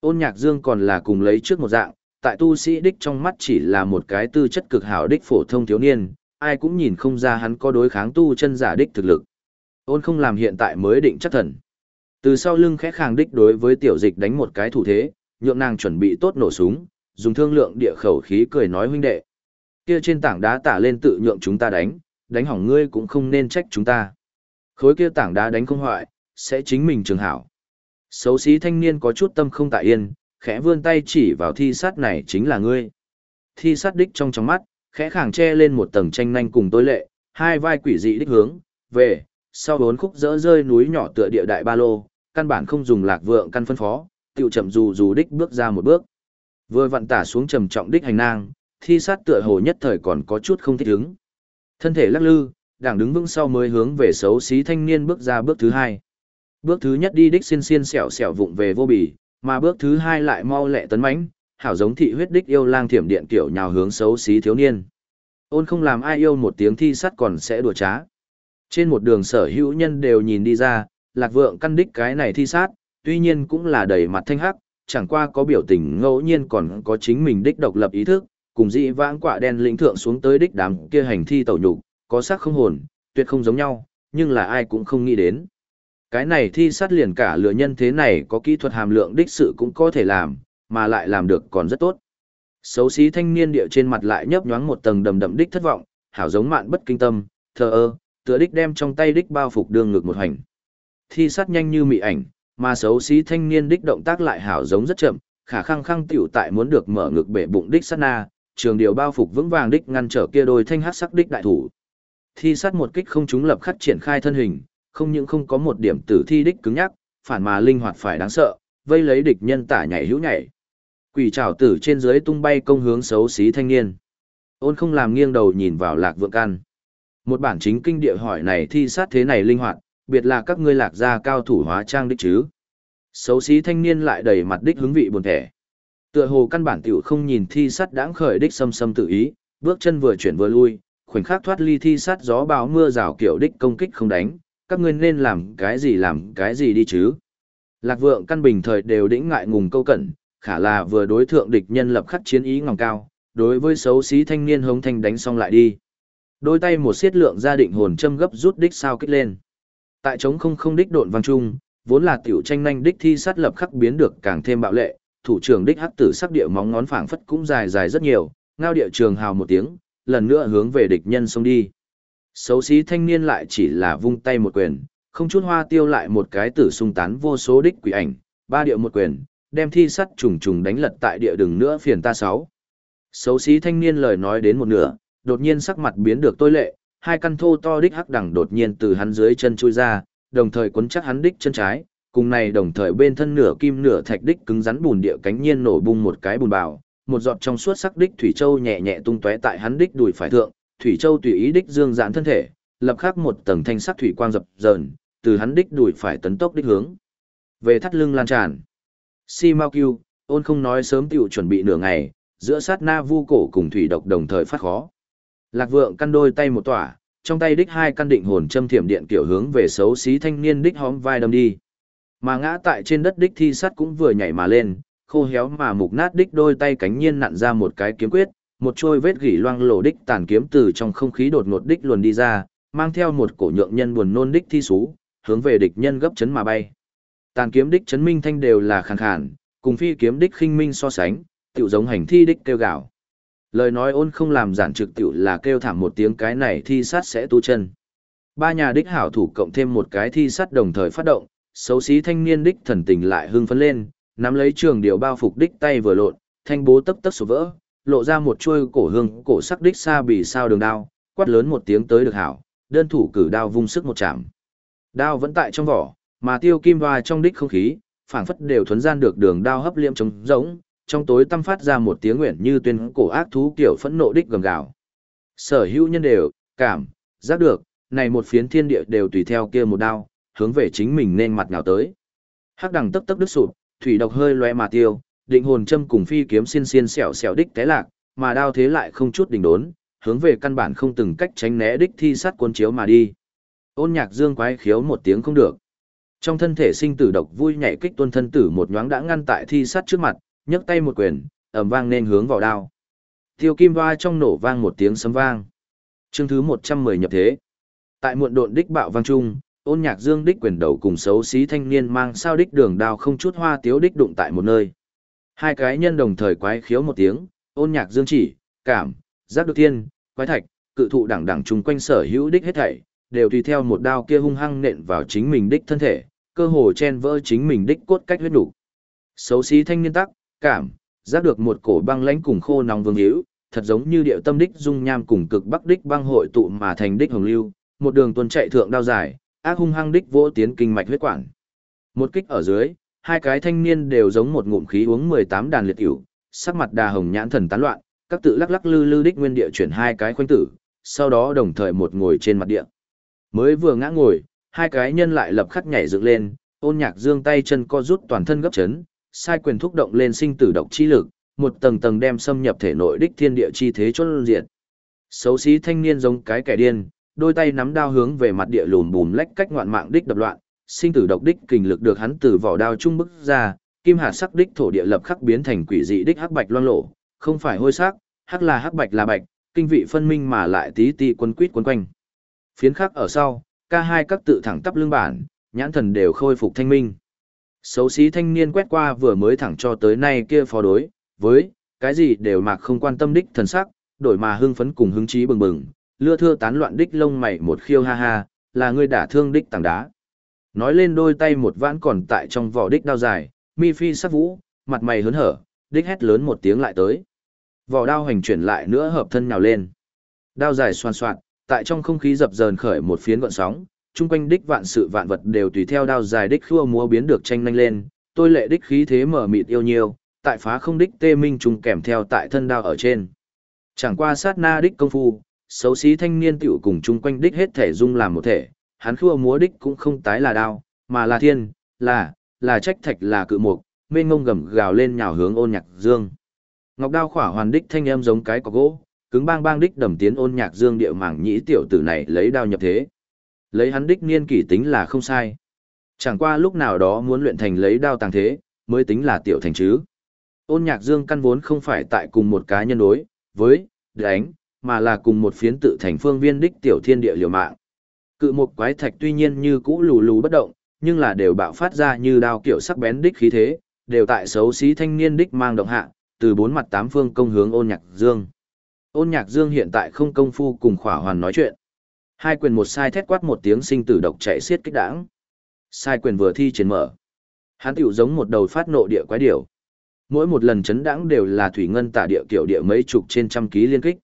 Ôn nhạc dương còn là cùng lấy trước một dạng, tại tu sĩ đích trong mắt chỉ là một cái tư chất cực hảo đích phổ thông thiếu niên, ai cũng nhìn không ra hắn có đối kháng tu chân giả đích thực lực. Ôn không làm hiện tại mới định chắc thần. Từ sau lưng khẽ khàng đích đối với tiểu dịch đánh một cái thủ thế, nhượng nàng chuẩn bị tốt nổ súng, dùng thương lượng địa khẩu khí cười nói huynh đệ. Kia trên tảng đá tả lên tự nhượng chúng ta đánh, đánh hỏng ngươi cũng không nên trách chúng ta. Khối kia tảng đá đánh không hoại, sẽ chính mình trường hảo. Xấu xí thanh niên có chút tâm không tại yên, khẽ vươn tay chỉ vào thi sát này chính là ngươi. Thi sát đích trong trong mắt, khẽ khàng che lên một tầng tranh nhanh cùng tối lệ, hai vai quỷ dị đích hướng, về, sau bốn khúc dỡ rơi núi nhỏ tựa địa đại ba lô, căn bản không dùng lạc vượng căn phân phó, tiểu chậm dù dù đích bước ra một bước. Vừa vặn tả xuống trầm trọng đích hành nang, thi sát tựa hồ nhất thời còn có chút không thích ứng. Thân thể lắc lư, đảng đứng vững sau mới hướng về xấu xí thanh niên bước ra bước thứ hai. Bước thứ nhất đi đích xiên xiên xẻo xẻo vụng về vô bì, mà bước thứ hai lại mau lẹ tấn mãnh, hảo giống thị huyết đích yêu lang thiểm điện kiểu nhào hướng xấu xí thiếu niên. Ôn không làm ai yêu một tiếng thi sắt còn sẽ đùa trá. Trên một đường sở hữu nhân đều nhìn đi ra, lạc vượng căn đích cái này thi sát, tuy nhiên cũng là đầy mặt thanh hắc, chẳng qua có biểu tình ngẫu nhiên còn có chính mình đích độc lập ý thức, cùng dị vãng quả đen lĩnh thượng xuống tới đích đám kia hành thi tẩu nhục, có sắc không hồn, tuyệt không giống nhau, nhưng là ai cũng không nghĩ đến. Cái này thi sát liền cả lựa nhân thế này có kỹ thuật hàm lượng đích sự cũng có thể làm, mà lại làm được còn rất tốt. Xấu xí thanh niên địa trên mặt lại nhấp nhoáng một tầng đầm đầm đích thất vọng, hảo giống mạn bất kinh tâm, thờ ơ, tựa đích đem trong tay đích bao phục đương ngực một hành. Thi sát nhanh như mị ảnh, mà xấu xí thanh niên đích động tác lại hảo giống rất chậm, khả khăng khăng tiểu tại muốn được mở ngực bể bụng đích sát na, trường điều bao phục vững vàng đích ngăn trở kia đôi thanh hát sắc đích đại thủ. Thi sát một kích không trúng lập khắc triển khai thân hình, không những không có một điểm tử thi đích cứng nhắc, phản mà linh hoạt phải đáng sợ, vây lấy địch nhân tả nhảy hữu nhảy. Quỷ trảo tử trên dưới tung bay công hướng xấu xí thanh niên. Ôn không làm nghiêng đầu nhìn vào lạc vượng can. Một bản chính kinh địa hỏi này thi sát thế này linh hoạt, biệt là các ngươi lạc gia cao thủ hóa trang đích chứ. Xấu xí thanh niên lại đầy mặt đích hứng vị buồn thẻ. Tựa hồ căn bản tiểu không nhìn thi Sắt đãng khởi đích xâm xâm tự ý, bước chân vừa chuyển vừa lui, khoảnh khắc thoát ly thi Sắt gió bão mưa rào kiểu đích công kích không đánh, các ngươi nên làm cái gì làm cái gì đi chứ. Lạc vượng căn bình thời đều đĩnh ngại ngùng câu cẩn, khả là vừa đối thượng địch nhân lập khắc chiến ý ngòng cao, đối với xấu xí thanh niên hống thanh đánh xong lại đi. Đôi tay một xiết lượng gia định hồn châm gấp rút đích sao kích lên. Tại chống không không đích độn vang trung, vốn là tiểu tranh nhanh đích thi sát lập khắc biến được càng thêm bạo lệ, thủ trưởng đích hắc tử sắc địa móng ngón phảng phất cũng dài dài rất nhiều, ngao địa trường hào một tiếng, lần nữa hướng về địch nhân xông đi. Xấu xí thanh niên lại chỉ là vung tay một quyền, không chút hoa tiêu lại một cái tử sung tán vô số đích quỷ ảnh, ba điệu một quyền, đem thi sắt trùng trùng đánh lật tại địa đường nữa phiền ta sáu. Xấu xí thanh niên lời nói đến một nửa, đột nhiên sắc mặt biến được tôi lệ, hai căn thô to đích hắc đằng đột nhiên từ hắn dưới chân chui ra, đồng thời cuốn chắc hắn đích chân trái, cùng này đồng thời bên thân nửa kim nửa thạch đích cứng rắn bùn địa cánh nhiên nổ bung một cái bùn bào, một giọt trong suốt sắc đích thủy châu nhẹ nhẹ tung tóe tại hắn đích đùi phải thượng, thủy châu tùy ý đích dương giãn thân thể, lập khắc một tầng thanh sắc thủy quang dập dờn, từ hắn đích đùi phải tấn tốc đích hướng về thắt lưng lan tràn. Si Mao Kiêu, ôn không nói sớm tiểu chuẩn bị nửa ngày, giữa sát na vu cổ cùng thủy độc đồng thời phát khó. Lạc vượng căn đôi tay một tỏa, trong tay đích hai căn định hồn châm thiểm điện kiểu hướng về xấu xí thanh niên đích hóm vai đâm đi. Mà ngã tại trên đất đích thi sắt cũng vừa nhảy mà lên, khô héo mà mục nát đích đôi tay cánh nhiên nặn ra một cái kiếm quyết, một trôi vết gỉ loang lổ đích tàn kiếm từ trong không khí đột ngột đích luồn đi ra, mang theo một cổ nhượng nhân buồn nôn đích thi sú, hướng về địch nhân gấp chấn mà bay. Tàn kiếm đích chấn minh thanh đều là khàn khàn, cùng phi kiếm đích khinh minh so sánh, tiểu giống hành thi đích kêu gạo. Lời nói ôn không làm giản trực tiểu là kêu thảm một tiếng cái này thi sát sẽ tu chân. Ba nhà đích hảo thủ cộng thêm một cái thi sát đồng thời phát động, xấu xí thanh niên đích thần tình lại hưng phấn lên, nắm lấy trường điều bao phục đích tay vừa lộn, thanh bố tấp tấp sụp vỡ, lộ ra một chuôi cổ hương, cổ sắc đích xa bì sao đường đao, quát lớn một tiếng tới được hảo, đơn thủ cử đao vung sức một chạm. Đao vẫn tại trong vỏ, mà tiêu kim hoa trong đích không khí, phảng phất đều thuấn gian được đường đao hấp liệm trống giống, trong tối tâm phát ra một tiếng nguyện như tuyên cổ ác thú kiểu phẫn nộ đích gầm gào. Sở hữu nhân đều, cảm, giác được, này một phiến thiên địa đều tùy theo kia một đao, hướng về chính mình nên mặt nào tới. Hắc đằng tấp tấp đứt sụp, thủy độc hơi loe mà tiêu, định hồn châm cùng phi kiếm xiên xiên xẻo xẻo đích té lạc, mà đao thế lại không chút đình đốn, hướng về căn bản không từng cách tránh né đích thi sát cuốn chiếu mà đi. Ôn Nhạc Dương quái khiếu một tiếng không được. Trong thân thể sinh tử độc vui nhảy kích tuân thân tử một nhoáng đã ngăn tại thi sát trước mặt, nhấc tay một quyền, ầm vang nên hướng vào đao. Tiêu kim hoa trong nổ vang một tiếng sấm vang. Chương thứ 110 nhập thế. Tại muộn độn đích bạo vang trung, ôn nhạc dương đích quyền đầu cùng xấu xí thanh niên mang sao đích đường đao không chút hoa tiếu đích đụng tại một nơi. Hai cái nhân đồng thời quái khiếu một tiếng, ôn nhạc dương chỉ, cảm, giác được thiên, quái thạch, cự thụ đẳng đẳng chung quanh sở hữu đích hết thảy, đều tùy theo một đao kia hung hăng nện vào chính mình đích thân thể, cơ hồ chen vỡ chính mình đích cốt cách huyết đủ. Xấu xí thanh niên tắc, cảm, giác được một cổ băng lãnh cùng khô nóng vương hữu, thật giống như điệu tâm đích dung nham cùng cực bắc đích băng hội tụ mà thành đích hồng lưu, một đường tuần chạy thượng đao dài, ác hung hăng đích vỗ tiến kinh mạch huyết quản. Một kích ở dưới, hai cái thanh niên đều giống một ngụm khí uống 18 đàn liệt hữu, sắc mặt đà hồng nhãn thần tán loạn, các tự lắc lắc lư lư đích nguyên địa chuyển hai cái khoanh tử, sau đó đồng thời một ngồi trên mặt địa. Mới vừa ngã ngồi, hai cái nhân lại lập khắc nhảy dựng lên, ôn nhạc dương tay chân co rút toàn thân gấp chấn, sai quyền thúc động lên sinh tử độc chi lực, một tầng tầng đem xâm nhập thể nội đích thiên địa chi thế chốt diệt. Xấu xí thanh niên giống cái kẻ điên, đôi tay nắm đao hướng về mặt địa lùm bùm lách cách ngoạn mạng đích đập loạn, sinh tử độc đích kình lực được hắn từ vỏ đao trung bức ra, kim hạt sắc đích thổ địa lập khắc biến thành quỷ dị đích hắc bạch loang lộ, không phải hôi sắc, hắc là hắc bạch là bạch, kinh vị phân minh mà lại tí tí quấn quýt quấn quanh. Phiến khắc ở sau, ca hai các tự thẳng tắp lưng bản, nhãn thần đều khôi phục thanh minh. Xấu xí thanh niên quét qua vừa mới thẳng cho tới nay kia phó đối, với, cái gì đều mặc không quan tâm đích thần sắc, đổi mà hưng phấn cùng hứng chí bừng bừng, lưa thưa tán loạn đích lông mày một khiêu ha ha, là ngươi đả thương đích tảng đá. Nói lên đôi tay một vãn còn tại trong vỏ đích đao dài, mi phi sắc vũ, mặt mày hớn hở, đích hét lớn một tiếng lại tới. Vỏ đao hành chuyển lại nữa hợp thân nhào lên. Đao dài xoan xoạn, tại trong không khí dập dờn khởi một phiến gọn sóng, chung quanh đích vạn sự vạn vật đều tùy theo đao dài đích khua múa biến được tranh nhanh lên, tôi lệ đích khí thế mở mịt yêu nhiều, tại phá không đích tê minh trùng kèm theo tại thân đao ở trên. Chẳng qua sát na đích công phu, xấu xí thanh niên tiểu cùng chung quanh đích hết thể dung làm một thể, hắn khua múa đích cũng không tái là đao, mà là thiên, là, là trách thạch là cự mục, mênh ngông gầm gào lên nhào hướng ôn nhạc dương. Ngọc đao khỏa hoàn đích thanh em giống cái có gỗ, cứng bang bang đích đầm tiến ôn nhạc dương địa mảng nhĩ tiểu tử này lấy đao nhập thế. Lấy hắn đích niên kỷ tính là không sai. Chẳng qua lúc nào đó muốn luyện thành lấy đao tàng thế, mới tính là tiểu thành chứ. Ôn nhạc dương căn vốn không phải tại cùng một cá nhân đối, với, đánh, mà là cùng một phiến tự thành phương viên đích tiểu thiên địa liều mạng. Cự một quái thạch tuy nhiên như cũ lù lù bất động, nhưng là đều bạo phát ra như đao kiểu sắc bén đích khí thế, đều tại xấu xí thanh niên đích mang động hạ, từ bốn mặt tám phương công hướng ôn nhạc dương. Ôn nhạc dương hiện tại không công phu cùng khỏa hoàn nói chuyện. Hai quyền một sai thét quát một tiếng sinh tử độc chạy xiết kích đảng. Sai quyền vừa thi triển mở. Hắn tiểu giống một đầu phát nộ địa quái điểu. Mỗi một lần chấn đãng đều là thủy ngân tả địa kiểu địa mấy chục trên trăm ký liên kích.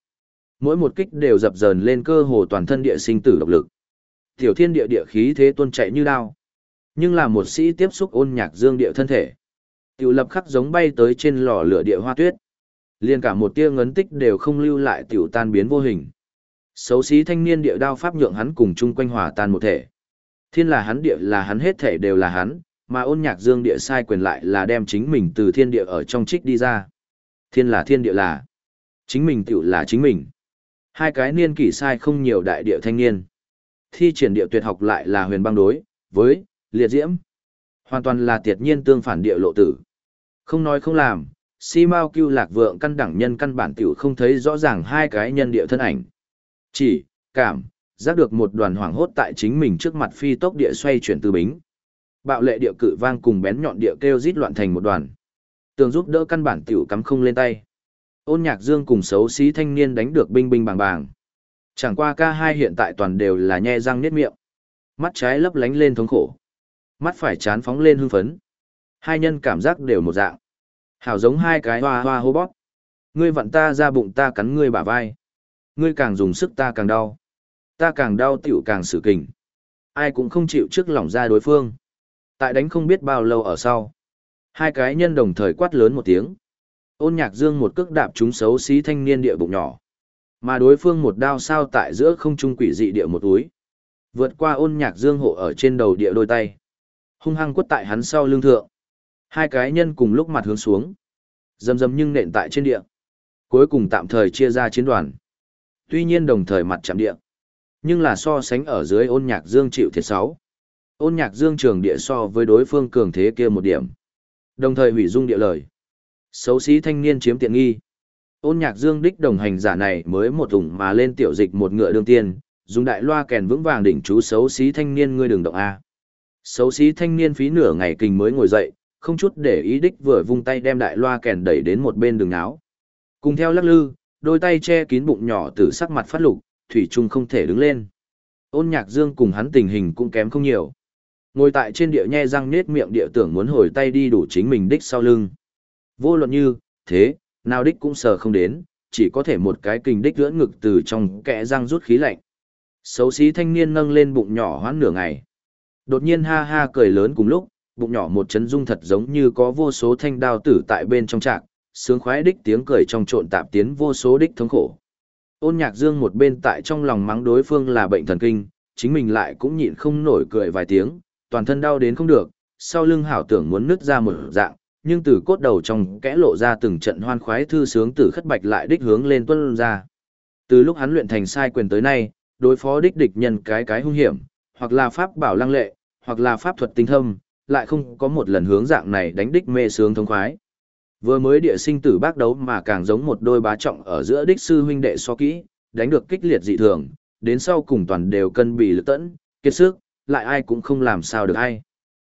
Mỗi một kích đều dập dờn lên cơ hồ toàn thân địa sinh tử độc lực. Tiểu thiên địa địa khí thế tuôn chạy như đao. Nhưng là một sĩ tiếp xúc ôn nhạc dương địa thân thể. Tiểu lập khắc giống bay tới trên lò lửa địa hoa tuyết. Liên cả một tia ngấn tích đều không lưu lại tiểu tan biến vô hình. Xấu xí thanh niên địa đao pháp nhượng hắn cùng chung quanh hòa tan một thể. Thiên là hắn địa là hắn hết thể đều là hắn, mà ôn nhạc dương địa sai quyền lại là đem chính mình từ thiên địa ở trong trích đi ra. Thiên là thiên địa là. Chính mình tiểu là chính mình. Hai cái niên kỷ sai không nhiều đại địa thanh niên. Thi triển địa tuyệt học lại là huyền băng đối, với, liệt diễm. Hoàn toàn là tiệt nhiên tương phản địa lộ tử. Không nói không làm, si mao cưu lạc vượng căn đẳng nhân căn bản tiểu không thấy rõ ràng hai cái nhân địa thân ảnh. Chỉ, cảm, giác được một đoàn hoàng hốt tại chính mình trước mặt phi tốc địa xoay chuyển từ bính. Bạo lệ địa cự vang cùng bén nhọn địa kêu rít loạn thành một đoàn. Tường giúp đỡ căn bản tiểu cắm không lên tay. Ôn nhạc dương cùng xấu xí thanh niên đánh được binh binh bàng bàng. Chẳng qua ca hai hiện tại toàn đều là nhe răng niết miệng. Mắt trái lấp lánh lên thống khổ. Mắt phải chán phóng lên hưng phấn. Hai nhân cảm giác đều một dạng. Hảo giống hai cái hoa hoa hô bóp. Ngươi vặn ta ra bụng ta cắn ngươi bả vai. Ngươi càng dùng sức ta càng đau. Ta càng đau tiểu càng sử kình. Ai cũng không chịu trước lòng ra đối phương. Tại đánh không biết bao lâu ở sau. Hai cái nhân đồng thời quát lớn một tiếng. Ôn nhạc dương một cước đạp chúng xấu xí thanh niên địa bụng nhỏ. Mà đối phương một đao sao tại giữa không trung quỷ dị địa một túi. Vượt qua ôn nhạc dương hộ ở trên đầu địa đôi tay. Hung hăng quất tại hắn sau lưng thượng. Hai cái nhân cùng lúc mặt hướng xuống. Dầm dầm nhưng nện tại trên địa. Cuối cùng tạm thời chia ra chiến đoàn. Tuy nhiên đồng thời mặt chạm địa. Nhưng là so sánh ở dưới ôn nhạc dương chịu thiệt sáu. Ôn nhạc dương trường địa so với đối phương cường thế kia một điểm. Đồng thời hủy dung địa lời. Xấu xí thanh niên chiếm tiện nghi. Ôn nhạc dương đích đồng hành giả này mới một ủng mà lên tiểu dịch một ngựa đương tiên, dùng đại loa kèn vững vàng đỉnh chú xấu xí thanh niên ngươi đường động A. Xấu xí thanh niên phí nửa ngày kình mới ngồi dậy, không chút để ý đích vừa vung tay đem đại loa kèn đẩy đến một bên đường áo. Cùng theo lắc lư, đôi tay che kín bụng nhỏ từ sắc mặt phát lục, thủy trung không thể đứng lên. Ôn nhạc dương cùng hắn tình hình cũng kém không nhiều. Ngồi tại trên địa nhe răng nết miệng địa tưởng muốn hồi tay đi đủ chính mình đích sau lưng. Vô luận như, thế, nào đích cũng sờ không đến, chỉ có thể một cái kình đích lưỡn ngực từ trong kẽ răng rút khí lạnh. Xấu xí thanh niên nâng lên bụng nhỏ hoãn nửa ngày. Đột nhiên ha ha cười lớn cùng lúc, bụng nhỏ một chấn rung thật giống như có vô số thanh đao tử tại bên trong trạc, sướng khoái đích tiếng cười trong trộn tạp tiến vô số đích thống khổ. Ôn nhạc dương một bên tại trong lòng mắng đối phương là bệnh thần kinh, chính mình lại cũng nhịn không nổi cười vài tiếng, toàn thân đau đến không được, sau lưng hảo tưởng muốn nứt ra một dạng, nhưng từ cốt đầu trong kẽ lộ ra từng trận hoan khoái thư sướng từ khất bạch lại đích hướng lên tuân ra. Từ lúc hắn luyện thành sai quyền tới nay, đối phó đích địch nhân cái cái hung hiểm, hoặc là pháp bảo lăng lệ, hoặc là pháp thuật tinh thâm, lại không có một lần hướng dạng này đánh đích mê sướng thông khoái. Vừa mới địa sinh tử bác đấu mà càng giống một đôi bá trọng ở giữa đích sư huynh đệ so kỹ, đánh được kích liệt dị thường, đến sau cùng toàn đều cân bị lực tẫn, kiệt sức, lại ai cũng không làm sao được ai.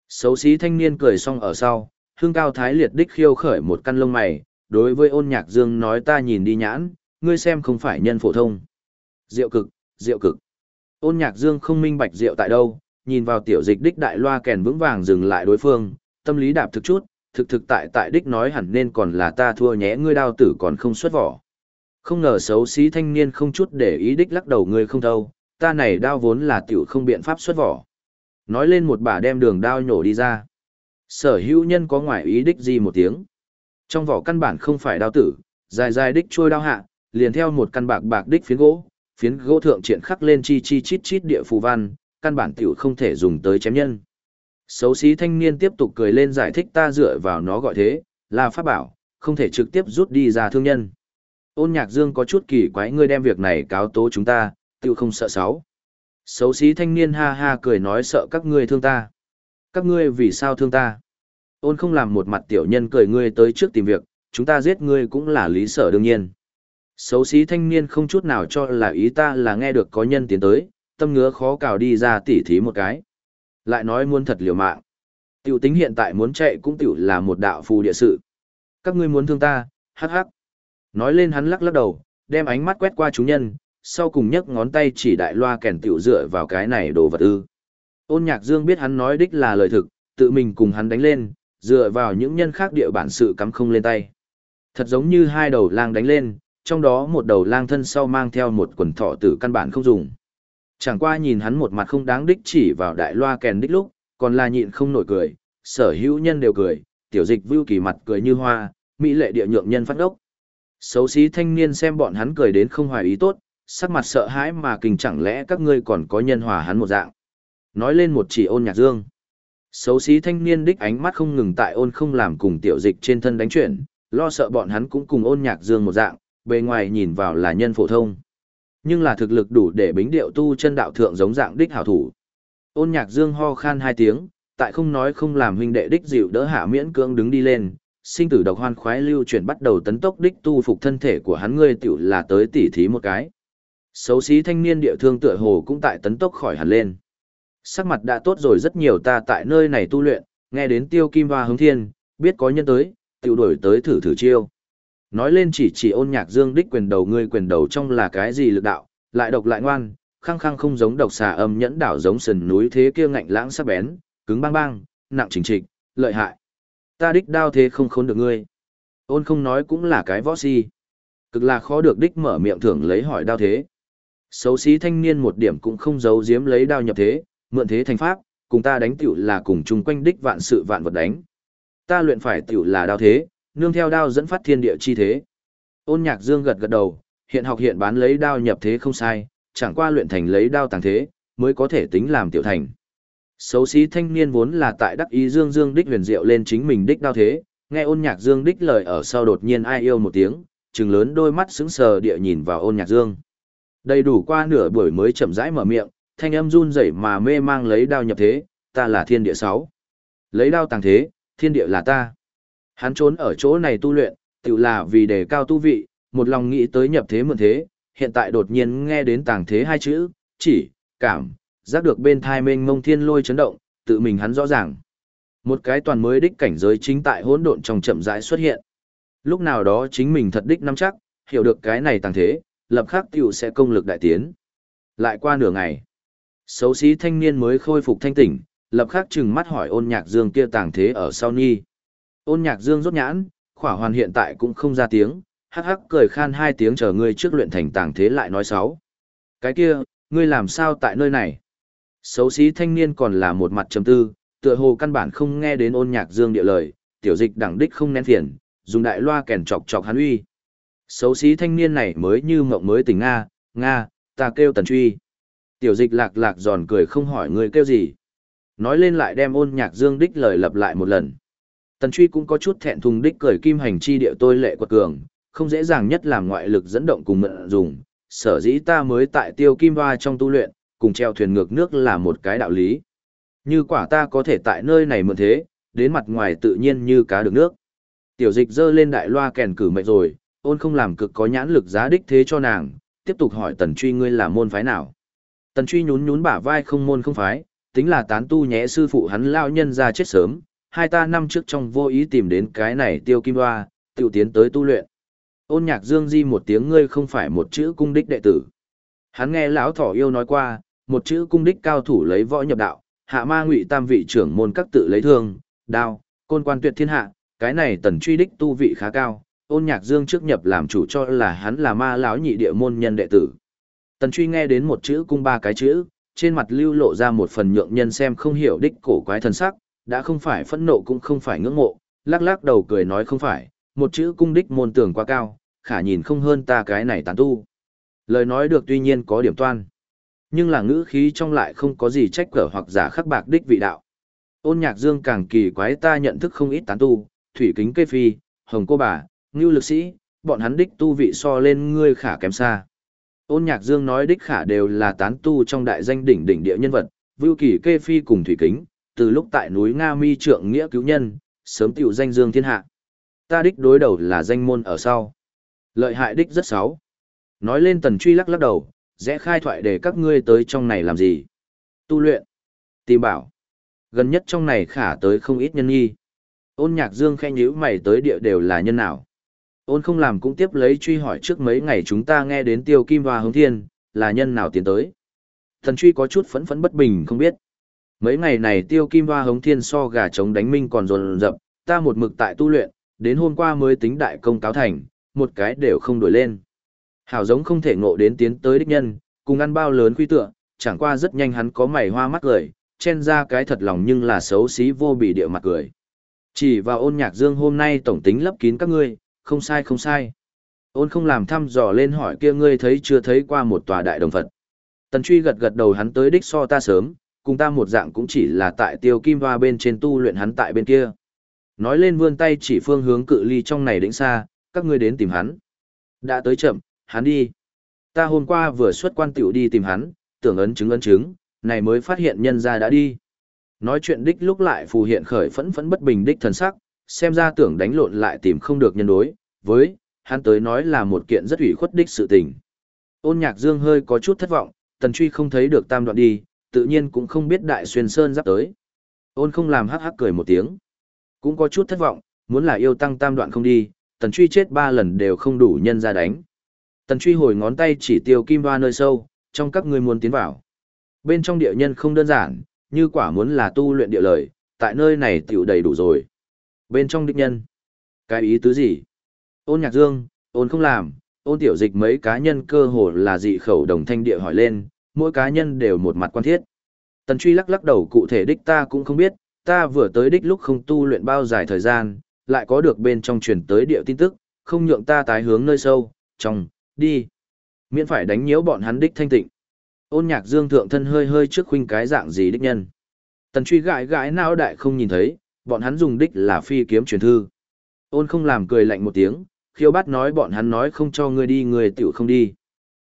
Xấu xí thanh niên cười xong ở sau, hương cao thái liệt đích khiêu khởi một căn lông mày, đối với ôn nhạc dương nói ta nhìn đi nhãn, ngươi xem không phải nhân phổ thông. Diệu cực, diệu cực. Ôn nhạc dương không minh bạch diệu tại đâu, nhìn vào tiểu dịch đích đại loa kèn vững vàng dừng lại đối phương, tâm lý đạp thực chút, thực thực tại tại đích nói hẳn nên còn là ta thua nhé ngươi đao tử còn không xuất vỏ. Không ngờ xấu xí thanh niên không chút để ý đích lắc đầu ngươi không thâu, ta này đao vốn là tiểu không biện pháp xuất vỏ. Nói lên một bà đem đường đao nhổ đi ra. Sở hữu nhân có ngoại ý đích gì một tiếng. Trong vỏ căn bản không phải đao tử, dài dài đích trôi đao hạ, liền theo một căn bạc bạc đích phiến gỗ, phiến gỗ thượng triển khắc lên chi chi chít chít địa phù văn, căn bản tiểu không thể dùng tới chém nhân. Xấu xí thanh niên tiếp tục cười lên giải thích ta dựa vào nó gọi thế, là pháp bảo, không thể trực tiếp rút đi ra thương nhân. Ôn nhạc dương có chút kỳ quái ngươi đem việc này cáo tố chúng ta, tiểu không sợ sáu. Xấu xí thanh niên ha ha cười nói sợ các ngươi thương ta. Các ngươi vì sao thương ta? Ôn không làm một mặt tiểu nhân cười ngươi tới trước tìm việc, chúng ta giết ngươi cũng là lý sở đương nhiên. Xấu xí thanh niên không chút nào cho là ý ta là nghe được có nhân tiến tới, tâm ngứa khó cào đi ra tỉ thí một cái. Lại nói muốn thật liều mạng. Tiểu tính hiện tại muốn chạy cũng tiểu là một đạo phù địa sự. Các ngươi muốn thương ta, hắc hắc. Nói lên hắn lắc lắc đầu, đem ánh mắt quét qua chúng nhân, sau cùng nhấc ngón tay chỉ đại loa kèn tiểu dựa vào cái này đồ vật ư. Ôn nhạc dương biết hắn nói đích là lời thực, tự mình cùng hắn đánh lên, dựa vào những nhân khác địa bản sự cắm không lên tay. Thật giống như hai đầu lang đánh lên, trong đó một đầu lang thân sau mang theo một quần thọ tử căn bản không dùng. Chẳng qua nhìn hắn một mặt không đáng đích chỉ vào đại loa kèn đích lúc, còn là nhịn không nổi cười, sở hữu nhân đều cười, tiểu dịch vưu kỳ mặt cười như hoa, mỹ lệ địa nhượng nhân phát ốc. Xấu xí thanh niên xem bọn hắn cười đến không hoài ý tốt, sắc mặt sợ hãi mà kinh chẳng lẽ các ngươi còn có nhân hòa hắn một dạng. Nói lên một chỉ ôn nhạc dương. Xấu xí thanh niên đích ánh mắt không ngừng tại ôn không làm cùng tiểu dịch trên thân đánh chuyển, lo sợ bọn hắn cũng cùng ôn nhạc dương một dạng, bề ngoài nhìn vào là nhân phổ thông. Nhưng là thực lực đủ để bính điệu tu chân đạo thượng giống dạng đích hảo thủ. Ôn nhạc dương ho khan hai tiếng, tại không nói không làm huynh đệ đích dịu đỡ hạ miễn cưỡng đứng đi lên, sinh tử độc hoan khoái lưu chuyển bắt đầu tấn tốc đích tu phục thân thể của hắn ngươi tiểu là tới tỉ thí một cái. Xấu xí thanh niên địa thương tựa hồ cũng tại tấn tốc khỏi hẳn lên. Sắc mặt đã tốt rồi rất nhiều ta tại nơi này tu luyện, nghe đến tiêu kim hoa hướng thiên, biết có nhân tới, tiểu đổi tới thử thử chiêu. Nói lên chỉ chỉ ôn nhạc dương đích quyền đầu ngươi quyền đầu trong là cái gì lực đạo, lại độc lại ngoan, khăng khăng không giống độc xà âm nhẫn đảo giống sườn núi thế kia ngạnh lãng sắc bén, cứng băng băng, nặng chỉnh trịch, lợi hại. Ta đích đao thế không khốn được ngươi. Ôn không nói cũng là cái võ si. Cực là khó được đích mở miệng thưởng lấy hỏi đao thế. Xấu xí thanh niên một điểm cũng không giấu giếm lấy đao nhập thế, mượn thế thành pháp, cùng ta đánh tiểu là cùng chung quanh đích vạn sự vạn vật đánh. Ta luyện phải tiểu là đao thế, nương theo đao dẫn phát thiên địa chi thế. Ôn nhạc dương gật gật đầu, hiện học hiện bán lấy đao nhập thế không sai, chẳng qua luyện thành lấy đao tàng thế, mới có thể tính làm tiểu thành. Xấu xí thanh niên vốn là tại đắc ý dương dương đích huyền diệu lên chính mình đích đao thế, nghe ôn nhạc dương đích lời ở sau đột nhiên ai yêu một tiếng, trừng lớn đôi mắt sững sờ địa nhìn vào ôn nhạc dương. Đầy đủ qua nửa buổi mới chậm rãi mở miệng, thanh âm run rẩy mà mê mang lấy đao nhập thế, ta là thiên địa sáu. Lấy đao tàng thế, thiên địa là ta. Hắn trốn ở chỗ này tu luyện, tự là vì đề cao tu vị, một lòng nghĩ tới nhập thế mượn thế, hiện tại đột nhiên nghe đến tàng thế hai chữ, chỉ, cảm, giác được bên thai mênh mông thiên lôi chấn động, tự mình hắn rõ ràng. Một cái toàn mới đích cảnh giới chính tại hỗn độn trong chậm rãi xuất hiện. Lúc nào đó chính mình thật đích nắm chắc, hiểu được cái này tàng thế, lập khắc tiểu sẽ công lực đại tiến. Lại qua nửa ngày, xấu xí thanh niên mới khôi phục thanh tỉnh, lập khắc chừng mắt hỏi ôn nhạc dương kia tàng thế ở sau nhi. Ôn nhạc dương rốt nhãn, khỏa hoàn hiện tại cũng không ra tiếng, hắc hắc cười khan hai tiếng chờ ngươi trước luyện thành tàng thế lại nói sáu. Cái kia, ngươi làm sao tại nơi này? Xấu xí thanh niên còn là một mặt trầm tư, tựa hồ căn bản không nghe đến ôn nhạc dương địa lời, tiểu dịch đẳng đích không nén phiền, dùng đại loa kèn chọc chọc hắn uy. Xấu xí thanh niên này mới như mộng mới tỉnh Nga, Nga, ta kêu tần truy. Tiểu dịch lạc lạc giòn cười không hỏi người kêu gì. Nói lên lại đem ôn nhạc dương đích lời lặp lại một lần. Tần truy cũng có chút thẹn thùng đích cười kim hành chi địa tôi lệ quật cường, không dễ dàng nhất làm ngoại lực dẫn động cùng mượn dùng. Sở dĩ ta mới tại tiêu kim hoa trong tu luyện, cùng treo thuyền ngược nước là một cái đạo lý. Như quả ta có thể tại nơi này mượn thế, đến mặt ngoài tự nhiên như cá được nước. Tiểu dịch dơ lên đại loa kèn cử mệnh rồi, ôn không làm cực có nhãn lực giá đích thế cho nàng, tiếp tục hỏi tần truy ngươi là môn phái nào. Tần truy nhún nhún bả vai không môn không phái, tính là tán tu nhé sư phụ hắn lao nhân ra chết sớm, hai ta năm trước trong vô ý tìm đến cái này tiêu kim hoa, tiểu tiến tới tu luyện. Ôn nhạc dương di một tiếng ngươi không phải một chữ cung đích đệ tử. Hắn nghe lão thỏ yêu nói qua, một chữ cung đích cao thủ lấy võ nhập đạo, hạ ma ngụy tam vị trưởng môn các tự lấy thương, đao, côn quan tuyệt thiên hạ, cái này tần truy đích tu vị khá cao, ôn nhạc dương trước nhập làm chủ cho là hắn là ma lão nhị địa môn nhân đệ tử. Tần truy nghe đến một chữ cung ba cái chữ, trên mặt lưu lộ ra một phần nhượng nhân xem không hiểu đích cổ quái thần sắc, đã không phải phẫn nộ cũng không phải ngưỡng mộ, lắc lắc đầu cười nói không phải, một chữ cung đích môn tưởng quá cao, khả nhìn không hơn ta cái này tán tu. Lời nói được tuy nhiên có điểm toan, nhưng là ngữ khí trong lại không có gì trách cỡ hoặc giả khắc bạc đích vị đạo. Ôn nhạc dương càng kỳ quái ta nhận thức không ít tán tu, thủy kính kê phi, hồng cô bà, ngưu lực sĩ, bọn hắn đích tu vị so lên ngươi khả kém xa. Ôn nhạc dương nói đích khả đều là tán tu trong đại danh đỉnh đỉnh địa nhân vật, vưu kỳ kê phi cùng thủy kính, từ lúc tại núi Nga mi trượng nghĩa cứu nhân, sớm tiểu danh dương thiên hạ. Ta đích đối đầu là danh môn ở sau. Lợi hại đích rất xấu. Nói lên tần truy lắc lắc đầu, rẽ khai thoại để các ngươi tới trong này làm gì? Tu luyện. Tìm bảo. Gần nhất trong này khả tới không ít nhân nghi. Ôn nhạc dương khen nhíu mày tới địa đều là nhân nào. Ôn không làm cũng tiếp lấy truy hỏi trước mấy ngày chúng ta nghe đến tiêu kim hoa hống thiên, là nhân nào tiến tới. Thần truy có chút phẫn phẫn bất bình không biết. Mấy ngày này tiêu kim hoa hống thiên so gà trống đánh minh còn rồn rập ta một mực tại tu luyện, đến hôm qua mới tính đại công cáo thành, một cái đều không đổi lên. Hảo giống không thể ngộ đến tiến tới đích nhân, cùng ăn bao lớn quy tựa, chẳng qua rất nhanh hắn có mày hoa mắt cười, chen ra cái thật lòng nhưng là xấu xí vô bị địa mặt cười. Chỉ vào ôn nhạc dương hôm nay tổng tính lấp kín các ngươi, không sai không sai. Ôn không làm thăm dò lên hỏi kia ngươi thấy chưa thấy qua một tòa đại đồng Phật. Tần truy gật gật đầu hắn tới đích so ta sớm, cùng ta một dạng cũng chỉ là tại tiêu kim hoa bên trên tu luyện hắn tại bên kia. Nói lên vươn tay chỉ phương hướng cự ly trong này đỉnh xa, các ngươi đến tìm hắn. Đã tới chậm, hắn đi. Ta hôm qua vừa xuất quan tiểu đi tìm hắn, tưởng ấn chứng ấn chứng, này mới phát hiện nhân ra đã đi. Nói chuyện đích lúc lại phù hiện khởi phẫn phẫn bất bình đích thần sắc, xem ra tưởng đánh lộn lại tìm không được nhân đối, với, hắn tới nói là một kiện rất ủy khuất đích sự tình. Ôn nhạc dương hơi có chút thất vọng, tần truy không thấy được tam đoạn đi, tự nhiên cũng không biết đại xuyên sơn giáp tới. Ôn không làm hắc hắc cười một tiếng. Cũng có chút thất vọng, muốn là yêu tăng tam đoạn không đi, tần truy chết ba lần đều không đủ nhân ra đánh. Tần truy hồi ngón tay chỉ tiêu kim hoa nơi sâu, trong các ngươi muốn tiến vào. Bên trong địa nhân không đơn giản, như quả muốn là tu luyện địa lời, tại nơi này tiểu đầy đủ rồi. Bên trong đích nhân. Cái ý tứ gì? Ôn nhạc dương, ôn không làm, ôn tiểu dịch mấy cá nhân cơ hồ là dị khẩu đồng thanh địa hỏi lên, mỗi cá nhân đều một mặt quan thiết. Tần truy lắc lắc đầu cụ thể đích ta cũng không biết, ta vừa tới đích lúc không tu luyện bao dài thời gian, lại có được bên trong truyền tới địa tin tức, không nhượng ta tái hướng nơi sâu, trong, đi, Miễn phải đánh nhiễu bọn hắn đích thanh tịnh. Ôn nhạc dương thượng thân hơi hơi trước khuynh cái dạng gì đích nhân. Tần truy gãi gãi não đại không nhìn thấy, bọn hắn dùng đích là phi kiếm truyền thư. Ôn không làm cười lạnh một tiếng, khiêu bát nói bọn hắn nói không cho ngươi đi người tiểu không đi.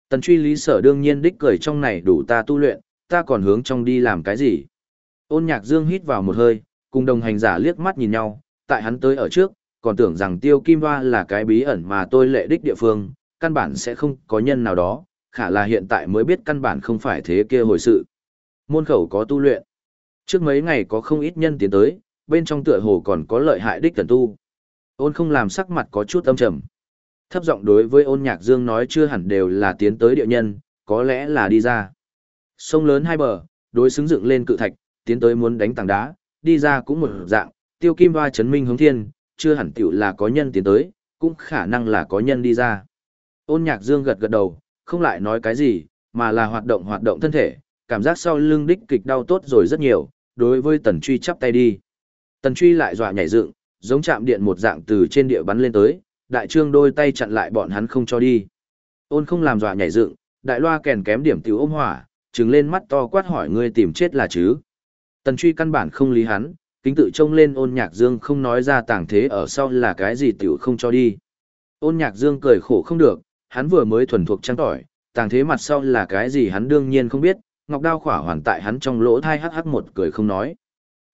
Tần truy lý sở đương nhiên đích cười trong này đủ ta tu luyện, ta còn hướng trong đi làm cái gì. Ôn nhạc dương hít vào một hơi, cùng đồng hành giả liếc mắt nhìn nhau, tại hắn tới ở trước, còn tưởng rằng tiêu kim hoa là cái bí ẩn mà tôi lệ đích địa phương, căn bản sẽ không có nhân nào đó, khả là hiện tại mới biết căn bản không phải thế kia hồi sự. Môn khẩu có tu luyện. Trước mấy ngày có không ít nhân tiến tới, bên trong tựa hồ còn có lợi hại đích thần tu. Ôn không làm sắc mặt có chút âm trầm. Thấp giọng đối với ôn nhạc dương nói chưa hẳn đều là tiến tới địa nhân, có lẽ là đi ra. Sông lớn hai bờ, đối xứng dựng lên cự thạch, tiến tới muốn đánh tảng đá, đi ra cũng một dạng, tiêu kim hoa chấn minh hướng thiên, chưa hẳn tiểu là có nhân tiến tới, cũng khả năng là có nhân đi ra. Ôn nhạc dương gật gật đầu, không lại nói cái gì, mà là hoạt động hoạt động thân thể, cảm giác sau lưng đích kịch đau tốt rồi rất nhiều, đối với tần truy chắp tay đi. Tần truy lại dọa nhảy dựng, giống chạm điện một dạng từ trên địa bắn lên tới, đại trương đôi tay chặn lại bọn hắn không cho đi. Ôn không làm dọa nhảy dựng, đại loa kèn kém điểm tiểu ôm hỏa, trừng lên mắt to quát hỏi ngươi tìm chết là chứ. Tần truy căn bản không lý hắn, kính tự trông lên ôn nhạc dương không nói ra tàng thế ở sau là cái gì tiểu không cho đi. Ôn nhạc dương cười khổ không được, hắn vừa mới thuần thuộc trăng tỏi, tàng thế mặt sau là cái gì hắn đương nhiên không biết, ngọc đao khỏa hoàn tại hắn trong lỗ thai hắc hắc một cười không nói.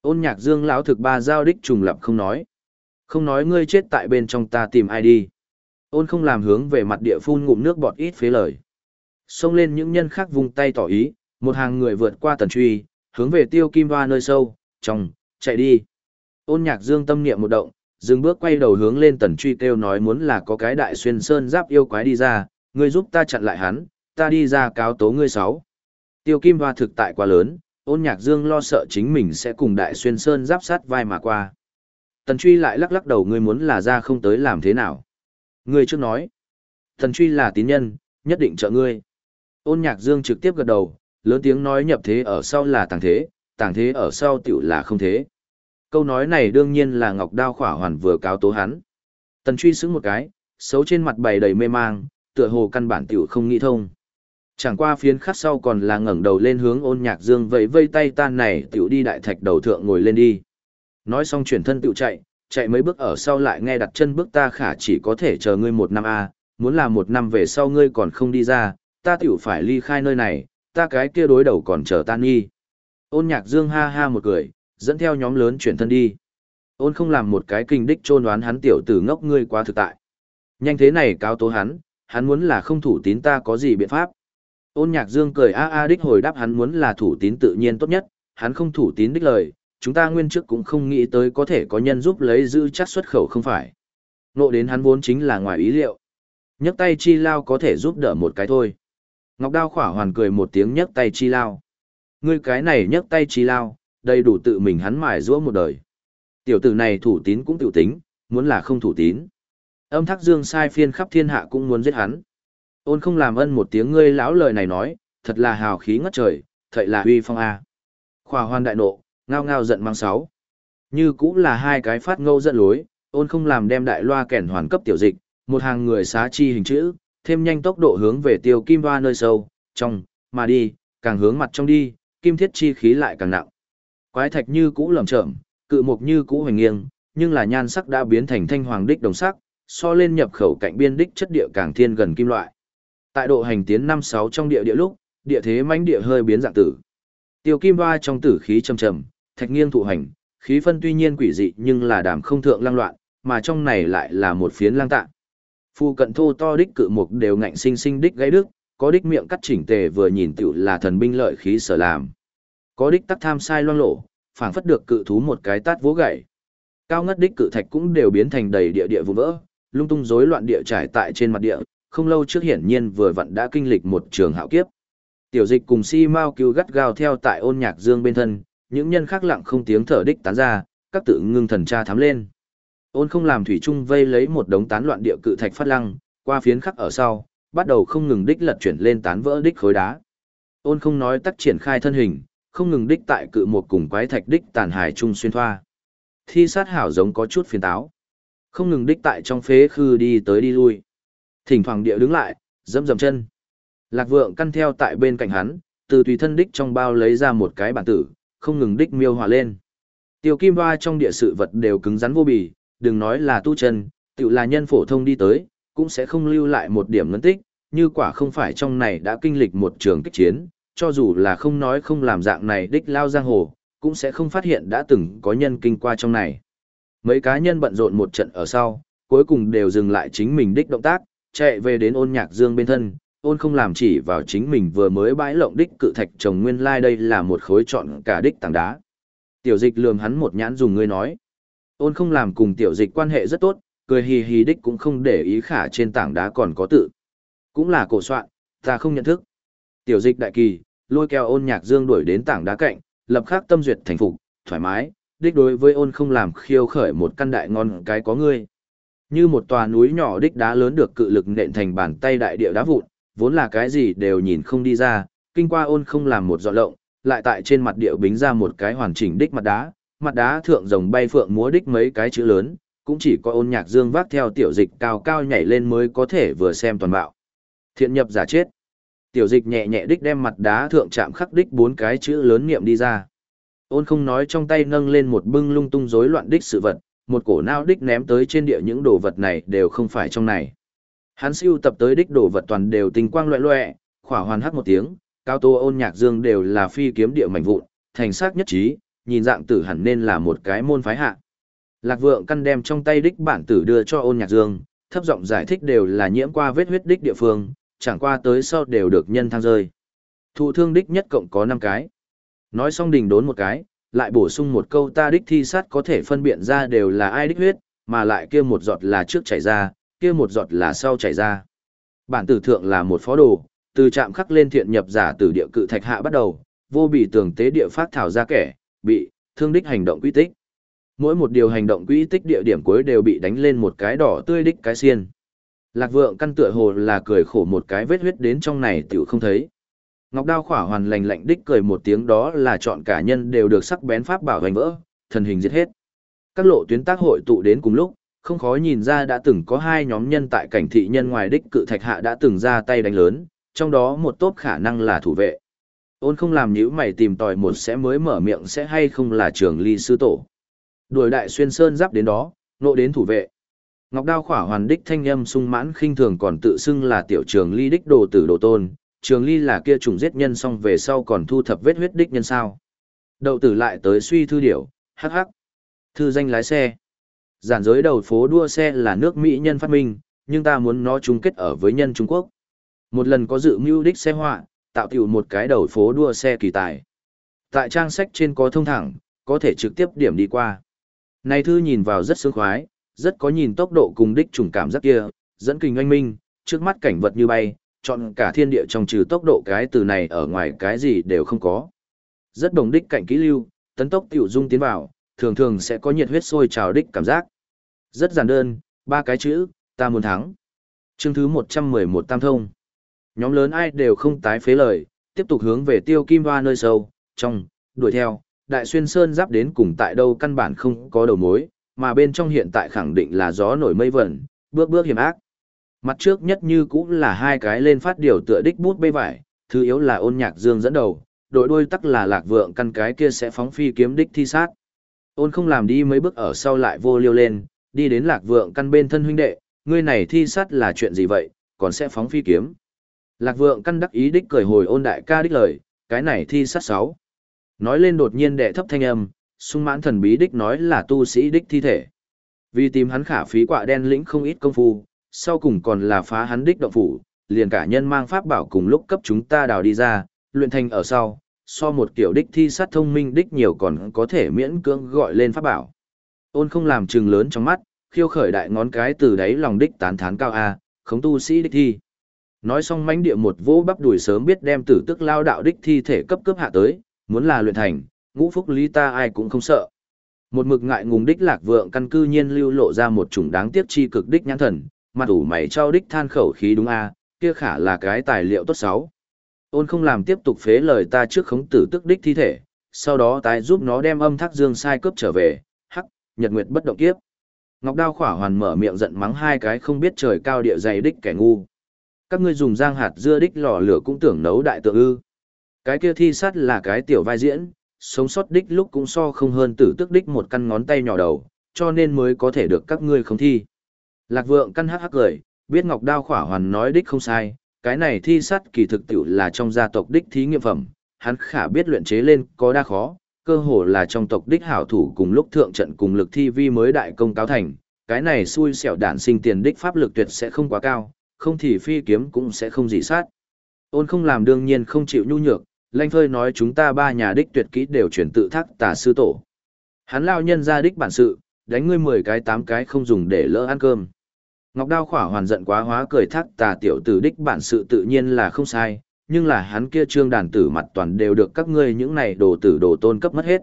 Ôn nhạc dương lão thực ba giao đích trùng lập không nói. Không nói ngươi chết tại bên trong ta tìm ai đi. Ôn không làm hướng về mặt địa phun ngụm nước bọt ít phế lời. Xông lên những nhân khác vung tay tỏ ý, một hàng người vượt qua tần truy, hướng về tiêu kim hoa nơi sâu, trong, chạy đi. Ôn nhạc dương tâm niệm một động, dừng bước quay đầu hướng lên tần truy kêu nói muốn là có cái đại xuyên sơn giáp yêu quái đi ra, ngươi giúp ta chặn lại hắn, ta đi ra cáo tố ngươi sáu. Tiêu kim hoa thực tại quá lớn, ôn nhạc dương lo sợ chính mình sẽ cùng đại xuyên sơn giáp sát vai mà qua. Tần truy lại lắc lắc đầu ngươi muốn là ra không tới làm thế nào. Ngươi trước nói. Tần truy là tín nhân, nhất định trợ ngươi. Ôn nhạc dương trực tiếp gật đầu, lớn tiếng nói nhập thế ở sau là tàng thế, tàng thế ở sau tiểu là không thế. Câu nói này đương nhiên là Ngọc Đao khỏa hoàn vừa cáo tố hắn. Tần truy xứng một cái, xấu trên mặt bày đầy mê mang, tựa hồ căn bản tiểu không nghĩ thông. Chẳng qua phiến khắc sau còn là ngẩng đầu lên hướng ôn nhạc dương vẫy vây tay tan này tiểu đi đại thạch đầu thượng ngồi lên đi. Nói xong chuyển thân tiểu chạy, chạy mấy bước ở sau lại nghe đặt chân bước ta khả chỉ có thể chờ ngươi một năm a muốn là một năm về sau ngươi còn không đi ra, ta tiểu phải ly khai nơi này, ta cái kia đối đầu còn chờ tan nghi. Ôn nhạc dương ha ha một cười, dẫn theo nhóm lớn chuyển thân đi. Ôn không làm một cái kinh đích trôn đoán hắn tiểu tử ngốc ngươi quá thực tại. Nhanh thế này cáo tố hắn, hắn muốn là không thủ tín ta có gì biện pháp. Ôn nhạc dương cười a a đích hồi đáp hắn muốn là thủ tín tự nhiên tốt nhất, hắn không thủ tín đích lời, chúng ta nguyên trước cũng không nghĩ tới có thể có nhân giúp lấy giữ chắc xuất khẩu không phải. Nộ đến hắn vốn chính là ngoài ý liệu. nhấc tay chi lao có thể giúp đỡ một cái thôi. Ngọc Đao khỏa hoàn cười một tiếng nhấc tay chi lao. Ngươi cái này nhấc tay chi lao, đầy đủ tự mình hắn mài giũa một đời. Tiểu tử này thủ tín cũng tiểu tính, muốn là không thủ tín. Âm thắc dương sai phiên khắp thiên hạ cũng muốn giết hắn. Ôn không làm ân một tiếng ngươi lão lời này nói, thật là hào khí ngất trời, thật là uy phong a. Khỏa hoan đại nộ, ngao ngao giận mang sáu. Như cũng là hai cái phát ngâu giận lối, ôn không làm đem đại loa kẻn hoàn cấp tiểu dịch, một hàng người xá chi hình chữ, thêm nhanh tốc độ hướng về tiêu kim hoa nơi sâu, trong, mà đi, càng hướng mặt trong đi, kim thiết chi khí lại càng nặng. Quái thạch như cũ lầm chởm, cự mục như cũ hoành nghiêng, nhưng là nhan sắc đã biến thành thanh hoàng đích đồng sắc, so lên nhập khẩu cạnh biên đích chất địa càng thiên gần kim loại. Tại độ hành tiến năm sáu trong địa địa lúc, địa thế mãnh địa hơi biến dạng tử. Tiêu kim hoa trong tử khí trầm trầm, thạch nghiêng thụ hành, khí phân tuy nhiên quỷ dị nhưng là đàm không thượng lang loạn, mà trong này lại là một phiến lang tạ. Phu cận thô to đích cự mục đều ngạnh sinh sinh đích gãy đức, có đích miệng cắt chỉnh tề vừa nhìn tiểu là thần binh lợi khí sở làm. Có đích tắc tham sai loang lộ, phảng phất được cự thú một cái tát vỗ gãy. Cao ngất đích cự thạch cũng đều biến thành đầy địa địa vụ vỡ, lung tung rối loạn địa trải tại trên mặt địa, không lâu trước hiển nhiên vừa vặn đã kinh lịch một trường hạo kiếp. Tiểu dịch cùng si mau cứu gắt gao theo tại ôn nhạc dương bên thân, những nhân khác lặng không tiếng thở đích tán ra, các tự ngưng thần tra thám lên. Ôn không làm thủy trung vây lấy một đống tán loạn địa cự thạch phát lăng, qua phiến khắc ở sau, bắt đầu không ngừng đích lật chuyển lên tán vỡ đích khối đá. Ôn không nói tắt triển khai thân hình, không ngừng đích tại cự một cùng quái thạch đích tàn hài trung xuyên thoa. Thi sát hảo giống có chút phiền táo. Không ngừng đích tại trong phế khư đi tới đi lui. Thỉnh thoảng địa đứng lại, dẫm dầm chân. Lạc vượng căn theo tại bên cạnh hắn, từ tùy thân đích trong bao lấy ra một cái bản tử, không ngừng đích miêu hòa lên. Tiêu kim hoa trong địa sự vật đều cứng rắn vô bì, đừng nói là tu chân, tự là nhân phổ thông đi tới, cũng sẽ không lưu lại một điểm ngân tích, như quả không phải trong này đã kinh lịch một trường kích chiến, cho dù là không nói không làm dạng này đích lao giang hồ, cũng sẽ không phát hiện đã từng có nhân kinh qua trong này. Mấy cá nhân bận rộn một trận ở sau, cuối cùng đều dừng lại chính mình đích động tác, chạy về đến ôn nhạc dương bên thân, ôn không làm chỉ vào chính mình vừa mới bãi lộng đích cự thạch trồng nguyên lai like đây là một khối trọn cả đích tảng đá. Tiểu dịch lườm hắn một nhãn dùng ngươi nói. Ôn không làm cùng tiểu dịch quan hệ rất tốt, cười hì hì đích cũng không để ý khả trên tảng đá còn có tự. Cũng là cổ soạn, ta không nhận thức. Tiểu dịch đại kỳ, lôi kéo ôn nhạc dương đuổi đến tảng đá cạnh, lập khắc tâm duyệt thành phục, thoải mái, đích đối với ôn không làm khiêu khởi một căn đại ngon cái có ngươi. Như một tòa núi nhỏ đích đá lớn được cự lực nện thành bàn tay đại địa đá vụn, vốn là cái gì đều nhìn không đi ra, kinh qua ôn không làm một dọn lộng, lại tại trên mặt địa bính ra một cái hoàn chỉnh đích mặt đá, mặt đá thượng rồng bay phượng múa đích mấy cái chữ lớn, cũng chỉ có ôn nhạc dương vác theo tiểu dịch cao cao nhảy lên mới có thể vừa xem toàn bạo. Thiện nhập giả chết. Tiểu dịch nhẹ nhẹ đích đem mặt đá thượng chạm khắc đích bốn cái chữ lớn niệm đi ra. Ôn không nói trong tay nâng lên một bưng lung tung rối loạn đích sự vật, một cổ nao đích ném tới trên địa những đồ vật này đều không phải trong này. Hắn siêu tập tới đích đồ vật toàn đều tinh quang loẹ loẹ, khỏa hoàn hắc một tiếng, cao tô ôn nhạc dương đều là phi kiếm địa mảnh vụn, thành xác nhất trí, nhìn dạng tử hẳn nên là một cái môn phái hạ. Lạc vượng căn đem trong tay đích bản tử đưa cho ôn nhạc dương, thấp giọng giải thích đều là nhiễm qua vết huyết đích địa phương, chẳng qua tới sau đều được nhân thang rơi. Thụ thương đích nhất cộng có 5 cái. Nói xong đình đốn một cái, lại bổ sung một câu ta đích thi sát có thể phân biện ra đều là ai đích huyết, mà lại kia một giọt là trước chảy ra, kia một giọt là sau chảy ra. Bản tử thượng là một phó đồ, từ chạm khắc lên thiện nhập giả từ địa cự thạch hạ bắt đầu, vô bị tường tế địa phát thảo ra kẻ, bị, thương đích hành động quy tích. Mỗi một điều hành động quy tích địa điểm cuối đều bị đánh lên một cái đỏ tươi đích cái xiên. Lạc vượng căn tựa hồ là cười khổ một cái vết huyết đến trong này tiểu không thấy. Ngọc đao khỏa hoàn lành lạnh đích cười một tiếng đó là chọn cả nhân đều được sắc bén pháp bảo hoành vỡ, thần hình giết hết. Các lộ tuyến tác hội tụ đến cùng lúc, không khó nhìn ra đã từng có hai nhóm nhân tại cảnh thị nhân ngoài đích cự thạch hạ đã từng ra tay đánh lớn, trong đó một tốp khả năng là thủ vệ. Ôn không làm nhữ mày tìm tòi một sẽ mới mở miệng sẽ hay không là trường ly sư tổ. Đuổi đại xuyên sơn giáp đến đó, nộ đến thủ vệ. Ngọc đao khỏa hoàn đích thanh âm sung mãn khinh thường còn tự xưng là tiểu trường ly đích đồ tử đồ tôn, trường ly là kia trùng giết nhân xong về sau còn thu thập vết huyết đích nhân sao. Đậu tử lại tới suy thư điểu, hắc hắc. Thư danh lái xe. Giản giới đầu phố đua xe là nước Mỹ nhân phát minh, nhưng ta muốn nó chung kết ở với nhân Trung Quốc. Một lần có dự mưu đích xe họa, tạo tiểu một cái đầu phố đua xe kỳ tài. Tại trang sách trên có thông thẳng, có thể trực tiếp điểm đi qua. Này thư nhìn vào rất sướng khoái, rất có nhìn tốc độ cùng đích trùng cảm giác kia, dẫn kinh anh minh, trước mắt cảnh vật như bay, chọn cả thiên địa trong trừ tốc độ cái từ này ở ngoài cái gì đều không có. Rất đồng đích cảnh kỹ lưu, tấn tốc tiểu dung tiến vào, thường thường sẽ có nhiệt huyết sôi trào đích cảm giác. Rất giản đơn, ba cái chữ, ta muốn thắng. Chương thứ 111 Tam Thông. Nhóm lớn ai đều không tái phế lời, tiếp tục hướng về tiêu kim hoa nơi sâu, trong, đuổi theo, đại xuyên sơn giáp đến cùng tại đâu căn bản không có đầu mối, mà bên trong hiện tại khẳng định là gió nổi mây vẩn, bước bước hiểm ác. Mặt trước nhất như cũng là hai cái lên phát điều tựa đích bút bê vải, thứ yếu là ôn nhạc dương dẫn đầu, đội đuôi tắc là lạc vượng căn cái kia sẽ phóng phi kiếm đích thi sát. Ôn không làm đi mấy bước ở sau lại vô liêu lên, đi đến lạc vượng căn bên thân huynh đệ, ngươi này thi sát là chuyện gì vậy, còn sẽ phóng phi kiếm. Lạc vượng căn đắc ý đích cười hồi ôn đại ca đích lời, cái này thi sát sáu. Nói lên đột nhiên đệ thấp thanh âm, sung mãn thần bí đích nói là tu sĩ đích thi thể. Vì tìm hắn khả phí quạ đen lĩnh không ít công phu, sau cùng còn là phá hắn đích động phủ, liền cả nhân mang pháp bảo cùng lúc cấp chúng ta đào đi ra, luyện thành ở sau, so một kiểu đích thi sát thông minh đích nhiều còn có thể miễn cưỡng gọi lên pháp bảo. Ôn không làm trừng lớn trong mắt, khiêu khởi đại ngón cái từ đấy lòng đích tán thán cao a, không tu sĩ đích thi. Nói xong mãnh địa một vỗ bắp đuổi sớm biết đem tử tức lao đạo đích thi thể cấp cấp hạ tới, muốn là luyện thành, ngũ phúc lý ta ai cũng không sợ. Một mực ngại ngùng đích lạc vượng căn cư nhiên lưu lộ ra một chủng đáng tiếc chi cực đích nhãn thần, mặt ủ mày trao đích than khẩu khí đúng a, kia khả là cái tài liệu tốt xấu. Ôn không làm tiếp tục phế lời ta trước khống tử tức đích thi thể, sau đó tái giúp nó đem âm thác dương sai cướp trở về, hắc, nhật nguyệt bất động kiếp. Ngọc Đao khỏa hoàn mở miệng giận mắng hai cái không biết trời cao địa dày đích kẻ ngu. Các ngươi dùng giang hạt dưa đích lò lửa cũng tưởng nấu đại tượng ư. Cái kia thi sát là cái tiểu vai diễn, sống sót đích lúc cũng so không hơn tử tức đích một căn ngón tay nhỏ đầu, cho nên mới có thể được các ngươi không thi. Lạc vượng căn hắc hắc cười, biết ngọc đao khỏa hoàn nói đích không sai, cái này thi sát kỳ thực tiểu là trong gia tộc đích thí nghiệm phẩm, hắn khả biết luyện chế lên có đa khó, cơ hồ là trong tộc đích hảo thủ cùng lúc thượng trận cùng lực thi vi mới đại công cáo thành, cái này xui xẻo đản sinh tiền đích pháp lực tuyệt sẽ không quá cao, không thì phi kiếm cũng sẽ không dị sát. Ôn không làm đương nhiên không chịu nhu nhược, lanh phơi nói chúng ta ba nhà đích tuyệt kỹ đều chuyển tự thác tà sư tổ. Hắn lao nhân ra đích bản sự, đánh ngươi mười cái tám cái không dùng để lỡ ăn cơm. Ngọc Đao khỏa hoàn giận quá hóa cười thác tà tiểu tử đích bản sự tự nhiên là không sai, nhưng là hắn kia trương đàn tử mặt toàn đều được các ngươi những này đồ tử đồ tôn cấp mất hết.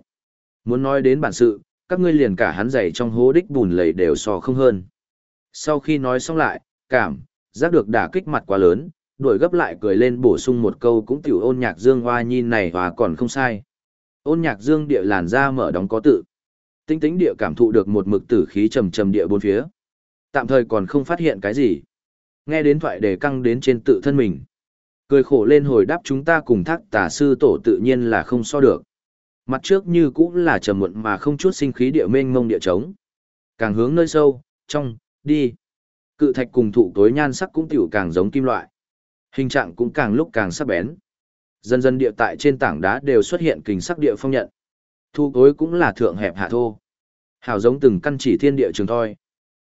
Muốn nói đến bản sự, các ngươi liền cả hắn dày trong hố đích bùn lầy đều so không hơn. Sau khi nói xong lại, cảm, giác được đả kích mặt quá lớn, đuổi gấp lại cười lên bổ sung một câu cũng tiểu ôn nhạc dương hoa nhìn này và còn không sai. Ôn nhạc dương địa làn ra mở đóng có tự. Tinh tính địa cảm thụ được một mực tử khí trầm trầm địa bốn phía. Tạm thời còn không phát hiện cái gì. Nghe đến thoại đề căng đến trên tự thân mình. Cười khổ lên hồi đáp chúng ta cùng thác tà sư tổ tự nhiên là không so được. Mặt trước như cũng là trầm muộn mà không chút sinh khí địa mênh mông địa trống. Càng hướng nơi sâu, trong, đi. Cự thạch cùng thụ tối nhan sắc cũng tiểu càng giống kim loại. Hình trạng cũng càng lúc càng sắc bén. Dần dần địa tại trên tảng đá đều xuất hiện kình sắc địa phong nhận. Thu cối cũng là thượng hẹp hạ thô. Hào giống từng căn chỉ thiên địa trường thôi.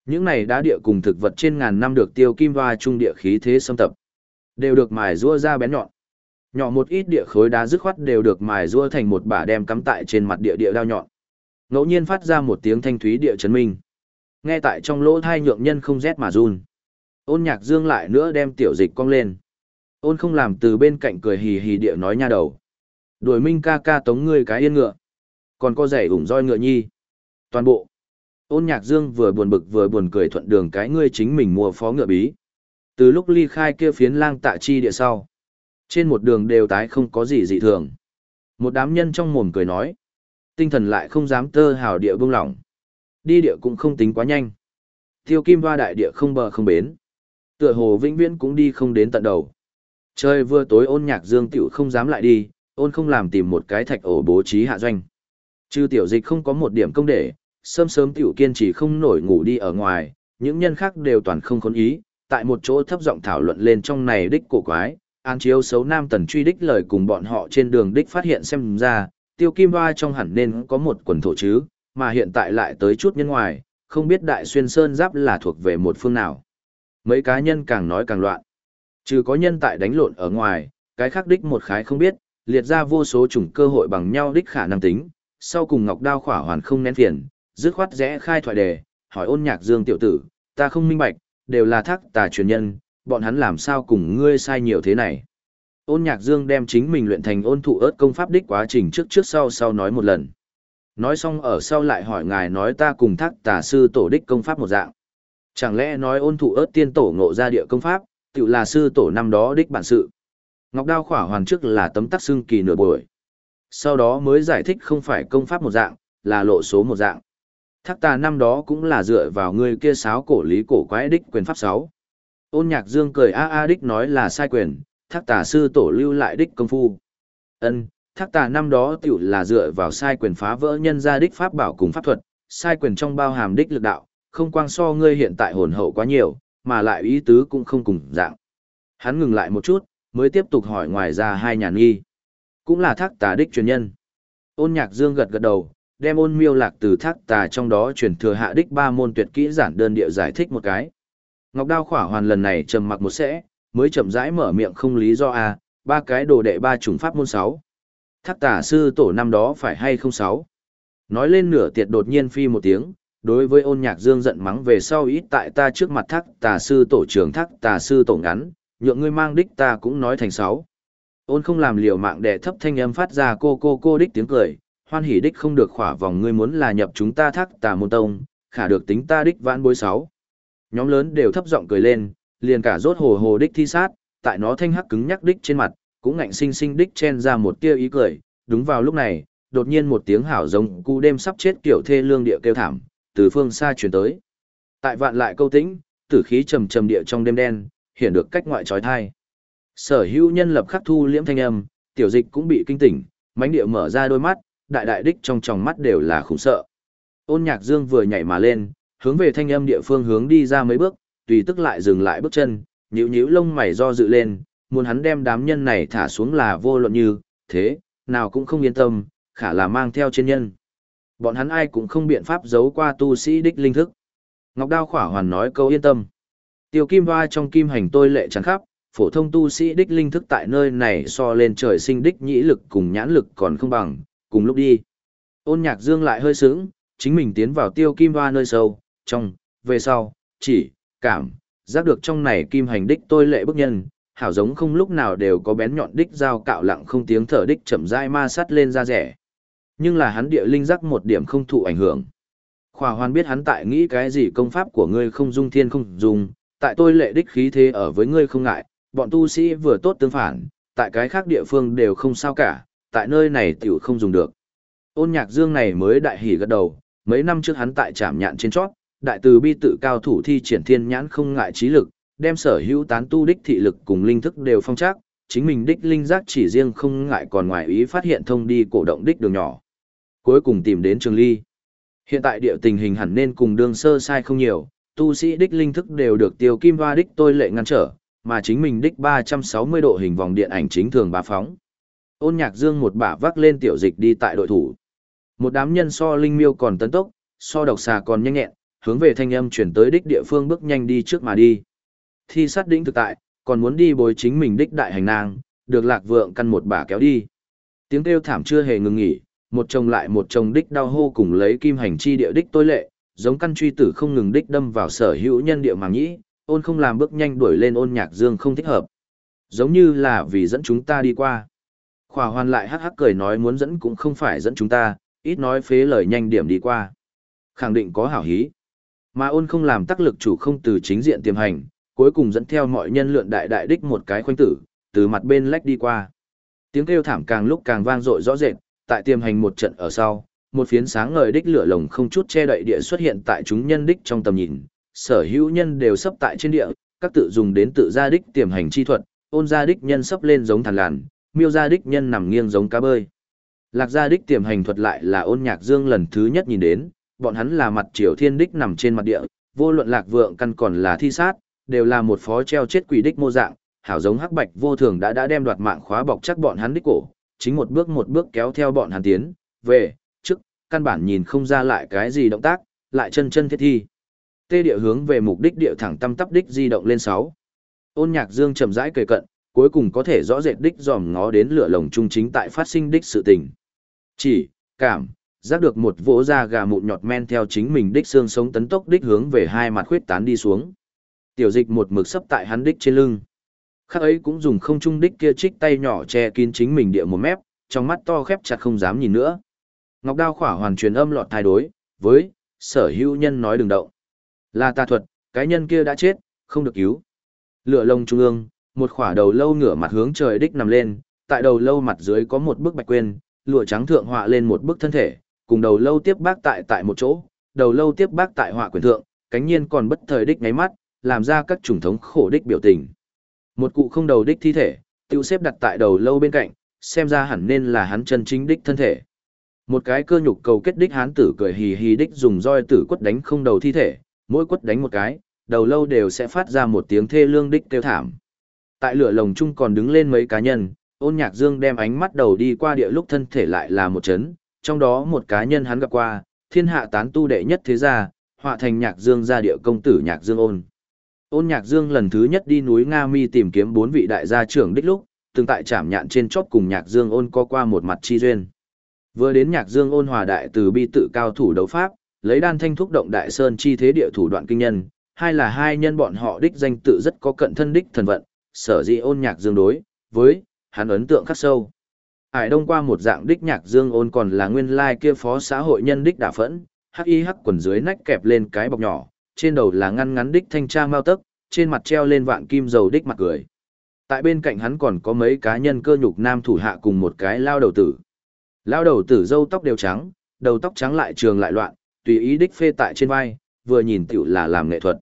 Những này đá địa cùng thực vật trên ngàn năm được tiêu kim hoa trung địa khí thế xâm tập. Đều được mài rua ra bén nhọn. Nhỏ một ít địa khối đá dứt khoát đều được mài rua thành một bả đem cắm tại trên mặt địa địa đao nhọn. Ngẫu nhiên phát ra một tiếng thanh thúy địa chấn minh. Nghe tại trong lỗ thai nhượng nhân không rét mà run. Ôn nhạc dương lại nữa đem tiểu dịch cong lên. Ôn không làm từ bên cạnh cười hì hì địa nói nha đầu. Đuổi minh ca ca tống ngươi cái yên ngựa. Còn có rẻ ủng roi ngựa nhi. Toàn bộ. Ôn nhạc dương vừa buồn bực vừa buồn cười thuận đường cái ngươi chính mình mua phó ngựa bí. Từ lúc ly khai kia phiến lang tạ chi địa sau. Trên một đường đều tái không có gì dị thường. Một đám nhân trong mồm cười nói. Tinh thần lại không dám tơ hào địa bông lỏng. Đi địa cũng không tính quá nhanh. Tiêu kim hoa đại địa không bờ không bến. Tựa hồ vĩnh viễn cũng đi không đến tận đầu. Trời vừa tối ôn nhạc dương tiểu không dám lại đi, ôn không làm tìm một cái thạch ổ bố trí hạ doanh. Trừ tiểu dịch không có một điểm công để, sớm sớm tiểu kiên trì không nổi ngủ đi ở ngoài, những nhân khác đều toàn không khốn ý, tại một chỗ thấp giọng thảo luận lên trong này đích cổ quái, an chiếu xấu nam tần truy đích lời cùng bọn họ trên đường đích phát hiện xem ra, tiêu kim hoa trong hẳn nên có một quần thổ chứ, mà hiện tại lại tới chút nhân ngoài, không biết đại xuyên sơn giáp là thuộc về một phương nào. Mấy cá nhân càng nói càng loạn. Trừ có nhân tại đánh lộn ở ngoài, cái khác đích một khái không biết, liệt ra vô số chủng cơ hội bằng nhau đích khả năng tính, sau cùng ngọc đao khỏa hoàn không nén phiền, dứt khoát rẽ khai thoại đề, hỏi ôn nhạc dương tiểu tử, ta không minh bạch, đều là thác tà truyền nhân, bọn hắn làm sao cùng ngươi sai nhiều thế này. Ôn nhạc dương đem chính mình luyện thành ôn thụ ớt công pháp đích quá trình trước trước sau sau nói một lần. Nói xong ở sau lại hỏi ngài nói ta cùng thác tà sư tổ đích công pháp một dạng. Chẳng lẽ nói ôn thụ ớt tiên tổ ngộ ra địa công pháp, tự là sư tổ năm đó đích bản sự. Ngọc đao khỏa hoàn trước là tấm tắc xương kỳ nửa buổi. Sau đó mới giải thích không phải công pháp một dạng, là lộ số một dạng. Thác tà năm đó cũng là dựa vào người kia sáo cổ lý cổ quái đích quyền pháp sáu. Ôn nhạc dương cười a a đích nói là sai quyền, thác tà sư tổ lưu lại đích công phu. Ân, thác tà năm đó tiểu là dựa vào sai quyền phá vỡ nhân gia đích pháp bảo cùng pháp thuật, sai quyền trong bao hàm đích lực đạo, không quang so ngươi hiện tại hồn hậu quá nhiều, mà lại ý tứ cũng không cùng dạng. Hắn ngừng lại một chút, mới tiếp tục hỏi ngoài ra hai nhà nghi. Cũng là thác tà đích truyền nhân. Ôn nhạc dương gật gật đầu, đem ôn miêu lạc từ thác tà trong đó truyền thừa hạ đích ba môn tuyệt kỹ giản đơn địa giải thích một cái. Ngọc Đao khỏa hoàn lần này trầm mặc một sẽ, mới chậm rãi mở miệng không lý do a à, ba cái đồ đệ ba chủng pháp môn sáu. Thác tà sư tổ năm đó phải hay không sáu. Nói lên nửa tiệt đột nhiên phi một tiếng, đối với ôn nhạc dương giận mắng về sau ít tại ta trước mặt thác tà sư tổ trưởng thác tà sư tổ ngắn, nhượng ngươi mang đích ta cũng nói thành sáu. Ôn không làm liều mạng để thấp thanh âm phát ra cô cô cô đích tiếng cười, hoan hỉ đích không được khỏa vòng ngươi muốn là nhập chúng ta thác tà môn tông, khả được tính ta đích vãn bối sáu. Nhóm lớn đều thấp giọng cười lên, liền cả rốt hồ hồ đích thi sát, tại nó thanh hắc cứng nhắc đích trên mặt, cũng ngạnh sinh sinh đích chen ra một tia ý cười, đúng vào lúc này, đột nhiên một tiếng hảo giống cu đêm sắp chết kiểu thê lương địa kêu thảm, từ phương xa truyền tới. Tại vạn lại câu tĩnh, tử khí trầm trầm địa trong đêm đen, hiện được cách ngoại trói thai. Sở hữu nhân lập khắc thu liễm thanh âm, tiểu dịch cũng bị kinh tỉnh, mánh địa mở ra đôi mắt, đại đại đích trong tròng mắt đều là khủng sợ. Ôn nhạc dương vừa nhảy mà lên, hướng về thanh âm địa phương hướng đi ra mấy bước, tùy tức lại dừng lại bước chân, nhíu nhíu lông mày do dự lên, muốn hắn đem đám nhân này thả xuống là vô luận như, thế, nào cũng không yên tâm, khả là mang theo trên nhân. Bọn hắn ai cũng không biện pháp giấu qua tu sĩ đích linh thức. Ngọc Đao khỏa hoàn nói câu yên tâm. Tiêu kim hoa trong kim hành tôi lệ tràn khắp, phổ thông tu sĩ đích linh thức tại nơi này so lên trời sinh đích nhĩ lực cùng nhãn lực còn không bằng, cùng lúc đi. Ôn nhạc dương lại hơi sướng, chính mình tiến vào tiêu kim hoa nơi sâu, trong, về sau, chỉ, cảm, giác được trong này kim hành đích tôi lệ bức nhân, hảo giống không lúc nào đều có bén nhọn đích dao cạo lặng không tiếng thở đích chậm rãi ma sát lên ra rẻ. Nhưng là hắn địa linh giác một điểm không thụ ảnh hưởng. Khỏa hoàn biết hắn tại nghĩ cái gì công pháp của ngươi không dung thiên không dung, tại tôi lệ đích khí thế ở với ngươi không ngại, bọn tu sĩ vừa tốt tương phản, tại cái khác địa phương đều không sao cả, tại nơi này tiểu không dùng được. Ôn nhạc dương này mới đại hỉ gật đầu, mấy năm trước hắn tại trảm nhạn trên chót, đại từ bi tự cao thủ thi triển thiên nhãn không ngại trí lực, đem sở hữu tán tu đích thị lực cùng linh thức đều phong trác, chính mình đích linh giác chỉ riêng không ngại còn ngoài ý phát hiện thông đi cổ động đích đường nhỏ. Cuối cùng tìm đến Trường Ly. Hiện tại địa tình hình hẳn nên cùng đương sơ sai không nhiều, tu sĩ đích linh thức đều được tiêu kim hoa đích tôi lệ ngăn trở, mà chính mình đích 360 độ hình vòng điện ảnh chính thường bá phóng. Ôn nhạc dương một bả vác lên tiểu dịch đi tại đội thủ. Một đám nhân so linh miêu còn tấn tốc, so độc xà còn nhanh nhẹn, hướng về thanh âm chuyển tới đích địa phương bước nhanh đi trước mà đi. Thi sát đỉnh thực tại, còn muốn đi bồi chính mình đích đại hành nang, được lạc vượng căn một bả kéo đi. Tiếng kêu thảm chưa hề ngừng nghỉ, một chồng lại một chồng đích đau hô cùng lấy kim hành chi địa đích tối lệ, giống căn truy tử không ngừng đích đâm vào sở hữu nhân địa màng nhĩ, ôn không làm bước nhanh đuổi lên ôn nhạc dương không thích hợp. Giống như là vì dẫn chúng ta đi qua. Khỏa hoàn lại hắc hắc cười nói muốn dẫn cũng không phải dẫn chúng ta, ít nói phế lời nhanh điểm đi qua. Khẳng định có hảo hí. Mà ôn không làm tác lực chủ không từ chính diện tiềm hành, cuối cùng dẫn theo mọi nhân lượn đại đại đích một cái khoanh tử, từ mặt bên lách đi qua. Tiếng kêu thảm càng lúc càng vang dội rõ rệt, tại tiềm hành một trận ở sau, một phiến sáng ngời đích lửa lồng không chút che đậy địa xuất hiện tại chúng nhân đích trong tầm nhìn, sở hữu nhân đều sắp tại trên địa, các tự dùng đến tự gia đích tiềm hành chi thuật, ôn gia đích nhân sắp lên giống thằn làn, miêu gia đích nhân nằm nghiêng giống cá bơi. Lạc gia đích tiềm hành thuật lại là ôn nhạc dương lần thứ nhất nhìn đến, bọn hắn là mặt triều thiên đích nằm trên mặt địa, vô luận lạc vượng căn còn là thi sát, đều là một phó treo chết quỷ đích mô dạng, hảo giống hắc bạch vô thường đã đã đem đoạt mạng khóa bọc chắc bọn hắn đích cổ, chính một bước một bước kéo theo bọn hắn tiến, về, trước, căn bản nhìn không ra lại cái gì động tác, lại chân chân thiết thi. Tê địa hướng về mục đích địa thẳng tâm tắp đích di động lên 6. Ôn nhạc dương chậm rãi cười cận, cuối cùng có thể rõ rệt đích dòm ngó đến lửa lồng trung chính tại phát sinh đích sự tình. Chỉ, cảm, giác được một vỗ da gà mụn nhọt men theo chính mình đích xương sống tấn tốc đích hướng về hai mặt khuyết tán đi xuống. Tiểu dịch một mực sấp tại hắn đích trên lưng. Khác ấy cũng dùng không trung đích kia trích tay nhỏ che kín chính mình địa một mép, trong mắt to khép chặt không dám nhìn nữa. Ngọc đao khỏa hoàn truyền âm lọt thai đối, với, sở hữu nhân nói đừng động. Là tà thuật, cái nhân kia đã chết, không được cứu. Lửa lông trung ương, một khỏa đầu lâu ngửa mặt hướng trời đích nằm lên, tại đầu lâu mặt dưới có một bức bạch quên, lụa trắng thượng họa lên một bức thân thể, cùng đầu lâu tiếp bác tại tại một chỗ, đầu lâu tiếp bác tại họa quyền thượng, cánh nhiên còn bất thời đích ngáy mắt, làm ra các chủng thống khổ đích biểu tình. Một cụ không đầu đích thi thể, tiêu xếp đặt tại đầu lâu bên cạnh, xem ra hẳn nên là hắn chân chính đích thân thể. Một cái cơ nhục cầu kết đích hán tử cười hì hì đích dùng roi tử quất đánh không đầu thi thể, mỗi quất đánh một cái, đầu lâu đều sẽ phát ra một tiếng thê lương đích kêu thảm. Tại lửa lồng chung còn đứng lên mấy cá nhân, ôn nhạc dương đem ánh mắt đầu đi qua địa lúc thân thể lại là một chấn, trong đó một cá nhân hắn gặp qua, thiên hạ tán tu đệ nhất thế gia, họa thành nhạc dương gia địa công tử nhạc dương ôn. Ôn nhạc dương lần thứ nhất đi núi Nga Mi tìm kiếm bốn vị đại gia trưởng đích lúc, từng tại trảm nhạn trên chóp cùng nhạc dương ôn có qua một mặt chi duyên. Vừa đến nhạc dương ôn hòa đại từ bi tự cao thủ đấu pháp, lấy đan thanh thúc động đại sơn chi thế địa thủ đoạn kinh nhân, hai là hai nhân bọn họ đích danh tự rất có cận thân đích thần vận, sở dĩ ôn nhạc dương đối, với, hắn ấn tượng khắc sâu. Hải đông qua một dạng đích nhạc dương ôn còn là nguyên lai kia phó xã hội nhân đích đả phẫn, hắc y hắc quần dưới nách kẹp lên cái bọc nhỏ, trên đầu là ngăn ngắn đích thanh tra mao tấc, trên mặt treo lên vạn kim dầu đích mặt cười. Tại bên cạnh hắn còn có mấy cá nhân cơ nhục nam thủ hạ cùng một cái lao đầu tử. Lao đầu tử râu tóc đều trắng, đầu tóc trắng lại trường lại loạn, tùy ý đích phê tại trên vai, vừa nhìn tiểu là làm nghệ thuật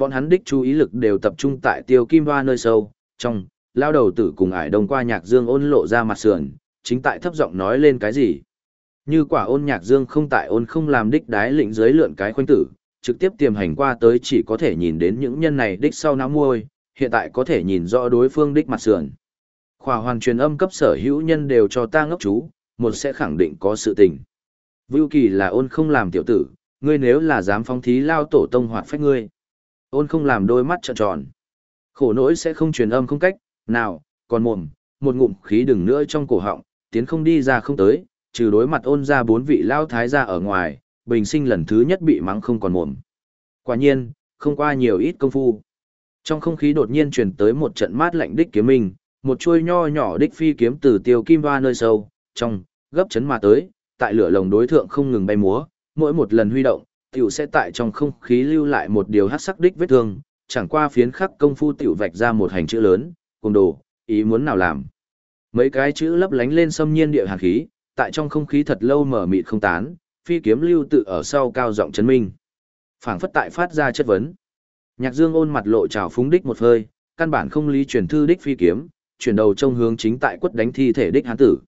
bọn hắn đích chú ý lực đều tập trung tại tiêu kim hoa nơi sâu, trong, lao đầu tử cùng ải đông qua nhạc dương ôn lộ ra mặt sườn, chính tại thấp giọng nói lên cái gì. Như quả ôn nhạc dương không tại ôn không làm đích đái lĩnh dưới lượn cái khoanh tử, trực tiếp tiềm hành qua tới chỉ có thể nhìn đến những nhân này đích sau não môi, hiện tại có thể nhìn rõ đối phương đích mặt sườn. Khỏa hoàn truyền âm cấp sở hữu nhân đều cho ta ngốc chú, một sẽ khẳng định có sự tình. Vưu kỳ là ôn không làm tiểu tử, ngươi nếu là dám phong thí lao tổ tông hoạt phách ngươi. Ôn không làm đôi mắt trợn tròn. Khổ nỗi sẽ không truyền âm không cách, nào, còn mồm, một ngụm khí đừng nữa trong cổ họng, tiến không đi ra không tới, trừ đối mặt ôn ra bốn vị lao thái ra ở ngoài, bình sinh lần thứ nhất bị mắng không còn mồm. Quả nhiên, không qua nhiều ít công phu. Trong không khí đột nhiên truyền tới một trận mát lạnh đích kiếm minh, một chuôi nho nhỏ đích phi kiếm từ tiêu kim hoa nơi sâu, trong, gấp chấn mà tới, tại lửa lồng đối thượng không ngừng bay múa, mỗi một lần huy động, tiểu sẽ tại trong không khí lưu lại một điều hắc sắc đích vết thương, chẳng qua phiến khắc công phu tiểu vạch ra một hành chữ lớn, cùng đồ, ý muốn nào làm. Mấy cái chữ lấp lánh lên xâm nhiên địa hàn khí, tại trong không khí thật lâu mở mịt không tán, phi kiếm lưu tự ở sau cao giọng chấn minh. phảng phất tại phát ra chất vấn. Nhạc Dương ôn mặt lộ trào phúng đích một hơi, căn bản không lý truyền thư đích phi kiếm, chuyển đầu trông hướng chính tại quất đánh thi thể đích hán tử.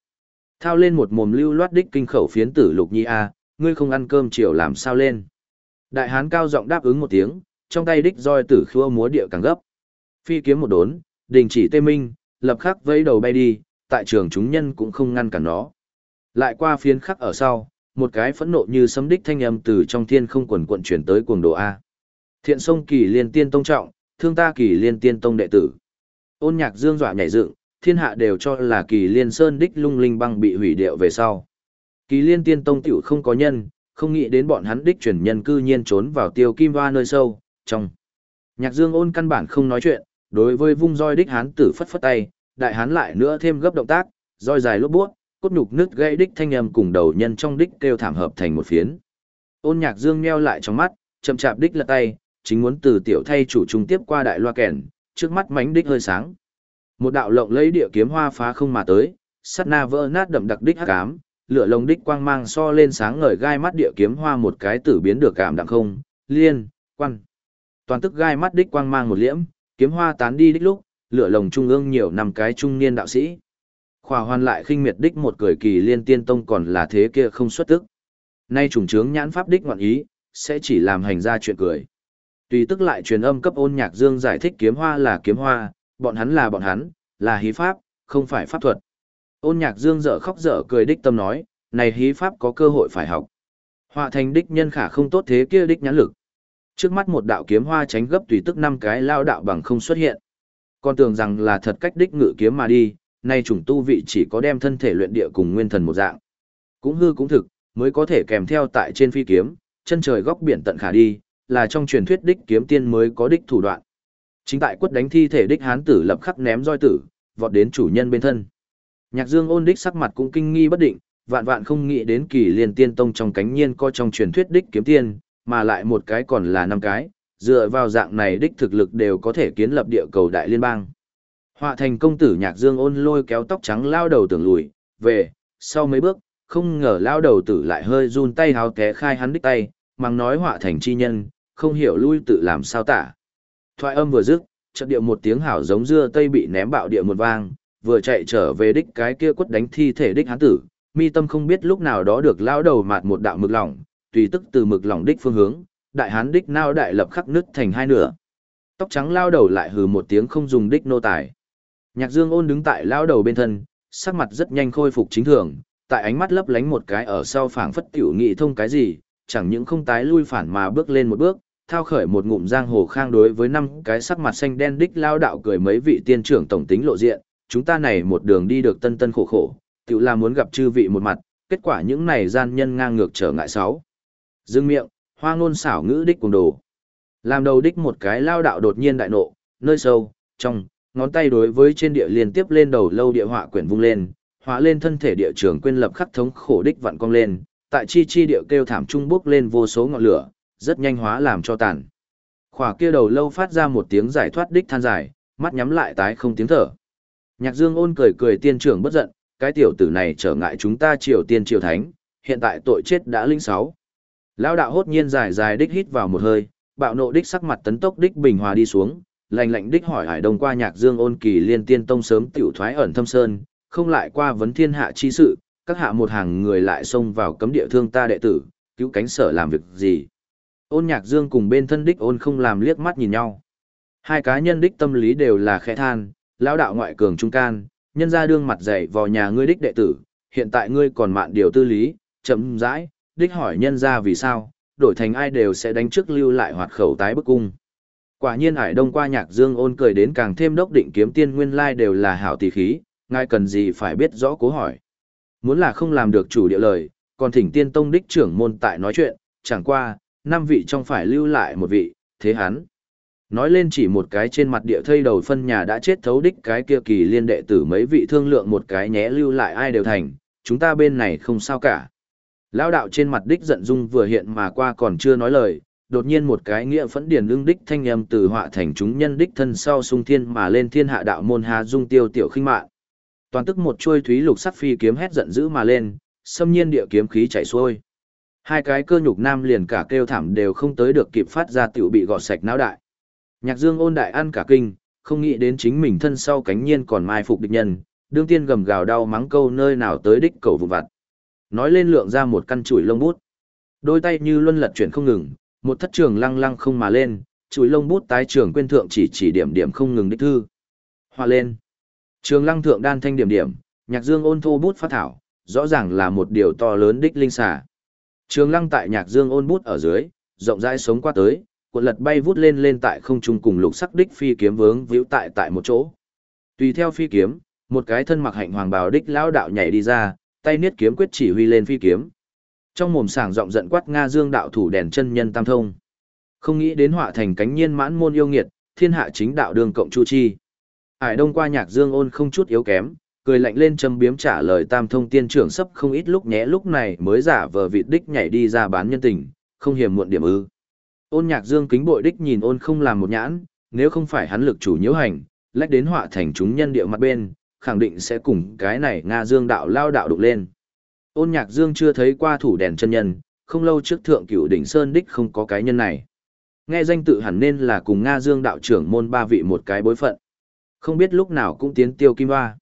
Thao lên một mồm lưu loát đích kinh khẩu phiến tử lục nhi a, ngươi không ăn cơm chiều làm sao lên. Đại hán cao giọng đáp ứng một tiếng, trong tay đích roi tử khua múa địa càng gấp. Phi kiếm một đốn, đình chỉ tê minh, lập khắc vẫy đầu bay đi, tại trường chúng nhân cũng không ngăn cản nó. Lại qua phiến khắc ở sau, một cái phẫn nộ như sấm đích thanh âm từ trong thiên không quần quận chuyển tới cuồng độ A. Thiện sông kỳ liên tiên tông trọng, thương ta kỳ liên tiên tông đệ tử. Ôn nhạc dương dọa nhảy dựng, thiên hạ đều cho là kỳ liên sơn đích lung linh băng bị hủy điệu về sau. Kỳ liên tiên tông tiểu không có nhân, không nghĩ đến bọn hắn đích chuyển nhân cư nhiên trốn vào tiêu kim hoa nơi sâu, trong. Nhạc dương ôn căn bản không nói chuyện, đối với vung roi đích hán tử phất phất tay, đại hán lại nữa thêm gấp động tác, roi dài lốp buốt, cốt nhục nứt gãy đích thanh âm cùng đầu nhân trong đích kêu thảm hợp thành một phiến. Ôn nhạc dương meo lại trong mắt, chậm chạp đích lật tay, chính muốn từ tiểu thay chủ trung tiếp qua đại loa kèn, trước mắt mánh đích hơi sáng. Một đạo lộng lấy địa kiếm hoa phá không mà tới, sát na vỡ nát đậm đặc đích hắc ám, lửa lồng đích quang mang so lên sáng ngời gai mắt địa kiếm hoa một cái tử biến được cảm đặng không, liên, quan. Toàn tức gai mắt đích quang mang một liễm, kiếm hoa tán đi đích lúc, lửa lồng trung ương nhiều năm cái trung niên đạo sĩ. Khỏa hoàn lại khinh miệt đích một cười kỳ liên tiên tông còn là thế kia không xuất tức. Nay trùng trướng nhãn pháp đích ngoạn ý, sẽ chỉ làm hành ra chuyện cười. Tùy tức lại truyền âm cấp ôn nhạc dương giải thích kiếm hoa là kiếm hoa, bọn hắn là bọn hắn, là hí pháp, không phải pháp thuật. Ôn nhạc dương dở khóc dở cười đích tâm nói, này hí pháp có cơ hội phải học. Họa thành đích nhân khả không tốt thế kia đích nhãn lực. Trước mắt một đạo kiếm hoa tránh gấp tùy tức năm cái lao đạo bằng không xuất hiện. Con tưởng rằng là thật cách đích ngự kiếm mà đi, nay chủng tu vị chỉ có đem thân thể luyện địa cùng nguyên thần một dạng. Cũng hư cũng thực, mới có thể kèm theo tại trên phi kiếm, chân trời góc biển tận khả đi, là trong truyền thuyết đích kiếm tiên mới có đích thủ đoạn. Chính tại quất đánh thi thể đích hán tử lập khắc ném roi tử, vọt đến chủ nhân bên thân. Nhạc Dương ôn đích sắc mặt cũng kinh nghi bất định, vạn vạn không nghĩ đến kỳ liên tiên tông trong cánh nhiên có trong truyền thuyết đích kiếm tiên, mà lại một cái còn là năm cái, dựa vào dạng này đích thực lực đều có thể kiến lập địa cầu đại liên bang. Họa thành công tử nhạc dương ôn lôi kéo tóc trắng lao đầu tưởng lùi, về, sau mấy bước, không ngờ lao đầu tử lại hơi run tay háo té khai hắn đích tay, mang nói họa thành chi nhân, không hiểu lui tự làm sao tả. Thoại âm vừa dứt, chợt điệu một tiếng hảo giống dưa tây bị ném bạo địa một vang, vừa chạy trở về đích cái kia quất đánh thi thể đích hán tử, mi tâm không biết lúc nào đó được lao đầu mạt một đạo mực lỏng, tùy tức từ mực lỏng đích phương hướng, đại hán đích nao đại lập khắc nứt thành hai nửa. Tóc trắng lao đầu lại hừ một tiếng không dùng đích nô tài. Nhạc Dương ôn đứng tại lao đầu bên thân, sắc mặt rất nhanh khôi phục chính thường, tại ánh mắt lấp lánh một cái ở sau phảng phất tiểu nghị thông cái gì, chẳng những không tái lui phản mà bước lên một bước, thao khởi một ngụm giang hồ khang đối với năm cái sắc mặt xanh đen đích lao đạo cười mấy vị tiên trưởng tổng tính lộ diện, chúng ta này một đường đi được tân tân khổ khổ, tự là muốn gặp chư vị một mặt, kết quả những này gian nhân ngang ngược trở ngại sáu. Dương miệng, hoa ngôn xảo ngữ đích cùng đồ. Làm đầu đích một cái lao đạo đột nhiên đại nộ, nơi sâu, trong, ngón tay đối với trên địa liên tiếp lên đầu lâu địa họa quyển vung lên, hóa lên thân thể địa trường quên lập khắc thống khổ đích vặn cong lên, tại chi chi địa kêu thảm trung bốc lên vô số ngọn lửa, rất nhanh hóa làm cho tàn. Khỏa kia đầu lâu phát ra một tiếng giải thoát đích than dài, mắt nhắm lại tái không tiếng thở. Nhạc Dương ôn cười cười tiên trưởng bất giận, cái tiểu tử này trở ngại chúng ta triều tiên triều thánh, hiện tại tội chết đã linh sáu. Lão đạo hốt nhiên dài dài đích hít vào một hơi, bạo nộ đích sắc mặt tấn tốc đích bình hòa đi xuống, lạnh lạnh đích hỏi hải đông qua nhạc dương ôn kỳ liên tiên tông sớm tiểu thoái ẩn thâm sơn, không lại qua vấn thiên hạ chi sự, các hạ một hàng người lại xông vào cấm địa thương ta đệ tử, cứu cánh sở làm việc gì. Ôn nhạc dương cùng bên thân đích ôn không làm liếc mắt nhìn nhau. Hai cá nhân đích tâm lý đều là khẽ than, lão đạo ngoại cường trung can, nhân ra đương mặt dạy vào nhà ngươi đích đệ tử, hiện tại ngươi còn mạn điều tư lý, chậm rãi, đích hỏi nhân ra vì sao, đổi thành ai đều sẽ đánh trước lưu lại hoạt khẩu tái bức cung. Quả nhiên hải đông qua nhạc dương ôn cười đến càng thêm đốc định kiếm tiên nguyên lai đều là hảo tỷ khí, ngài cần gì phải biết rõ cố hỏi. Muốn là không làm được chủ địa lời, còn thỉnh tiên tông đích trưởng môn tại nói chuyện, chẳng qua, năm vị trong phải lưu lại một vị, thế hắn. Nói lên chỉ một cái trên mặt địa thây đầu phân nhà đã chết thấu đích cái kia kỳ liên đệ tử mấy vị thương lượng một cái nhé lưu lại ai đều thành, chúng ta bên này không sao cả. Lao đạo trên mặt đích giận dung vừa hiện mà qua còn chưa nói lời, đột nhiên một cái nghĩa phẫn điển ưng đích thanh âm từ họa thành chúng nhân đích thân sau sung thiên mà lên thiên hạ đạo môn hà dung tiêu tiểu khinh mạn. Toàn tức một chuôi thúy lục sắc phi kiếm hét giận dữ mà lên, xâm nhiên địa kiếm khí chảy xuôi. Hai cái cơ nhục nam liền cả kêu thảm đều không tới được kịp phát ra tiểu bị gọt sạch não đại. Nhạc Dương ôn đại ăn cả kinh, không nghĩ đến chính mình thân sau cánh nhiên còn mai phục địch nhân, đương tiên gầm gào đau mắng câu nơi nào tới đích cầu vụ vặt. Nói lên lượng ra một căn chuỗi lông bút. Đôi tay như luân lật chuyển không ngừng, một thất trường lăng lăng không mà lên, chuỗi lông bút tái trường quên thượng chỉ chỉ điểm điểm không ngừng đích thư. Hoa lên. Trường lăng thượng đan thanh điểm điểm, nhạc dương ôn thô bút phát thảo, rõ ràng là một điều to lớn đích linh xà. Trường lăng tại nhạc dương ôn bút ở dưới, rộng rãi sống qua tới, cuộn lật bay vút lên lên tại không trung cùng lục sắc đích phi kiếm vướng víu tại tại một chỗ. Tùy theo phi kiếm, một cái thân mặc hạnh hoàng bào đích lão đạo nhảy đi ra, tay niết kiếm quyết chỉ huy lên phi kiếm. Trong mồm sảng giọng giận quát Nga Dương đạo thủ đèn chân nhân tam thông. Không nghĩ đến họa thành cánh nhiên mãn môn yêu nghiệt, thiên hạ chính đạo đường cộng chu chi. Hải Đông qua nhạc Dương ôn không chút yếu kém, cười lạnh lên châm biếm trả lời tam thông tiên trưởng sắp không ít lúc nhé lúc này mới giả vờ vịt đích nhảy đi ra bán nhân tình, không hiểm muộn điểm ư. Ôn nhạc Dương kính bội đích nhìn ôn không làm một nhãn, nếu không phải hắn lực chủ nhiễu hành, lách đến họa thành chúng nhân địa mặt bên, khẳng định sẽ cùng cái này Nga Dương đạo lao đạo đục lên. Ôn nhạc Dương chưa thấy qua thủ đèn chân nhân, không lâu trước thượng cửu đỉnh Sơn Đích không có cái nhân này. Nghe danh tự hẳn nên là cùng Nga Dương đạo trưởng môn ba vị một cái bối phận. Không biết lúc nào cũng tiến tiêu kim hoa.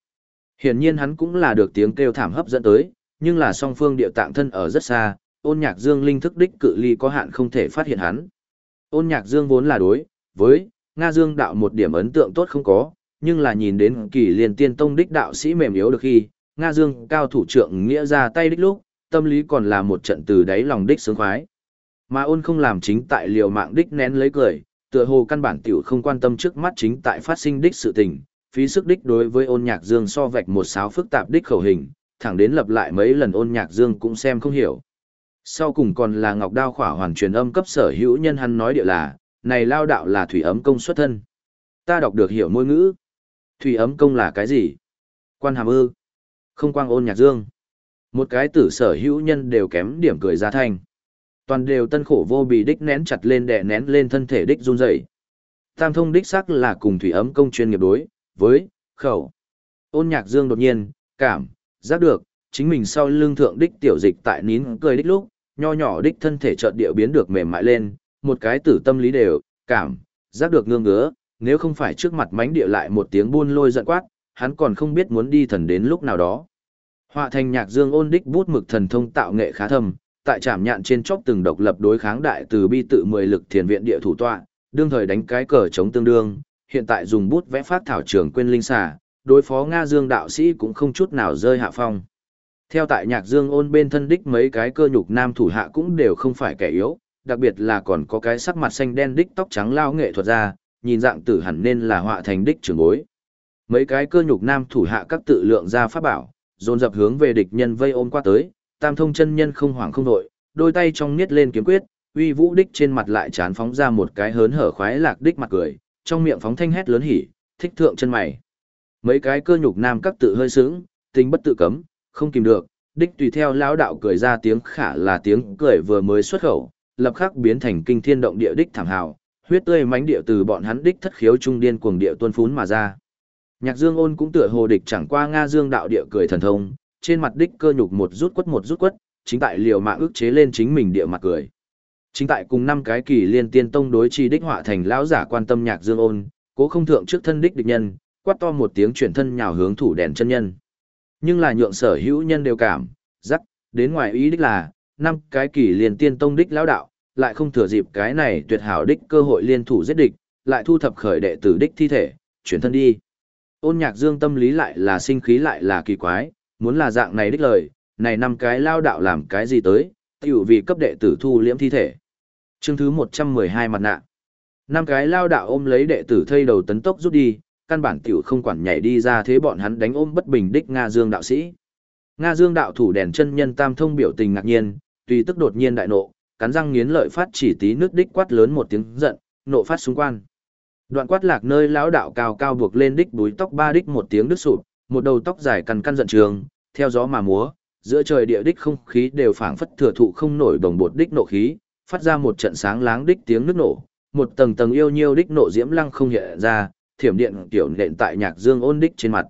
Hiển nhiên hắn cũng là được tiếng kêu thảm hấp dẫn tới, nhưng là song phương địa tạng thân ở rất xa, ôn nhạc Dương linh thức đích cự ly có hạn không thể phát hiện hắn. Ôn nhạc Dương vốn là đối, với, Nga Dương đạo một điểm ấn tượng tốt không có, nhưng là nhìn đến kỳ liền tiên tông đích đạo sĩ mềm yếu được khi, Nga Dương cao thủ trưởng nghĩa ra tay đích lúc, tâm lý còn là một trận từ đáy lòng đích sướng khoái. Mà ôn không làm chính tại liều mạng đích nén lấy cười, tựa hồ căn bản tiểu không quan tâm trước mắt chính tại phát sinh đích sự tình, phí sức đích đối với ôn nhạc dương so vạch một sáo phức tạp đích khẩu hình, thẳng đến lập lại mấy lần ôn nhạc dương cũng xem không hiểu. Sau cùng còn là ngọc đao khỏa hoàn truyền âm cấp sở hữu nhân hắn nói địa là, này lao đạo là thủy ấm công xuất thân. Ta đọc được hiểu môi ngữ. Thủy ấm công là cái gì? Quan hàm ư? Không quang ôn nhạc dương. Một cái tử sở hữu nhân đều kém điểm cười ra thành Toàn đều tân khổ vô bị đích nén chặt lên đè nén lên thân thể đích run rẩy. Tam thông đích sắc là cùng thủy ấm công chuyên nghiệp đối, với, khẩu. Ôn nhạc dương đột nhiên, cảm, giác được, chính mình sau lưng thượng đích tiểu dịch tại nín cười đích lúc, nho nhỏ đích thân thể chợt địa biến được mềm mại lên, một cái tử tâm lý đều, cảm, giác được ngương ngứa, nếu không phải trước mặt mánh địa lại một tiếng buôn lôi giận quát, hắn còn không biết muốn đi thần đến lúc nào đó. Họa thành nhạc dương ôn đích bút mực thần thông tạo nghệ khá thâm, tại trảm nhạn trên chóp từng độc lập đối kháng đại từ bi tự mười lực thiền viện địa thủ tọa, đương thời đánh cái cờ chống tương đương, hiện tại dùng bút vẽ phát thảo trường quên linh xà, đối phó Nga Dương đạo sĩ cũng không chút nào rơi hạ phong. Theo tại nhạc dương ôn bên thân đích mấy cái cơ nhục nam thủ hạ cũng đều không phải kẻ yếu, đặc biệt là còn có cái sắc mặt xanh đen đích tóc trắng lao nghệ thuật ra, nhìn dạng tử hẳn nên là họa thành đích trưởng bối. Mấy cái cơ nhục nam thủ hạ các tự lượng ra pháp bảo, dồn dập hướng về địch nhân vây ôm qua tới, tam thông chân nhân không hoảng không đội, đôi tay trong niết lên kiếm quyết, uy vũ đích trên mặt lại chán phóng ra một cái hớn hở khoái lạc đích mặt cười, trong miệng phóng thanh hét lớn hỉ, thích thượng chân mày. Mấy cái cơ nhục nam các tự hơi sướng, tình bất tự cấm, không kìm được, đích tùy theo lão đạo cười ra tiếng khả là tiếng cười vừa mới xuất khẩu, lập khắc biến thành kinh thiên động địa đích thảm hào, huyết tươi mánh địa từ bọn hắn đích thất khiếu trung điên cuồng địa tuôn phún mà ra. Nhạc Dương Ôn cũng tựa hồ địch chẳng qua Nga Dương đạo địa cười thần thông, trên mặt đích cơ nhục một rút quất một rút quất, chính tại liều mạng ức chế lên chính mình địa mặt cười. Chính tại cùng năm cái kỳ liên tiên tông đối chi đích họa thành lão giả quan tâm nhạc dương ôn, cố không thượng trước thân đích địch nhân, quát to một tiếng chuyển thân nhào hướng thủ đèn chân nhân. Nhưng là nhượng sở hữu nhân đều cảm, rắc, đến ngoài ý đích là, năm cái kỳ liền tiên tông đích lão đạo, lại không thừa dịp cái này tuyệt hảo đích cơ hội liên thủ giết địch, lại thu thập khởi đệ tử đích thi thể, chuyển thân đi. Ôn nhạc dương tâm lý lại là sinh khí lại là kỳ quái, muốn là dạng này đích lời, này năm cái lao đạo làm cái gì tới, tiểu vì cấp đệ tử thu liễm thi thể. Chương thứ 112 mặt nạ. Năm cái lao đạo ôm lấy đệ tử thây đầu tấn tốc rút đi, căn bản tiểu không quản nhảy đi ra thế bọn hắn đánh ôm bất bình đích Nga Dương đạo sĩ. Nga Dương đạo thủ đèn chân nhân tam thông biểu tình ngạc nhiên, tùy tức đột nhiên đại nộ, cắn răng nghiến lợi phát chỉ tí nước đích quát lớn một tiếng giận, nộ phát xung quan. Đoạn quát lạc nơi lão đạo cao cao buộc lên đích búi tóc ba đích một tiếng đứt sụp, một đầu tóc dài cằn căn giận trường, theo gió mà múa, giữa trời địa đích không khí đều phảng phất thừa thụ không nổi đồng bột đích nộ khí, phát ra một trận sáng láng đích tiếng nước nổ, một tầng tầng yêu nhiêu đích nộ diễm lăng không hiện ra, thiểm điện tiểu nện tại nhạc dương ôn đích trên mặt.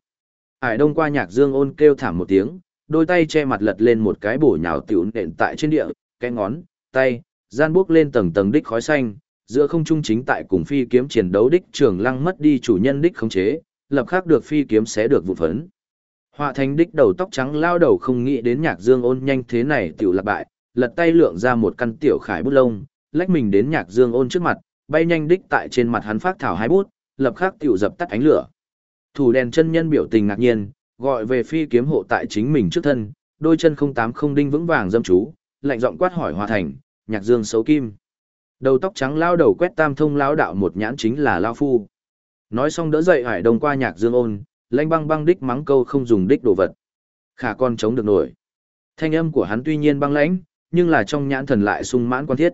Ải đông qua nhạc dương ôn kêu thảm một tiếng, đôi tay che mặt lật lên một cái bổ nhào tiểu nện tại trên địa, cái ngón, tay, gian bước lên tầng tầng đích khói xanh, giữa không trung chính tại cùng phi kiếm chiến đấu đích trường lăng mất đi chủ nhân đích khống chế, lập khắc được phi kiếm sẽ được vụ phấn. Họa thành đích đầu tóc trắng lao đầu không nghĩ đến nhạc dương ôn nhanh thế này tiểu lạc bại, lật tay lượng ra một căn tiểu khải bút lông, lách mình đến nhạc dương ôn trước mặt, bay nhanh đích tại trên mặt hắn phát thảo hai bút, lập khắc tiểu dập tắt ánh lửa. Thủ đèn chân nhân biểu tình ngạc nhiên, gọi về phi kiếm hộ tại chính mình trước thân, đôi chân không tám không đinh vững vàng dâm chú, lạnh giọng quát hỏi hòa thành, nhạc dương xấu kim. Đầu tóc trắng lao đầu quét tam thông lao đạo một nhãn chính là lao phu. Nói xong đỡ dậy hải đồng qua nhạc dương ôn, lanh băng băng đích mắng câu không dùng đích đồ vật. Khả con chống được nổi. Thanh âm của hắn tuy nhiên băng lãnh, nhưng là trong nhãn thần lại sung mãn quan thiết.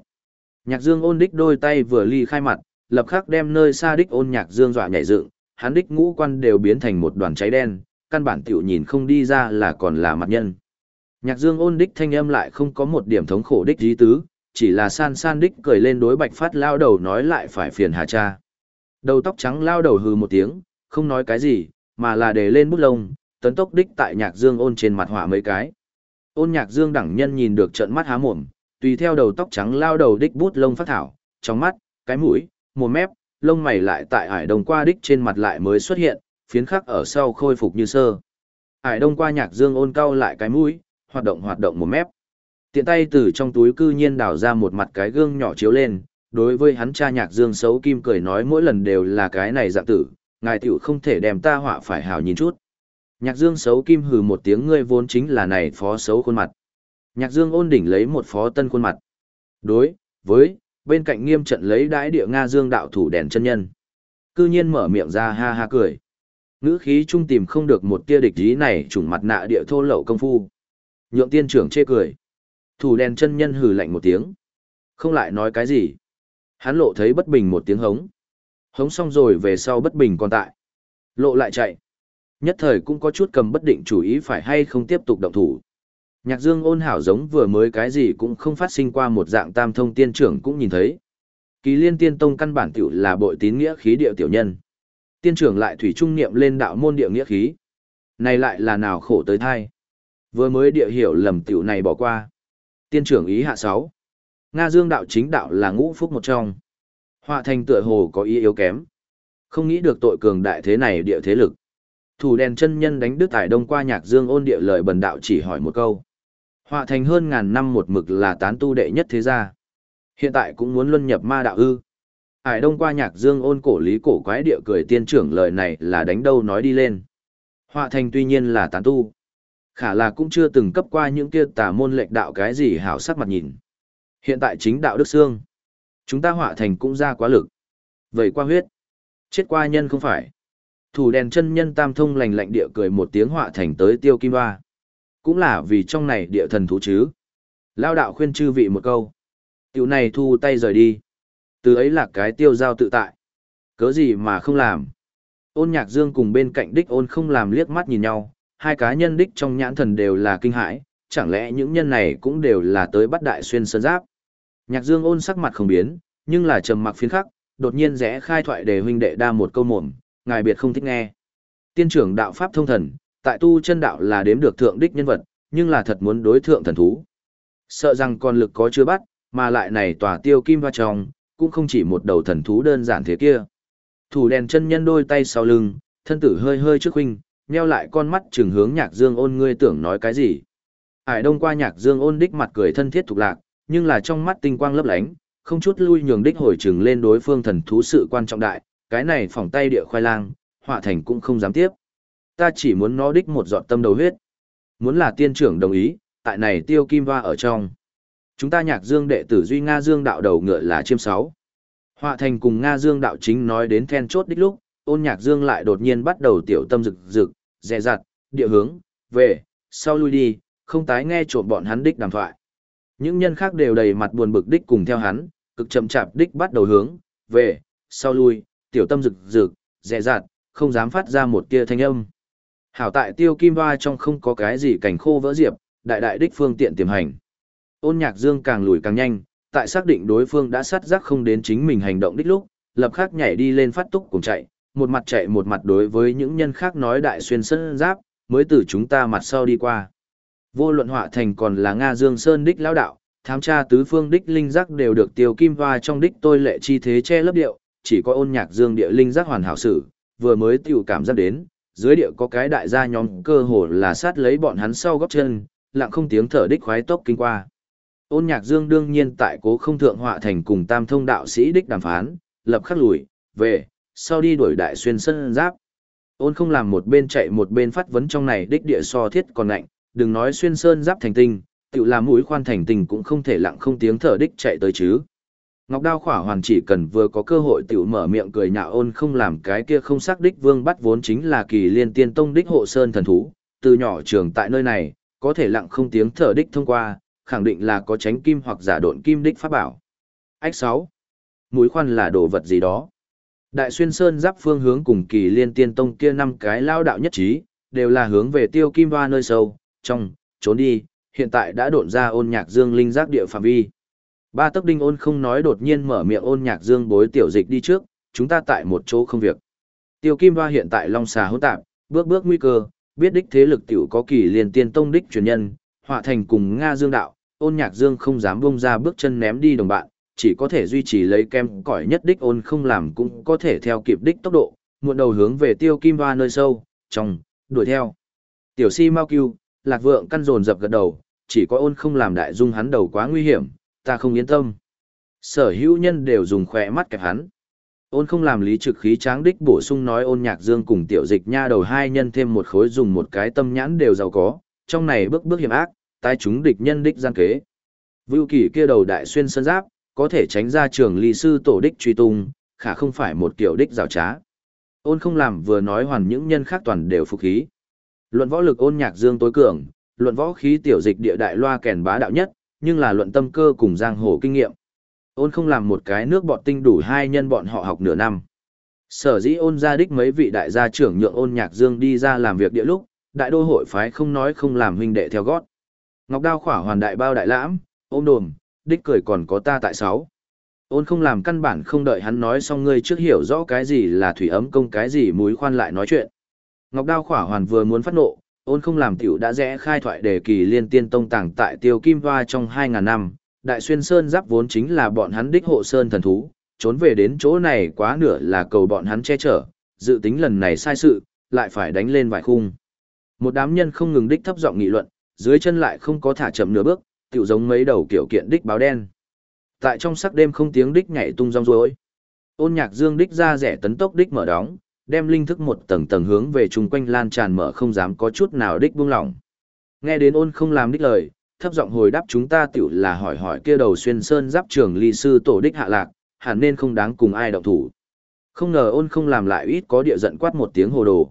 Nhạc dương ôn đích đôi tay vừa ly khai mặt, lập khắc đem nơi xa đích ôn nhạc dương dọa nhảy dựng, hắn đích ngũ quan đều biến thành một đoàn cháy đen, căn bản tiểu nhìn không đi ra là còn là mặt nhân. Nhạc dương ôn đích thanh âm lại không có một điểm thống khổ đích dí tứ, chỉ là san san đích cười lên đối bạch phát lao đầu nói lại phải phiền hà cha. Đầu tóc trắng lao đầu hừ một tiếng, không nói cái gì, mà là để lên bút lông, tấn tốc đích tại nhạc dương ôn trên mặt hỏa mấy cái. Ôn nhạc dương đẳng nhân nhìn được trận mắt há mồm, tùy theo đầu tóc trắng lao đầu đích bút lông phát thảo, trong mắt, cái mũi, một mép, lông mày lại tại ải đồng qua đích trên mặt lại mới xuất hiện, phiến khắc ở sau khôi phục như sơ. Ải đông qua nhạc dương ôn cau lại cái mũi, hoạt động hoạt động một mép. Tiện tay từ trong túi cư nhiên đào ra một mặt cái gương nhỏ chiếu lên, đối với hắn cha nhạc dương xấu kim cười nói mỗi lần đều là cái này dạng tử, ngài tiểu không thể đem ta họa phải hào nhìn chút. Nhạc dương xấu kim hừ một tiếng ngươi vốn chính là này phó xấu khuôn mặt. Nhạc dương ôn đỉnh lấy một phó tân khuôn mặt. Đối, với, bên cạnh nghiêm trận lấy đái địa Nga dương đạo thủ đèn chân nhân. Cư nhiên mở miệng ra ha ha cười. Ngữ khí trung tìm không được một tia địch ý này trùng mặt nạ địa thô lậu công phu. Nhượng tiên trưởng chê cười. Thủ đèn chân nhân hừ lạnh một tiếng. Không lại nói cái gì. Hắn lộ thấy bất bình một tiếng hống. Hống xong rồi về sau bất bình còn tại. Lộ lại chạy. Nhất thời cũng có chút cầm bất định chủ ý phải hay không tiếp tục động thủ. Nhạc dương ôn hảo giống vừa mới cái gì cũng không phát sinh qua một dạng tam thông tiên trưởng cũng nhìn thấy. Kỳ liên tiên tông căn bản tiểu là bội tín nghĩa khí điệu tiểu nhân. Tiên trưởng lại thủy trung niệm lên đạo môn địa nghĩa khí. Này lại là nào khổ tới thai. Vừa mới địa hiểu lầm tiểu này bỏ qua. Tiên trưởng ý hạ sáu. Nga dương đạo chính đạo là ngũ phúc một trong. Họa thành tựa hồ có ý yếu kém. Không nghĩ được tội cường đại thế này địa thế lực. Thủ đèn chân nhân đánh đức tải đông qua nhạc dương ôn địa lợi bần đạo chỉ hỏi một câu. Họa thành hơn ngàn năm một mực là tán tu đệ nhất thế gia. Hiện tại cũng muốn luân nhập ma đạo ư. Hải đông qua nhạc dương ôn cổ lý cổ quái địa cười tiên trưởng lời này là đánh đâu nói đi lên. Họa thành tuy nhiên là tán tu. Khả là cũng chưa từng cấp qua những kia tà môn lệch đạo cái gì hảo sắc mặt nhìn. Hiện tại chính đạo đức xương. Chúng ta họa thành cũng ra quá lực. Vậy qua huyết. Chết qua nhân không phải. Thủ đèn chân nhân tam thông lành lạnh địa cười một tiếng họa thành tới tiêu kim ba. Cũng là vì trong này địa thần thú chứ. Lao đạo khuyên chư vị một câu. Tiểu này thu tay rời đi. Từ ấy là cái tiêu giao tự tại. Cớ gì mà không làm. Ôn nhạc dương cùng bên cạnh đích ôn không làm liếc mắt nhìn nhau. Hai cá nhân đích trong nhãn thần đều là kinh hãi. Chẳng lẽ những nhân này cũng đều là tới bắt đại xuyên sơn giáp. Nhạc dương ôn sắc mặt không biến, nhưng là trầm mặc phiến khắc, đột nhiên rẽ khai thoại để huynh đệ đa một câu mồm, ngài biệt không thích nghe. Tiên trưởng đạo pháp thông thần, tại tu chân đạo là đếm được thượng đích nhân vật, nhưng là thật muốn đối thượng thần thú. Sợ rằng con lực có chưa bắt, mà lại này tòa tiêu kim hoa trong, cũng không chỉ một đầu thần thú đơn giản thế kia. Thủ đèn chân nhân đôi tay sau lưng, thân tử hơi hơi trước huynh, nheo lại con mắt trừng hướng nhạc dương ôn ngươi tưởng nói cái gì. hải đông qua nhạc dương ôn đích mặt cười thân thiết thục lạc, nhưng là trong mắt tinh quang lấp lánh, không chút lui nhường đích hồi trừng lên đối phương thần thú sự quan trọng đại, cái này phỏng tay địa khoai lang, họa thành cũng không dám tiếp. Ta chỉ muốn nó đích một giọt tâm đầu huyết. Muốn là tiên trưởng đồng ý, tại này tiêu kim hoa ở trong. Chúng ta nhạc dương đệ tử Duy Nga Dương đạo đầu ngựa là chiêm sáu. Họa thành cùng Nga Dương đạo chính nói đến then chốt đích lúc, ôn nhạc Dương lại đột nhiên bắt đầu tiểu tâm rực rực, dè dặt, địa hướng, về, sau lui đi, không tái nghe trộm bọn hắn đích đàm thoại. Những nhân khác đều đầy mặt buồn bực đích cùng theo hắn, cực chậm chạp đích bắt đầu hướng, về, sau lui, tiểu tâm rực rực, dè dặt, không dám phát ra một tia thanh âm. Hảo tại tiêu kim hoa trong không có cái gì cảnh khô vỡ diệp, đại đại đích phương tiện tiềm hành. Ôn nhạc dương càng lùi càng nhanh, tại xác định đối phương đã sát giác không đến chính mình hành động đích lúc, lập khắc nhảy đi lên phát túc cùng chạy, một mặt chạy một mặt đối với những nhân khác nói đại xuyên sân giáp, mới từ chúng ta mặt sau đi qua. Vô luận họa thành còn là Nga Dương Sơn đích lão đạo, thám tra tứ phương đích linh giác đều được tiêu kim hoa trong đích tôi lệ chi thế che lấp điệu, chỉ có ôn nhạc dương địa linh giác hoàn hảo sử, vừa mới tiểu cảm giác đến, dưới địa có cái đại gia nhóm cơ hồ là sát lấy bọn hắn sau góc chân, lặng không tiếng thở đích khoái tốc kinh qua. Ôn nhạc dương đương nhiên tại cố không thượng họa thành cùng tam thông đạo sĩ đích đàm phán, lập khắc lùi, về, sau đi đuổi đại xuyên sân giáp. Ôn không làm một bên chạy một bên phát vấn trong này đích địa so thiết còn lạnh, đừng nói xuyên sơn giáp thành tinh, tự làm mũi khoan thành tinh cũng không thể lặng không tiếng thở đích chạy tới chứ. Ngọc Đao khỏa hoàn chỉ cần vừa có cơ hội tiểu mở miệng cười nhạo ôn không làm cái kia không xác đích vương bắt vốn chính là kỳ liên tiên tông đích hộ sơn thần thú, từ nhỏ trường tại nơi này, có thể lặng không tiếng thở đích thông qua, khẳng định là có tránh kim hoặc giả độn kim đích pháp bảo. Ách 6. Mũi khoan là đồ vật gì đó. Đại xuyên sơn giáp phương hướng cùng kỳ liên tiên tông kia năm cái lao đạo nhất trí, đều là hướng về tiêu kim hoa nơi sâu, trong, trốn đi, hiện tại đã độn ra ôn nhạc dương linh giác địa phạm vi. Ba tấc đinh ôn không nói đột nhiên mở miệng ôn nhạc dương bối tiểu dịch đi trước, chúng ta tại một chỗ không việc. Tiêu kim hoa hiện tại long xà hỗn tạp, bước bước nguy cơ, biết đích thế lực tiểu có kỳ liên tiên tông đích truyền nhân, họa thành cùng Nga dương đạo, ôn nhạc dương không dám bông ra bước chân ném đi đồng bạn, chỉ có thể duy trì lấy kem cỏi nhất đích ôn không làm cũng có thể theo kịp đích tốc độ, muộn đầu hướng về tiêu kim hoa nơi sâu, trong, đuổi theo. Tiểu si mau cưu, lạc vượng căn dồn dập gật đầu, chỉ có ôn không làm đại dung hắn đầu quá nguy hiểm, ta không yên tâm. Sở hữu nhân đều dùng khỏe mắt kẹp hắn. Ôn không làm lý trực khí tráng đích bổ sung nói ôn nhạc dương cùng tiểu dịch nha đầu hai nhân thêm một khối dùng một cái tâm nhãn đều giàu có, trong này bước bước hiểm ác, tai chúng địch nhân đích gian kế. Vưu kỳ kia đầu đại xuyên sân giáp, có thể tránh ra trường lý sư tổ đích truy tung, khả không phải một kiểu đích rào trá. Ôn không làm vừa nói hoàn những nhân khác toàn đều phục khí. Luận võ lực ôn nhạc dương tối cường, luận võ khí tiểu dịch địa đại loa kèn bá đạo nhất, nhưng là luận tâm cơ cùng giang hồ kinh nghiệm. Ôn không làm một cái nước bọt tinh đủ hai nhân bọn họ học nửa năm. Sở dĩ ôn ra đích mấy vị đại gia trưởng nhượng ôn nhạc dương đi ra làm việc địa lúc, đại đô hội phái không nói không làm huynh đệ theo gót. Ngọc đao khỏa hoàn đại bao đại lãm, ôm đồm, đích cười còn có ta tại sáu. Ôn không làm căn bản không đợi hắn nói xong ngươi trước hiểu rõ cái gì là thủy ấm công cái gì muối khoan lại nói chuyện. Ngọc đao khỏa hoàn vừa muốn phát nộ, ôn không làm tiểu đã rẽ khai thoại đề kỳ liên tiên tông tàng tại tiêu kim hoa trong 2.000 năm, đại xuyên sơn giáp vốn chính là bọn hắn đích hộ sơn thần thú, trốn về đến chỗ này quá nửa là cầu bọn hắn che chở, dự tính lần này sai sự, lại phải đánh lên vài khung. Một đám nhân không ngừng đích thấp giọng nghị luận, dưới chân lại không có thả chậm nửa bước, tiểu giống mấy đầu kiểu kiện đích báo đen. Tại trong sắc đêm không tiếng đích nhảy tung rong ruối. Ôn nhạc dương đích ra rẻ tấn tốc đích mở đóng, đem linh thức một tầng tầng hướng về chung quanh lan tràn mở không dám có chút nào đích buông lỏng. Nghe đến ôn không làm đích lời, thấp giọng hồi đáp chúng ta tiểu là hỏi hỏi kia đầu xuyên sơn giáp trường ly sư tổ đích hạ lạc, hẳn nên không đáng cùng ai động thủ. Không ngờ ôn không làm lại ít có địa giận quát một tiếng hồ đồ.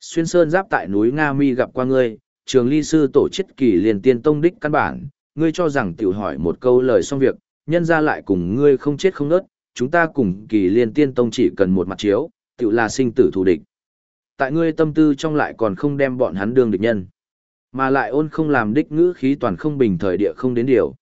Xuyên sơn giáp tại núi Nga Mi gặp qua ngươi, trường ly sư tổ chức kỳ liền tiên tông đích căn bản, ngươi cho rằng tiểu hỏi một câu lời xong việc, nhân ra lại cùng ngươi không chết không nớt, chúng ta cùng kỳ liên tiên tông chỉ cần một mặt chiếu, tiểu là sinh tử thù địch. Tại ngươi tâm tư trong lại còn không đem bọn hắn đương địch nhân, mà lại ôn không làm đích ngữ khí toàn không bình thời địa không đến điều.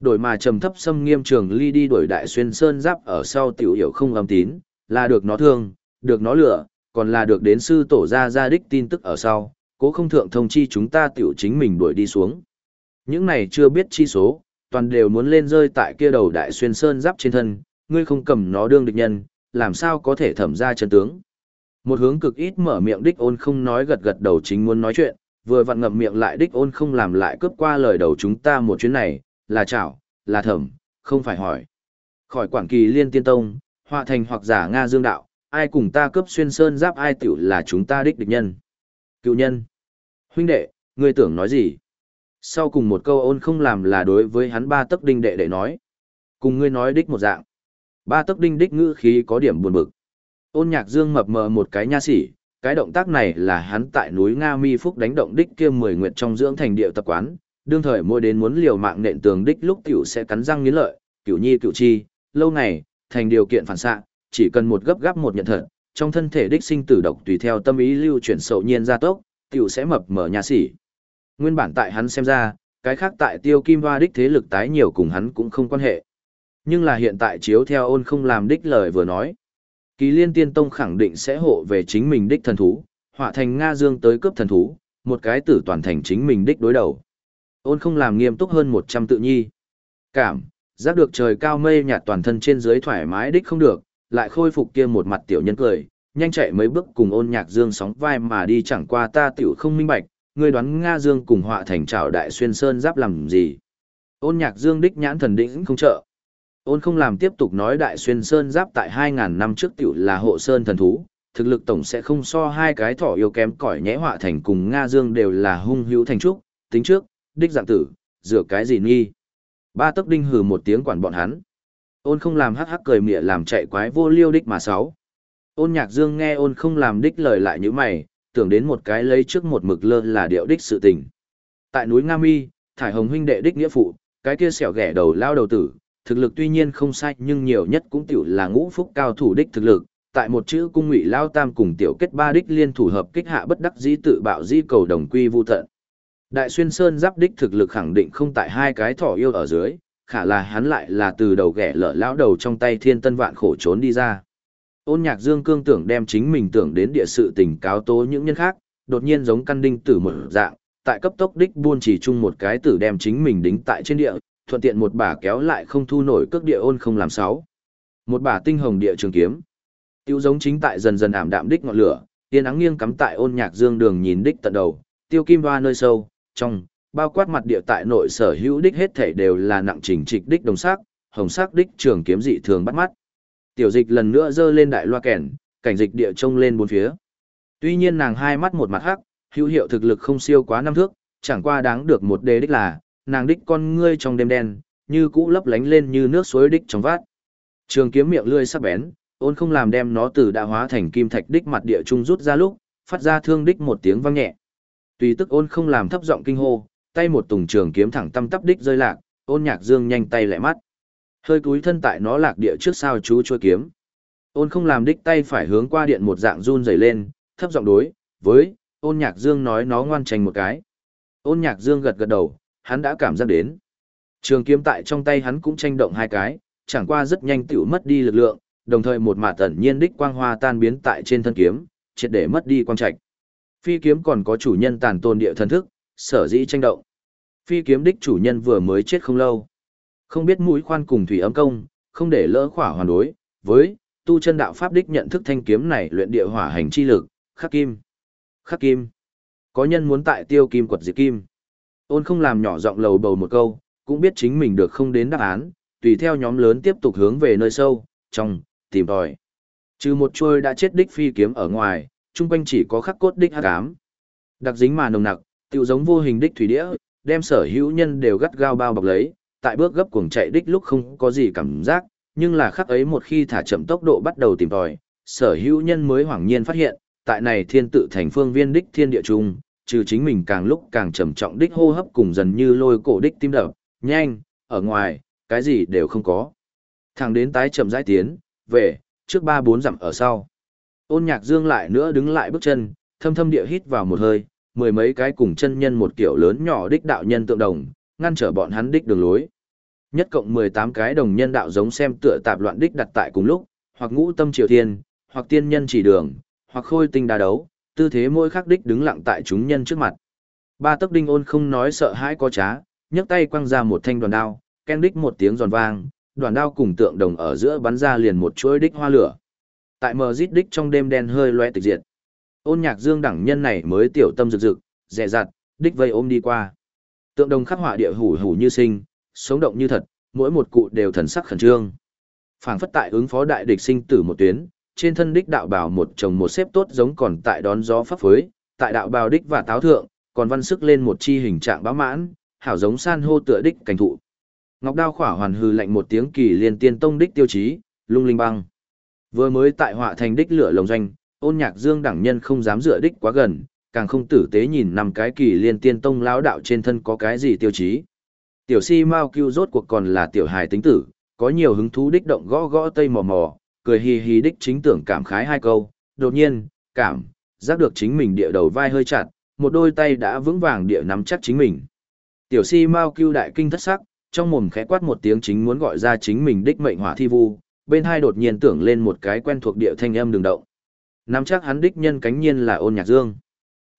Đổi mà trầm thấp xâm nghiêm trường ly đi đổi đại xuyên sơn giáp ở sau tiểu hiểu không âm tín, là được nó thương, được nó lửa, còn là được đến sư tổ ra ra đích tin tức ở sau, cố không thượng thông chi chúng ta tiểu chính mình đuổi đi xuống. Những này chưa biết chi số, toàn đều muốn lên rơi tại kia đầu đại xuyên sơn giáp trên thân, ngươi không cầm nó đương địch nhân, làm sao có thể thẩm ra chân tướng. Một hướng cực ít mở miệng đích ôn không nói gật gật đầu chính muốn nói chuyện, vừa vặn ngậm miệng lại đích ôn không làm lại cướp qua lời đầu chúng ta một chuyến này, là chảo, là thẩm, không phải hỏi. Khỏi quảng kỳ liên tiên tông, họa thành hoặc giả Nga dương đạo, ai cùng ta cướp xuyên sơn giáp ai tiểu là chúng ta đích địch nhân. Cựu nhân. Huynh đệ, ngươi tưởng nói gì? Sau cùng một câu ôn không làm là đối với hắn ba tấc đinh đệ đệ nói. Cùng ngươi nói đích một dạng. Ba tấc đinh đích ngữ khí có điểm buồn bực. Ôn nhạc dương mập mờ một cái nha sỉ, cái động tác này là hắn tại núi Nga Mi Phúc đánh động đích kia mười nguyện trong dưỡng thành điệu tập quán, đương thời mỗi đến muốn liều mạng nện tường đích lúc tiểu sẽ cắn răng nghiến lợi, cửu nhi cửu chi, lâu ngày, thành điều kiện phản xạ, chỉ cần một gấp gáp một nhận thật, trong thân thể đích sinh tử độc tùy theo tâm ý lưu chuyển sậu nhiên ra tốc, tiểu sẽ mập mở nhà sỉ. Nguyên bản tại hắn xem ra, cái khác tại tiêu kim hoa đích thế lực tái nhiều cùng hắn cũng không quan hệ. Nhưng là hiện tại chiếu theo ôn không làm đích lời vừa nói. Kỳ liên tiên tông khẳng định sẽ hộ về chính mình đích thần thú, họa thành Nga Dương tới cướp thần thú, một cái tử toàn thành chính mình đích đối đầu. Ôn không làm nghiêm túc hơn 100 tự nhi. Cảm, giác được trời cao mây nhạt toàn thân trên dưới thoải mái đích không được, lại khôi phục kia một mặt tiểu nhân cười, nhanh chạy mấy bước cùng ôn nhạc dương sóng vai mà đi chẳng qua ta tiểu không minh bạch, ngươi đoán Nga Dương cùng họa thành trảo đại xuyên sơn giáp làm gì. Ôn nhạc dương đích nhãn thần đỉnh không trợ. Ôn không làm tiếp tục nói đại xuyên sơn giáp tại 2.000 năm trước tiểu là hộ sơn thần thú, thực lực tổng sẽ không so hai cái thỏ yêu kém cỏi nhẽ họa thành cùng Nga Dương đều là hung hữu thành trúc, tính trước, đích dạng tử, dựa cái gì nghi. Ba tấc đinh hừ một tiếng quản bọn hắn. Ôn không làm hắc hắc cười mỉa làm chạy quái vô liêu đích mà sáu. Ôn nhạc dương nghe ôn không làm đích lời lại như mày, tưởng đến một cái lấy trước một mực lơ là điệu đích sự tình. Tại núi Nga Mi, thải hồng huynh đệ đích nghĩa phụ, cái kia xẻo ghẻ đầu lao đầu tử, thực lực tuy nhiên không sai nhưng nhiều nhất cũng tiểu là ngũ phúc cao thủ đích thực lực. Tại một chữ cung ngụy lao tam cùng tiểu kết ba đích liên thủ hợp kích hạ bất đắc dĩ tự bạo di cầu đồng quy vu tận. Đại xuyên sơn giáp đích thực lực khẳng định không tại hai cái thỏ yêu ở dưới, khả là hắn lại là từ đầu ghẻ lở lão đầu trong tay thiên tân vạn khổ trốn đi ra. Ôn nhạc dương cương tưởng đem chính mình tưởng đến địa sự tình cáo tố những nhân khác, đột nhiên giống căn đinh tử một dạng, tại cấp tốc đích buôn chỉ chung một cái tử đem chính mình đính tại trên địa, thuận tiện một bà kéo lại không thu nổi cước địa ôn không làm sáu. Một bà tinh hồng địa trường kiếm. Tiêu giống chính tại dần dần ảm đạm đích ngọn lửa, tiên áng nghiêng cắm tại ôn nhạc dương đường nhìn đích tận đầu, tiêu kim hoa nơi sâu, trong, bao quát mặt địa tại nội sở hữu đích hết thể đều là nặng chỉnh trịch đích đồng sắc, hồng sắc đích trường kiếm dị thường bắt mắt. Tiểu dịch lần nữa dơ lên đại loa kèn, cảnh dịch địa trông lên bốn phía. Tuy nhiên nàng hai mắt một mặt hắc, hữu hiệu thực lực không siêu quá năm thước, chẳng qua đáng được một đề đích là, nàng đích con ngươi trong đêm đen, như cũ lấp lánh lên như nước suối đích trong vát. Trường kiếm miệng lươi sắc bén, ôn không làm đem nó từ đã hóa thành kim thạch đích mặt địa trung rút ra lúc, phát ra thương đích một tiếng vang nhẹ. Tùy tức ôn không làm thấp giọng kinh hô, tay một tùng trường kiếm thẳng tâm tắp đích rơi lạc, ôn nhạc dương nhanh tay lại mắt. Hơi cúi thân tại nó lạc địa trước sao chú chua kiếm. Ôn không làm đích tay phải hướng qua điện một dạng run rẩy lên, thấp giọng đối, với, ôn nhạc dương nói nó ngoan tranh một cái. Ôn nhạc dương gật gật đầu, hắn đã cảm giác đến. Trường kiếm tại trong tay hắn cũng tranh động hai cái, chẳng qua rất nhanh tiểu mất đi lực lượng, đồng thời một mạt tẩn nhiên đích quang hoa tan biến tại trên thân kiếm, triệt để mất đi quang trạch. Phi kiếm còn có chủ nhân tàn tôn địa thần thức, sở dĩ tranh động. Phi kiếm đích chủ nhân vừa mới chết không lâu. Không biết mũi khoan cùng thủy âm công, không để lỡ khỏa hoàn đối, với, tu chân đạo pháp đích nhận thức thanh kiếm này luyện địa hỏa hành chi lực, khắc kim. Khắc kim. Có nhân muốn tại tiêu kim quật diệt kim. Ôn không làm nhỏ giọng lầu bầu một câu, cũng biết chính mình được không đến đáp án, tùy theo nhóm lớn tiếp tục hướng về nơi sâu, trong, tìm tòi. Trừ một chuôi đã chết đích phi kiếm ở ngoài, chung quanh chỉ có khắc cốt đích hắc ám. Đặc dính mà nồng nặc, tựu giống vô hình đích thủy đĩa, đem sở hữu nhân đều gắt gao bao bọc lấy, tại bước gấp cuồng chạy đích lúc không có gì cảm giác, nhưng là khắc ấy một khi thả chậm tốc độ bắt đầu tìm tòi, sở hữu nhân mới hoảng nhiên phát hiện, tại này thiên tự thành phương viên đích thiên địa trung, trừ chính mình càng lúc càng trầm trọng đích hô hấp cùng dần như lôi cổ đích tim đập, nhanh, ở ngoài, cái gì đều không có. Thằng đến tái chậm rãi tiến, về, trước ba bốn dặm ở sau. Ôn nhạc dương lại nữa đứng lại bước chân, thâm thâm địa hít vào một hơi, mười mấy cái cùng chân nhân một kiểu lớn nhỏ đích đạo nhân tượng đồng, ngăn trở bọn hắn đích đường lối. Nhất cộng 18 cái đồng nhân đạo giống xem tựa tạp loạn đích đặt tại cùng lúc, hoặc ngũ tâm triều thiên, hoặc tiên nhân chỉ đường, hoặc khôi tinh đa đấu, tư thế mỗi khắc đích đứng lặng tại chúng nhân trước mặt. Ba tấc đinh ôn không nói sợ hãi có trá, nhấc tay quăng ra một thanh đoàn đao, ken đích một tiếng giòn vang, đoàn đao cùng tượng đồng ở giữa bắn ra liền một chuỗi đích hoa lửa. Tại mờ rít đích trong đêm đen hơi loe tịch diệt. Ôn nhạc dương đẳng nhân này mới tiểu tâm rực rực, dè dặt, đích vây ôm đi qua. Tượng đồng khắc họa địa hủ hủ như sinh, sống động như thật, mỗi một cụ đều thần sắc khẩn trương. Phảng phất tại ứng phó đại địch sinh tử một tuyến, trên thân đích đạo bào một chồng một xếp tốt giống còn tại đón gió pháp phối, tại đạo bào đích và táo thượng, còn văn sức lên một chi hình trạng bão mãn, hảo giống san hô tựa đích cảnh thụ. Ngọc đao khỏa hoàn hư lạnh một tiếng kỳ liên tiên tông đích tiêu chí, lung linh băng. Vừa mới tại họa thành đích lửa lồng doanh, ôn nhạc dương đẳng nhân không dám dựa đích quá gần, càng không tử tế nhìn nằm cái kỳ liên tiên tông lão đạo trên thân có cái gì tiêu chí. Tiểu si mau kêu rốt cuộc còn là tiểu hài tính tử, có nhiều hứng thú đích động gõ gõ tây mò mò, cười hì hì đích chính tưởng cảm khái hai câu, đột nhiên, cảm, giác được chính mình địa đầu vai hơi chặt, một đôi tay đã vững vàng địa nắm chắc chính mình. Tiểu si mau kêu đại kinh thất sắc, trong mồm khẽ quát một tiếng chính muốn gọi ra chính mình đích mệnh hỏa thi vu, bên hai đột nhiên tưởng lên một cái quen thuộc địa thanh âm đường động. Nắm chắc hắn đích nhân cánh nhiên là ôn nhạc dương.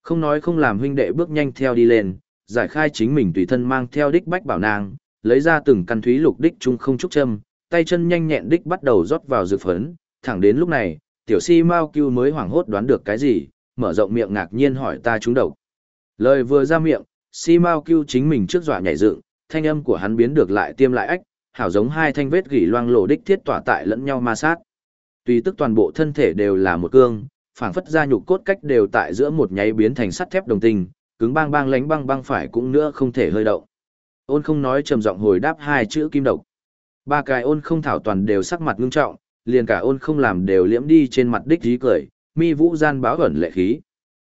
Không nói không làm huynh đệ bước nhanh theo đi lên, giải khai chính mình tùy thân mang theo đích bách bảo nàng, lấy ra từng căn thúy lục đích trung không trúc châm, tay chân nhanh nhẹn đích bắt đầu rót vào dược phấn, thẳng đến lúc này, tiểu si Mao Cưu mới hoảng hốt đoán được cái gì, mở rộng miệng ngạc nhiên hỏi ta trúng độc. Lời vừa ra miệng, si Mao Cưu chính mình trước dọa nhảy dựng, thanh âm của hắn biến được lại tiêm lại ách, hảo giống hai thanh vết gỉ loang lổ đích thiết tỏa tại lẫn nhau ma sát. Tùy tức toàn bộ thân thể đều là một cương, phảng phất ra nhục cốt cách đều tại giữa một nháy biến thành sắt thép đồng tình, cứng bang bang lánh băng băng phải cũng nữa không thể hơi động. Ôn không nói trầm giọng hồi đáp hai chữ kim độc. Ba cái ôn không thảo toàn đều sắc mặt ngưng trọng, liền cả ôn không làm đều liễm đi trên mặt đích dí cười, mi vũ gian báo ẩn lệ khí.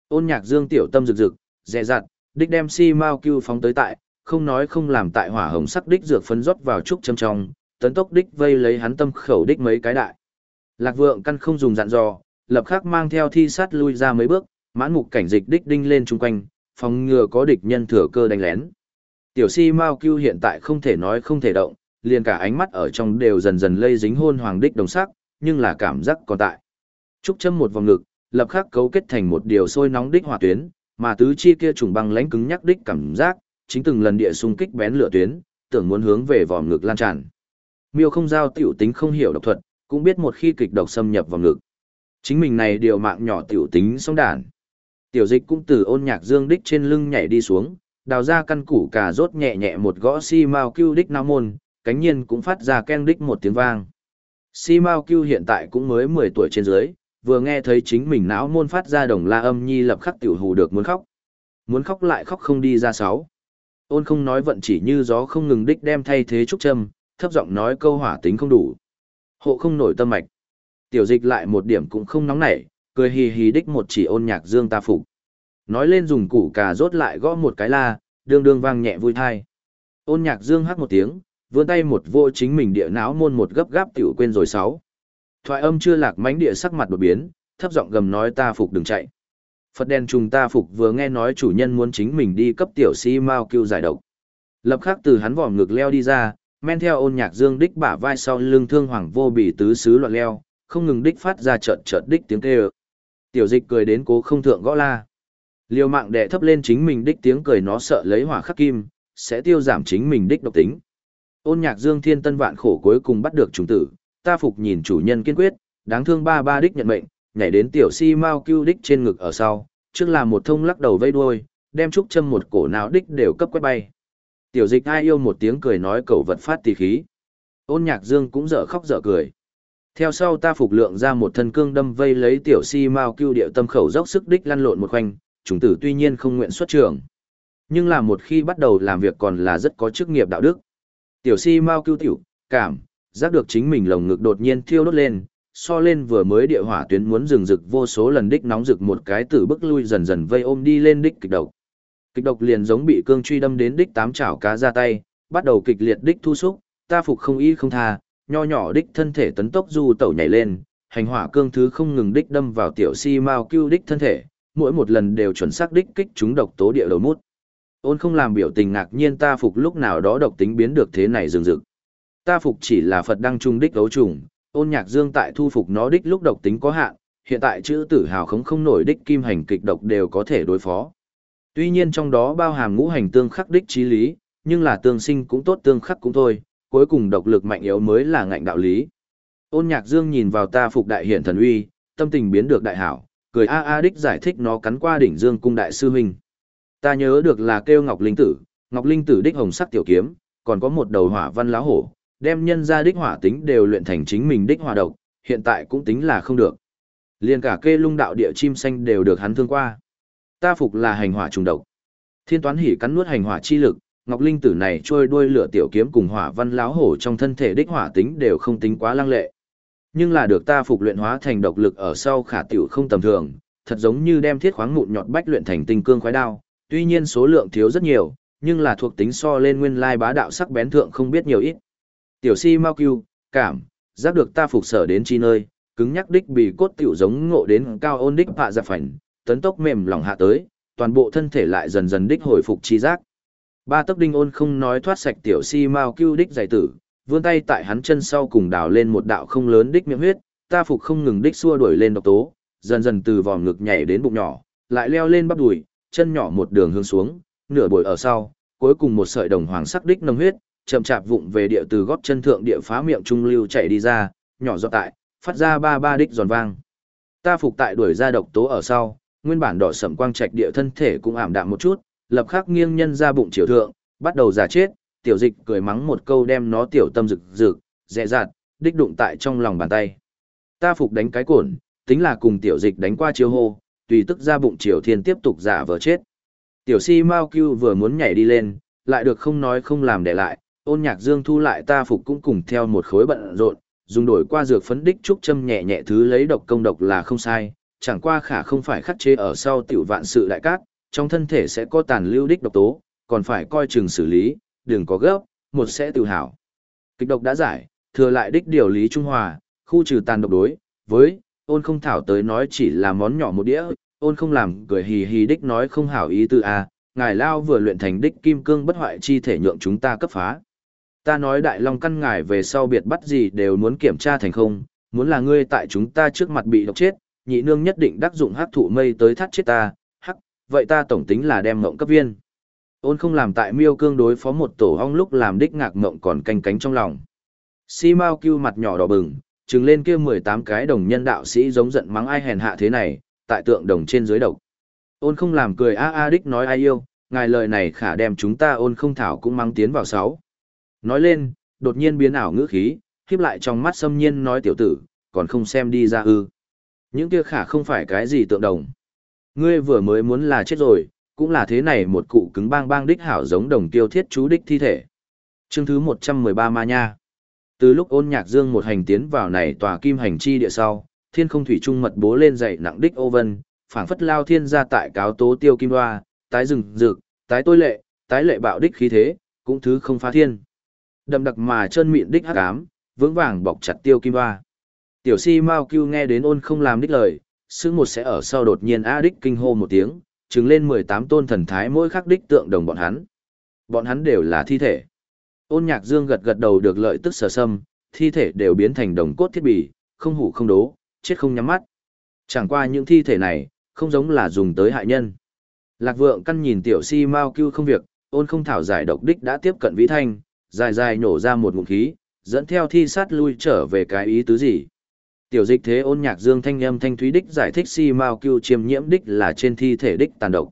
Ôn nhạc dương tiểu tâm rực rực, dè dặt, đích đem si mau cưu phóng tới tại, không nói không làm tại hỏa hồng sắc đích dược phấn rót vào trúc châm trong, tấn tốc đích vây lấy hắn tâm khẩu đích mấy cái đại. Lạc vượng căn không dùng dặn dò, lập khắc mang theo thi sát lui ra mấy bước, mãn mục cảnh dịch đích đinh lên chung quanh, phòng ngừa có địch nhân thừa cơ đánh lén. Tiểu si Mao Cưu hiện tại không thể nói không thể động, liền cả ánh mắt ở trong đều dần dần lây dính hôn hoàng đích đồng sắc, nhưng là cảm giác còn tại. Trúc châm một vòng ngực, lập khắc cấu kết thành một điều sôi nóng đích hỏa tuyến, mà tứ chi kia trùng băng lãnh cứng nhắc đích cảm giác, chính từng lần địa xung kích bén lửa tuyến, tưởng muốn hướng về vòng ngực lan tràn. Miêu không giao tiểu tính không hiểu độc thuật, cũng biết một khi kịch độc xâm nhập vào ngực. Chính mình này điều mạng nhỏ tiểu tính song đàn. Tiểu dịch cũng từ ôn nhạc dương đích trên lưng nhảy đi xuống, đào ra căn củ cà rốt nhẹ nhẹ một gõ si mao cưu đích nam môn, cánh nhiên cũng phát ra ken đích một tiếng vang. Si mao cưu hiện tại cũng mới 10 tuổi trên dưới, vừa nghe thấy chính mình não môn phát ra đồng la âm nhi lập khắc tiểu hù được muốn khóc. Muốn khóc lại khóc không đi ra sáu. Ôn không nói vận chỉ như gió không ngừng đích đem thay thế trúc châm, thấp giọng nói câu hỏa tính không đủ. Hộ không nổi tâm mạch. Tiểu dịch lại một điểm cũng không nóng nảy, cười hì hì đích một chỉ ôn nhạc dương ta phục. Nói lên dùng củ cà rốt lại gõ một cái la, đương đương vang nhẹ vui thai. Ôn nhạc dương hát một tiếng, vươn tay một vô chính mình địa não môn một gấp gáp tiểu quên rồi sáu. Thoại âm chưa lạc mánh địa sắc mặt đột biến, thấp giọng gầm nói ta phục đừng chạy. Phật đen trùng ta phục vừa nghe nói chủ nhân muốn chính mình đi cấp tiểu si mau kêu giải độc. Lập khắc từ hắn vòm ngực leo đi ra, men theo ôn nhạc dương đích bả vai sau lưng thương hoàng vô bị tứ xứ loạn leo, không ngừng đích phát ra chợt chợt đích tiếng kêu. Tiểu dịch cười đến cố không thượng gõ la. Liều mạng đệ thấp lên chính mình đích tiếng cười nó sợ lấy hỏa khắc kim, sẽ tiêu giảm chính mình đích độc tính. Ôn nhạc dương thiên tân vạn khổ cuối cùng bắt được trùng tử, ta phục nhìn chủ nhân kiên quyết, đáng thương ba ba đích nhận mệnh, nhảy đến tiểu si mau cưu đích trên ngực ở sau, trước là một thông lắc đầu vây đuôi, đem trúc châm một cổ nào đích đều cấp quét bay. Tiểu dịch ai yêu một tiếng cười nói cầu vật phát tỳ khí. Ôn nhạc dương cũng dở khóc dở cười. Theo sau ta phục lượng ra một thân cương đâm vây lấy tiểu si mau cưu điệu tâm khẩu dốc sức đích lăn lộn một khoanh, chúng tử tuy nhiên không nguyện xuất trường. Nhưng là một khi bắt đầu làm việc còn là rất có chức nghiệp đạo đức. Tiểu si mau cứu tiểu, cảm, giác được chính mình lồng ngực đột nhiên thiêu đốt lên, so lên vừa mới địa hỏa tuyến muốn rừng rực vô số lần đích nóng rực một cái tử bức lui dần dần vây ôm đi lên đích kịch độc. Kịch độc liền giống bị cương truy đâm đến đích tám chảo cá ra tay, bắt đầu kịch liệt đích thu xúc, ta phục không y không tha, nho nhỏ đích thân thể tấn tốc du tẩu nhảy lên, hành hỏa cương thứ không ngừng đích đâm vào tiểu si mau cứu đích thân thể, mỗi một lần đều chuẩn xác đích kích chúng độc tố địa đầu mút. Ôn không làm biểu tình ngạc nhiên ta phục lúc nào đó độc tính biến được thế này rừng rực. Ta phục chỉ là Phật đăng trung đích ấu trùng, ôn nhạc dương tại thu phục nó đích lúc độc tính có hạn, hiện tại chữ tử hào khống không nổi đích kim hành kịch độc đều có thể đối phó. Tuy nhiên trong đó bao hàm ngũ hành tương khắc đích trí lý, nhưng là tương sinh cũng tốt tương khắc cũng thôi, cuối cùng độc lực mạnh yếu mới là ngạnh đạo lý. Ôn nhạc dương nhìn vào ta phục đại hiển thần uy, tâm tình biến được đại hảo, cười a a đích giải thích nó cắn qua đỉnh dương cung đại sư huynh. Ta nhớ được là kêu Ngọc Linh Tử, Ngọc Linh Tử đích hồng sắc tiểu kiếm, còn có một đầu hỏa văn lá hổ, đem nhân ra đích hỏa tính đều luyện thành chính mình đích hỏa độc, hiện tại cũng tính là không được. Liên cả kê lung đạo địa chim xanh đều được hắn thương qua. Ta phục là hành hỏa trùng độc. Thiên toán hỉ cắn nuốt hành hỏa chi lực, Ngọc Linh Tử này trôi đuôi lửa tiểu kiếm cùng hỏa văn láo hổ trong thân thể đích hỏa tính đều không tính quá lăng lệ. Nhưng là được ta phục luyện hóa thành độc lực ở sau khả tiểu không tầm thường, thật giống như đem thiết khoáng mụn nhọt bách luyện thành tinh cương khoái đao, tuy nhiên số lượng thiếu rất nhiều, nhưng là thuộc tính so lên nguyên lai bá đạo sắc bén thượng không biết nhiều ít. Tiểu si mau cưu, cảm, giác được ta phục sở đến chi nơi, cứng nhắc đích bị cốt tiểu giống ngộ đến cao ôn đích hạ giặc phảnh, tấn tốc mềm lòng hạ tới, toàn bộ thân thể lại dần dần đích hồi phục chi giác. Ba tấc đinh ôn không nói thoát sạch tiểu si mau cưu đích giải tử, vươn tay tại hắn chân sau cùng đào lên một đạo không lớn đích miệng huyết, ta phục không ngừng đích xua đuổi lên độc tố, dần dần từ vòm ngực nhảy đến bụng nhỏ, lại leo lên bắp đùi, chân nhỏ một đường hướng xuống, nửa buổi ở sau, cuối cùng một sợi đồng hoàng sắc đích nồng huyết, chậm chạp vụng về địa từ gót chân thượng địa phá miệng trung lưu chảy đi ra, nhỏ giọt tại, phát ra ba ba đích giòn vang. Ta phục tại đuổi ra độc tố ở sau, nguyên bản đỏ sẫm quang trạch địa thân thể cũng ảm đạm một chút, lập khắc nghiêng nhân ra bụng chiều thượng, bắt đầu giả chết, tiểu dịch cười mắng một câu đem nó tiểu tâm rực rực, dẹ dạt, đích đụng tại trong lòng bàn tay. Ta phục đánh cái cổn, tính là cùng tiểu dịch đánh qua chiêu hô, tùy tức ra bụng triều thiên tiếp tục giả vờ chết. Tiểu si Mao Cưu vừa muốn nhảy đi lên, lại được không nói không làm để lại, ôn nhạc dương thu lại ta phục cũng cùng theo một khối bận rộn, dùng đổi qua dược phấn đích trúc châm nhẹ nhẹ thứ lấy độc công độc là không sai, chẳng qua khả không phải khắc chế ở sau tiểu vạn sự đại cát, trong thân thể sẽ có tàn lưu đích độc tố, còn phải coi chừng xử lý, đừng có gấp, một sẽ tự hào. Kịch độc đã giải, thừa lại đích điều lý trung hòa, khu trừ tàn độc đối, với, ôn không thảo tới nói chỉ là món nhỏ một đĩa, ôn không làm cười hì hì đích nói không hảo ý tư a ngài lao vừa luyện thành đích kim cương bất hoại chi thể nhượng chúng ta cấp phá. Ta nói đại long căn ngài về sau biệt bắt gì đều muốn kiểm tra thành không muốn là ngươi tại chúng ta trước mặt bị độc chết nhị nương nhất định đắc dụng hắc thụ mây tới thắt chết ta hắc vậy ta tổng tính là đem ngộng cấp viên. Ôn không làm tại miêu cương đối phó một tổ hong lúc làm đích ngạc ngộng còn canh cánh trong lòng. Si mao cưu mặt nhỏ đỏ bừng chừng lên kia mười tám cái đồng nhân đạo sĩ giống giận mắng ai hèn hạ thế này tại tượng đồng trên dưới độc. Ôn không làm cười a a đích nói ai yêu, ngài lời này khả đem chúng ta ôn không thảo cũng mắng tiến vào sáu. Nói lên, đột nhiên biến ảo ngữ khí, khiếp lại trong mắt xâm nhiên nói tiểu tử, còn không xem đi ra ư. Những kia khả không phải cái gì tượng đồng. Ngươi vừa mới muốn là chết rồi, cũng là thế này một cụ cứng bang bang đích hảo giống đồng tiêu thiết chú đích thi thể. Chương thứ 113 ma nha. Từ lúc ôn nhạc dương một hành tiến vào này tòa kim hành chi địa sau, thiên không thủy trung mật bố lên dậy nặng đích ô vân, phảng phất lao thiên ra tại cáo tố tiêu kim hoa, tái rừng rực, tái tôi lệ, tái lệ bạo đích khí thế, cũng thứ không phá thiên. Đậm đặc mà chân mịn đích hắc ám, vững vàng bọc chặt tiêu kim hoa. Tiểu si Mao Cưu nghe đến ôn không làm đích lời, sững một sẽ ở sau đột nhiên a đích kinh hô một tiếng, trứng lên 18 tôn thần thái mỗi khắc đích tượng đồng bọn hắn. Bọn hắn đều là thi thể. Ôn nhạc dương gật gật đầu được lợi tức sở sâm, thi thể đều biến thành đồng cốt thiết bị, không hủ không đố, chết không nhắm mắt. Chẳng qua những thi thể này, không giống là dùng tới hại nhân. Lạc vượng căn nhìn tiểu si mau cưu không việc, ôn không thảo giải độc đích đã tiếp cận vĩ thanh, dài dài nổ ra một ngụm khí, dẫn theo thi sát lui trở về cái ý tứ gì. Tiểu dịch thế ôn nhạc dương thanh âm thanh thúy đích giải thích si mau cưu chiêm nhiễm đích là trên thi thể đích tàn độc.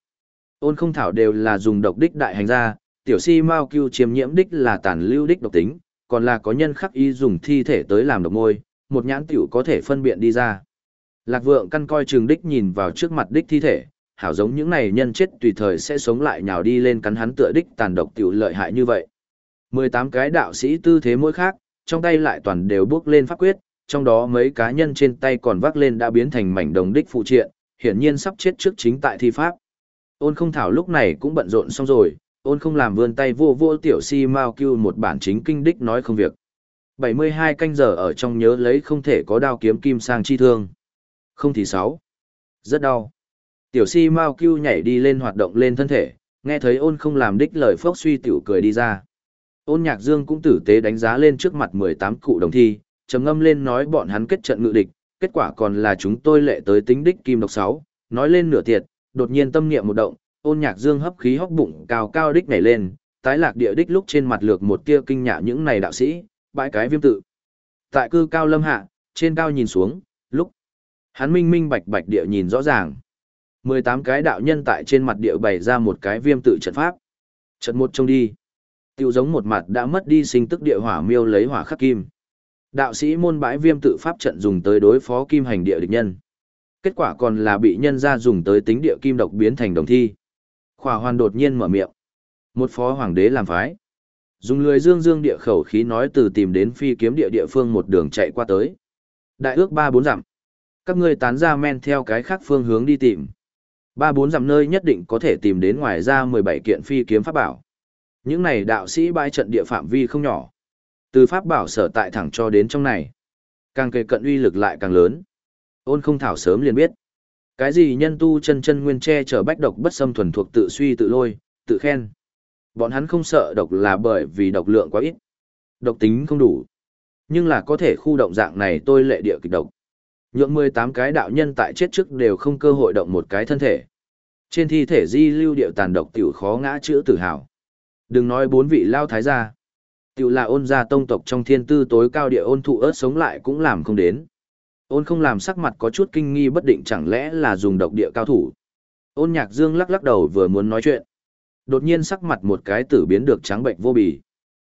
Ôn không thảo đều là dùng độc đích đại hành ra, tiểu si mau cưu chiếm nhiễm đích là tàn lưu đích độc tính, còn là có nhân khắc y dùng thi thể tới làm độc môi, một nhãn tiểu có thể phân biện đi ra. Lạc vượng căn coi trường đích nhìn vào trước mặt đích thi thể, hảo giống những này nhân chết tùy thời sẽ sống lại nhào đi lên cắn hắn tựa đích tàn độc tiểu lợi hại như vậy. 18 cái đạo sĩ tư thế mỗi khác, trong tay lại toàn đều bước lên pháp quyết, trong đó mấy cá nhân trên tay còn vác lên đã biến thành mảnh đồng đích phụ triện, hiển nhiên sắp chết trước chính tại thi pháp. Ôn không thảo lúc này cũng bận rộn xong rồi, ôn không làm vươn tay vô vô tiểu si mau kêu một bản chính kinh đích nói không việc. 72 canh giờ ở trong nhớ lấy không thể có đao kiếm kim sang chi thương. Không thì sáu. Rất đau. Tiểu si mau kêu nhảy đi lên hoạt động lên thân thể, nghe thấy ôn không làm đích lời phốc suy tiểu cười đi ra. Ôn nhạc dương cũng tử tế đánh giá lên trước mặt 18 cụ đồng thi, trầm ngâm lên nói bọn hắn kết trận ngự địch, kết quả còn là chúng tôi lệ tới tính đích kim độc 6, nói lên nửa tiệt, đột nhiên tâm niệm một động, ôn nhạc dương hấp khí hốc bụng cao cao đích nhảy lên, tái lạc địa đích lúc trên mặt lược một tia kinh nhạ những này đạo sĩ, bãi cái viêm tự. Tại cư cao lâm hạ, trên cao nhìn xuống, lúc hắn minh minh bạch bạch địa nhìn rõ ràng. 18 cái đạo nhân tại trên mặt địa bày ra một cái viêm tự trận pháp. Trận một trông đi. Tiêu giống một mặt đã mất đi sinh tức địa hỏa miêu lấy hỏa khắc kim. Đạo sĩ môn bãi viêm tự pháp trận dùng tới đối phó kim hành địa địch nhân. Kết quả còn là bị nhân ra dùng tới tính địa kim độc biến thành đồng thi. Khỏa hoàn đột nhiên mở miệng. Một phó hoàng đế làm phái. Dùng lười dương dương địa khẩu khí nói từ tìm đến phi kiếm địa địa phương một đường chạy qua tới. Đại ước ba bốn dặm. Các ngươi tán ra men theo cái khác phương hướng đi tìm. Ba bốn dặm nơi nhất định có thể tìm đến ngoài ra mười bảy kiện phi kiếm pháp bảo. Những này đạo sĩ bãi trận địa phạm vi không nhỏ. Từ pháp bảo sở tại thẳng cho đến trong này. Càng kề cận uy lực lại càng lớn. Ôn không thảo sớm liền biết. Cái gì nhân tu chân chân nguyên che chở bách độc bất xâm thuần thuộc tự suy tự lôi, tự khen. Bọn hắn không sợ độc là bởi vì độc lượng quá ít. Độc tính không đủ. Nhưng là có thể khu động dạng này tôi lệ địa kịch độc. Nhượng 18 cái đạo nhân tại chết trước đều không cơ hội động một cái thân thể. Trên thi thể di lưu điệu tàn độc tiểu khó ngã chữa tử hào. Đừng nói bốn vị lao thái gia. Tiểu là ôn gia tông tộc trong thiên tư tối cao địa ôn thụ ớt sống lại cũng làm không đến. Ôn không làm sắc mặt có chút kinh nghi bất định chẳng lẽ là dùng độc địa cao thủ. Ôn nhạc dương lắc lắc đầu vừa muốn nói chuyện. Đột nhiên sắc mặt một cái tử biến được trắng bệnh vô bì.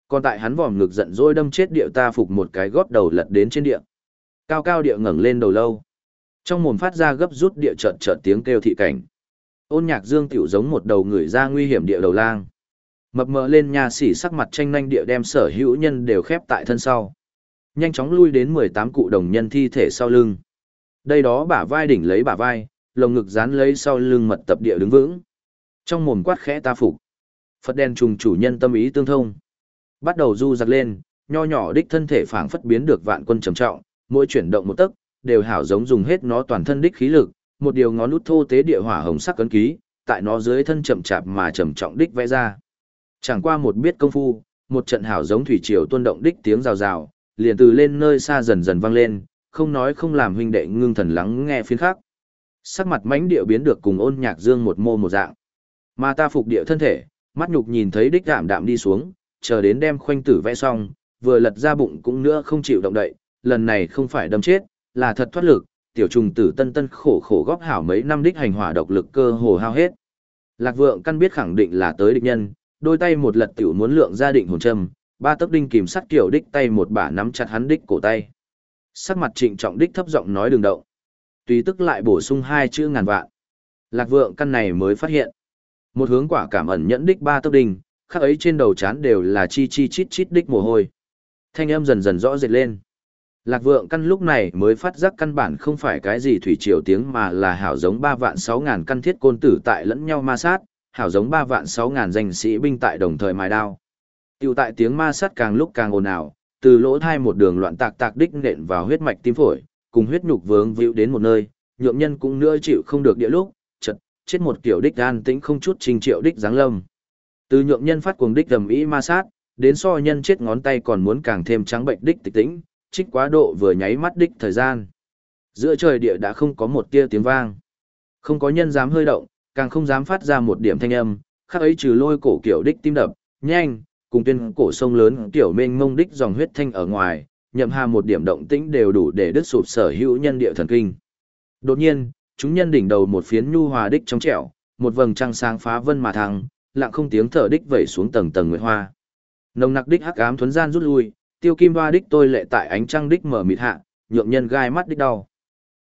Còn tại hắn vòm ngực giận dỗi đâm chết địa ta phục một cái góp đầu lật đến trên địa. Cao cao địa ngẩng lên đầu lâu. Trong mồm phát ra gấp rút địa chợt chợt tiếng kêu thị cảnh. Ôn nhạc dương tiểu giống một đầu người ra nguy hiểm địa đầu lang. Mập mờ lên nhà xỉ sắc mặt tranh nhanh địa đem sở hữu nhân đều khép tại thân sau. Nhanh chóng lui đến 18 cụ đồng nhân thi thể sau lưng. Đây đó bả vai đỉnh lấy bả vai, lồng ngực dán lấy sau lưng mật tập địa đứng vững. Trong mồm quát khẽ ta phục. Phật đen trùng chủ nhân tâm ý tương thông. Bắt đầu du giặc lên, nho nhỏ đích thân thể phảng phất biến được vạn quân trầm trọng, mỗi chuyển động một tấc, đều hảo giống dùng hết nó toàn thân đích khí lực, một điều ngón út thô tế địa hỏa hồng sắc cấn ký, tại nó dưới thân chậm chạp mà trầm trọng đích vẽ ra. Chẳng qua một biết công phu, một trận hảo giống thủy triều tuôn động đích tiếng rào rào, liền từ lên nơi xa dần dần vang lên, không nói không làm huynh đệ ngưng thần lắng nghe phiên khác. Sắc mặt mãnh địa biến được cùng ôn nhạc dương một mô một dạng. Mà ta phục địa thân thể, mắt nhục nhìn thấy đích đạm đạm đi xuống, chờ đến đem khoanh tử vẽ xong, vừa lật ra bụng cũng nữa không chịu động đậy, lần này không phải đâm chết, là thật thoát lực, tiểu trùng tử tân tân khổ khổ góp hảo mấy năm đích hành hỏa độc lực cơ hồ hao hết. Lạc vượng căn biết khẳng định là tới địch nhân, đôi tay một lật tiểu muốn lượng gia định hồn châm, ba tấc đinh kìm sắt kiểu đích tay một bả nắm chặt hắn đích cổ tay. Sắc mặt trịnh trọng đích thấp giọng nói đường động. Tùy tức lại bổ sung hai chữ ngàn vạn. Lạc vượng căn này mới phát hiện. Một hướng quả cảm ẩn nhẫn đích ba tấc đinh, khắc ấy trên đầu chán đều là chi chi chít chít đích mồ hôi. Thanh âm dần dần rõ rệt lên. Lạc vượng căn lúc này mới phát giác căn bản không phải cái gì thủy triều tiếng mà là hảo giống ba vạn sáu ngàn căn thiết côn tử tại lẫn nhau ma sát, hảo giống ba vạn sáu ngàn danh sĩ binh tại đồng thời mài đao. Tiểu tại tiếng ma sát càng lúc càng ồn ào, từ lỗ thai một đường loạn tạc tạc đích nện vào huyết mạch tim phổi, cùng huyết nhục vướng víu đến một nơi, nhượng nhân cũng nữa chịu không được địa lúc, chật, chết một kiểu đích an tĩnh không chút trình triệu đích dáng lâm. Từ nhượng nhân phát cuồng đích gầm ý ma sát, đến so nhân chết ngón tay còn muốn càng thêm trắng bệnh đích tịch tĩnh, trích quá độ vừa nháy mắt đích thời gian. Giữa trời địa đã không có một tia tiếng vang. Không có nhân dám hơi động, càng không dám phát ra một điểm thanh âm, khác ấy trừ lôi cổ kiểu đích tim đập, nhanh, cùng tuyên cổ sông lớn tiểu mênh mông đích dòng huyết thanh ở ngoài, nhậm hà một điểm động tĩnh đều đủ để đứt sụp sở hữu nhân địa thần kinh. Đột nhiên, chúng nhân đỉnh đầu một phiến nhu hòa đích trong trẻo, một vầng trăng sáng phá vân mà thăng, lặng không tiếng thở đích vẩy xuống tầng tầng nguyệt hoa. Nồng nặc đích hắc ám thuấn gian rút lui, tiêu kim hoa đích tôi lệ tại ánh trăng đích mở mịt hạ, nhượng nhân gai mắt đích đau.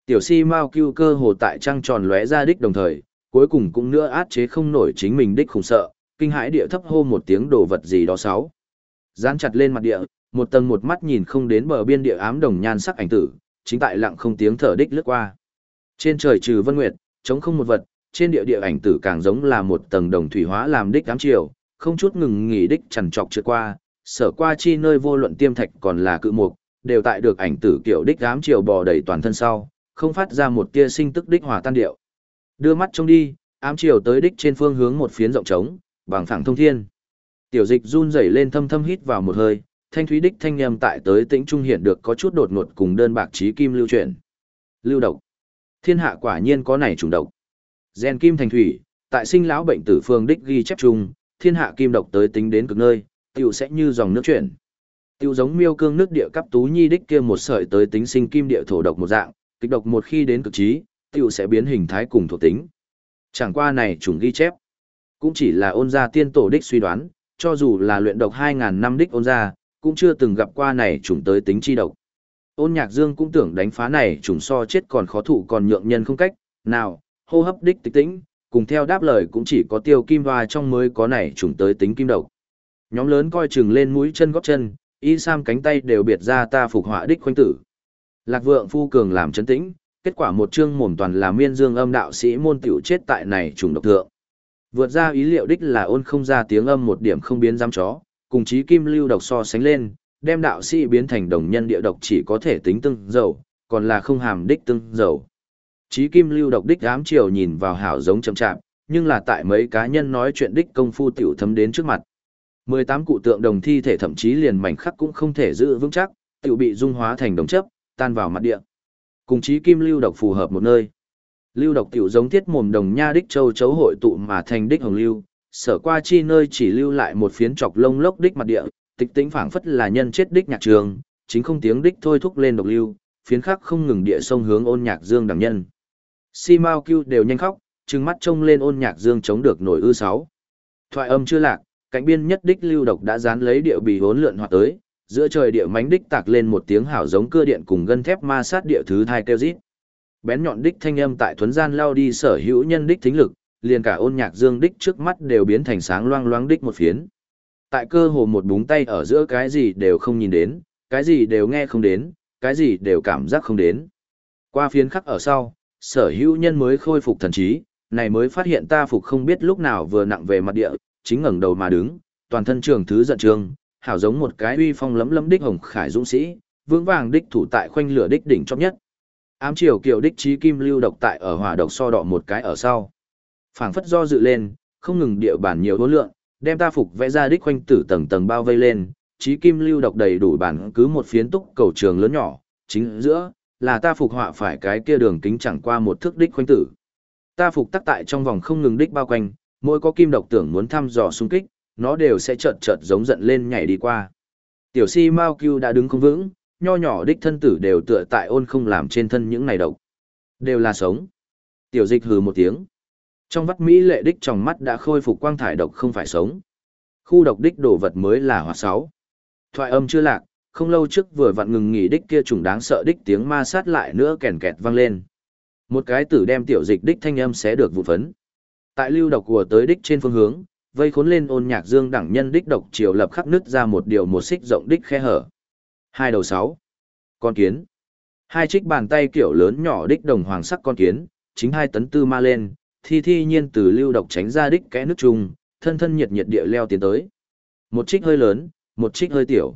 Tiểu si mau cưu cơ hồ tại trăng tròn lóe ra đích đồng thời, cuối cùng cũng nữa át chế không nổi chính mình đích khủng sợ, kinh hãi địa thấp hô một tiếng đồ vật gì đó sáu. Dán chặt lên mặt địa, một tầng một mắt nhìn không đến bờ biên địa ám đồng nhan sắc ảnh tử, chính tại lặng không tiếng thở đích lướt qua. Trên trời trừ vân nguyệt, chống không một vật, trên địa địa ảnh tử càng giống là một tầng đồng thủy hóa làm đích ám chiều, không chút ngừng nghỉ đích chằn trọc trượt qua, sở qua chi nơi vô luận tiêm thạch còn là cự mục, đều tại được ảnh tử kiểu đích ám chiều bò đầy toàn thân sau, không phát ra một tia sinh tức đích hòa tan điệu. Đưa mắt trông đi, ám chiều tới đích trên phương hướng một phiến rộng trống, bằng phẳng thông thiên. Tiểu dịch run rẩy lên thâm thâm hít vào một hơi, thanh thúy đích thanh nhầm tại tới tĩnh trung hiện được có chút đột ngột cùng đơn bạc trí kim lưu chuyển. Lưu độc. Thiên hạ quả nhiên có này trùng độc. Gen kim thành thủy, tại sinh lão bệnh tử phương đích ghi chép chung, thiên hạ kim độc tới tính đến cực nơi, tiểu sẽ như dòng nước chuyển. Tiểu giống miêu cương nước địa cấp tú nhi đích kia một sợi tới tính sinh kim địa thổ độc một dạng, kịch độc một khi đến cực trí, tiểu sẽ biến hình thái cùng thuộc tính. Chẳng qua này trùng ghi chép, cũng chỉ là ôn gia tiên tổ đích suy đoán, cho dù là luyện độc 2.000 năm đích ôn gia, cũng chưa từng gặp qua này trùng tới tính chi độc. Ôn nhạc dương cũng tưởng đánh phá này trùng so chết còn khó thụ còn nhượng nhân không cách, nào, hô hấp đích tịch tĩnh, cùng theo đáp lời cũng chỉ có tiêu kim hoa trong mới có này trùng tới tính kim độc. Nhóm lớn coi chừng lên mũi chân góp chân, y sam cánh tay đều biệt ra ta phục họa đích khoanh tử. Lạc vượng phu cường làm chấn tĩnh, kết quả một chương mồm toàn là miên dương âm đạo sĩ môn tiểu chết tại này trùng độc thượng. Vượt ra ý liệu đích là ôn không ra tiếng âm một điểm không biến giam chó, cùng chí kim lưu độc so sánh lên, đem đạo sĩ biến thành đồng nhân địa độc chỉ có thể tính tương dầu, còn là không hàm đích tương dầu. Chí kim lưu độc đích ám chiều nhìn vào hảo giống chậm chạm, nhưng là tại mấy cá nhân nói chuyện đích công phu tiểu thấm đến trước mặt. 18 cụ tượng đồng thi thể thậm chí liền mảnh khắc cũng không thể giữ vững chắc, tiểu bị dung hóa thành đồng chấp, tan vào mặt địa. Cùng chí kim lưu độc phù hợp một nơi. Lưu độc tiểu giống thiết mồm đồng nha đích châu chấu hội tụ mà thành đích hồng lưu, sở qua chi nơi chỉ lưu lại một phiến chọc lông lốc đích mặt địa, tịch tĩnh phảng phất là nhân chết đích nhạc trường, chính không tiếng đích thôi thúc lên độc lưu, phiến khắc không ngừng địa sông hướng ôn nhạc dương đẳng nhân. Si Mao Cưu đều nhanh khóc, trừng mắt trông lên ôn nhạc dương chống được nổi ư sáu. Thoại âm chưa lạc, cạnh biên nhất đích lưu độc đã dán lấy địa bì hỗn lượn hoạt tới, giữa trời địa mánh đích tạc lên một tiếng hảo giống cưa điện cùng gân thép ma sát địa thứ thai kêu rít. Bén nhọn đích thanh âm tại thuấn gian lao đi sở hữu nhân đích thính lực, liền cả ôn nhạc dương đích trước mắt đều biến thành sáng loang loáng đích một phiến. Tại cơ hồ một búng tay ở giữa cái gì đều không nhìn đến, cái gì đều nghe không đến, cái gì đều cảm giác không đến. Qua phiến khắc ở sau, sở hữu nhân mới khôi phục thần trí, này mới phát hiện ta phục không biết lúc nào vừa nặng về mặt địa, chính ngẩng đầu mà đứng, toàn thân trường thứ giận trường, hảo giống một cái uy phong lấm lấm đích hồng khải dũng sĩ, vững vàng đích thủ tại khoanh lửa đích đỉnh chóp nhất. Ám triều kiều đích trí kim lưu độc tại ở hỏa độc so đọ một cái ở sau. Phảng phất do dự lên, không ngừng địa bản nhiều hỗn lượng, đem ta phục vẽ ra đích khoanh tử tầng tầng bao vây lên, trí kim lưu độc đầy đủ bản cứ một phiến túc cầu trường lớn nhỏ, chính giữa là ta phục họa phải cái kia đường kính chẳng qua một thước đích khoanh tử. Ta phục tắc tại trong vòng không ngừng đích bao quanh, mỗi có kim độc tưởng muốn thăm dò xung kích, nó đều sẽ chợt chợt giống giận lên nhảy đi qua. Tiểu si Mao Cưu đã đứng không vững, nho nhỏ đích thân tử đều tựa tại ôn không làm trên thân những này độc. Đều là sống. Tiểu dịch hừ một tiếng. Trong vắt Mỹ lệ đích trong mắt đã khôi phục quang thải độc không phải sống. Khu độc đích đồ vật mới là hoạt sáu. Thoại âm chưa lạc, không lâu trước vừa vặn ngừng nghỉ đích kia trùng đáng sợ đích tiếng ma sát lại nữa kèn kẹt vang lên. Một cái tử đem tiểu dịch đích thanh âm sẽ được vụ phấn. Tại lưu độc của tới đích trên phương hướng, vây khốn lên ôn nhạc dương đẳng nhân đích độc chiều lập khắp nứt ra một điều một xích rộng đích khe hở. Hai đầu sáu. Con kiến. Hai trích bàn tay kiểu lớn nhỏ đích đồng hoàng sắc con kiến, chính hai tấn tư ma lên, thi thi nhiên từ lưu độc tránh ra đích kẽ nước chung, thân thân nhiệt nhiệt địa leo tiến tới. Một trích hơi lớn, một trích hơi tiểu.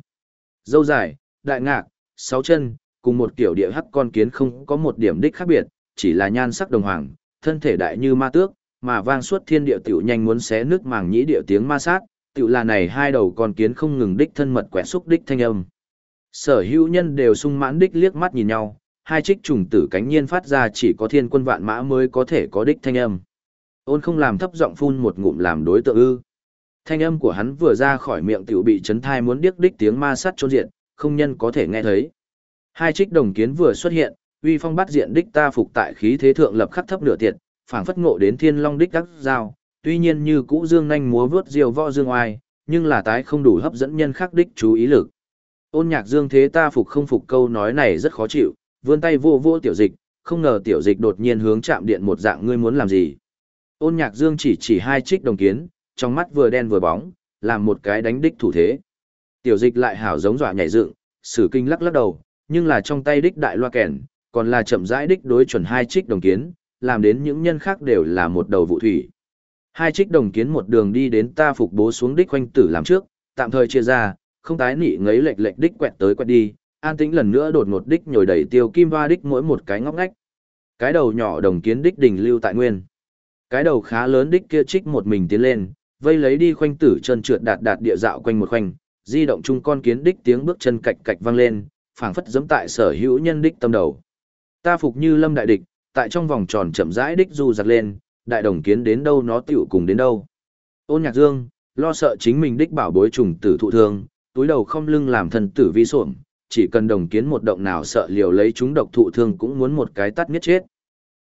Dâu dài, đại ngạc, sáu chân, cùng một kiểu địa hắc con kiến không có một điểm đích khác biệt, chỉ là nhan sắc đồng hoàng, thân thể đại như ma tước, mà vang suốt thiên địa tiểu nhanh muốn xé nước màng nhĩ địa tiếng ma sát, tiểu là này hai đầu con kiến không ngừng đích thân mật quẻ xúc đích thanh âm. Sở hữu nhân đều sung mãn đích liếc mắt nhìn nhau, hai trích trùng tử cánh nhiên phát ra chỉ có thiên quân vạn mã mới có thể có đích thanh âm. Ôn không làm thấp giọng phun một ngụm làm đối tượng ư. Thanh âm của hắn vừa ra khỏi miệng tiểu bị chấn thai muốn điếc đích tiếng ma sát trôn diện, không nhân có thể nghe thấy. Hai trích đồng kiến vừa xuất hiện, uy phong bắt diện đích ta phục tại khí thế thượng lập khắc thấp nửa tiệt, phảng phất ngộ đến thiên long đích đắc dao, tuy nhiên như cũ dương nhanh múa vớt diều võ dương oai, nhưng là tái không đủ hấp dẫn nhân khác đích chú ý lực. Ôn nhạc dương thế ta phục không phục câu nói này rất khó chịu, vươn tay vô vô tiểu dịch, không ngờ tiểu dịch đột nhiên hướng chạm điện một dạng ngươi muốn làm gì. Ôn nhạc dương chỉ chỉ hai trích đồng kiến, trong mắt vừa đen vừa bóng, làm một cái đánh đích thủ thế. Tiểu dịch lại hảo giống dọa nhảy dựng, sử kinh lắc lắc đầu, nhưng là trong tay đích đại loa kèn, còn là chậm rãi đích đối chuẩn hai trích đồng kiến, làm đến những nhân khác đều là một đầu vụ thủy. Hai trích đồng kiến một đường đi đến ta phục bố xuống đích quanh tử làm trước, tạm thời chia ra, không tái nị ngấy lệch lệch đích quẹt tới quẹt đi, an tĩnh lần nữa đột ngột đích nhồi đẩy tiêu kim hoa đích mỗi một cái ngóc ngách. Cái đầu nhỏ đồng kiến đích đình lưu tại nguyên. Cái đầu khá lớn đích kia trích một mình tiến lên, vây lấy đi khoanh tử chân trượt đạt đạt địa dạo quanh một khoanh, di động chung con kiến đích tiếng bước chân cạch cạch vang lên, phảng phất giẫm tại sở hữu nhân đích tâm đầu. Ta phục như lâm đại địch, tại trong vòng tròn chậm rãi đích du giật lên, đại đồng kiến đến đâu nó tiểu cùng đến đâu. Ôn nhạc dương, lo sợ chính mình đích bảo bối trùng tử thụ thương, túi đầu không lưng làm thần tử vi suộm, chỉ cần đồng kiến một động nào sợ liều lấy chúng độc thụ thương cũng muốn một cái tắt nghiết chết.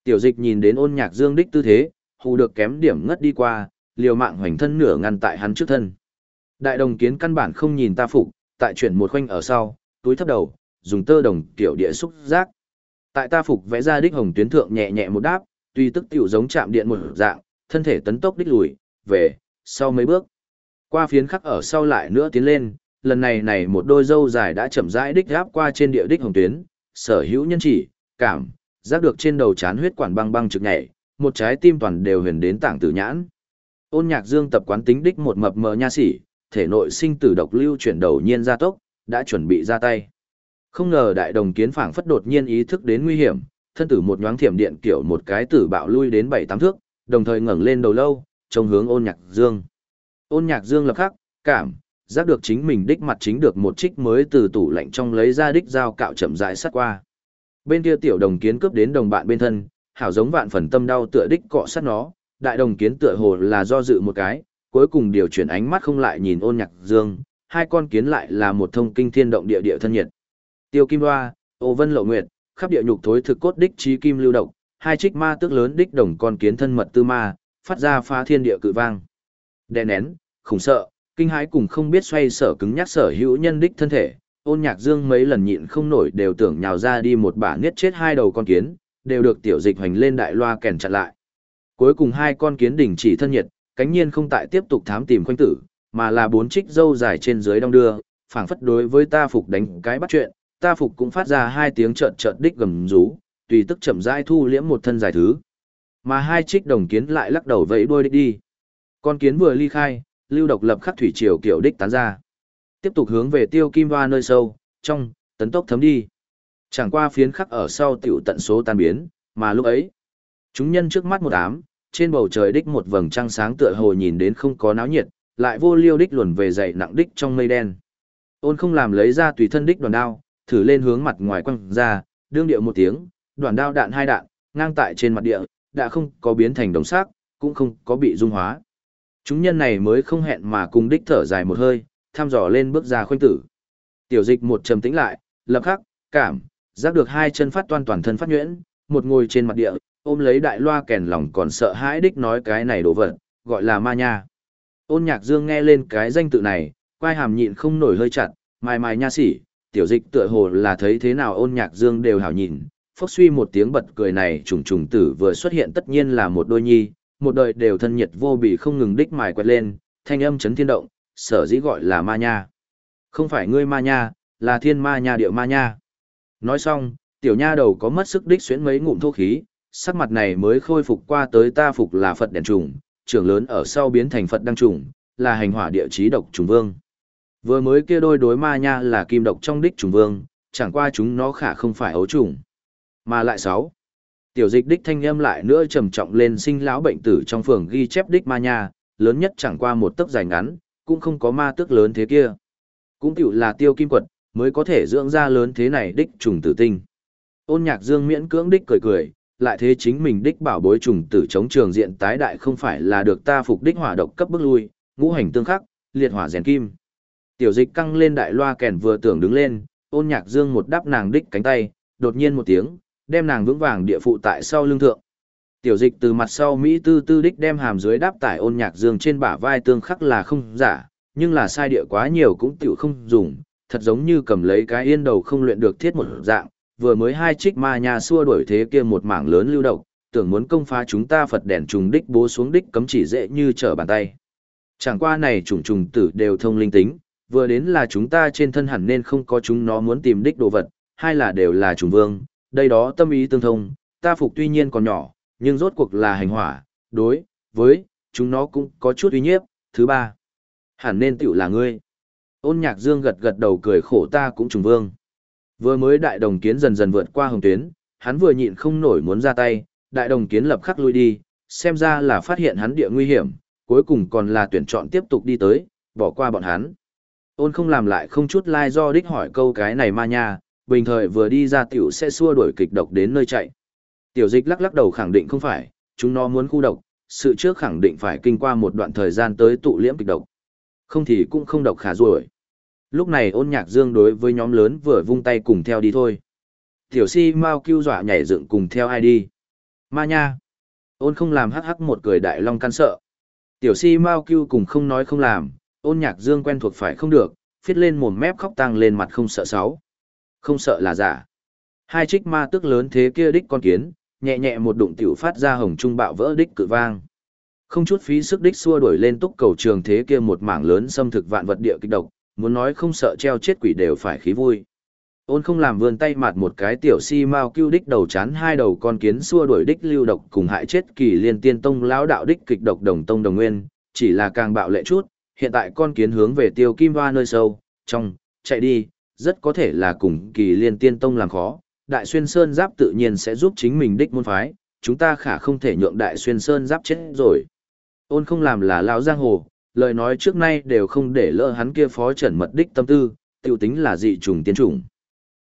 Tiểu dịch nhìn đến ôn nhạc dương đích tư thế, hù được kém điểm ngất đi qua, liều mạng hoành thân nửa ngăn tại hắn trước thân. Đại đồng kiến căn bản không nhìn ta phục, tại chuyển một khoanh ở sau, túi thấp đầu, dùng tơ đồng tiểu địa xúc giác. Tại ta phục vẽ ra đích hồng tuyến thượng nhẹ nhẹ một đáp, tuy tức tiểu giống chạm điện một dạng, thân thể tấn tốc đích lùi, về, sau mấy bước. Qua phiến khắc ở sau lại nữa tiến lên, lần này này một đôi dâu dài đã chậm rãi đích gáp qua trên địa đích hồng tuyến, sở hữu nhân chỉ, cảm, giác được trên đầu chán huyết quản băng băng trực nhảy, một trái tim toàn đều huyền đến tảng tử nhãn. Ôn nhạc dương tập quán tính đích một mập mờ nha sĩ, thể nội sinh tử độc lưu chuyển đầu nhiên ra tốc, đã chuẩn bị ra tay. Không ngờ đại đồng kiến phảng phất đột nhiên ý thức đến nguy hiểm, thân tử một nhoáng thiểm điện kiểu một cái tử bạo lui đến bảy tám thước, đồng thời ngẩng lên đầu lâu, trông hướng ôn nhạc dương. Ôn nhạc dương lập khắc, cảm, giác được chính mình đích mặt chính được một trích mới từ tủ lạnh trong lấy ra đích dao cạo chậm rãi sát qua. Bên kia tiểu đồng kiến cướp đến đồng bạn bên thân, hảo giống vạn phần tâm đau tựa đích cọ sát nó, đại đồng kiến tựa hồ là do dự một cái, cuối cùng điều chuyển ánh mắt không lại nhìn ôn nhạc dương, hai con kiến lại là một thông kinh thiên động địa địa thân nhiệt. Tiêu kim hoa, ô vân lộ nguyệt, khắp địa nhục thối thực cốt đích trí kim lưu động hai trích ma tước lớn đích đồng con kiến thân mật tư ma, phát ra phá thiên địa cự vang. Đè nén, khủng sợ, kinh hãi cùng không biết xoay sở cứng nhắc sở hữu nhân đích thân thể, ôn nhạc dương mấy lần nhịn không nổi đều tưởng nhào ra đi một bả niết chết hai đầu con kiến, đều được tiểu dịch hoành lên đại loa kèn chặn lại. Cuối cùng hai con kiến đình chỉ thân nhiệt, cánh nhiên không tại tiếp tục thám tìm quanh tử, mà là bốn trích dâu dài trên dưới đong đưa, phảng phất đối với ta phục đánh cái bắt chuyện, ta phục cũng phát ra hai tiếng trợn trợn đích gầm rú, tùy tức chậm rãi thu liễm một thân dài thứ. Mà hai trích đồng kiến lại lắc đầu vẫy đuôi đích đi. Con kiến vừa ly khai, lưu độc lập khắc thủy triều kiểu đích tán ra. Tiếp tục hướng về tiêu kim hoa nơi sâu, trong, tấn tốc thấm đi. Chẳng qua phiến khắc ở sau tiểu tận số tan biến, mà lúc ấy, chúng nhân trước mắt một ám, trên bầu trời đích một vầng trăng sáng tựa hồ nhìn đến không có náo nhiệt, lại vô liêu đích luồn về dậy nặng đích trong mây đen. Ôn không làm lấy ra tùy thân đích đoàn đao, thử lên hướng mặt ngoài quăng ra, đương điệu một tiếng, đoàn đao đạn hai đạn, ngang tại trên mặt địa, đã không có biến thành đồng sắc, cũng không có bị dung hóa. Chúng nhân này mới không hẹn mà cùng đích thở dài một hơi, thăm dò lên bước ra khoanh tử. Tiểu dịch một trầm tĩnh lại, lập khắc, cảm, giác được hai chân phát toan toàn thân phát nhuyễn, một ngồi trên mặt địa, ôm lấy đại loa kèn lòng còn sợ hãi đích nói cái này đồ vật, gọi là ma nha. Ôn nhạc dương nghe lên cái danh tự này, quai hàm nhịn không nổi hơi chặt, mài mài nha sỉ, tiểu dịch tựa hồ là thấy thế nào ôn nhạc dương đều hảo nhìn, phốc suy một tiếng bật cười này trùng trùng tử vừa xuất hiện tất nhiên là một đôi nhi, một đời đều thân nhiệt vô bì không ngừng đích mài quẹt lên, thanh âm chấn thiên động, sở dĩ gọi là ma nha. Không phải ngươi ma nha, là thiên ma nha điệu ma nha. Nói xong, tiểu nha đầu có mất sức đích xuyến mấy ngụm thô khí, sắc mặt này mới khôi phục qua tới ta phục là Phật đèn trùng, trưởng lớn ở sau biến thành Phật đăng trùng, là hành hỏa địa chí độc trùng vương. Vừa mới kia đôi đối ma nha là kim độc trong đích trùng vương, chẳng qua chúng nó khả không phải ấu trùng. Mà lại sáu. Tiểu dịch đích thanh âm lại nữa trầm trọng lên sinh lão bệnh tử trong phường ghi chép đích ma nha, lớn nhất chẳng qua một tấc dài ngắn, cũng không có ma tước lớn thế kia. Cũng tiểu là tiêu kim quật, mới có thể dưỡng ra lớn thế này đích trùng tử tinh. Ôn nhạc dương miễn cưỡng đích cười cười, lại thế chính mình đích bảo bối trùng tử chống trường diện tái đại không phải là được ta phục đích hỏa độc cấp bước lui, ngũ hành tương khắc, liệt hỏa rèn kim. Tiểu dịch căng lên đại loa kèn vừa tưởng đứng lên, ôn nhạc dương một đáp nàng đích cánh tay, đột nhiên một tiếng, đem nàng vững vàng địa phụ tại sau lưng thượng. Tiểu dịch từ mặt sau Mỹ tư tư đích đem hàm dưới đáp tải ôn nhạc dương trên bả vai tương khắc là không giả, nhưng là sai địa quá nhiều cũng tiểu không dùng, thật giống như cầm lấy cái yên đầu không luyện được thiết một dạng, vừa mới hai trích ma nhà xua đuổi thế kia một mảng lớn lưu động, tưởng muốn công phá chúng ta Phật đèn trùng đích bố xuống đích cấm chỉ dễ như trở bàn tay. Chẳng qua này trùng trùng tử đều thông linh tính, vừa đến là chúng ta trên thân hẳn nên không có chúng nó muốn tìm đích đồ vật, hai là đều là trùng vương, đây đó tâm ý tương thông, ta phục tuy nhiên còn nhỏ, nhưng rốt cuộc là hành hỏa, đối, với, chúng nó cũng có chút uy nhiếp, thứ ba, hẳn nên tiểu là ngươi. Ôn nhạc dương gật gật đầu cười khổ ta cũng trùng vương. Vừa mới đại đồng kiến dần dần vượt qua hồng tuyến, hắn vừa nhịn không nổi muốn ra tay, đại đồng kiến lập khắc lui đi, xem ra là phát hiện hắn địa nguy hiểm, cuối cùng còn là tuyển chọn tiếp tục đi tới, bỏ qua bọn hắn. Ôn không làm lại không chút lai like do đích hỏi câu cái này ma nha, bình thời vừa đi ra tiểu sẽ xua đuổi kịch độc đến nơi chạy. Tiểu dịch lắc lắc đầu khẳng định không phải, chúng nó muốn khu độc, sự trước khẳng định phải kinh qua một đoạn thời gian tới tụ liễm kịch độc. Không thì cũng không độc khả rồi. Lúc này ôn nhạc dương đối với nhóm lớn vừa vung tay cùng theo đi thôi. Tiểu si mau kêu dọa nhảy dựng cùng theo ai đi. Ma nha. Ôn không làm hắc hắc một cười đại long can sợ. Tiểu si mau kêu cùng không nói không làm, ôn nhạc dương quen thuộc phải không được, phiết lên mồm mép khóc tăng lên mặt không sợ sáu. Không sợ là giả. Hai trích ma tức lớn thế kia đích con kiến, nhẹ nhẹ một đụng tiểu phát ra hồng trung bạo vỡ đích cự vang. Không chút phí sức đích xua đuổi lên túc cầu trường thế kia một mảng lớn xâm thực vạn vật địa kích độc, muốn nói không sợ treo chết quỷ đều phải khí vui. Ôn không làm vươn tay mặt một cái tiểu si mau cưu đích đầu chán hai đầu con kiến xua đuổi đích lưu độc cùng hại chết kỳ liên tiên tông lão đạo đích kịch độc đồng tông đồng nguyên, chỉ là càng bạo lệ chút, hiện tại con kiến hướng về tiêu kim hoa nơi sâu, trong, chạy đi, rất có thể là cùng kỳ liên tiên tông làm khó, đại xuyên sơn giáp tự nhiên sẽ giúp chính mình đích môn phái, chúng ta khả không thể nhượng đại xuyên sơn giáp chết rồi. Ôn không làm là lão giang hồ, lời nói trước nay đều không để lỡ hắn kia phó trần mật đích tâm tư, tiểu tính là dị trùng tiên trùng.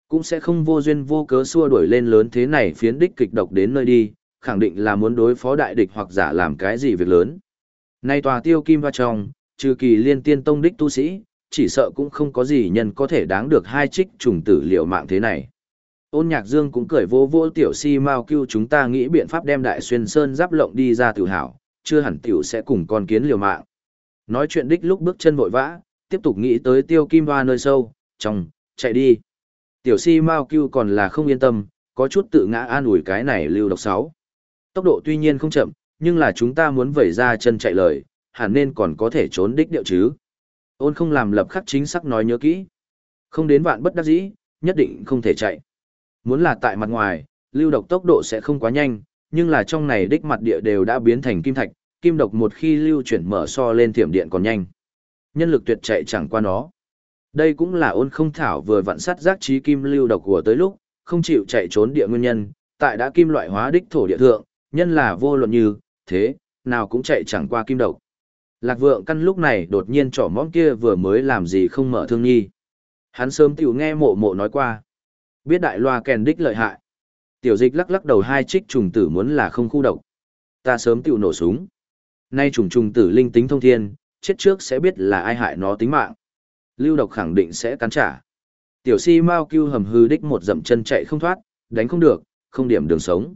Cũng sẽ không vô duyên vô cớ xua đuổi lên lớn thế này phiến đích kịch độc đến nơi đi, khẳng định là muốn đối phó đại địch hoặc giả làm cái gì việc lớn. Nay tòa tiêu kim va trong, trừ kỳ liên tiên tông đích tu sĩ, chỉ sợ cũng không có gì nhân có thể đáng được hai trích trùng tử liệu mạng thế này. Ôn nhạc dương cũng cười vô vô tiểu si mau kêu chúng ta nghĩ biện pháp đem đại xuyên sơn giáp lộng đi ra tự hào, chưa hẳn tiểu sẽ cùng con kiến liều mạng. Nói chuyện đích lúc bước chân vội vã, tiếp tục nghĩ tới tiêu kim hoa nơi sâu, trong, chạy đi. Tiểu si mau kêu còn là không yên tâm, có chút tự ngã an ủi cái này lưu độc sáu. Tốc độ tuy nhiên không chậm, nhưng là chúng ta muốn vẩy ra chân chạy lời, hẳn nên còn có thể trốn đích điệu chứ. Ôn không làm lập khắc chính xác nói nhớ kỹ. Không đến vạn bất đắc dĩ, nhất định không thể chạy. Muốn là tại mặt ngoài, lưu độc tốc độ sẽ không quá nhanh, nhưng là trong này đích mặt địa đều đã biến thành kim thạch, kim độc một khi lưu chuyển mở so lên thiểm điện còn nhanh. Nhân lực tuyệt chạy chẳng qua nó. Đây cũng là ôn không thảo vừa vặn sát giác trí kim lưu độc của tới lúc, không chịu chạy trốn địa nguyên nhân, tại đã kim loại hóa đích thổ địa thượng, nhân là vô luận như, thế, nào cũng chạy chẳng qua kim độc. Lạc vượng căn lúc này đột nhiên trỏ mõm kia vừa mới làm gì không mở thương nhi. Hắn sớm tiểu nghe mộ mộ nói qua. Biết đại loa kèn đích lợi hại. Tiểu dịch lắc lắc đầu hai trích trùng tử muốn là không khu độc. Ta sớm tiểu nổ súng. Nay trùng trùng tử linh tính thông thiên, chết trước sẽ biết là ai hại nó tính mạng. Lưu độc khẳng định sẽ cắn trả. Tiểu si mau kêu hầm hư đích một dậm chân chạy không thoát, đánh không được, không điểm đường sống.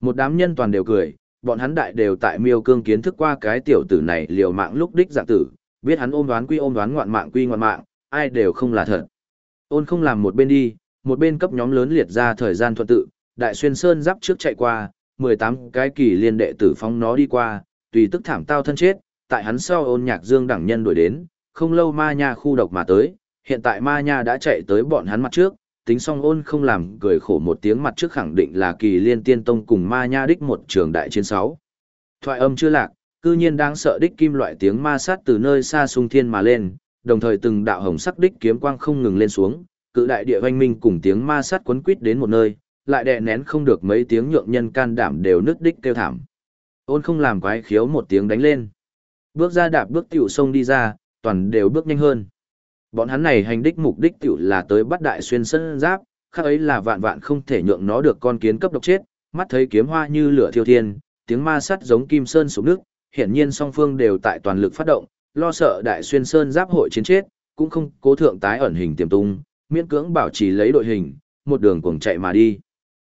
Một đám nhân toàn đều cười, bọn hắn đại đều tại miêu cương kiến thức qua cái tiểu tử này liều mạng lúc đích dạng tử, biết hắn ôm đoán quy ôm đoán ngoạn mạng quy ngoạn mạng, ai đều không là thật. Ôn không làm một bên đi, một bên cấp nhóm lớn liệt ra thời gian thuận tự, đại xuyên sơn giáp trước chạy qua, 18 cái kỳ liên đệ tử phóng nó đi qua, tùy tức thảm tao thân chết, tại hắn sau ôn nhạc dương đẳng nhân đuổi đến, không lâu ma nha khu độc mà tới, hiện tại ma nha đã chạy tới bọn hắn mặt trước, tính xong ôn không làm cười khổ một tiếng mặt trước khẳng định là kỳ liên tiên tông cùng ma nha đích một trường đại chiến sáu. Thoại âm chưa lạc, cư nhiên đáng sợ đích kim loại tiếng ma sát từ nơi xa sung thiên mà lên, đồng thời từng đạo hồng sắc đích kiếm quang không ngừng lên xuống, cự đại địa hoanh minh cùng tiếng ma sát quấn quít đến một nơi, lại đè nén không được mấy tiếng nhượng nhân can đảm đều nứt đích kêu thảm. Ôn không làm quái khiếu một tiếng đánh lên. Bước ra đạp bước tiểu sông đi ra, toàn đều bước nhanh hơn. Bọn hắn này hành đích mục đích tiểu là tới bắt đại xuyên sân giáp, khác ấy là vạn vạn không thể nhượng nó được con kiến cấp độc chết, mắt thấy kiếm hoa như lửa thiêu thiên, tiếng ma sắt giống kim sơn xuống nước, hiển nhiên song phương đều tại toàn lực phát động, lo sợ đại xuyên sơn giáp hội chiến chết, cũng không cố thượng tái ẩn hình tiềm tung, miễn cưỡng bảo trì lấy đội hình, một đường cuồng chạy mà đi.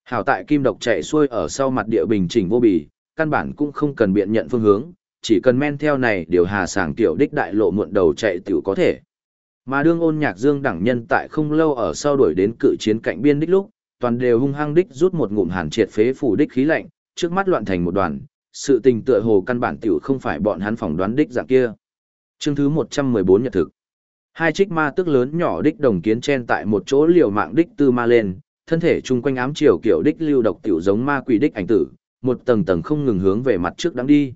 Hảo tại kim độc chạy xuôi ở sau mặt địa bình chỉnh vô bì, căn bản cũng không cần biện nhận phương hướng, chỉ cần men theo này điều hà sảng tiểu đích đại lộ muộn đầu chạy tiểu có thể. Mà đương ôn nhạc dương đẳng nhân tại không lâu ở sau đuổi đến cự chiến cạnh biên đích lúc, toàn đều hung hăng đích rút một ngụm hàn triệt phế phủ đích khí lạnh, trước mắt loạn thành một đoàn, sự tình tựa hồ căn bản tiểu không phải bọn hắn phỏng đoán đích dạng kia. Chương thứ 114 nhật thực. Hai trích ma tức lớn nhỏ đích đồng kiến chen tại một chỗ liều mạng đích tư ma lên, thân thể chung quanh ám chiều kiểu đích lưu độc tiểu giống ma quỷ đích ảnh tử, một tầng tầng không ngừng hướng về mặt trước đang đi.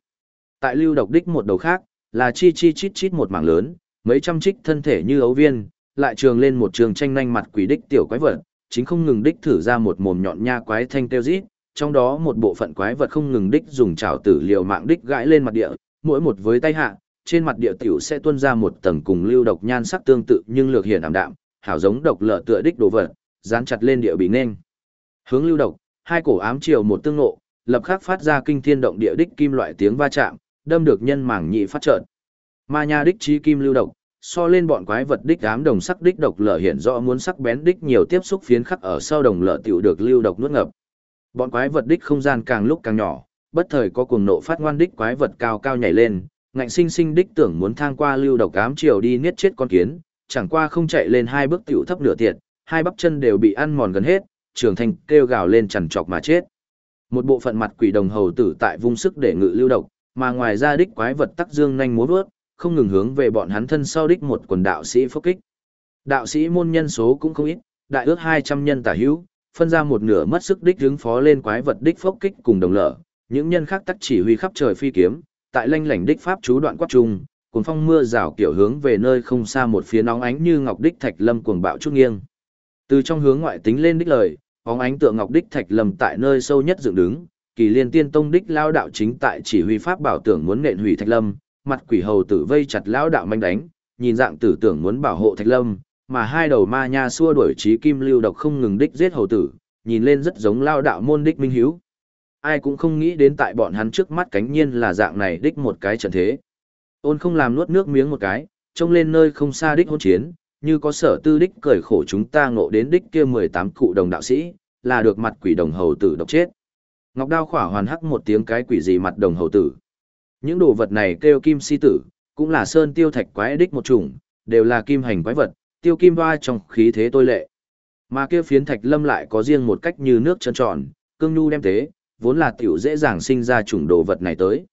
Tại lưu độc đích một đầu khác, là chi chi chít chít một mảng lớn, mấy trăm trích thân thể như ấu viên, lại trường lên một trường tranh nhanh mặt quỷ đích tiểu quái vật, chính không ngừng đích thử ra một mồm nhọn nha quái thanh tiêu rít, trong đó một bộ phận quái vật không ngừng đích dùng chảo tử liều mạng đích gãi lên mặt địa, mỗi một với tay hạ, trên mặt địa tiểu sẽ tuôn ra một tầng cùng lưu độc nhan sắc tương tự nhưng lược hiển ảm đạm, hảo giống độc lợ tựa đích đồ vật, dán chặt lên địa bị nên. Hướng lưu độc, hai cổ ám chiều một tương nộ, lập khắc phát ra kinh thiên động địa đích kim loại tiếng va chạm, đâm được nhân mảng nhị phát trợn. Ma nha đích trí kim lưu độc, so lên bọn quái vật đích ám đồng sắc đích độc lở hiện rõ muốn sắc bén đích nhiều tiếp xúc phiến khắc ở sau đồng lở tiểu được lưu độc nuốt ngập. Bọn quái vật đích không gian càng lúc càng nhỏ, bất thời có cuồng nộ phát ngoan đích quái vật cao cao nhảy lên, ngạnh sinh sinh đích tưởng muốn thang qua lưu độc ám chiều đi niết chết con kiến, chẳng qua không chạy lên hai bước tiểu thấp nửa tiệt, hai bắp chân đều bị ăn mòn gần hết, trường thành kêu gào lên chằn chọc mà chết. Một bộ phận mặt quỷ đồng hầu tử tại vung sức để ngự lưu độc, mà ngoài ra đích quái vật tắc dương nhanh múa vớt, không ngừng hướng về bọn hắn thân sau đích một quần đạo sĩ phốc kích. Đạo sĩ môn nhân số cũng không ít, đại ước 200 nhân tả hữu, phân ra một nửa mất sức đích hướng phó lên quái vật đích phốc kích cùng đồng lở, những nhân khác tắc chỉ huy khắp trời phi kiếm, tại lanh lảnh đích pháp chú đoạn quát trung, cuồng phong mưa rào kiểu hướng về nơi không xa một phía nóng ánh như ngọc đích thạch lâm cuồng bạo chút nghiêng. Từ trong hướng ngoại tính lên đích lời, bóng ánh tượng ngọc đích thạch lâm tại nơi sâu nhất dựng đứng, kỳ liên tiên tông đích lao đạo chính tại chỉ huy pháp bảo tưởng muốn nện hủy thạch lâm, mặt quỷ hầu tử vây chặt lão đạo manh đánh, nhìn dạng tử tưởng muốn bảo hộ thạch lâm, mà hai đầu ma nha xua đuổi trí kim lưu độc không ngừng đích giết hầu tử, nhìn lên rất giống lao đạo môn đích minh hiếu. Ai cũng không nghĩ đến tại bọn hắn trước mắt cánh nhiên là dạng này đích một cái trận thế. Ôn không làm nuốt nước miếng một cái, trông lên nơi không xa đích hôn chiến, như có sở tư đích cởi khổ chúng ta ngộ đến đích kia 18 cụ đồng đạo sĩ, là được mặt quỷ đồng hầu tử độc chết. Ngọc đao khỏa hoàn hắc một tiếng cái quỷ gì mặt đồng hầu tử. Những đồ vật này kêu kim si tử, cũng là sơn tiêu thạch quái đích một chủng, đều là kim hành quái vật, tiêu kim hoa trong khí thế tôi lệ. Mà kia phiến thạch lâm lại có riêng một cách như nước trơn tròn, cương nhu đem tế, vốn là tiểu dễ dàng sinh ra chủng đồ vật này tới.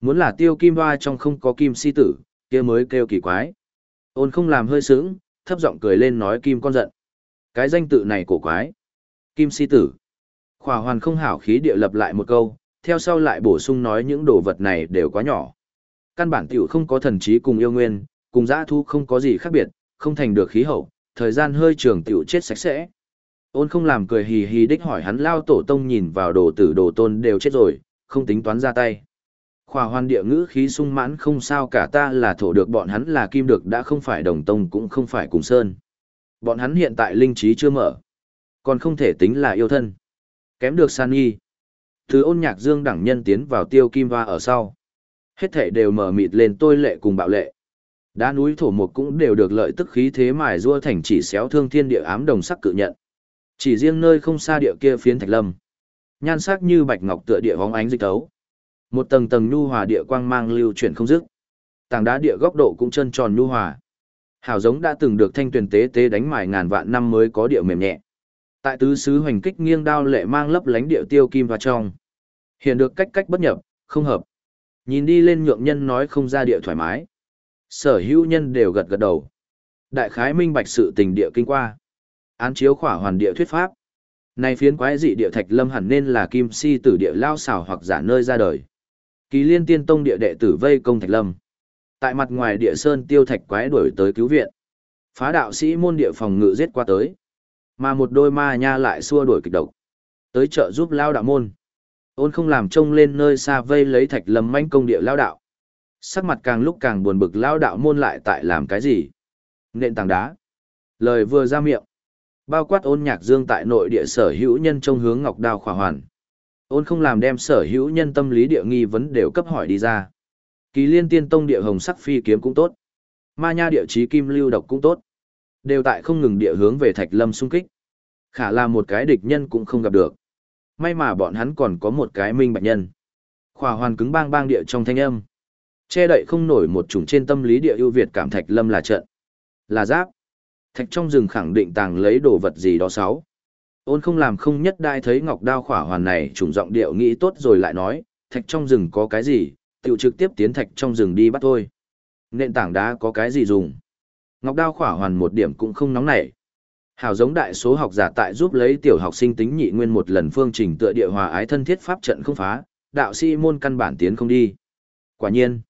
Muốn là tiêu kim hoa trong không có kim si tử, kia mới kêu kỳ quái. Ôn không làm hơi sướng, thấp giọng cười lên nói kim con giận. Cái danh tự này cổ quái. Kim si tử. Khỏa hoàn không hảo khí địa lập lại một câu, theo sau lại bổ sung nói những đồ vật này đều quá nhỏ. Căn bản tiểu không có thần trí cùng yêu nguyên, cùng dã thu không có gì khác biệt, không thành được khí hậu, thời gian hơi trường tiểu chết sạch sẽ. Ôn không làm cười hì hì đích hỏi hắn lao tổ tông nhìn vào đồ tử đồ tôn đều chết rồi, không tính toán ra tay. Khỏa hoàn địa ngữ khí sung mãn không sao cả ta là thổ được bọn hắn là kim được đã không phải đồng tông cũng không phải cùng sơn. Bọn hắn hiện tại linh trí chưa mở, còn không thể tính là yêu thân. Kém được san y. Từ ôn nhạc dương đẳng nhân tiến vào tiêu kim hoa ở sau. Hết thể đều mở mịt lên tôi lệ cùng bạo lệ. Đá núi thổ mục cũng đều được lợi tức khí thế mài rua thành chỉ xéo thương thiên địa ám đồng sắc cự nhận. Chỉ riêng nơi không xa địa kia phiến thạch lâm. Nhan sắc như bạch ngọc tựa địa vóng ánh dịch tấu. Một tầng tầng nhu hòa địa quang mang lưu chuyển không dứt. Tảng đá địa góc độ cũng chân tròn nhu hòa. Hảo giống đã từng được thanh tuyển tế tế đánh mài ngàn vạn năm mới có địa mềm nhẹ. Tại tứ sứ hoành kích nghiêng đao lệ mang lấp lánh địa tiêu kim vào trong. Hiện được cách cách bất nhập, không hợp. Nhìn đi lên nhượng nhân nói không ra địa thoải mái. Sở hữu nhân đều gật gật đầu. Đại khái minh bạch sự tình địa kinh qua. Án chiếu khỏa hoàn địa thuyết pháp. Này phiến quái dị địa thạch lâm hẳn nên là kim si tử địa lao xảo hoặc giả nơi ra đời. Kỳ liên tiên tông địa đệ tử vây công thạch lâm. Tại mặt ngoài địa sơn tiêu thạch quái đuổi tới cứu viện. Phá đạo sĩ môn địa phòng ngự giết qua tới. Mà một đôi ma nha lại xua đuổi kịch độc. Tới chợ giúp lao đạo môn. Ôn không làm trông lên nơi xa vây lấy thạch lâm manh công địa lao đạo. Sắc mặt càng lúc càng buồn bực lao đạo môn lại tại làm cái gì? Nện tảng đá. Lời vừa ra miệng. Bao quát ôn nhạc dương tại nội địa sở hữu nhân trong hướng ngọc đao khỏa hoàn. Ôn không làm đem sở hữu nhân tâm lý địa nghi vấn đều cấp hỏi đi ra. Kỳ liên tiên tông địa hồng sắc phi kiếm cũng tốt. Ma nha địa chí kim lưu độc cũng tốt. Đều tại không ngừng địa hướng về thạch lâm xung kích. Khả là một cái địch nhân cũng không gặp được. May mà bọn hắn còn có một cái minh bạch nhân. Khỏa hoàn cứng bang bang địa trong thanh âm. Che đậy không nổi một chủng trên tâm lý địa ưu việt cảm thạch lâm là trận. Là giáp. Thạch trong rừng khẳng định tàng lấy đồ vật gì đó sáu. Ôn không làm không nhất đai thấy ngọc đao khỏa hoàn này trùng giọng điệu nghĩ tốt rồi lại nói, thạch trong rừng có cái gì, tiểu trực tiếp tiến thạch trong rừng đi bắt thôi. Nện tảng đá có cái gì dùng. Ngọc đao khỏa hoàn một điểm cũng không nóng nảy. Hào giống đại số học giả tại giúp lấy tiểu học sinh tính nhị nguyên một lần phương trình tựa địa hòa ái thân thiết pháp trận không phá, đạo sĩ môn căn bản tiến không đi. Quả nhiên,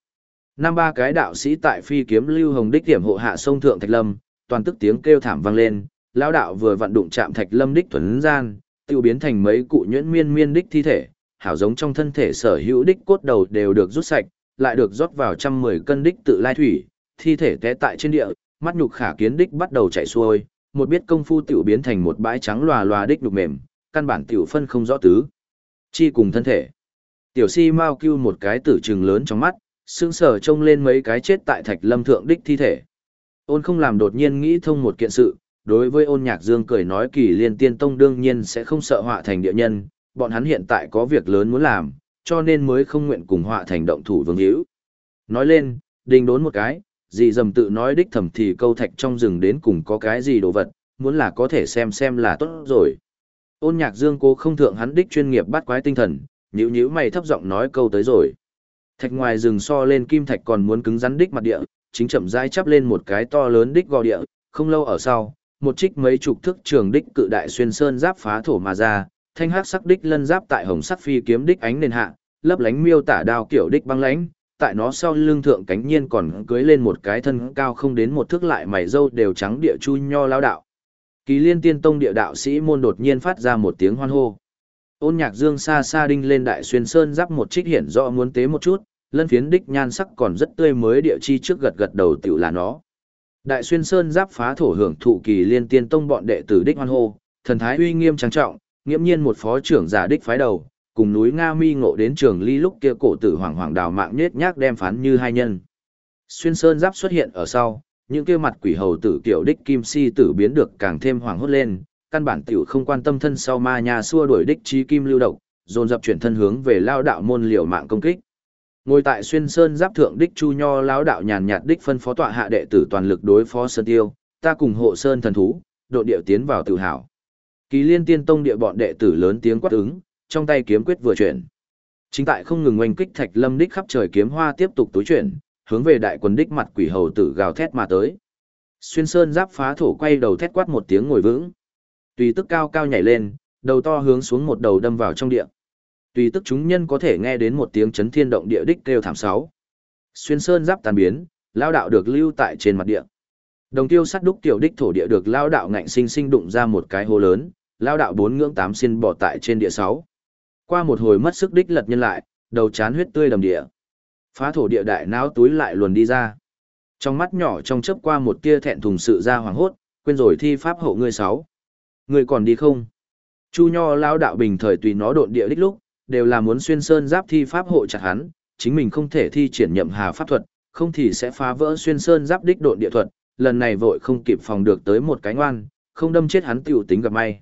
năm ba cái đạo sĩ tại phi kiếm lưu hồng đích điểm hộ hạ sông thượng thạch lâm, toàn tức tiếng kêu thảm vang lên, lão đạo vừa vận đụng chạm thạch lâm đích thuần gian, tiêu biến thành mấy cụ nhuyễn miên miên đích thi thể, hảo giống trong thân thể sở hữu đích cốt đầu đều được rút sạch, lại được rót vào trăm mười cân đích tự lai thủy, thi thể té tại trên địa, mắt nhục khả kiến đích bắt đầu chạy xuôi, một biết công phu tiểu biến thành một bãi trắng lòa lòa đích nhục mềm, căn bản tiểu phân không rõ tứ. Chi cùng thân thể. Tiểu si mau kêu một cái tử trừng lớn trong mắt, sững sờ trông lên mấy cái chết tại thạch lâm thượng đích thi thể. Ôn không làm đột nhiên nghĩ thông một kiện sự, đối với ôn nhạc dương cười nói kỳ liên tiên tông đương nhiên sẽ không sợ họa thành địa nhân, bọn hắn hiện tại có việc lớn muốn làm, cho nên mới không nguyện cùng họa thành động thủ vương hữu. Nói lên, đình đốn một cái, Dì dầm tự nói đích thầm thì câu thạch trong rừng đến cùng có cái gì đồ vật, muốn là có thể xem xem là tốt rồi. Ôn nhạc dương cô không thượng hắn đích chuyên nghiệp bắt quái tinh thần, nhữ nhữ mày thấp giọng nói câu tới rồi. Thạch ngoài rừng so lên kim thạch còn muốn cứng rắn đích mặt địa, chính chậm rãi chắp lên một cái to lớn đích gò địa, không lâu ở sau, một trích mấy chục thước trường đích cự đại xuyên sơn giáp phá thổ mà ra, thanh hắc sắc đích lân giáp tại hồng sắc phi kiếm đích ánh nền hạ, lấp lánh miêu tả đao kiểu đích băng lãnh, tại nó sau lưng thượng cánh nhiên còn cưới lên một cái thân cao không đến một thước lại mày râu đều trắng địa chu nho lao đạo. Kỳ liên tiên tông địa đạo sĩ môn đột nhiên phát ra một tiếng hoan hô. Ôn nhạc dương xa xa đinh lên đại xuyên sơn giáp một trích hiển rõ muốn tế một chút, lân phiến đích nhan sắc còn rất tươi mới địa chi trước gật gật đầu tiểu là nó. Đại xuyên sơn giáp phá thổ hưởng thụ kỳ liên tiên tông bọn đệ tử đích hoan hô, thần thái uy nghiêm trang trọng, nghiễm nhiên một phó trưởng giả đích phái đầu, cùng núi Nga Mi ngộ đến trường ly lúc kia cổ tử hoàng hoàng đào mạng nhết nhác đem phán như hai nhân. Xuyên sơn giáp xuất hiện ở sau, những kia mặt quỷ hầu tử kiểu đích kim si tử biến được càng thêm hoàng hốt lên, căn bản tiểu không quan tâm thân sau ma nhà xua đuổi đích trí kim lưu độc, dồn dập chuyển thân hướng về lao đạo môn liều mạng công kích. Ngồi tại xuyên sơn giáp thượng đích chu nho lão đạo nhàn nhạt đích phân phó tọa hạ đệ tử toàn lực đối phó sơn tiêu, ta cùng hộ sơn thần thú, độ điệu tiến vào tự hào. Kỳ liên tiên tông địa bọn đệ tử lớn tiếng quát ứng, trong tay kiếm quyết vừa chuyển. Chính tại không ngừng oanh kích thạch lâm đích khắp trời kiếm hoa tiếp tục tối chuyển, hướng về đại quân đích mặt quỷ hầu tử gào thét mà tới. Xuyên sơn giáp phá thổ quay đầu thét quát một tiếng ngồi vững. Tùy tức cao cao nhảy lên, đầu to hướng xuống một đầu đâm vào trong địa. Tùy tức chúng nhân có thể nghe đến một tiếng chấn thiên động địa đích kêu thảm sáu. Xuyên sơn giáp tàn biến, lao đạo được lưu tại trên mặt địa. Đồng tiêu sắt đúc tiểu đích thổ địa được lao đạo ngạnh sinh sinh đụng ra một cái hố lớn, lao đạo bốn ngưỡng tám xin bỏ tại trên địa sáu. Qua một hồi mất sức đích lật nhân lại, đầu chán huyết tươi đầm địa. Phá thổ địa đại não túi lại luồn đi ra. Trong mắt nhỏ trong chớp qua một tia thẹn thùng sự ra hoàng hốt, quên rồi thi pháp hộ ngươi sáu. Ngươi còn đi không? Chu Nho lao đạo bình thời tùy nó độn địa đích lúc, đều là muốn xuyên sơn giáp thi pháp hộ chặt hắn, chính mình không thể thi triển nhậm hà pháp thuật, không thì sẽ phá vỡ xuyên sơn giáp đích độn địa thuật, lần này vội không kịp phòng được tới một cái ngoan, không đâm chết hắn tiểu tính gặp may.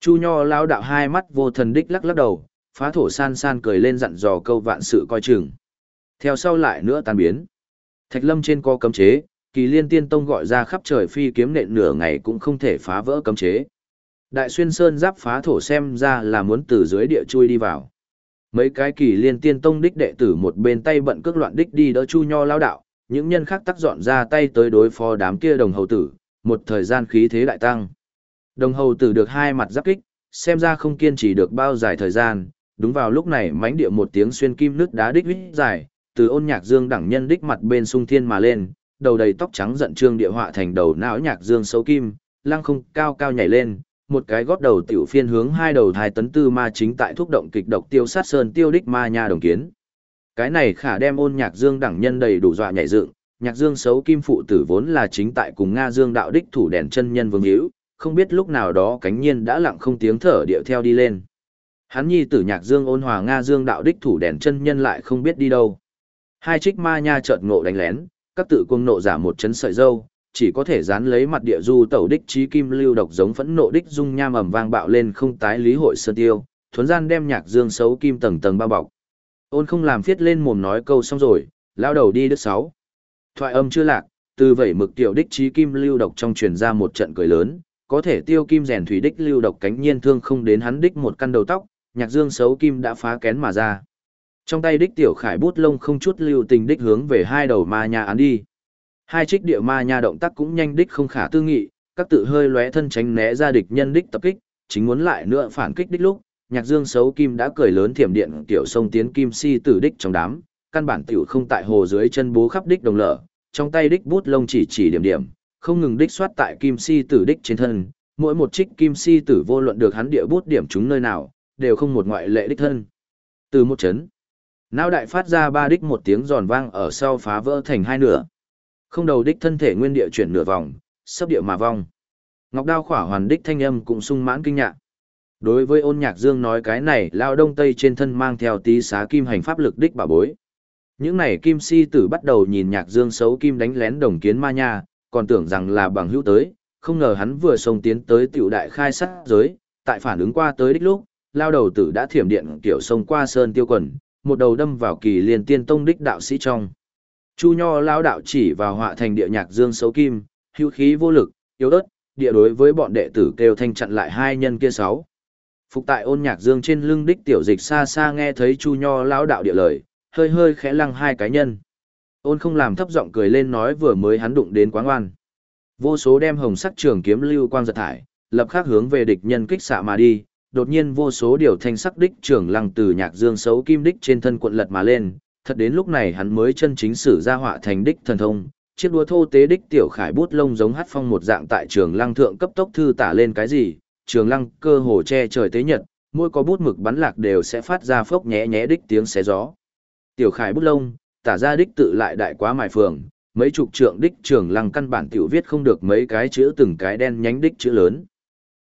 Chu Nho lao đạo hai mắt vô thần đích lắc lắc đầu, phá thổ san san cười lên dặn dò câu vạn sự coi chừng. Theo sau lại nữa tan biến. Thạch lâm trên co cấm chế, kỳ liên tiên tông gọi ra khắp trời phi kiếm nện nửa ngày cũng không thể phá vỡ cấm chế. Đại xuyên sơn giáp phá thổ xem ra là muốn từ dưới địa chui đi vào. Mấy cái kỳ liên tiên tông đích đệ tử một bên tay bận cước loạn đích đi đỡ chu nho lao đạo, những nhân khác tắc dọn ra tay tới đối phó đám kia đồng hầu tử, một thời gian khí thế đại tăng. Đồng hầu tử được hai mặt giáp kích, xem ra không kiên trì được bao dài thời gian, đúng vào lúc này mánh địa một tiếng xuyên kim nước đá đích huyết dài, từ ôn nhạc dương đẳng nhân đích mặt bên sung thiên mà lên, đầu đầy tóc trắng giận trương địa họa thành đầu não nhạc dương xấu kim, lăng không cao cao nhảy lên, một cái gót đầu tiểu phiên hướng hai đầu thai tấn tư ma chính tại thúc động kịch độc tiêu sát sơn tiêu đích ma nha đồng kiến. Cái này khả đem ôn nhạc dương đẳng nhân đầy đủ dọa nhảy dựng, nhạc dương xấu kim phụ tử vốn là chính tại cùng Nga dương đạo đích thủ đèn chân nhân vương hữu, không biết lúc nào đó cánh nhiên đã lặng không tiếng thở điệu theo đi lên. Hắn nhi tử nhạc dương ôn hòa Nga dương đạo đích thủ đèn chân nhân lại không biết đi đâu. Hai trích ma nha chợt ngộ đánh lén, các tự cuồng nộ giả một chấn sợi dâu, chỉ có thể dán lấy mặt địa du tẩu đích trí kim lưu độc giống phẫn nộ đích dung nham ầm vang bạo lên không tái lý hội sơn tiêu, thuấn gian đem nhạc dương xấu kim tầng tầng bao bọc. Ôn không làm phiết lên mồm nói câu xong rồi, lao đầu đi đứt sáu. Thoại âm chưa lạc, từ vẩy mực tiểu đích trí kim lưu độc trong truyền ra một trận cười lớn, có thể tiêu kim rèn thủy đích lưu độc cánh nhiên thương không đến hắn đích một căn đầu tóc, nhạc dương xấu kim đã phá kén mà ra. Trong tay đích tiểu khải bút lông không chút lưu tình đích hướng về hai đầu ma nha án đi. Hai trích địa ma nha động tác cũng nhanh đích không khả tư nghị, các tự hơi lóe thân tránh né ra địch nhân đích tập kích, chính muốn lại nữa phản kích đích lúc, Nhạc Dương xấu kim đã cười lớn thiểm điện tiểu sông tiến kim si tử đích trong đám, căn bản tiểu không tại hồ dưới chân bố khắp đích đồng lở, trong tay đích bút lông chỉ chỉ điểm điểm, không ngừng đích soát tại kim si tử đích trên thân, mỗi một trích kim si tử vô luận được hắn địa bút điểm chúng nơi nào, đều không một ngoại lệ đích thân. Từ một chấn, não đại phát ra ba đích một tiếng giòn vang ở sau phá vỡ thành hai nửa. Không đầu đích thân thể nguyên địa chuyển nửa vòng, sắp địa mà vong. Ngọc đao khỏa hoàn đích thanh âm cũng sung mãn kinh nhạc. Đối với ôn nhạc dương nói cái này, lao đông tây trên thân mang theo tí xá kim hành pháp lực đích bà bối. Những này kim si tử bắt đầu nhìn nhạc dương xấu kim đánh lén đồng kiến ma nha, còn tưởng rằng là bằng hữu tới, không ngờ hắn vừa xông tiến tới tiểu đại khai sát giới, tại phản ứng qua tới đích lúc, lao đầu tử đã thiểm điện kiểu sông qua sơn tiêu quần, một đầu đâm vào kỳ liên tiên tông đích đạo sĩ trong. Chu Nho lao đạo chỉ vào họa thành địa nhạc dương xấu kim, hữu khí vô lực, yếu ớt, địa đối với bọn đệ tử kêu thanh chặn lại hai nhân kia sáu. Phục tại ôn nhạc dương trên lưng đích tiểu dịch xa xa nghe thấy Chu Nho lao đạo địa lời, hơi hơi khẽ lăng hai cái nhân. Ôn không làm thấp giọng cười lên nói vừa mới hắn đụng đến quán ngoan. Vô số đem hồng sắc trường kiếm lưu quang giật thải, lập khắc hướng về địch nhân kích xạ mà đi, đột nhiên vô số điều thanh sắc đích trường lăng từ nhạc dương xấu kim đích trên thân quận lật mà lên, thật đến lúc này hắn mới chân chính sử ra họa thành đích thần thông, chiếc đũa thô tế đích tiểu khải bút lông giống hát phong một dạng tại trường lăng thượng cấp tốc thư tả lên cái gì, trường lăng cơ hồ che trời tế nhật, mỗi có bút mực bắn lạc đều sẽ phát ra phốc nhẹ nhẹ đích tiếng xé gió. Tiểu khải bút lông, tả ra đích tự lại đại quá mài phường, mấy chục trượng đích trường lăng căn bản tiểu viết không được mấy cái chữ từng cái đen nhánh đích chữ lớn.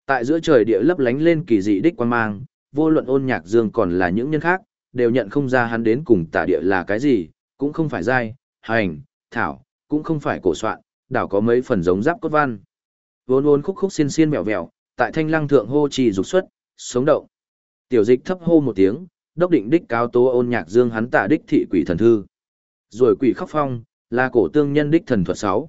Tại giữa trời địa lấp lánh lên kỳ dị đích quan mang, vô luận ôn nhạc dương còn là những nhân khác, đều nhận không ra hắn đến cùng tả địa là cái gì, cũng không phải dai, hành, thảo, cũng không phải cổ soạn, đảo có mấy phần giống giáp cốt văn. Vốn vốn khúc khúc xiên xiên mèo mèo, tại thanh lăng thượng hô trì dục xuất, sống động. Tiểu dịch thấp hô một tiếng, đốc định đích cao tố ôn nhạc dương hắn tạ đích thị quỷ thần thư. Rồi quỷ khóc phong, là cổ tương nhân đích thần thuật sáu.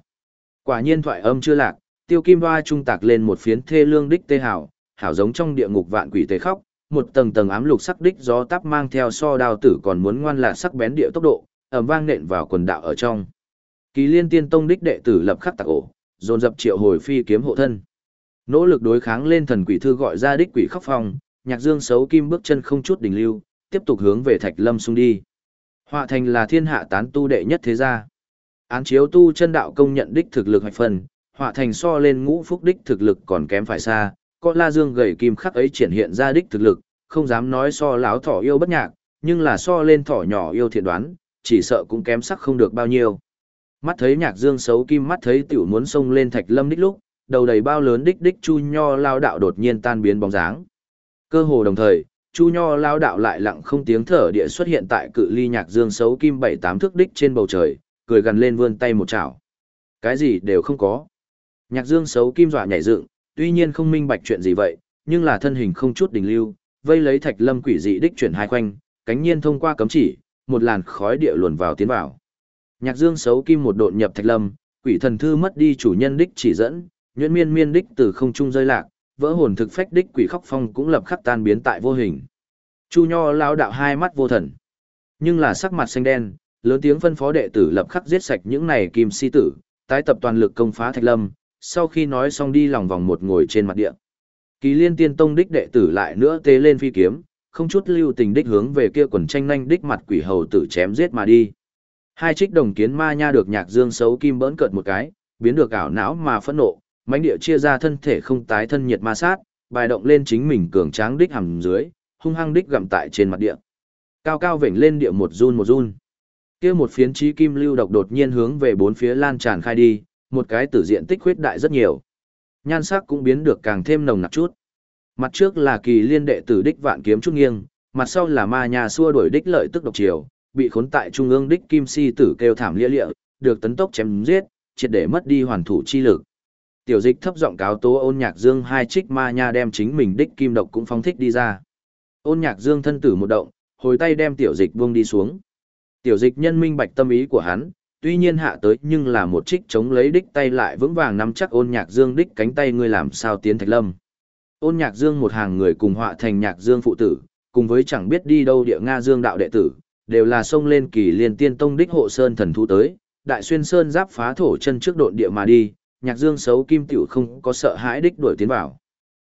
Quả nhiên thoại âm chưa lạc, tiêu kim hoa trung tạc lên một phiến thê lương đích tê hảo, hảo giống trong địa ngục vạn quỷ tê khóc, một tầng tầng ám lục sắc đích gió táp mang theo so đao tử còn muốn ngoan là sắc bén địa tốc độ, ầm vang nện vào quần đạo ở trong. Kỳ liên tiên tông đích đệ tử lập khắc tạc ổ, dồn dập triệu hồi phi kiếm hộ thân. Nỗ lực đối kháng lên thần quỷ thư gọi ra đích quỷ khóc phong, nhạc dương xấu kim bước chân không chút đình lưu, tiếp tục hướng về thạch lâm xung đi. Họa thành là thiên hạ tán tu đệ nhất thế gia. Án chiếu tu chân đạo công nhận đích thực lực hoạch phần, họa thành so lên ngũ phúc đích thực lực còn kém phải xa, có la dương gầy kim khắc ấy triển hiện ra đích thực lực, không dám nói so láo thỏ yêu bất nhạc, nhưng là so lên thỏ nhỏ yêu thiện đoán, chỉ sợ cũng kém sắc không được bao nhiêu. Mắt thấy nhạc dương xấu kim mắt thấy tiểu muốn xông lên thạch lâm đích lúc, đầu đầy bao lớn đích đích chu nho lao đạo đột nhiên tan biến bóng dáng. Cơ hồ đồng thời, chu nho lao đạo lại lặng không tiếng thở địa xuất hiện tại cự ly nhạc dương xấu kim bảy tám thước đích trên bầu trời, cười gần lên vươn tay một chảo. Cái gì đều không có. Nhạc dương xấu kim dọa nhảy dựng, tuy nhiên không minh bạch chuyện gì vậy, nhưng là thân hình không chút đình lưu, vây lấy thạch lâm quỷ dị đích chuyển hai quanh, cánh nhiên thông qua cấm chỉ, một làn khói địa luồn vào tiến vào. Nhạc dương xấu kim một độn nhập thạch lâm, quỷ thần thư mất đi chủ nhân đích chỉ dẫn, nhuyễn miên miên đích từ không trung rơi lạc, vỡ hồn thực phách đích quỷ khóc phong cũng lập khắc tan biến tại vô hình. Chu Nho lao đạo hai mắt vô thần, nhưng là sắc mặt xanh đen, lớn tiếng phân phó đệ tử lập khắc giết sạch những này kim si tử, tái tập toàn lực công phá thạch lâm, sau khi nói xong đi lòng vòng một ngồi trên mặt địa. Kỳ liên tiên tông đích đệ tử lại nữa tế lên phi kiếm, không chút lưu tình đích hướng về kia quần tranh nhanh đích mặt quỷ hầu tử chém giết mà đi. Hai trích đồng kiến ma nha được nhạc dương xấu kim bỡn cợt một cái, biến được ảo não mà phẫn nộ, mãnh địa chia ra thân thể không tái thân nhiệt ma sát, bài động lên chính mình cường tráng đích hầm dưới, hung hăng đích gặm tại trên mặt địa. Cao cao vểnh lên địa một run một run. Kia một phiến trí kim lưu độc đột nhiên hướng về bốn phía lan tràn khai đi, một cái tử diện tích huyết đại rất nhiều. Nhan sắc cũng biến được càng thêm nồng nặc chút. Mặt trước là kỳ liên đệ tử đích vạn kiếm chút nghiêng, mặt sau là ma nhà xua đuổi đích lợi tức độc chiều, bị khốn tại trung ương đích kim si tử kêu thảm lia lịa, được tấn tốc chém giết, triệt để mất đi hoàn thủ chi lực. Tiểu dịch thấp giọng cáo tố ôn nhạc dương hai trích ma nha đem chính mình đích kim độc cũng phóng thích đi ra. Ôn nhạc dương thân tử một động, hồi tay đem tiểu dịch buông đi xuống. Tiểu dịch nhân minh bạch tâm ý của hắn, tuy nhiên hạ tới nhưng là một trích chống lấy đích tay lại vững vàng nắm chắc ôn nhạc dương đích cánh tay ngươi làm sao tiến thạch lâm. Ôn nhạc dương một hàng người cùng họa thành nhạc dương phụ tử, cùng với chẳng biết đi đâu địa Nga dương đạo đệ tử, đều là xông lên kỳ liên tiên tông đích hộ sơn thần thu tới, đại xuyên sơn giáp phá thổ chân trước độn địa mà đi, nhạc dương xấu kim tiểu không có sợ hãi đích đuổi tiến vào.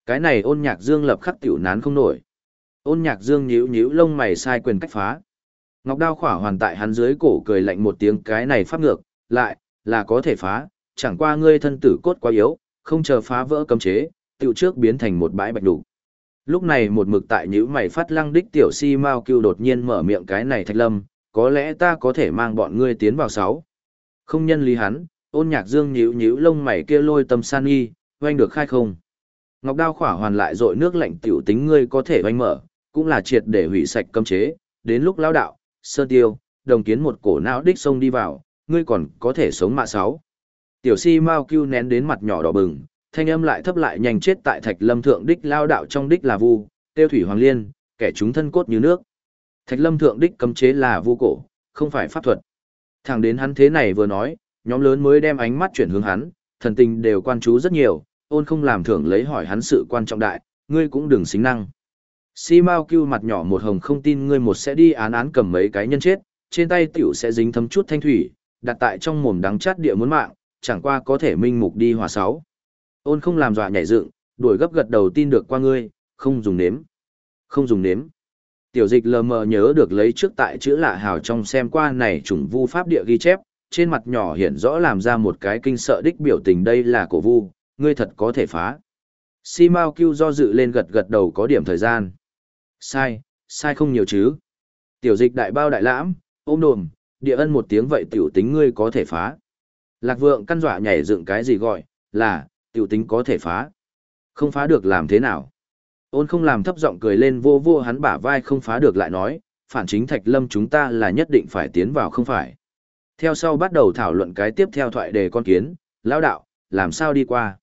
Cái này ôn nhạc dương lập khắc tiểu nán không nổi. Ôn nhạc dương nhíu nhíu lông mày sai quyền cách phá. Ngọc đao khỏa hoàn tại hắn dưới cổ cười lạnh một tiếng cái này pháp ngược, lại, là có thể phá, chẳng qua ngươi thân tử cốt quá yếu, không chờ phá vỡ cấm chế, tiểu trước biến thành một bãi bạch đủ. Lúc này một mực tại nhữ mày phát lăng đích tiểu si mau kêu đột nhiên mở miệng cái này thạch lâm, có lẽ ta có thể mang bọn ngươi tiến vào sáu. Không nhân lý hắn, ôn nhạc dương nhíu nhíu lông mày kia lôi tâm san nghi, oanh được khai không. Ngọc đao khỏa hoàn lại dội nước lạnh tiểu tính ngươi có thể oanh mở, cũng là triệt để hủy sạch cấm chế, đến lúc lao đạo, sơn tiêu, đồng kiến một cổ não đích xông đi vào, ngươi còn có thể sống mạ sáu. Tiểu si mau kêu nén đến mặt nhỏ đỏ bừng, thanh âm lại thấp lại nhanh chết tại thạch lâm thượng đích lao đạo trong đích là vu, tiêu thủy hoàng liên, kẻ chúng thân cốt như nước. Thạch lâm thượng đích cấm chế là vu cổ, không phải pháp thuật. Thẳng đến hắn thế này vừa nói, nhóm lớn mới đem ánh mắt chuyển hướng hắn, thần tình đều quan chú rất nhiều, ôn không làm thưởng lấy hỏi hắn sự quan trọng đại, ngươi cũng đừng xính năng. Si Mao Cưu mặt nhỏ một hồng không tin ngươi một sẽ đi án án cầm mấy cái nhân chết, trên tay tiểu sẽ dính thấm chút thanh thủy, đặt tại trong mồm đắng chát địa muốn mạng, chẳng qua có thể minh mục đi hòa sáu. Ôn không làm dọa nhảy dựng, đuổi gấp gật đầu tin được qua ngươi, không dùng nếm. Không dùng nếm. Tiểu dịch lờ mờ nhớ được lấy trước tại chữ lạ hào trong xem qua này trùng vu pháp địa ghi chép, trên mặt nhỏ hiện rõ làm ra một cái kinh sợ đích biểu tình đây là cổ vu, ngươi thật có thể phá. Si Mao Cưu do dự lên gật gật đầu có điểm thời gian. Sai, sai không nhiều chứ. Tiểu dịch đại bao đại lãm, ôm đồm, địa ân một tiếng vậy tiểu tính ngươi có thể phá. Lạc vượng căn dọa nhảy dựng cái gì gọi, là, tiểu tính có thể phá. Không phá được làm thế nào. Ôn không làm thấp giọng cười lên vô vô hắn bả vai không phá được lại nói, phản chính thạch lâm chúng ta là nhất định phải tiến vào không phải. Theo sau bắt đầu thảo luận cái tiếp theo thoại đề con kiến, lão đạo, làm sao đi qua.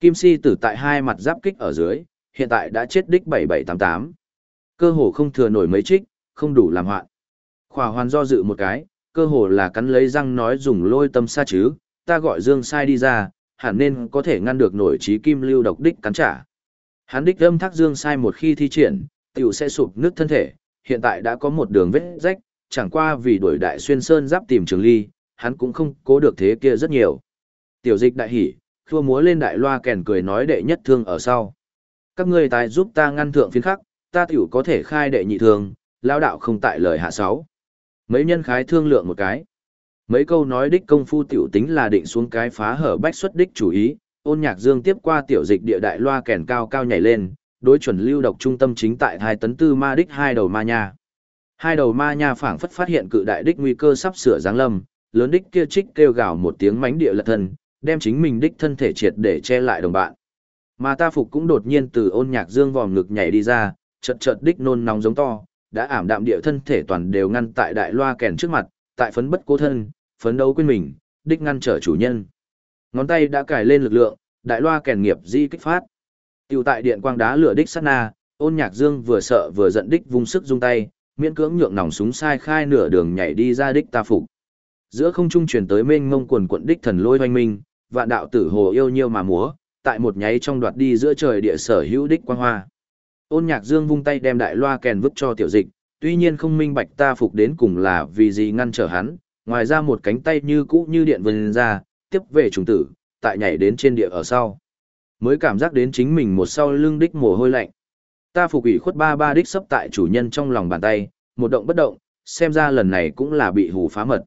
Kim si tử tại hai mặt giáp kích ở dưới, hiện tại đã chết đích 7788. Cơ hồ không thừa nổi mấy trích, không đủ làm hoạn. Khỏa hoàn do dự một cái, cơ hồ là cắn lấy răng nói dùng lôi tâm xa chứ, ta gọi dương sai đi ra, hẳn nên có thể ngăn được nổi trí kim lưu độc đích cắn trả. Hắn đích âm thác dương sai một khi thi triển, tiểu sẽ sụp nước thân thể, hiện tại đã có một đường vết rách, chẳng qua vì đuổi đại xuyên sơn giáp tìm trường ly, hắn cũng không cố được thế kia rất nhiều. Tiểu dịch đại hỉ, thua múa lên đại loa kèn cười nói đệ nhất thương ở sau. Các ngươi tài giúp ta ngăn thượng phiến khắc, ta tiểu có thể khai đệ nhị thương, lao đạo không tại lời hạ sáu. Mấy nhân khái thương lượng một cái. Mấy câu nói đích công phu tiểu tính là định xuống cái phá hở bách xuất đích chủ ý, ôn nhạc dương tiếp qua tiểu dịch địa đại loa kèn cao cao nhảy lên, đối chuẩn lưu độc trung tâm chính tại hai tấn tư ma đích hai đầu ma nha. Hai đầu ma nha phảng phất phát hiện cự đại đích nguy cơ sắp sửa giáng lâm, lớn đích kia trích kêu gào một tiếng mánh địa lật thân, đem chính mình đích thân thể triệt để che lại đồng bạn. Mà ta phục cũng đột nhiên từ ôn nhạc dương vòm ngực nhảy đi ra, chợt chợt đích nôn nóng giống to, đã ảm đạm địa thân thể toàn đều ngăn tại đại loa kèn trước mặt, tại phấn bất cố thân, phấn đấu quên mình, đích ngăn trở chủ nhân. Ngón tay đã cài lên lực lượng, đại loa kèn nghiệp di kích phát. Tiểu tại điện quang đá lửa đích sát na, ôn nhạc dương vừa sợ vừa giận đích vung sức dung tay, miễn cưỡng nhượng nòng súng sai khai nửa đường nhảy đi ra đích ta phục. Giữa không trung truyền tới mênh mông quần quận đích thần lôi hoanh minh, vạn đạo tử hồ yêu nhiêu mà múa, tại một nháy trong đoạt đi giữa trời địa sở hữu đích quang hoa. Ôn nhạc dương vung tay đem đại loa kèn vứt cho tiểu dịch, tuy nhiên không minh bạch ta phục đến cùng là vì gì ngăn trở hắn, ngoài ra một cánh tay như cũ như điện vân ra, tiếp về trùng tử, tại nhảy đến trên địa ở sau. Mới cảm giác đến chính mình một sau lưng đích mồ hôi lạnh. Ta phục ủy khuất ba ba đích sấp tại chủ nhân trong lòng bàn tay, một động bất động, xem ra lần này cũng là bị hù phá mật.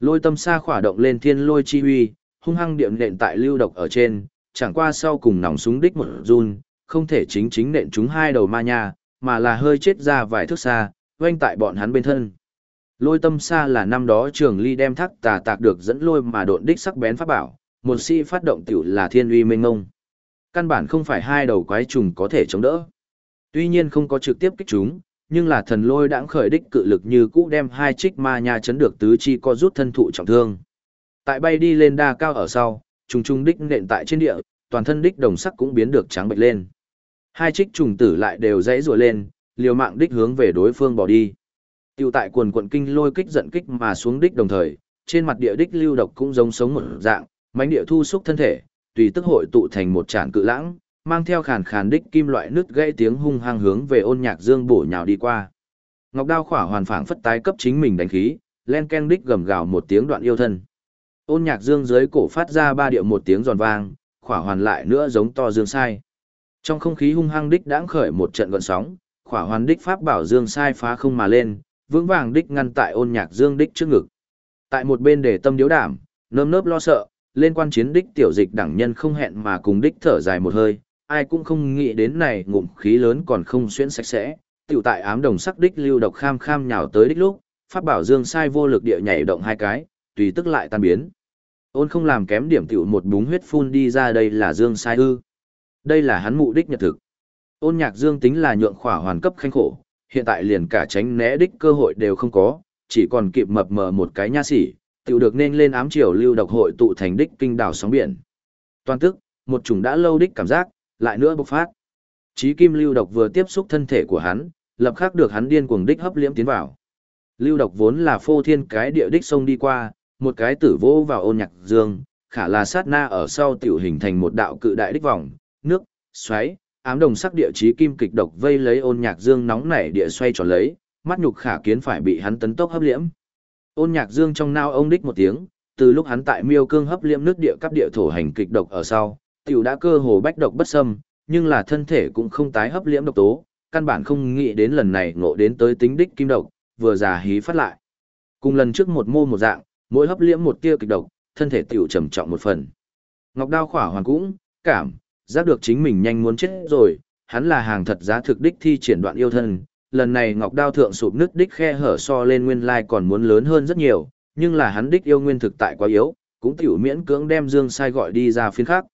Lôi tâm xa khỏa động lên thiên lôi chi huy, hung hăng điệm nện tại lưu độc ở trên, chẳng qua sau cùng nòng súng đích một run, không thể chính chính nện chúng hai đầu ma nha, mà là hơi chết ra vài thước xa, quanh tại bọn hắn bên thân. Lôi tâm xa là năm đó trường ly đem thác tà tạc được dẫn lôi mà độn đích sắc bén pháp bảo, một sĩ phát động tiểu là thiên uy mênh ngông. Căn bản không phải hai đầu quái trùng có thể chống đỡ. Tuy nhiên không có trực tiếp kích chúng, nhưng là thần lôi đãng khởi đích cự lực như cũ đem hai trích ma nha chấn được tứ chi co rút thân thụ trọng thương. Tại bay đi lên đa cao ở sau, trùng trùng đích nện tại trên địa, toàn thân đích đồng sắc cũng biến được trắng bệch lên. Hai trích trùng tử lại đều dãy rùa lên, liều mạng đích hướng về đối phương bỏ đi. Tiêu tại quần quận kinh lôi kích giận kích mà xuống đích đồng thời, trên mặt địa đích lưu độc cũng giống sống một dạng, mánh địa thu xúc thân thể, tùy tức hội tụ thành một tràn cự lãng, mang theo khàn khàn đích kim loại nứt gãy tiếng hung hăng hướng về ôn nhạc dương bổ nhào đi qua. Ngọc đao khỏa hoàn phảng phất tái cấp chính mình đánh khí, len ken đích gầm gào một tiếng đoạn yêu thân. Ôn nhạc dương dưới cổ phát ra ba điệu một tiếng giòn vang, khỏa hoàn lại nữa giống to dương sai. Trong không khí hung hăng đích đãng khởi một trận gọn sóng, khỏa hoàn đích pháp bảo dương sai phá không mà lên, vững vàng đích ngăn tại ôn nhạc dương đích trước ngực. Tại một bên để tâm điếu đảm, nơm nớp lo sợ, lên quan chiến đích tiểu dịch đẳng nhân không hẹn mà cùng đích thở dài một hơi, ai cũng không nghĩ đến này ngụm khí lớn còn không xuyên sạch sẽ, tiểu tại ám đồng sắc đích lưu độc kham kham nhào tới đích lúc, pháp bảo dương sai vô lực địa nhảy động hai cái, tùy tức lại tan biến. Ôn không làm kém điểm tiểu một búng huyết phun đi ra đây là dương sai ư. Đây là hắn mục đích nhật thực. Ôn nhạc dương tính là nhượng khỏa hoàn cấp khanh khổ, hiện tại liền cả tránh né đích cơ hội đều không có, chỉ còn kịp mập mờ một cái nha sỉ, tiểu được nên lên ám triều lưu độc hội tụ thành đích kinh đảo sóng biển. Toàn tức, một chủng đã lâu đích cảm giác, lại nữa bộc phát. Chí kim lưu độc vừa tiếp xúc thân thể của hắn, lập khắc được hắn điên cuồng đích hấp liễm tiến vào. Lưu độc vốn là phô thiên cái địa đích sông đi qua, một cái tử vô vào ôn nhạc dương, khả là sát na ở sau tiểu hình thành một đạo cự đại đích vòng, nước, xoáy, ám đồng sắc địa chí kim kịch độc vây lấy ôn nhạc dương nóng nảy địa xoay tròn lấy, mắt nhục khả kiến phải bị hắn tấn tốc hấp liễm. Ôn nhạc dương trong nao ông đích một tiếng, từ lúc hắn tại miêu cương hấp liễm nước địa cấp địa thổ hành kịch độc ở sau, tiểu đã cơ hồ bách độc bất xâm, nhưng là thân thể cũng không tái hấp liễm độc tố, căn bản không nghĩ đến lần này ngộ đến tới tính đích kim độc, vừa già hí phát lại. Cùng lần trước một mô một dạng, mỗi hấp liễm một tia kịch độc, thân thể tiểu trầm trọng một phần. Ngọc Đao khỏa hoàn cũng, cảm, giác được chính mình nhanh muốn chết rồi, hắn là hàng thật giá thực đích thi triển đoạn yêu thân. Lần này Ngọc Đao thượng sụp nứt đích khe hở so lên nguyên lai còn muốn lớn hơn rất nhiều, nhưng là hắn đích yêu nguyên thực tại quá yếu, cũng tiểu miễn cưỡng đem Dương Sai gọi đi ra phiên khác.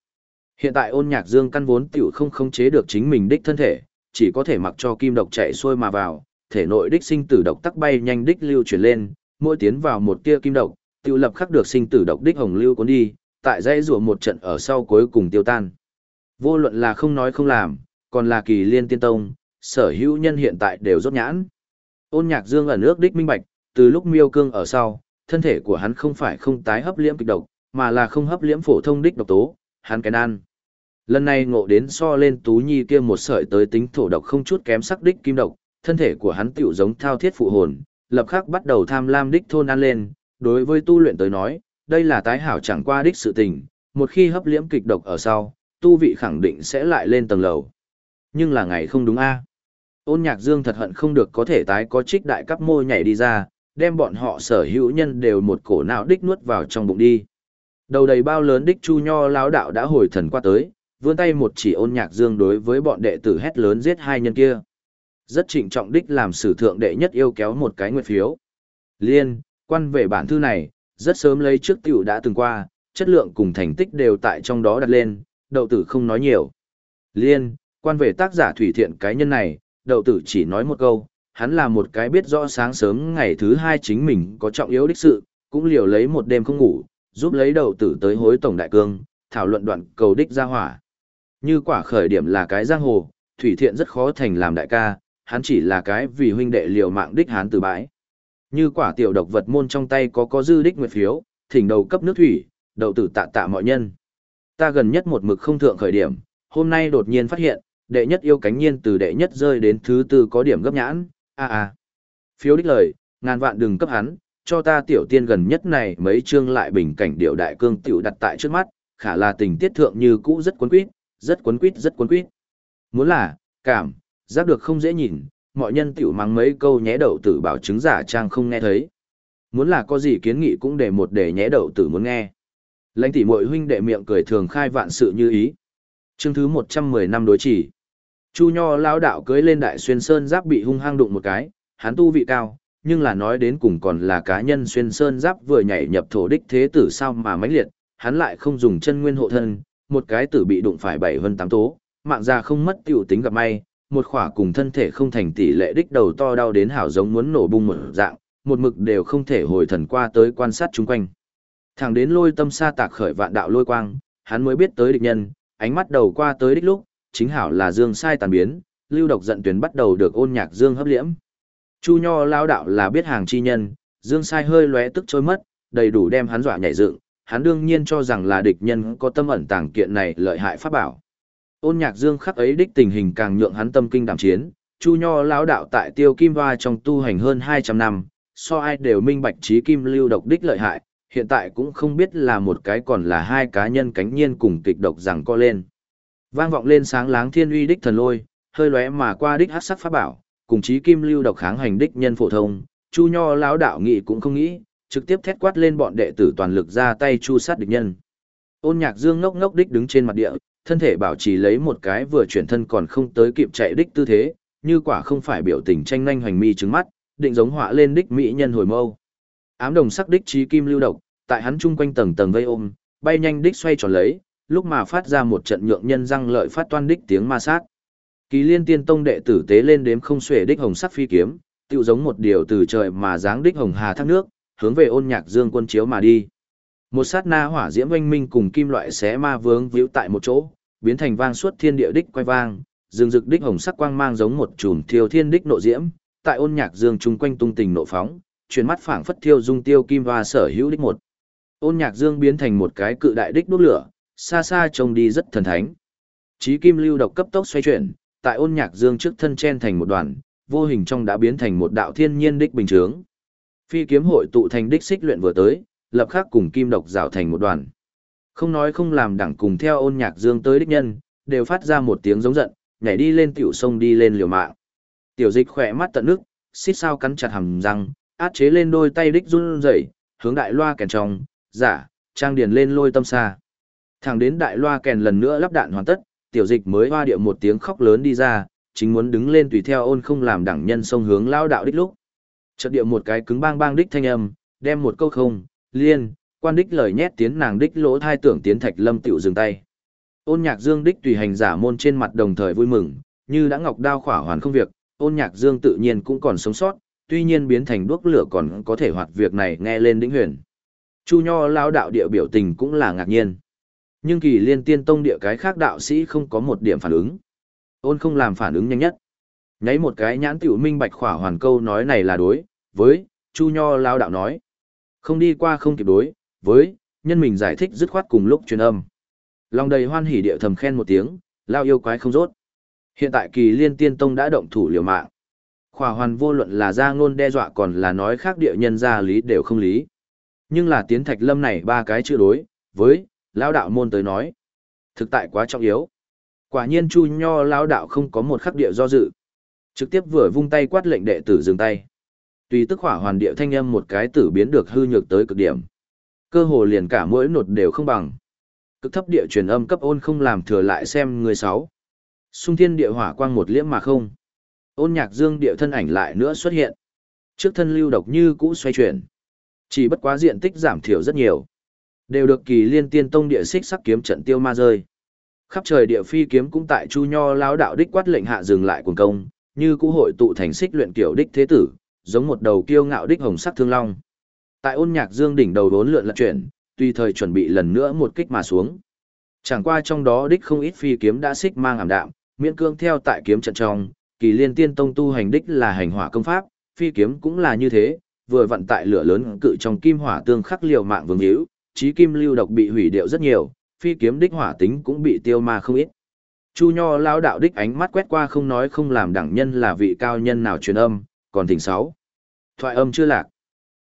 Hiện tại ôn nhạc Dương căn vốn tiểu không khống chế được chính mình đích thân thể, chỉ có thể mặc cho kim độc chạy xuôi mà vào, thể nội đích sinh tử độc tắc bay nhanh đích lưu chuyển lên, mỗi tiến vào một tia kim độc, tiểu lập khắc được sinh tử độc đích hồng lưu cuốn đi, tại dãy rùa một trận ở sau cuối cùng tiêu tan. Vô luận là không nói không làm, còn là kỳ liên tiên tông, sở hữu nhân hiện tại đều rốt nhãn. Ôn nhạc dương ẩn ước đích minh bạch, từ lúc miêu cương ở sau, thân thể của hắn không phải không tái hấp liễm kịch độc, mà là không hấp liễm phổ thông đích độc tố, hắn cái nan. Lần này ngộ đến so lên tú nhi kia một sợi tới tính thổ độc không chút kém sắc đích kim độc, thân thể của hắn tiểu giống thao thiết phụ hồn, lập khắc bắt đầu tham lam đích thôn ăn lên, đối với tu luyện tới nói, đây là tái hảo chẳng qua đích sự tình, một khi hấp liễm kịch độc ở sau, tu vị khẳng định sẽ lại lên tầng lầu. Nhưng là ngày không đúng a. Ôn nhạc dương thật hận không được có thể tái có trích đại cấp môi nhảy đi ra, đem bọn họ sở hữu nhân đều một cổ não đích nuốt vào trong bụng đi. Đầu đầy bao lớn đích chu nho lão đạo đã hồi thần qua tới, vươn tay một chỉ ôn nhạc dương đối với bọn đệ tử hét lớn giết hai nhân kia. Rất trịnh trọng đích làm sử thượng đệ nhất yêu kéo một cái nguyệt phiếu. Liên, quan về bản thư này, rất sớm lấy trước tiểu đã từng qua, chất lượng cùng thành tích đều tại trong đó đặt lên, đậu tử không nói nhiều. Liên, quan về tác giả thủy thiện cái nhân này, đậu tử chỉ nói một câu, hắn là một cái biết rõ sáng sớm ngày thứ hai chính mình có trọng yếu đích sự, cũng liều lấy một đêm không ngủ, giúp lấy đậu tử tới hối tổng đại cương, thảo luận đoạn cầu đích ra hỏa. Như quả khởi điểm là cái giang hồ, thủy thiện rất khó thành làm đại ca, hắn chỉ là cái vì huynh đệ liều mạng đích hắn từ bãi. Như quả tiểu độc vật môn trong tay có có dư đích nguyệt phiếu, thỉnh đầu cấp nước thủy, đậu tử tạ tạ mọi nhân. Ta gần nhất một mực không thượng khởi điểm, hôm nay đột nhiên phát hiện, đệ nhất yêu cánh nhiên từ đệ nhất rơi đến thứ tư có điểm gấp nhãn, a a. Phiếu đích lời, ngàn vạn đừng cấp hắn, cho ta tiểu tiên gần nhất này mấy chương lại bình cảnh điệu đại cương tiểu đặt tại trước mắt, khả là tình tiết thượng như cũ rất cuốn quýt, rất cuốn quýt rất cuốn quýt. Muốn là, cảm, giác được không dễ nhìn, mọi nhân tiểu mang mấy câu nhé đậu tử bảo chứng giả trang không nghe thấy. Muốn là có gì kiến nghị cũng để một để nhé đậu tử muốn nghe. Lãnh tỷ muội huynh đệ miệng cười thường khai vạn sự như ý. Chương thứ 110 năm đối chỉ. Chu Nho lao đạo cưới lên đại xuyên sơn giáp bị hung hăng đụng một cái, hắn tu vị cao, nhưng là nói đến cùng còn là cá nhân xuyên sơn giáp vừa nhảy nhập thổ đích thế tử sao mà mãnh liệt, hắn lại không dùng chân nguyên hộ thân, một cái tử bị đụng phải bảy hơn tám tố, mạng ra không mất tiểu tính gặp may, một khỏa cùng thân thể không thành tỷ lệ đích đầu to đau đến hảo giống muốn nổ bung một dạng, một mực đều không thể hồi thần qua tới quan sát chung quanh. Thẳng đến lôi tâm sa tạc khởi vạn đạo lôi quang, hắn mới biết tới địch nhân, ánh mắt đầu qua tới đích lúc, chính hảo là dương sai tàn biến, lưu độc giận tuyến bắt đầu được ôn nhạc dương hấp liễm. Chu Nho lao đạo là biết hàng chi nhân, dương sai hơi lóe tức trôi mất, đầy đủ đem hắn dọa nhảy dựng, hắn đương nhiên cho rằng là địch nhân có tâm ẩn tàng kiện này lợi hại pháp bảo. Ôn nhạc dương khắc ấy đích tình hình càng nhượng hắn tâm kinh đảm chiến, Chu Nho lão đạo tại Tiêu Kim Hoa trong tu hành hơn 200 năm, so ai đều minh bạch trí kim lưu độc đích lợi hại, hiện tại cũng không biết là một cái còn là hai cá nhân cánh nhiên cùng kịch độc rằng co lên. Vang vọng lên sáng láng thiên uy đích thần lôi, hơi lóe mà qua đích hắc sắc pháp bảo, cùng chí kim lưu độc kháng hành đích nhân phổ thông, Chu Nho lão đạo nghị cũng không nghĩ, trực tiếp thét quát lên bọn đệ tử toàn lực ra tay chu sát địch nhân. Ôn Nhạc Dương ngốc ngốc đích đứng trên mặt địa, thân thể bảo trì lấy một cái vừa chuyển thân còn không tới kịp chạy đích tư thế, như quả không phải biểu tình tranh nhanh hoành mi trứng mắt, định giống họa lên đích mỹ nhân hồi mâu. Ám đồng sắc đích trí kim lưu độc, tại hắn chung quanh tầng tầng vây ôm, bay nhanh đích xoay tròn lấy, lúc mà phát ra một trận nhượng nhân răng lợi phát toan đích tiếng ma sát. Kỳ Liên Tiên Tông đệ tử tế lên đếm không xuể đích hồng sắc phi kiếm, tựu giống một điều từ trời mà dáng đích hồng hà thác nước, hướng về ôn nhạc dương quân chiếu mà đi. Một sát na hỏa diễm oanh minh cùng kim loại xé ma vướng víu tại một chỗ, biến thành vang suốt thiên địa đích quay vang, dương rực đích hồng sắc quang mang giống một chùm thiêu thiên đích nộ diễm, tại ôn nhạc dương chung quanh tung tình nộ phóng, chuyển mắt phảng phất thiêu dung tiêu kim hoa sở hữu đích một. Ôn nhạc dương biến thành một cái cự đại đích đốt lửa, xa xa trông đi rất thần thánh. Chí kim lưu độc cấp tốc xoay chuyển, tại ôn nhạc dương trước thân chen thành một đoàn, vô hình trong đã biến thành một đạo thiên nhiên đích bình chướng. Phi kiếm hội tụ thành đích xích luyện vừa tới, lập khắc cùng kim độc rào thành một đoàn. Không nói không làm đẳng cùng theo ôn nhạc dương tới đích nhân, đều phát ra một tiếng giống giận, nhảy đi lên tiểu sông đi lên liều mạng. Tiểu dịch khỏe mắt tận nước, xít sao cắn chặt hàm răng, át chế lên đôi tay đích run rẩy, hướng đại loa kèn trong, giả, trang điền lên lôi tâm xa. Thẳng đến đại loa kèn lần nữa lắp đạn hoàn tất, tiểu dịch mới hoa điệu một tiếng khóc lớn đi ra, chính muốn đứng lên tùy theo ôn không làm đẳng nhân sông hướng lao đạo đích lúc. Chợt điệu một cái cứng bang bang đích thanh âm, đem một câu không, liên, quan đích lời nhét tiến nàng đích lỗ thai tưởng tiến thạch lâm tiểu dừng tay. Ôn nhạc dương đích tùy hành giả môn trên mặt đồng thời vui mừng, như đã ngọc đao khỏa hoàn không việc, ôn nhạc dương tự nhiên cũng còn sống sót, tuy nhiên biến thành đuốc lửa còn có thể hoạt việc này nghe lên đỉnh huyền. Chu Nho lao đạo địa biểu tình cũng là ngạc nhiên. Nhưng kỳ liên tiên tông địa cái khác đạo sĩ không có một điểm phản ứng. Ôn không làm phản ứng nhanh nhất. Nháy một cái nhãn tiểu minh bạch khỏa hoàn câu nói này là đối, với, Chu Nho lao đạo nói. Không đi qua không kịp đối, với, nhân mình giải thích dứt khoát cùng lúc truyền âm. Lòng đầy hoan hỉ địa thầm khen một tiếng, lao yêu quái không rốt. Hiện tại kỳ liên tiên tông đã động thủ liều mạng. Khỏa hoàn vô luận là ra ngôn đe dọa còn là nói khác địa nhân ra lý đều không lý. Nhưng là tiến thạch lâm này ba cái chữ đối, với, Lão đạo môn tới nói. Thực tại quá trọng yếu. Quả nhiên chu nho Lão đạo không có một khắc địa do dự. Trực tiếp vừa vung tay quát lệnh đệ tử dừng tay. Tùy tức hỏa hoàn địa thanh âm một cái tử biến được hư nhược tới cực điểm. Cơ hồ liền cả mỗi nột đều không bằng. Cực thấp địa truyền âm cấp ôn không làm thừa lại xem người sáu. Xung thiên địa hỏa quang một liễm mà không. Ôn nhạc dương địa thân ảnh lại nữa xuất hiện. Trước thân lưu độc như cũ xoay chuyển. Chỉ bất quá diện tích giảm thiểu rất nhiều. Đều được kỳ liên tiên tông địa xích sắc kiếm trận tiêu ma rơi. Khắp trời địa phi kiếm cũng tại chu nho lão đạo đích quát lệnh hạ dừng lại cuồng công, như cũ hội tụ thành xích luyện kiểu đích thế tử, giống một đầu kiêu ngạo đích hồng sắc thương long. Tại ôn nhạc dương đỉnh đầu đốn lượn lật chuyển, tùy thời chuẩn bị lần nữa một kích mà xuống. Chẳng qua trong đó đích không ít phi kiếm đã xích mang ảm đạm, miễn cương theo tại kiếm trận trong, kỳ liên tiên tông tu hành đích là hành hỏa công pháp, phi kiếm cũng là như thế, vừa vận tại lửa lớn cự trong kim hỏa tương khắc liều mạng vương hữu, trí kim lưu độc bị hủy điệu rất nhiều, phi kiếm đích hỏa tính cũng bị tiêu ma không ít. Chu Nho lao đạo đích ánh mắt quét qua không nói không làm đẳng nhân là vị cao nhân nào truyền âm, còn thỉnh sáu. Thoại âm chưa lạc.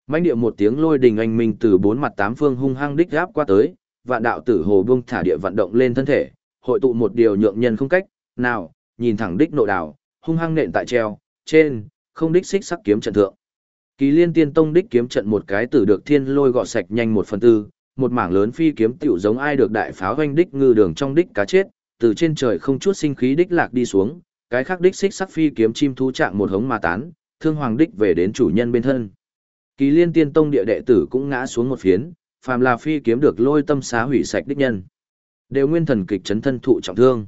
Mãnh điệu một tiếng lôi đình anh minh từ bốn mặt tám phương hung hăng đích gáp qua tới, vạn đạo tử hồ buông thả địa vận động lên thân thể, hội tụ một điều nhượng nhân không cách, nào, nhìn thẳng đích nội đảo, hung hăng nện tại treo, trên, không đích xích sắc kiếm trận thượng. Kỳ liên tiên tông đích kiếm trận một cái tử được thiên lôi gọt sạch nhanh một phần tư, một mảng lớn phi kiếm tiểu giống ai được đại pháo hoanh đích ngư đường trong đích cá chết, từ trên trời không chút sinh khí đích lạc đi xuống, cái khác đích xích sắc phi kiếm chim thú trạng một hống mà tán, thương hoàng đích về đến chủ nhân bên thân. Kỳ liên tiên tông địa đệ tử cũng ngã xuống một phiến, phàm là phi kiếm được lôi tâm xá hủy sạch đích nhân. Đều nguyên thần kịch chấn thân thụ trọng thương.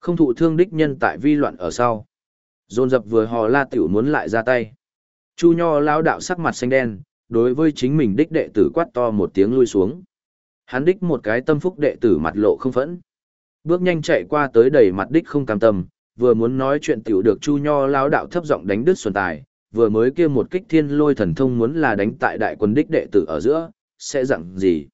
Không thụ thương đích nhân tại vi loạn ở sau. Dồn dập vừa hò la tiểu muốn lại ra tay. Chu Nho lão đạo sắc mặt xanh đen, đối với chính mình đích đệ tử quát to một tiếng lui xuống. Hắn đích một cái tâm phúc đệ tử mặt lộ không phẫn. Bước nhanh chạy qua tới đầy mặt đích không cam tâm, vừa muốn nói chuyện tiểu được Chu Nho lão đạo thấp giọng đánh đứt xuân tài, vừa mới kia một kích thiên lôi thần thông muốn là đánh tại đại quân đích đệ tử ở giữa, sẽ dặn gì.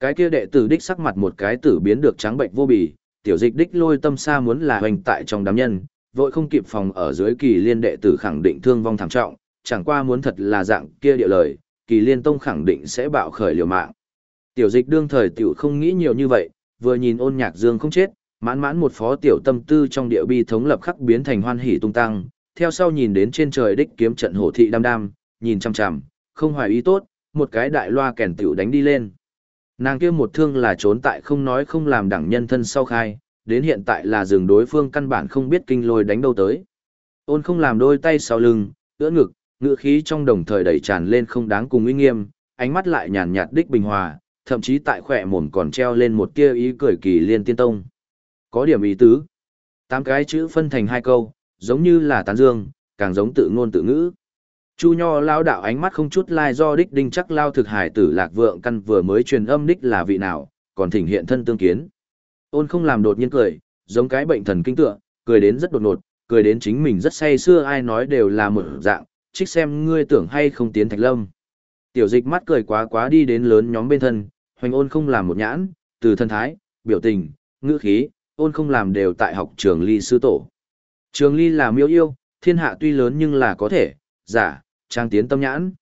Cái kia đệ tử đích sắc mặt một cái tử biến được trắng bệnh vô bì, tiểu dịch đích lôi tâm xa muốn là hoành tại trong đám nhân, vội không kịp phòng ở dưới kỳ liên đệ tử khẳng định thương vong thảm trọng, chẳng qua muốn thật là dạng kia địa lời, kỳ liên tông khẳng định sẽ bạo khởi liều mạng. Tiểu dịch đương thời tiểu không nghĩ nhiều như vậy, vừa nhìn ôn nhạc dương không chết, mãn mãn một phó tiểu tâm tư trong địa bi thống lập khắc biến thành hoan hỉ tung tăng, theo sau nhìn đến trên trời đích kiếm trận hổ thị đam đam, nhìn chăm chằm, không hoài ý tốt, một cái đại loa kèn tiểu đánh đi lên. Nàng kia một thương là trốn tại không nói không làm đẳng nhân thân sau khai, đến hiện tại là rừng đối phương căn bản không biết kinh lôi đánh đâu tới. Ôn không làm đôi tay sau lưng, ưỡn ngực, ngựa khí trong đồng thời đẩy tràn lên không đáng cùng uy nghiêm, ánh mắt lại nhàn nhạt đích bình hòa, thậm chí tại khỏe mồm còn treo lên một tia ý cười kỳ liên tiên tông. Có điểm ý tứ. Tám cái chữ phân thành hai câu, giống như là tán dương, càng giống tự ngôn tự ngữ. Chu Nho lao đạo ánh mắt không chút lai do đích đinh chắc lao thực hải tử lạc vượng căn vừa mới truyền âm đích là vị nào, còn thỉnh hiện thân tương kiến. Ôn không làm đột nhiên cười, giống cái bệnh thần kinh tựa, cười đến rất đột ngột, cười đến chính mình rất say xưa ai nói đều là một dạng, trích xem ngươi tưởng hay không tiến thạch lâm. Tiểu dịch mắt cười quá quá đi đến lớn nhóm bên thân, hoành ôn không làm một nhãn, từ thân thái, biểu tình, ngữ khí, ôn không làm đều tại học trường ly sư tổ. Trường ly là miêu yêu, thiên hạ tuy lớn nhưng là có thể, giả, trang tiến tâm nhãn.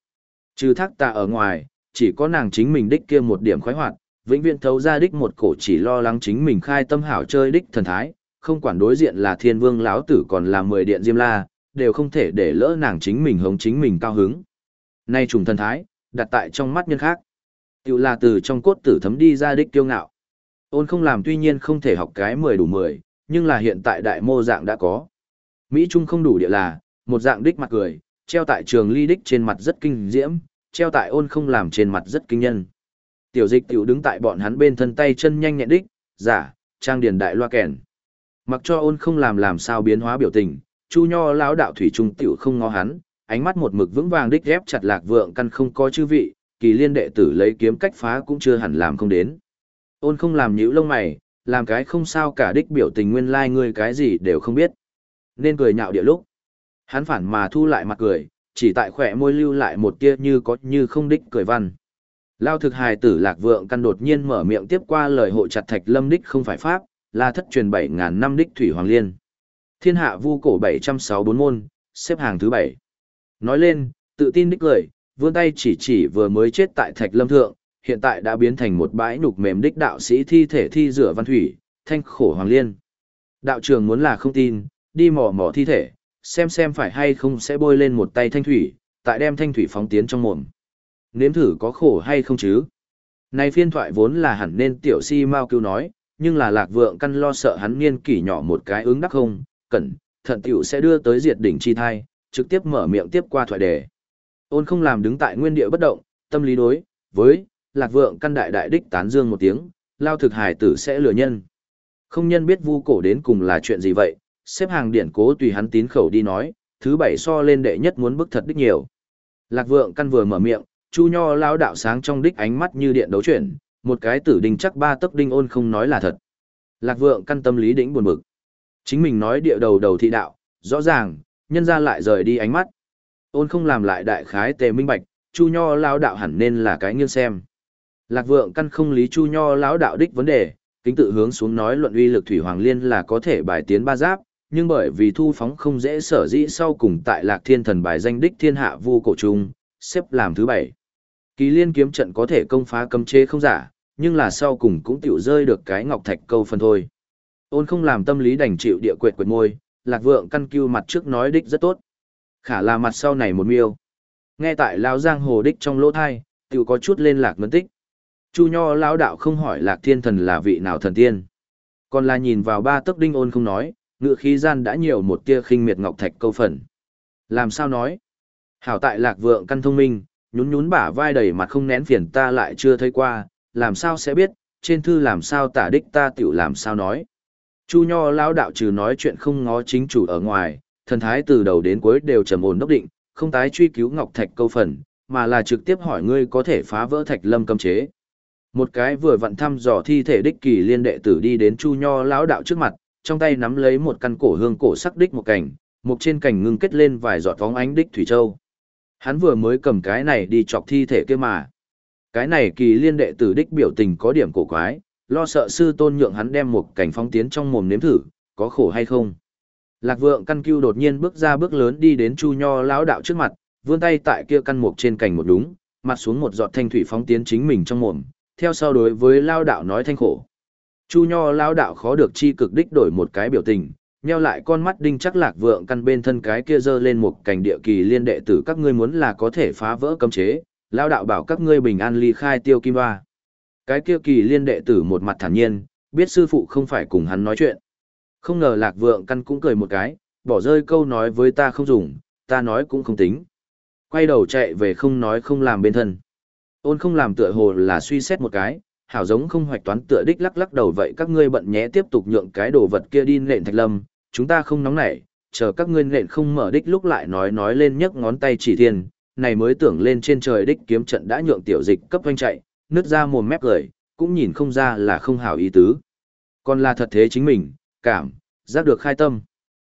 Trừ thác tạ ở ngoài, chỉ có nàng chính mình đích kia một điểm khoái hoạt, vĩnh viễn thấu ra đích một cổ chỉ lo lắng chính mình khai tâm hảo chơi đích thần thái, không quản đối diện là thiên vương lão tử còn là mười điện diêm la, đều không thể để lỡ nàng chính mình hống chính mình cao hứng. Nay trùng thần thái, đặt tại trong mắt nhân khác. Tiểu là từ trong cốt tử thấm đi ra đích kiêu ngạo. Ôn không làm tuy nhiên không thể học cái mười đủ mười, nhưng là hiện tại đại mô dạng đã có. Mỹ Trung không đủ địa là, một dạng đích mặt cười, treo tại trường ly đích trên mặt rất kinh diễm, treo tại ôn không làm trên mặt rất kinh nhân. Tiểu dịch tiểu đứng tại bọn hắn bên thân tay chân nhanh nhẹn đích, giả, trang điền đại loa kèn. Mặc cho ôn không làm làm sao biến hóa biểu tình, chu nho lão đạo thủy trung tiểu không ngó hắn, ánh mắt một mực vững vàng đích ghép chặt lạc vượng căn không có chư vị, kỳ liên đệ tử lấy kiếm cách phá cũng chưa hẳn làm không đến. Ôn không làm nhíu lông mày, làm cái không sao cả đích biểu tình nguyên lai like ngươi cái gì đều không biết. Nên cười nhạo địa lúc. Hắn phản mà thu lại mặt cười, chỉ tại khỏe môi lưu lại một tia như có như không đích cười văn. Lao thực hài tử lạc vượng căn đột nhiên mở miệng tiếp qua lời hộ chặt thạch lâm đích không phải pháp, là thất truyền bảy ngàn năm đích thủy hoàng liên. Thiên hạ vu cổ bảy trăm sáu bốn môn, xếp hàng thứ bảy. Nói lên, tự tin đích cười, vươn tay chỉ chỉ vừa mới chết tại thạch lâm thượng, hiện tại đã biến thành một bãi nục mềm đích đạo sĩ thi thể thi rửa văn thủy, thanh khổ hoàng liên. Đạo trường muốn là không tin, đi mò mò thi thể, xem xem phải hay không sẽ bôi lên một tay thanh thủy, tại đem thanh thủy phóng tiến trong mồm. Nếm thử có khổ hay không chứ? Này phiên thoại vốn là hẳn nên tiểu si mau cứu nói, nhưng là lạc vượng căn lo sợ hắn niên kỷ nhỏ một cái ứng đắc không, cẩn, thận tiểu sẽ đưa tới diệt đỉnh chi thai, trực tiếp mở miệng tiếp qua thoại đề. Ôn không làm đứng tại nguyên địa bất động, tâm lý đối, với, lạc vượng căn đại đại đích tán dương một tiếng, lao thực hài tử sẽ lừa nhân. Không nhân biết vu cổ đến cùng là chuyện gì vậy, xếp hàng điển cố tùy hắn tín khẩu đi nói, thứ bảy so lên đệ nhất muốn bức thật đích nhiều. Lạc vượng căn vừa mở miệng, chu nho lao đạo sáng trong đích ánh mắt như điện đấu chuyển, một cái tử đinh chắc ba tấc đinh ôn không nói là thật. Lạc vượng căn tâm lý đỉnh buồn bực. Chính mình nói địa đầu đầu thị đạo, rõ ràng, nhân ra lại rời đi ánh mắt. Ôn không làm lại đại khái tề minh bạch, chu nho lao đạo hẳn nên là cái nghiêng xem. Lạc vượng căn không lý chu nho lão đạo đích vấn đề, kính tự hướng xuống nói luận uy lực thủy hoàng liên là có thể bài tiến ba giáp, nhưng bởi vì thu phóng không dễ sở dĩ sau cùng tại lạc thiên thần bài danh đích thiên hạ vu cổ trung, xếp làm thứ bảy. Kỳ liên kiếm trận có thể công phá cấm chế không giả, nhưng là sau cùng cũng tiểu rơi được cái ngọc thạch câu phần thôi. Ôn không làm tâm lý đành chịu địa quệt quệt môi, lạc vượng căn cưu mặt trước nói đích rất tốt. Khả là mặt sau này một miêu. Nghe tại lão giang hồ đích trong lỗ thai, tiểu có chút lên lạc ngân tích. Chu nho lão đạo không hỏi lạc thiên thần là vị nào thần tiên. Còn là nhìn vào ba tấc đinh ôn không nói, ngựa khí gian đã nhiều một tia khinh miệt ngọc thạch câu phần. Làm sao nói? Hảo tại lạc vượng căn thông minh, nhún nhún bả vai đầy mặt không nén phiền ta lại chưa thấy qua, làm sao sẽ biết, trên thư làm sao tả đích ta tiểu làm sao nói. Chu nho lão đạo trừ nói chuyện không ngó chính chủ ở ngoài, thần thái từ đầu đến cuối đều trầm ổn đốc định, không tái truy cứu ngọc thạch câu phần, mà là trực tiếp hỏi ngươi có thể phá vỡ thạch lâm cấm chế. Một cái vừa vặn thăm dò thi thể đích kỳ liên đệ tử đi đến Chu Nho lão đạo trước mặt, trong tay nắm lấy một căn cổ hương cổ sắc đích một cảnh, một trên cảnh ngưng kết lên vài giọt vóng ánh đích thủy châu. Hắn vừa mới cầm cái này đi chọc thi thể kia mà. Cái này kỳ liên đệ tử đích biểu tình có điểm cổ quái, lo sợ sư tôn nhượng hắn đem một cảnh phóng tiến trong mồm nếm thử, có khổ hay không. Lạc vượng căn cưu đột nhiên bước ra bước lớn đi đến Chu Nho lão đạo trước mặt, vươn tay tại kia căn mục trên cành một đúng, mặt xuống một giọt thanh thủy phóng tiến chính mình trong mồm, theo sau đối với lao đạo nói thanh khổ. Chu Nho lao đạo khó được chi cực đích đổi một cái biểu tình, nheo lại con mắt đinh chắc lạc vượng căn bên thân cái kia giơ lên một cảnh địa kỳ liên đệ tử các ngươi muốn là có thể phá vỡ cấm chế, lao đạo bảo các ngươi bình an ly khai tiêu kim ba. Cái kia kỳ liên đệ tử một mặt thản nhiên, biết sư phụ không phải cùng hắn nói chuyện. Không ngờ lạc vượng căn cũng cười một cái, bỏ rơi câu nói với ta không dùng, ta nói cũng không tính. Quay đầu chạy về không nói không làm bên thân. Ôn không làm tựa hồ là suy xét một cái, hảo giống không hoạch toán tựa đích lắc lắc đầu vậy các ngươi bận nhé tiếp tục nhượng cái đồ vật kia đi nện thạch lâm, chúng ta không nóng nảy, chờ các ngươi nện không mở đích lúc lại nói nói lên nhấc ngón tay chỉ thiên, này mới tưởng lên trên trời đích kiếm trận đã nhượng tiểu dịch cấp vanh chạy, nứt ra mồm mép cười, cũng nhìn không ra là không hảo ý tứ. Còn là thật thế chính mình, cảm, giác được khai tâm.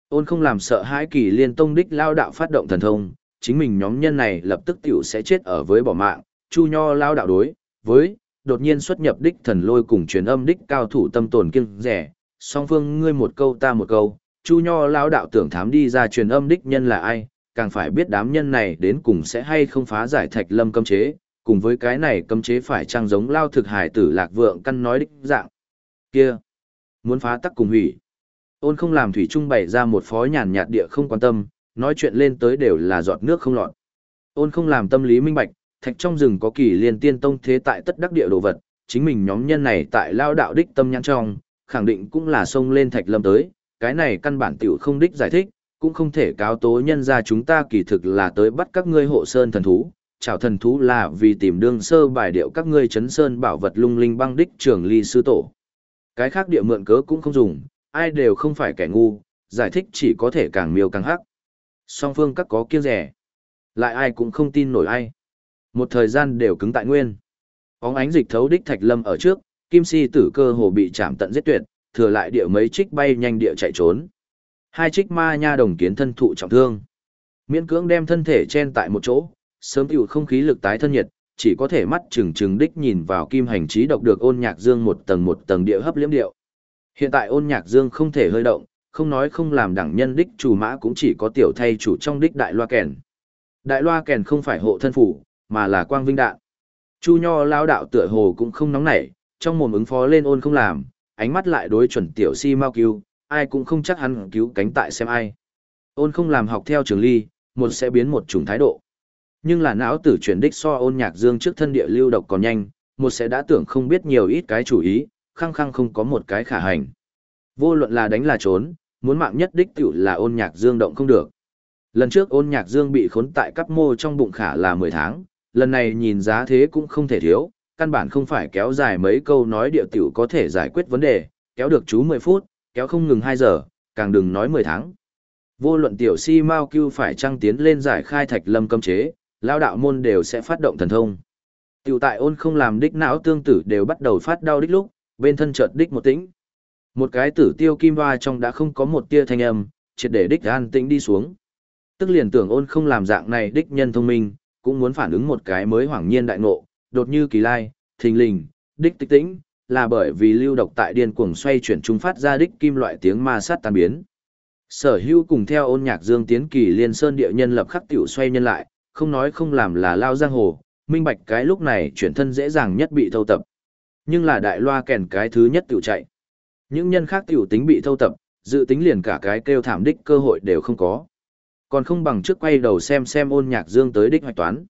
Ôn không làm sợ hãi kỳ liên tông đích lao đạo phát động thần thông, chính mình nhóm nhân này lập tức tiểu sẽ chết ở với bỏ mạng, chu nho lao đạo đối, với, đột nhiên xuất nhập đích thần lôi cùng truyền âm đích cao thủ tâm tồn kiêng rẻ, song phương ngươi một câu ta một câu, chu nho lao đạo tưởng thám đi ra truyền âm đích nhân là ai, càng phải biết đám nhân này đến cùng sẽ hay không phá giải thạch lâm cấm chế, cùng với cái này cấm chế phải trang giống lao thực hải tử lạc vượng căn nói đích dạng. Kia, muốn phá tắc cùng hủy. Ôn không làm thủy trung bày ra một phó nhàn nhạt địa không quan tâm, nói chuyện lên tới đều là giọt nước không lọt. Ôn không làm tâm lý minh bạch, thạch trong rừng có kỳ liên tiên tông thế tại tất đắc địa đồ vật, chính mình nhóm nhân này tại lao đạo đích tâm nhãn trong, khẳng định cũng là xông lên thạch lâm tới, cái này căn bản tiểu không đích giải thích, cũng không thể cáo tố nhân ra chúng ta kỳ thực là tới bắt các ngươi hộ sơn thần thú, chào thần thú là vì tìm đương sơ bài điệu các ngươi chấn sơn bảo vật lung linh băng đích trưởng ly sư tổ. Cái khác địa mượn cớ cũng không dùng, ai đều không phải kẻ ngu, giải thích chỉ có thể càng miêu càng hắc. Song phương các có kiêng rẻ. Lại ai cũng không tin nổi ai. Một thời gian đều cứng tại nguyên. Óng ánh dịch thấu đích thạch lâm ở trước, kim si tử cơ hồ bị chạm tận giết tuyệt, thừa lại địa mấy trích bay nhanh địa chạy trốn. Hai trích ma nha đồng kiến thân thụ trọng thương. Miễn cưỡng đem thân thể chen tại một chỗ, sớm tiểu không khí lực tái thân nhiệt, chỉ có thể mắt chừng chừng đích nhìn vào kim hành trí độc được ôn nhạc dương một tầng một tầng địa hấp liếm điệu. Hiện tại ôn nhạc dương không thể hơi động, không nói không làm đẳng nhân đích chủ mã cũng chỉ có tiểu thay chủ trong đích đại loa kèn. Đại loa kèn không phải hộ thân phủ, mà là quang vinh đạn. Chu nho lao đạo tựa hồ cũng không nóng nảy, trong mồm ứng phó lên ôn không làm, ánh mắt lại đối chuẩn tiểu si mau cứu, ai cũng không chắc hắn cứu cánh tại xem ai. Ôn không làm học theo trường ly, một sẽ biến một chủng thái độ. Nhưng là não tử chuyển đích so ôn nhạc dương trước thân địa lưu độc còn nhanh, một sẽ đã tưởng không biết nhiều ít cái chủ ý, khăng khăng không có một cái khả hành. Vô luận là đánh là trốn, muốn mạng nhất đích tiểu là ôn nhạc dương động không được. Lần trước ôn nhạc dương bị khốn tại cấp mô trong bụng khả là 10 tháng, lần này nhìn giá thế cũng không thể thiếu, căn bản không phải kéo dài mấy câu nói địa tiểu có thể giải quyết vấn đề, kéo được chú 10 phút, kéo không ngừng 2 giờ, càng đừng nói 10 tháng. Vô luận tiểu si Mao Cưu phải trăng tiến lên giải khai thạch lâm cấm chế, lao đạo môn đều sẽ phát động thần thông. Tiểu tại ôn không làm đích não tương tử đều bắt đầu phát đau đích lúc, bên thân chợt đích một tĩnh. Một cái tử tiêu kim hoa trong đã không có một tia thanh âm, triệt để đích an tĩnh đi xuống. Tức liền tưởng ôn không làm dạng này đích nhân thông minh, cũng muốn phản ứng một cái mới hoảng nhiên đại ngộ, đột như kỳ lai, thình lình, đích tích tĩnh, là bởi vì lưu độc tại điên cuồng xoay chuyển trung phát ra đích kim loại tiếng ma sát tan biến. Sở hữu cùng theo ôn nhạc dương tiến kỳ liên sơn địa nhân lập khắc tiểu xoay nhân lại, không nói không làm là lao giang hồ, minh bạch cái lúc này chuyển thân dễ dàng nhất bị thâu tập. Nhưng là đại loa kèn cái thứ nhất tiểu chạy. Những nhân khác tiểu tính bị thâu tập, dự tính liền cả cái kêu thảm đích cơ hội đều không có. Còn không bằng trước quay đầu xem xem ôn nhạc dương tới đích hoạch toán.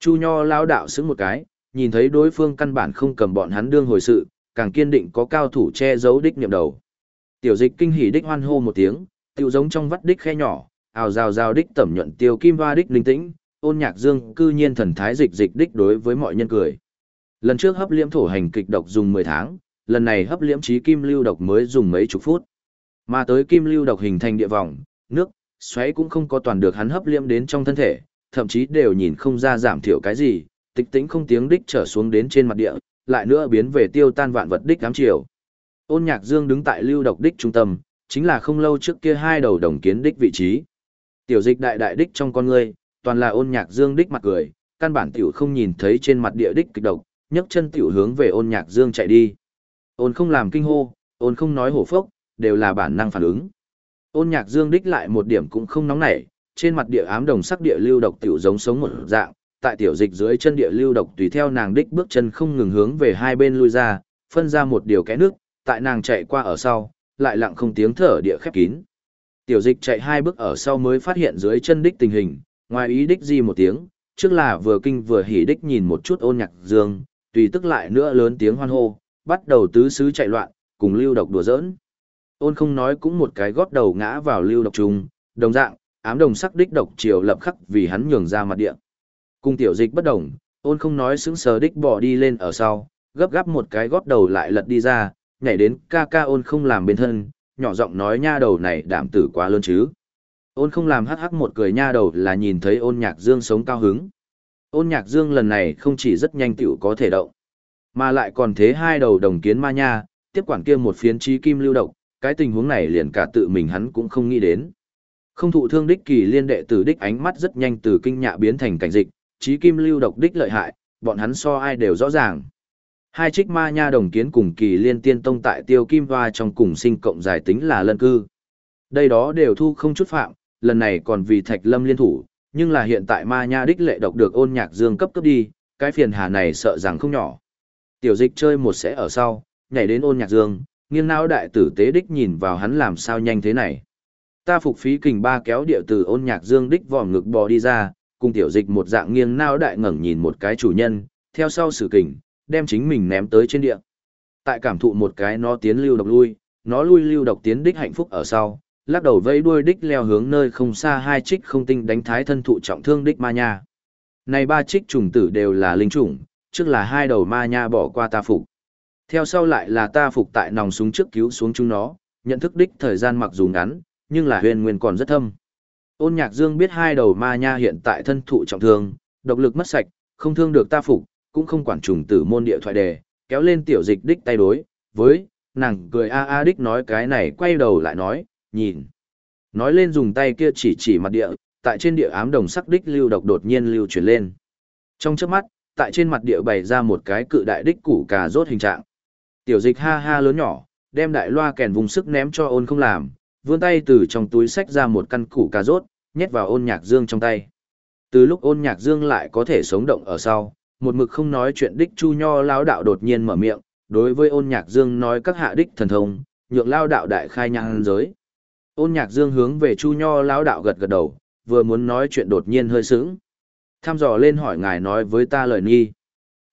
Chu Nho lao đạo xứng một cái, nhìn thấy đối phương căn bản không cầm bọn hắn đương hồi sự, càng kiên định có cao thủ che giấu đích niệm đầu. Tiểu dịch kinh hỉ đích hoan hô một tiếng, tiểu giống trong vắt đích khe nhỏ, ào rào rào đích tẩm nhuận tiêu kim hoa đích linh tĩnh, ôn nhạc dương cư nhiên thần thái dịch dịch đích đối với mọi nhân cười. Lần trước hấp liễm thổ hành kịch độc dùng 10 tháng, lần này hấp liễm trí kim lưu độc mới dùng mấy chục phút. Mà tới kim lưu độc hình thành địa vòng, nước, xoáy cũng không có toàn được hắn hấp liễm đến trong thân thể, thậm chí đều nhìn không ra giảm thiểu cái gì, tịch tĩnh không tiếng đích trở xuống đến trên mặt địa, lại nữa biến về tiêu tan vạn vật đích ám chiều. Ôn Nhạc Dương đứng tại lưu độc đích trung tâm, chính là không lâu trước kia hai đầu đồng kiến đích vị trí. Tiểu dịch đại đại đích trong con người, toàn là Ôn Nhạc Dương đích mặt cười, căn bản tiểu không nhìn thấy trên mặt địa đích kịch độc, nhấc chân tiểu hướng về Ôn Nhạc Dương chạy đi. Ôn không làm kinh hô, ôn không nói hổ phốc, đều là bản năng phản ứng. Ôn nhạc dương đích lại một điểm cũng không nóng nảy, trên mặt địa ám đồng sắc địa lưu độc tiểu giống sống một dạng, tại tiểu dịch dưới chân địa lưu độc tùy theo nàng đích bước chân không ngừng hướng về hai bên lui ra, phân ra một điều kẽ nước, tại nàng chạy qua ở sau, lại lặng không tiếng thở địa khép kín. Tiểu dịch chạy hai bước ở sau mới phát hiện dưới chân đích tình hình, ngoài ý đích gì một tiếng, trước là vừa kinh vừa hỉ đích nhìn một chút ôn nhạc dương, tùy tức lại nữa lớn tiếng hoan hô, bắt đầu tứ xứ chạy loạn, cùng lưu độc đùa giỡn. Ôn không nói cũng một cái gót đầu ngã vào lưu độc trùng, đồng dạng, ám đồng sắc đích độc chiều lập khắc vì hắn nhường ra mặt địa. Cùng tiểu dịch bất đồng, ôn không nói sững sờ đích bỏ đi lên ở sau, gấp gáp một cái góp đầu lại lật đi ra, nhảy đến ca ca ôn không làm bên thân, nhỏ giọng nói nha đầu này đảm tử quá lớn chứ. Ôn không làm hắc hắc một cười nha đầu là nhìn thấy ôn nhạc dương sống cao hứng. Ôn nhạc dương lần này không chỉ rất nhanh tiểu có thể động, mà lại còn thế hai đầu đồng kiến ma nha, tiếp quản kia một phiến trí kim lưu độc, cái tình huống này liền cả tự mình hắn cũng không nghĩ đến. Không thụ thương đích kỳ liên đệ tử đích ánh mắt rất nhanh từ kinh nhạ biến thành cảnh dịch, trí kim lưu độc đích lợi hại, bọn hắn so ai đều rõ ràng. Hai trích ma nha đồng kiến cùng kỳ liên tiên tông tại tiêu kim hoa trong cùng sinh cộng giải tính là lân cư. Đây đó đều thu không chút phạm, lần này còn vì thạch lâm liên thủ, nhưng là hiện tại ma nha đích lệ độc được ôn nhạc dương cấp cấp đi, cái phiền hà này sợ rằng không nhỏ. Tiểu dịch chơi một sẽ ở sau, nhảy đến ôn nhạc dương, nghiêng não đại tử tế đích nhìn vào hắn làm sao nhanh thế này. Ta phục phí kình ba kéo địa từ ôn nhạc dương đích vòm ngực bò đi ra, cùng tiểu dịch một dạng nghiêng nao đại ngẩng nhìn một cái chủ nhân, theo sau sử kình, đem chính mình ném tới trên địa. Tại cảm thụ một cái nó tiến lưu độc lui, nó lui lưu độc tiến đích hạnh phúc ở sau, lắc đầu vây đuôi đích leo hướng nơi không xa hai trích không tinh đánh thái thân thụ trọng thương đích ma nha. Này ba trích trùng tử đều là linh trùng, trước là hai đầu ma nha bỏ qua ta phục. Theo sau lại là ta phục tại nòng súng trước cứu xuống chúng nó, nhận thức đích thời gian mặc dù ngắn, nhưng là huyền nguyên còn rất thâm. Ôn nhạc dương biết hai đầu ma nha hiện tại thân thụ trọng thương, độc lực mất sạch, không thương được ta phục, cũng không quản trùng tử môn địa thoại đề, kéo lên tiểu dịch đích tay đối, với, nàng cười a a đích nói cái này quay đầu lại nói, nhìn. Nói lên dùng tay kia chỉ chỉ mặt địa, tại trên địa ám đồng sắc đích lưu độc đột nhiên lưu chuyển lên. Trong chớp mắt, tại trên mặt địa bày ra một cái cự đại đích củ cà rốt hình trạng. Tiểu dịch ha ha lớn nhỏ, đem đại loa kèn vùng sức ném cho ôn không làm, vươn tay từ trong túi sách ra một căn củ cà rốt, nhét vào ôn nhạc dương trong tay. Từ lúc ôn nhạc dương lại có thể sống động ở sau, một mực không nói chuyện đích chu nho lao đạo đột nhiên mở miệng, đối với ôn nhạc dương nói các hạ đích thần thông, nhượng lao đạo đại khai nhang giới. Ôn nhạc dương hướng về chu nho lao đạo gật gật đầu, vừa muốn nói chuyện đột nhiên hơi sững. Tham dò lên hỏi ngài nói với ta lời nghi.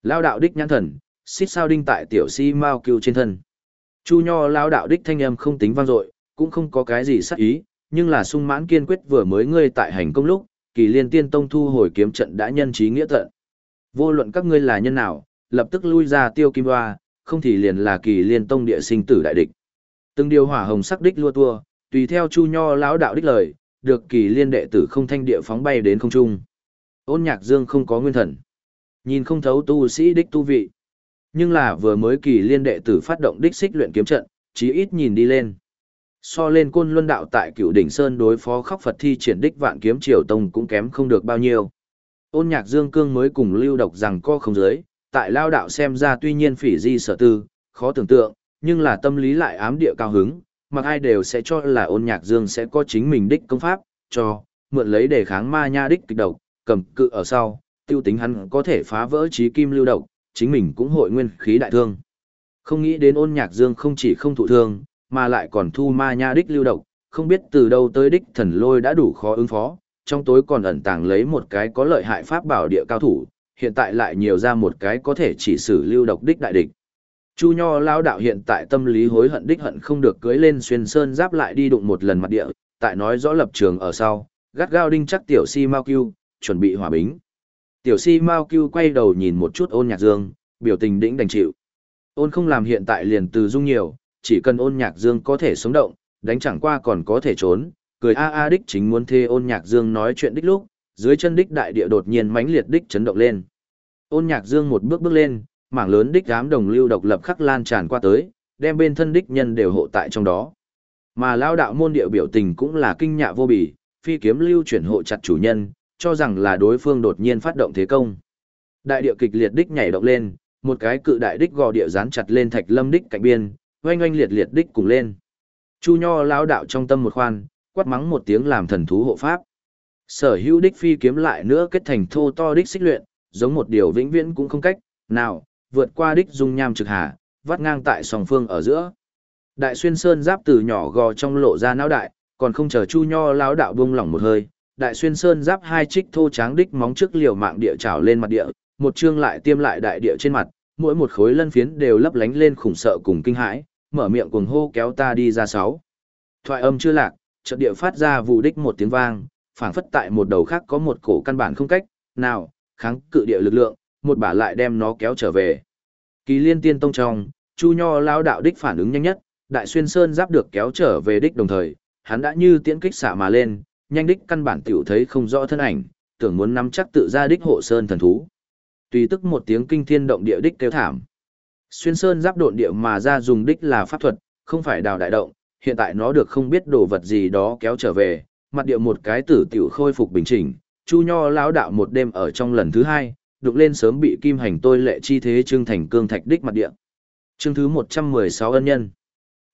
Lao đạo đích nhãn thần, xích sao đinh tại tiểu si mao cưu trên thân. Chu nho lao đạo đích thanh âm không tính vang dội, cũng không có cái gì sắc ý, nhưng là sung mãn kiên quyết vừa mới ngươi tại hành công lúc, kỳ liên tiên tông thu hồi kiếm trận đã nhân trí nghĩa tận. Vô luận các ngươi là nhân nào, lập tức lui ra tiêu kim hoa, không thì liền là kỳ liên tông địa sinh tử đại địch. Từng điều hỏa hồng sắc đích lua tua, tùy theo chu nho lão đạo đích lời, được kỳ liên đệ tử không thanh địa phóng bay đến không trung. Ôn nhạc dương không có nguyên thần. Nhìn không thấu tu sĩ đích tu vị. Nhưng là vừa mới kỳ liên đệ tử phát động đích xích luyện kiếm trận, chí ít nhìn đi lên. So lên côn luân đạo tại cựu đỉnh Sơn đối phó khóc Phật thi triển đích vạn kiếm triều tông cũng kém không được bao nhiêu. Ôn nhạc dương cương mới cùng lưu độc rằng co không giới, tại lao đạo xem ra tuy nhiên phỉ di sở tư, khó tưởng tượng, nhưng là tâm lý lại ám địa cao hứng, mà ai đều sẽ cho là ôn nhạc dương sẽ có chính mình đích công pháp, cho, mượn lấy để kháng ma nha đích kịch độc, cầm cự ở sau, tiêu tính hắn có thể phá vỡ trí kim lưu độc, chính mình cũng hội nguyên khí đại thương. Không nghĩ đến ôn nhạc dương không chỉ không thụ thương, mà lại còn thu ma nha đích lưu độc, không biết từ đâu tới đích thần lôi đã đủ khó ứng phó, trong tối còn ẩn tàng lấy một cái có lợi hại pháp bảo địa cao thủ, hiện tại lại nhiều ra một cái có thể chỉ xử lưu độc đích đại địch. Chu Nho lao đạo hiện tại tâm lý hối hận đích hận không được cưới lên xuyên sơn giáp lại đi đụng một lần mặt địa, tại nói rõ lập trường ở sau, gắt gao đinh chắc tiểu si Mao Cưu, chuẩn bị hòa bính. Tiểu si Mao Cưu quay đầu nhìn một chút ôn nhạc dương, biểu tình đĩnh đành chịu. Ôn không làm hiện tại liền từ dung nhiều, chỉ cần ôn nhạc dương có thể sống động, đánh chẳng qua còn có thể trốn, cười a a đích chính muốn thê ôn nhạc dương nói chuyện đích lúc, dưới chân đích đại địa đột nhiên mãnh liệt đích chấn động lên. Ôn nhạc dương một bước bước lên, mảng lớn đích ám đồng lưu độc lập khắc lan tràn qua tới, đem bên thân đích nhân đều hộ tại trong đó. Mà lao đạo môn địa biểu tình cũng là kinh nhạ vô bì, phi kiếm lưu chuyển hộ chặt chủ nhân, cho rằng là đối phương đột nhiên phát động thế công. Đại địa kịch liệt đích nhảy động lên, một cái cự đại đích gò địa dán chặt lên thạch lâm đích cạnh biên, oanh oanh liệt liệt đích cùng lên. Chu Nho lão đạo trong tâm một khoan, quát mắng một tiếng làm thần thú hộ pháp. Sở hữu đích phi kiếm lại nữa kết thành thô to đích xích luyện, giống một điều vĩnh viễn cũng không cách, nào, vượt qua đích dung nham trực hà, vắt ngang tại sòng phương ở giữa. Đại xuyên sơn giáp từ nhỏ gò trong lộ ra não đại, còn không chờ Chu Nho lão đạo buông lỏng một hơi, đại xuyên sơn giáp hai trích thô tráng đích móng trước liều mạng địa trảo lên mặt địa, một chương lại tiêm lại đại địa trên mặt, mỗi một khối lân phiến đều lấp lánh lên khủng sợ cùng kinh hãi, mở miệng cuồng hô kéo ta đi ra sáu. Thoại âm chưa lạc, chợt địa phát ra vụ đích một tiếng vang, phảng phất tại một đầu khác có một cổ căn bản không cách, nào, kháng cự địa lực lượng, một bả lại đem nó kéo trở về. Kỳ liên tiên tông trong, Chu Nho lao đạo đích phản ứng nhanh nhất, đại xuyên sơn giáp được kéo trở về đích đồng thời, hắn đã như tiễn kích xả mà lên, nhanh đích căn bản tiểu thấy không rõ thân ảnh, tưởng muốn nắm chắc tự ra đích hộ sơn thần thú. Tùy tức một tiếng kinh thiên động địa đích kêu thảm. Xuyên sơn giáp độn địa mà ra dùng đích là pháp thuật, không phải đào đại động, hiện tại nó được không biết đồ vật gì đó kéo trở về, mặt địa một cái tử tiểu khôi phục bình chỉnh, Chu Nho lão đạo một đêm ở trong lần thứ hai, đục lên sớm bị kim hành tôi lệ chi thế trưng thành cương thạch đích mặt địa. Chương thứ 116 ân nhân.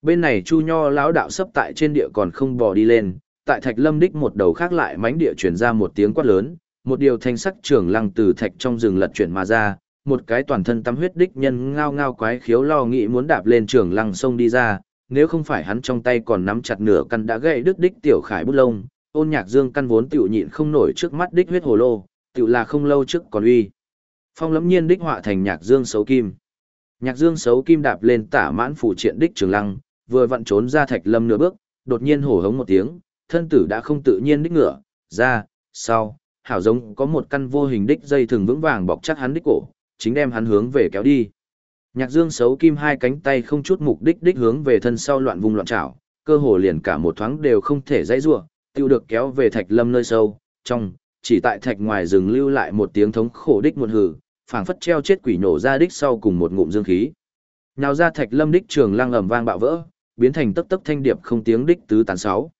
Bên này Chu Nho lão đạo sấp tại trên địa còn không bò đi lên, tại Thạch Lâm đích một đầu khác lại mánh địa truyền ra một tiếng quát lớn, một điều thanh sắc trường lăng từ thạch trong rừng lật chuyển mà ra, một cái toàn thân tắm huyết đích nhân ngao ngao quái khiếu lo nghĩ muốn đạp lên trường lăng sông đi ra, nếu không phải hắn trong tay còn nắm chặt nửa căn đã gãy đứt đích tiểu khải bút lông, ôn nhạc dương căn vốn tiểu nhịn không nổi trước mắt đích huyết hồ lô, tiểu là không lâu trước còn uy. Phong lẫm nhiên đích họa thành nhạc dương xấu kim. Nhạc dương xấu kim đạp lên tả mãn phủ triện đích trường lăng, vừa vặn trốn ra thạch lâm nửa bước, đột nhiên hổ hống một tiếng, thân tử đã không tự nhiên đích ngựa, ra, sau, hảo giống có một căn vô hình đích dây thường vững vàng bọc chắc hắn đích cổ, chính đem hắn hướng về kéo đi. Nhạc Dương xấu kim hai cánh tay không chút mục đích đích hướng về thân sau loạn vùng loạn trảo, cơ hồ liền cả một thoáng đều không thể dãy rủa, tiêu được kéo về thạch lâm nơi sâu, trong, chỉ tại thạch ngoài rừng lưu lại một tiếng thống khổ đích một hừ, phảng phất treo chết quỷ nổ ra đích sau cùng một ngụm dương khí. Nào ra thạch lâm đích trường lang ầm vang bạo vỡ, biến thành tấp tấp thanh điệp không tiếng đích tứ tán sáu.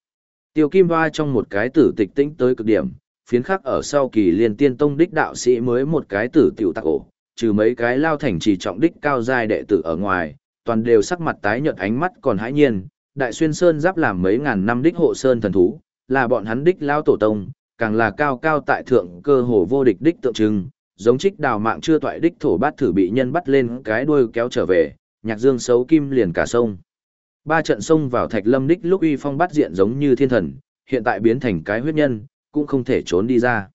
Tiêu Kim Hoa trong một cái tử tịch tĩnh tới cực điểm, phiến khắc ở sau kỳ liên tiên tông đích đạo sĩ mới một cái tử tiểu tạc ổ, trừ mấy cái lao thành chỉ trọng đích cao giai đệ tử ở ngoài, toàn đều sắc mặt tái nhợt ánh mắt còn hãi nhiên, đại xuyên sơn giáp làm mấy ngàn năm đích hộ sơn thần thú, là bọn hắn đích lao tổ tông, càng là cao cao tại thượng cơ hồ vô địch đích tượng trưng, giống trích đào mạng chưa toại đích thổ bát thử bị nhân bắt lên cái đuôi kéo trở về, nhạc dương xấu kim liền cả sông. Ba trận sông vào thạch lâm đích lúc uy phong bắt diện giống như thiên thần, hiện tại biến thành cái huyết nhân, cũng không thể trốn đi ra.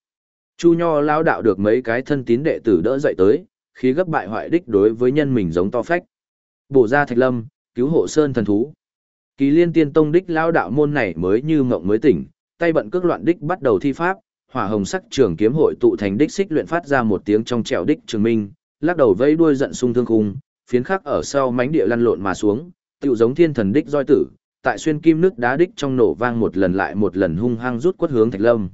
Chu Nho lao đạo được mấy cái thân tín đệ tử đỡ dậy tới, khí gấp bại hoại đích đối với nhân mình giống to phách. Bổ ra thạch lâm, cứu hộ sơn thần thú. Kỳ liên tiên tông đích lao đạo môn này mới như mộng mới tỉnh, tay bận cước loạn đích bắt đầu thi pháp, hỏa hồng sắc trường kiếm hội tụ thành đích xích luyện phát ra một tiếng trong trẻo đích trường minh, lắc đầu vẫy đuôi giận sung thương khung, phiến khắc ở sau mánh địa lăn lộn mà xuống, tựu giống thiên thần đích roi tử, tại xuyên kim nước đá đích trong nổ vang một lần lại một lần hung hăng rút quất hướng thạch lâm.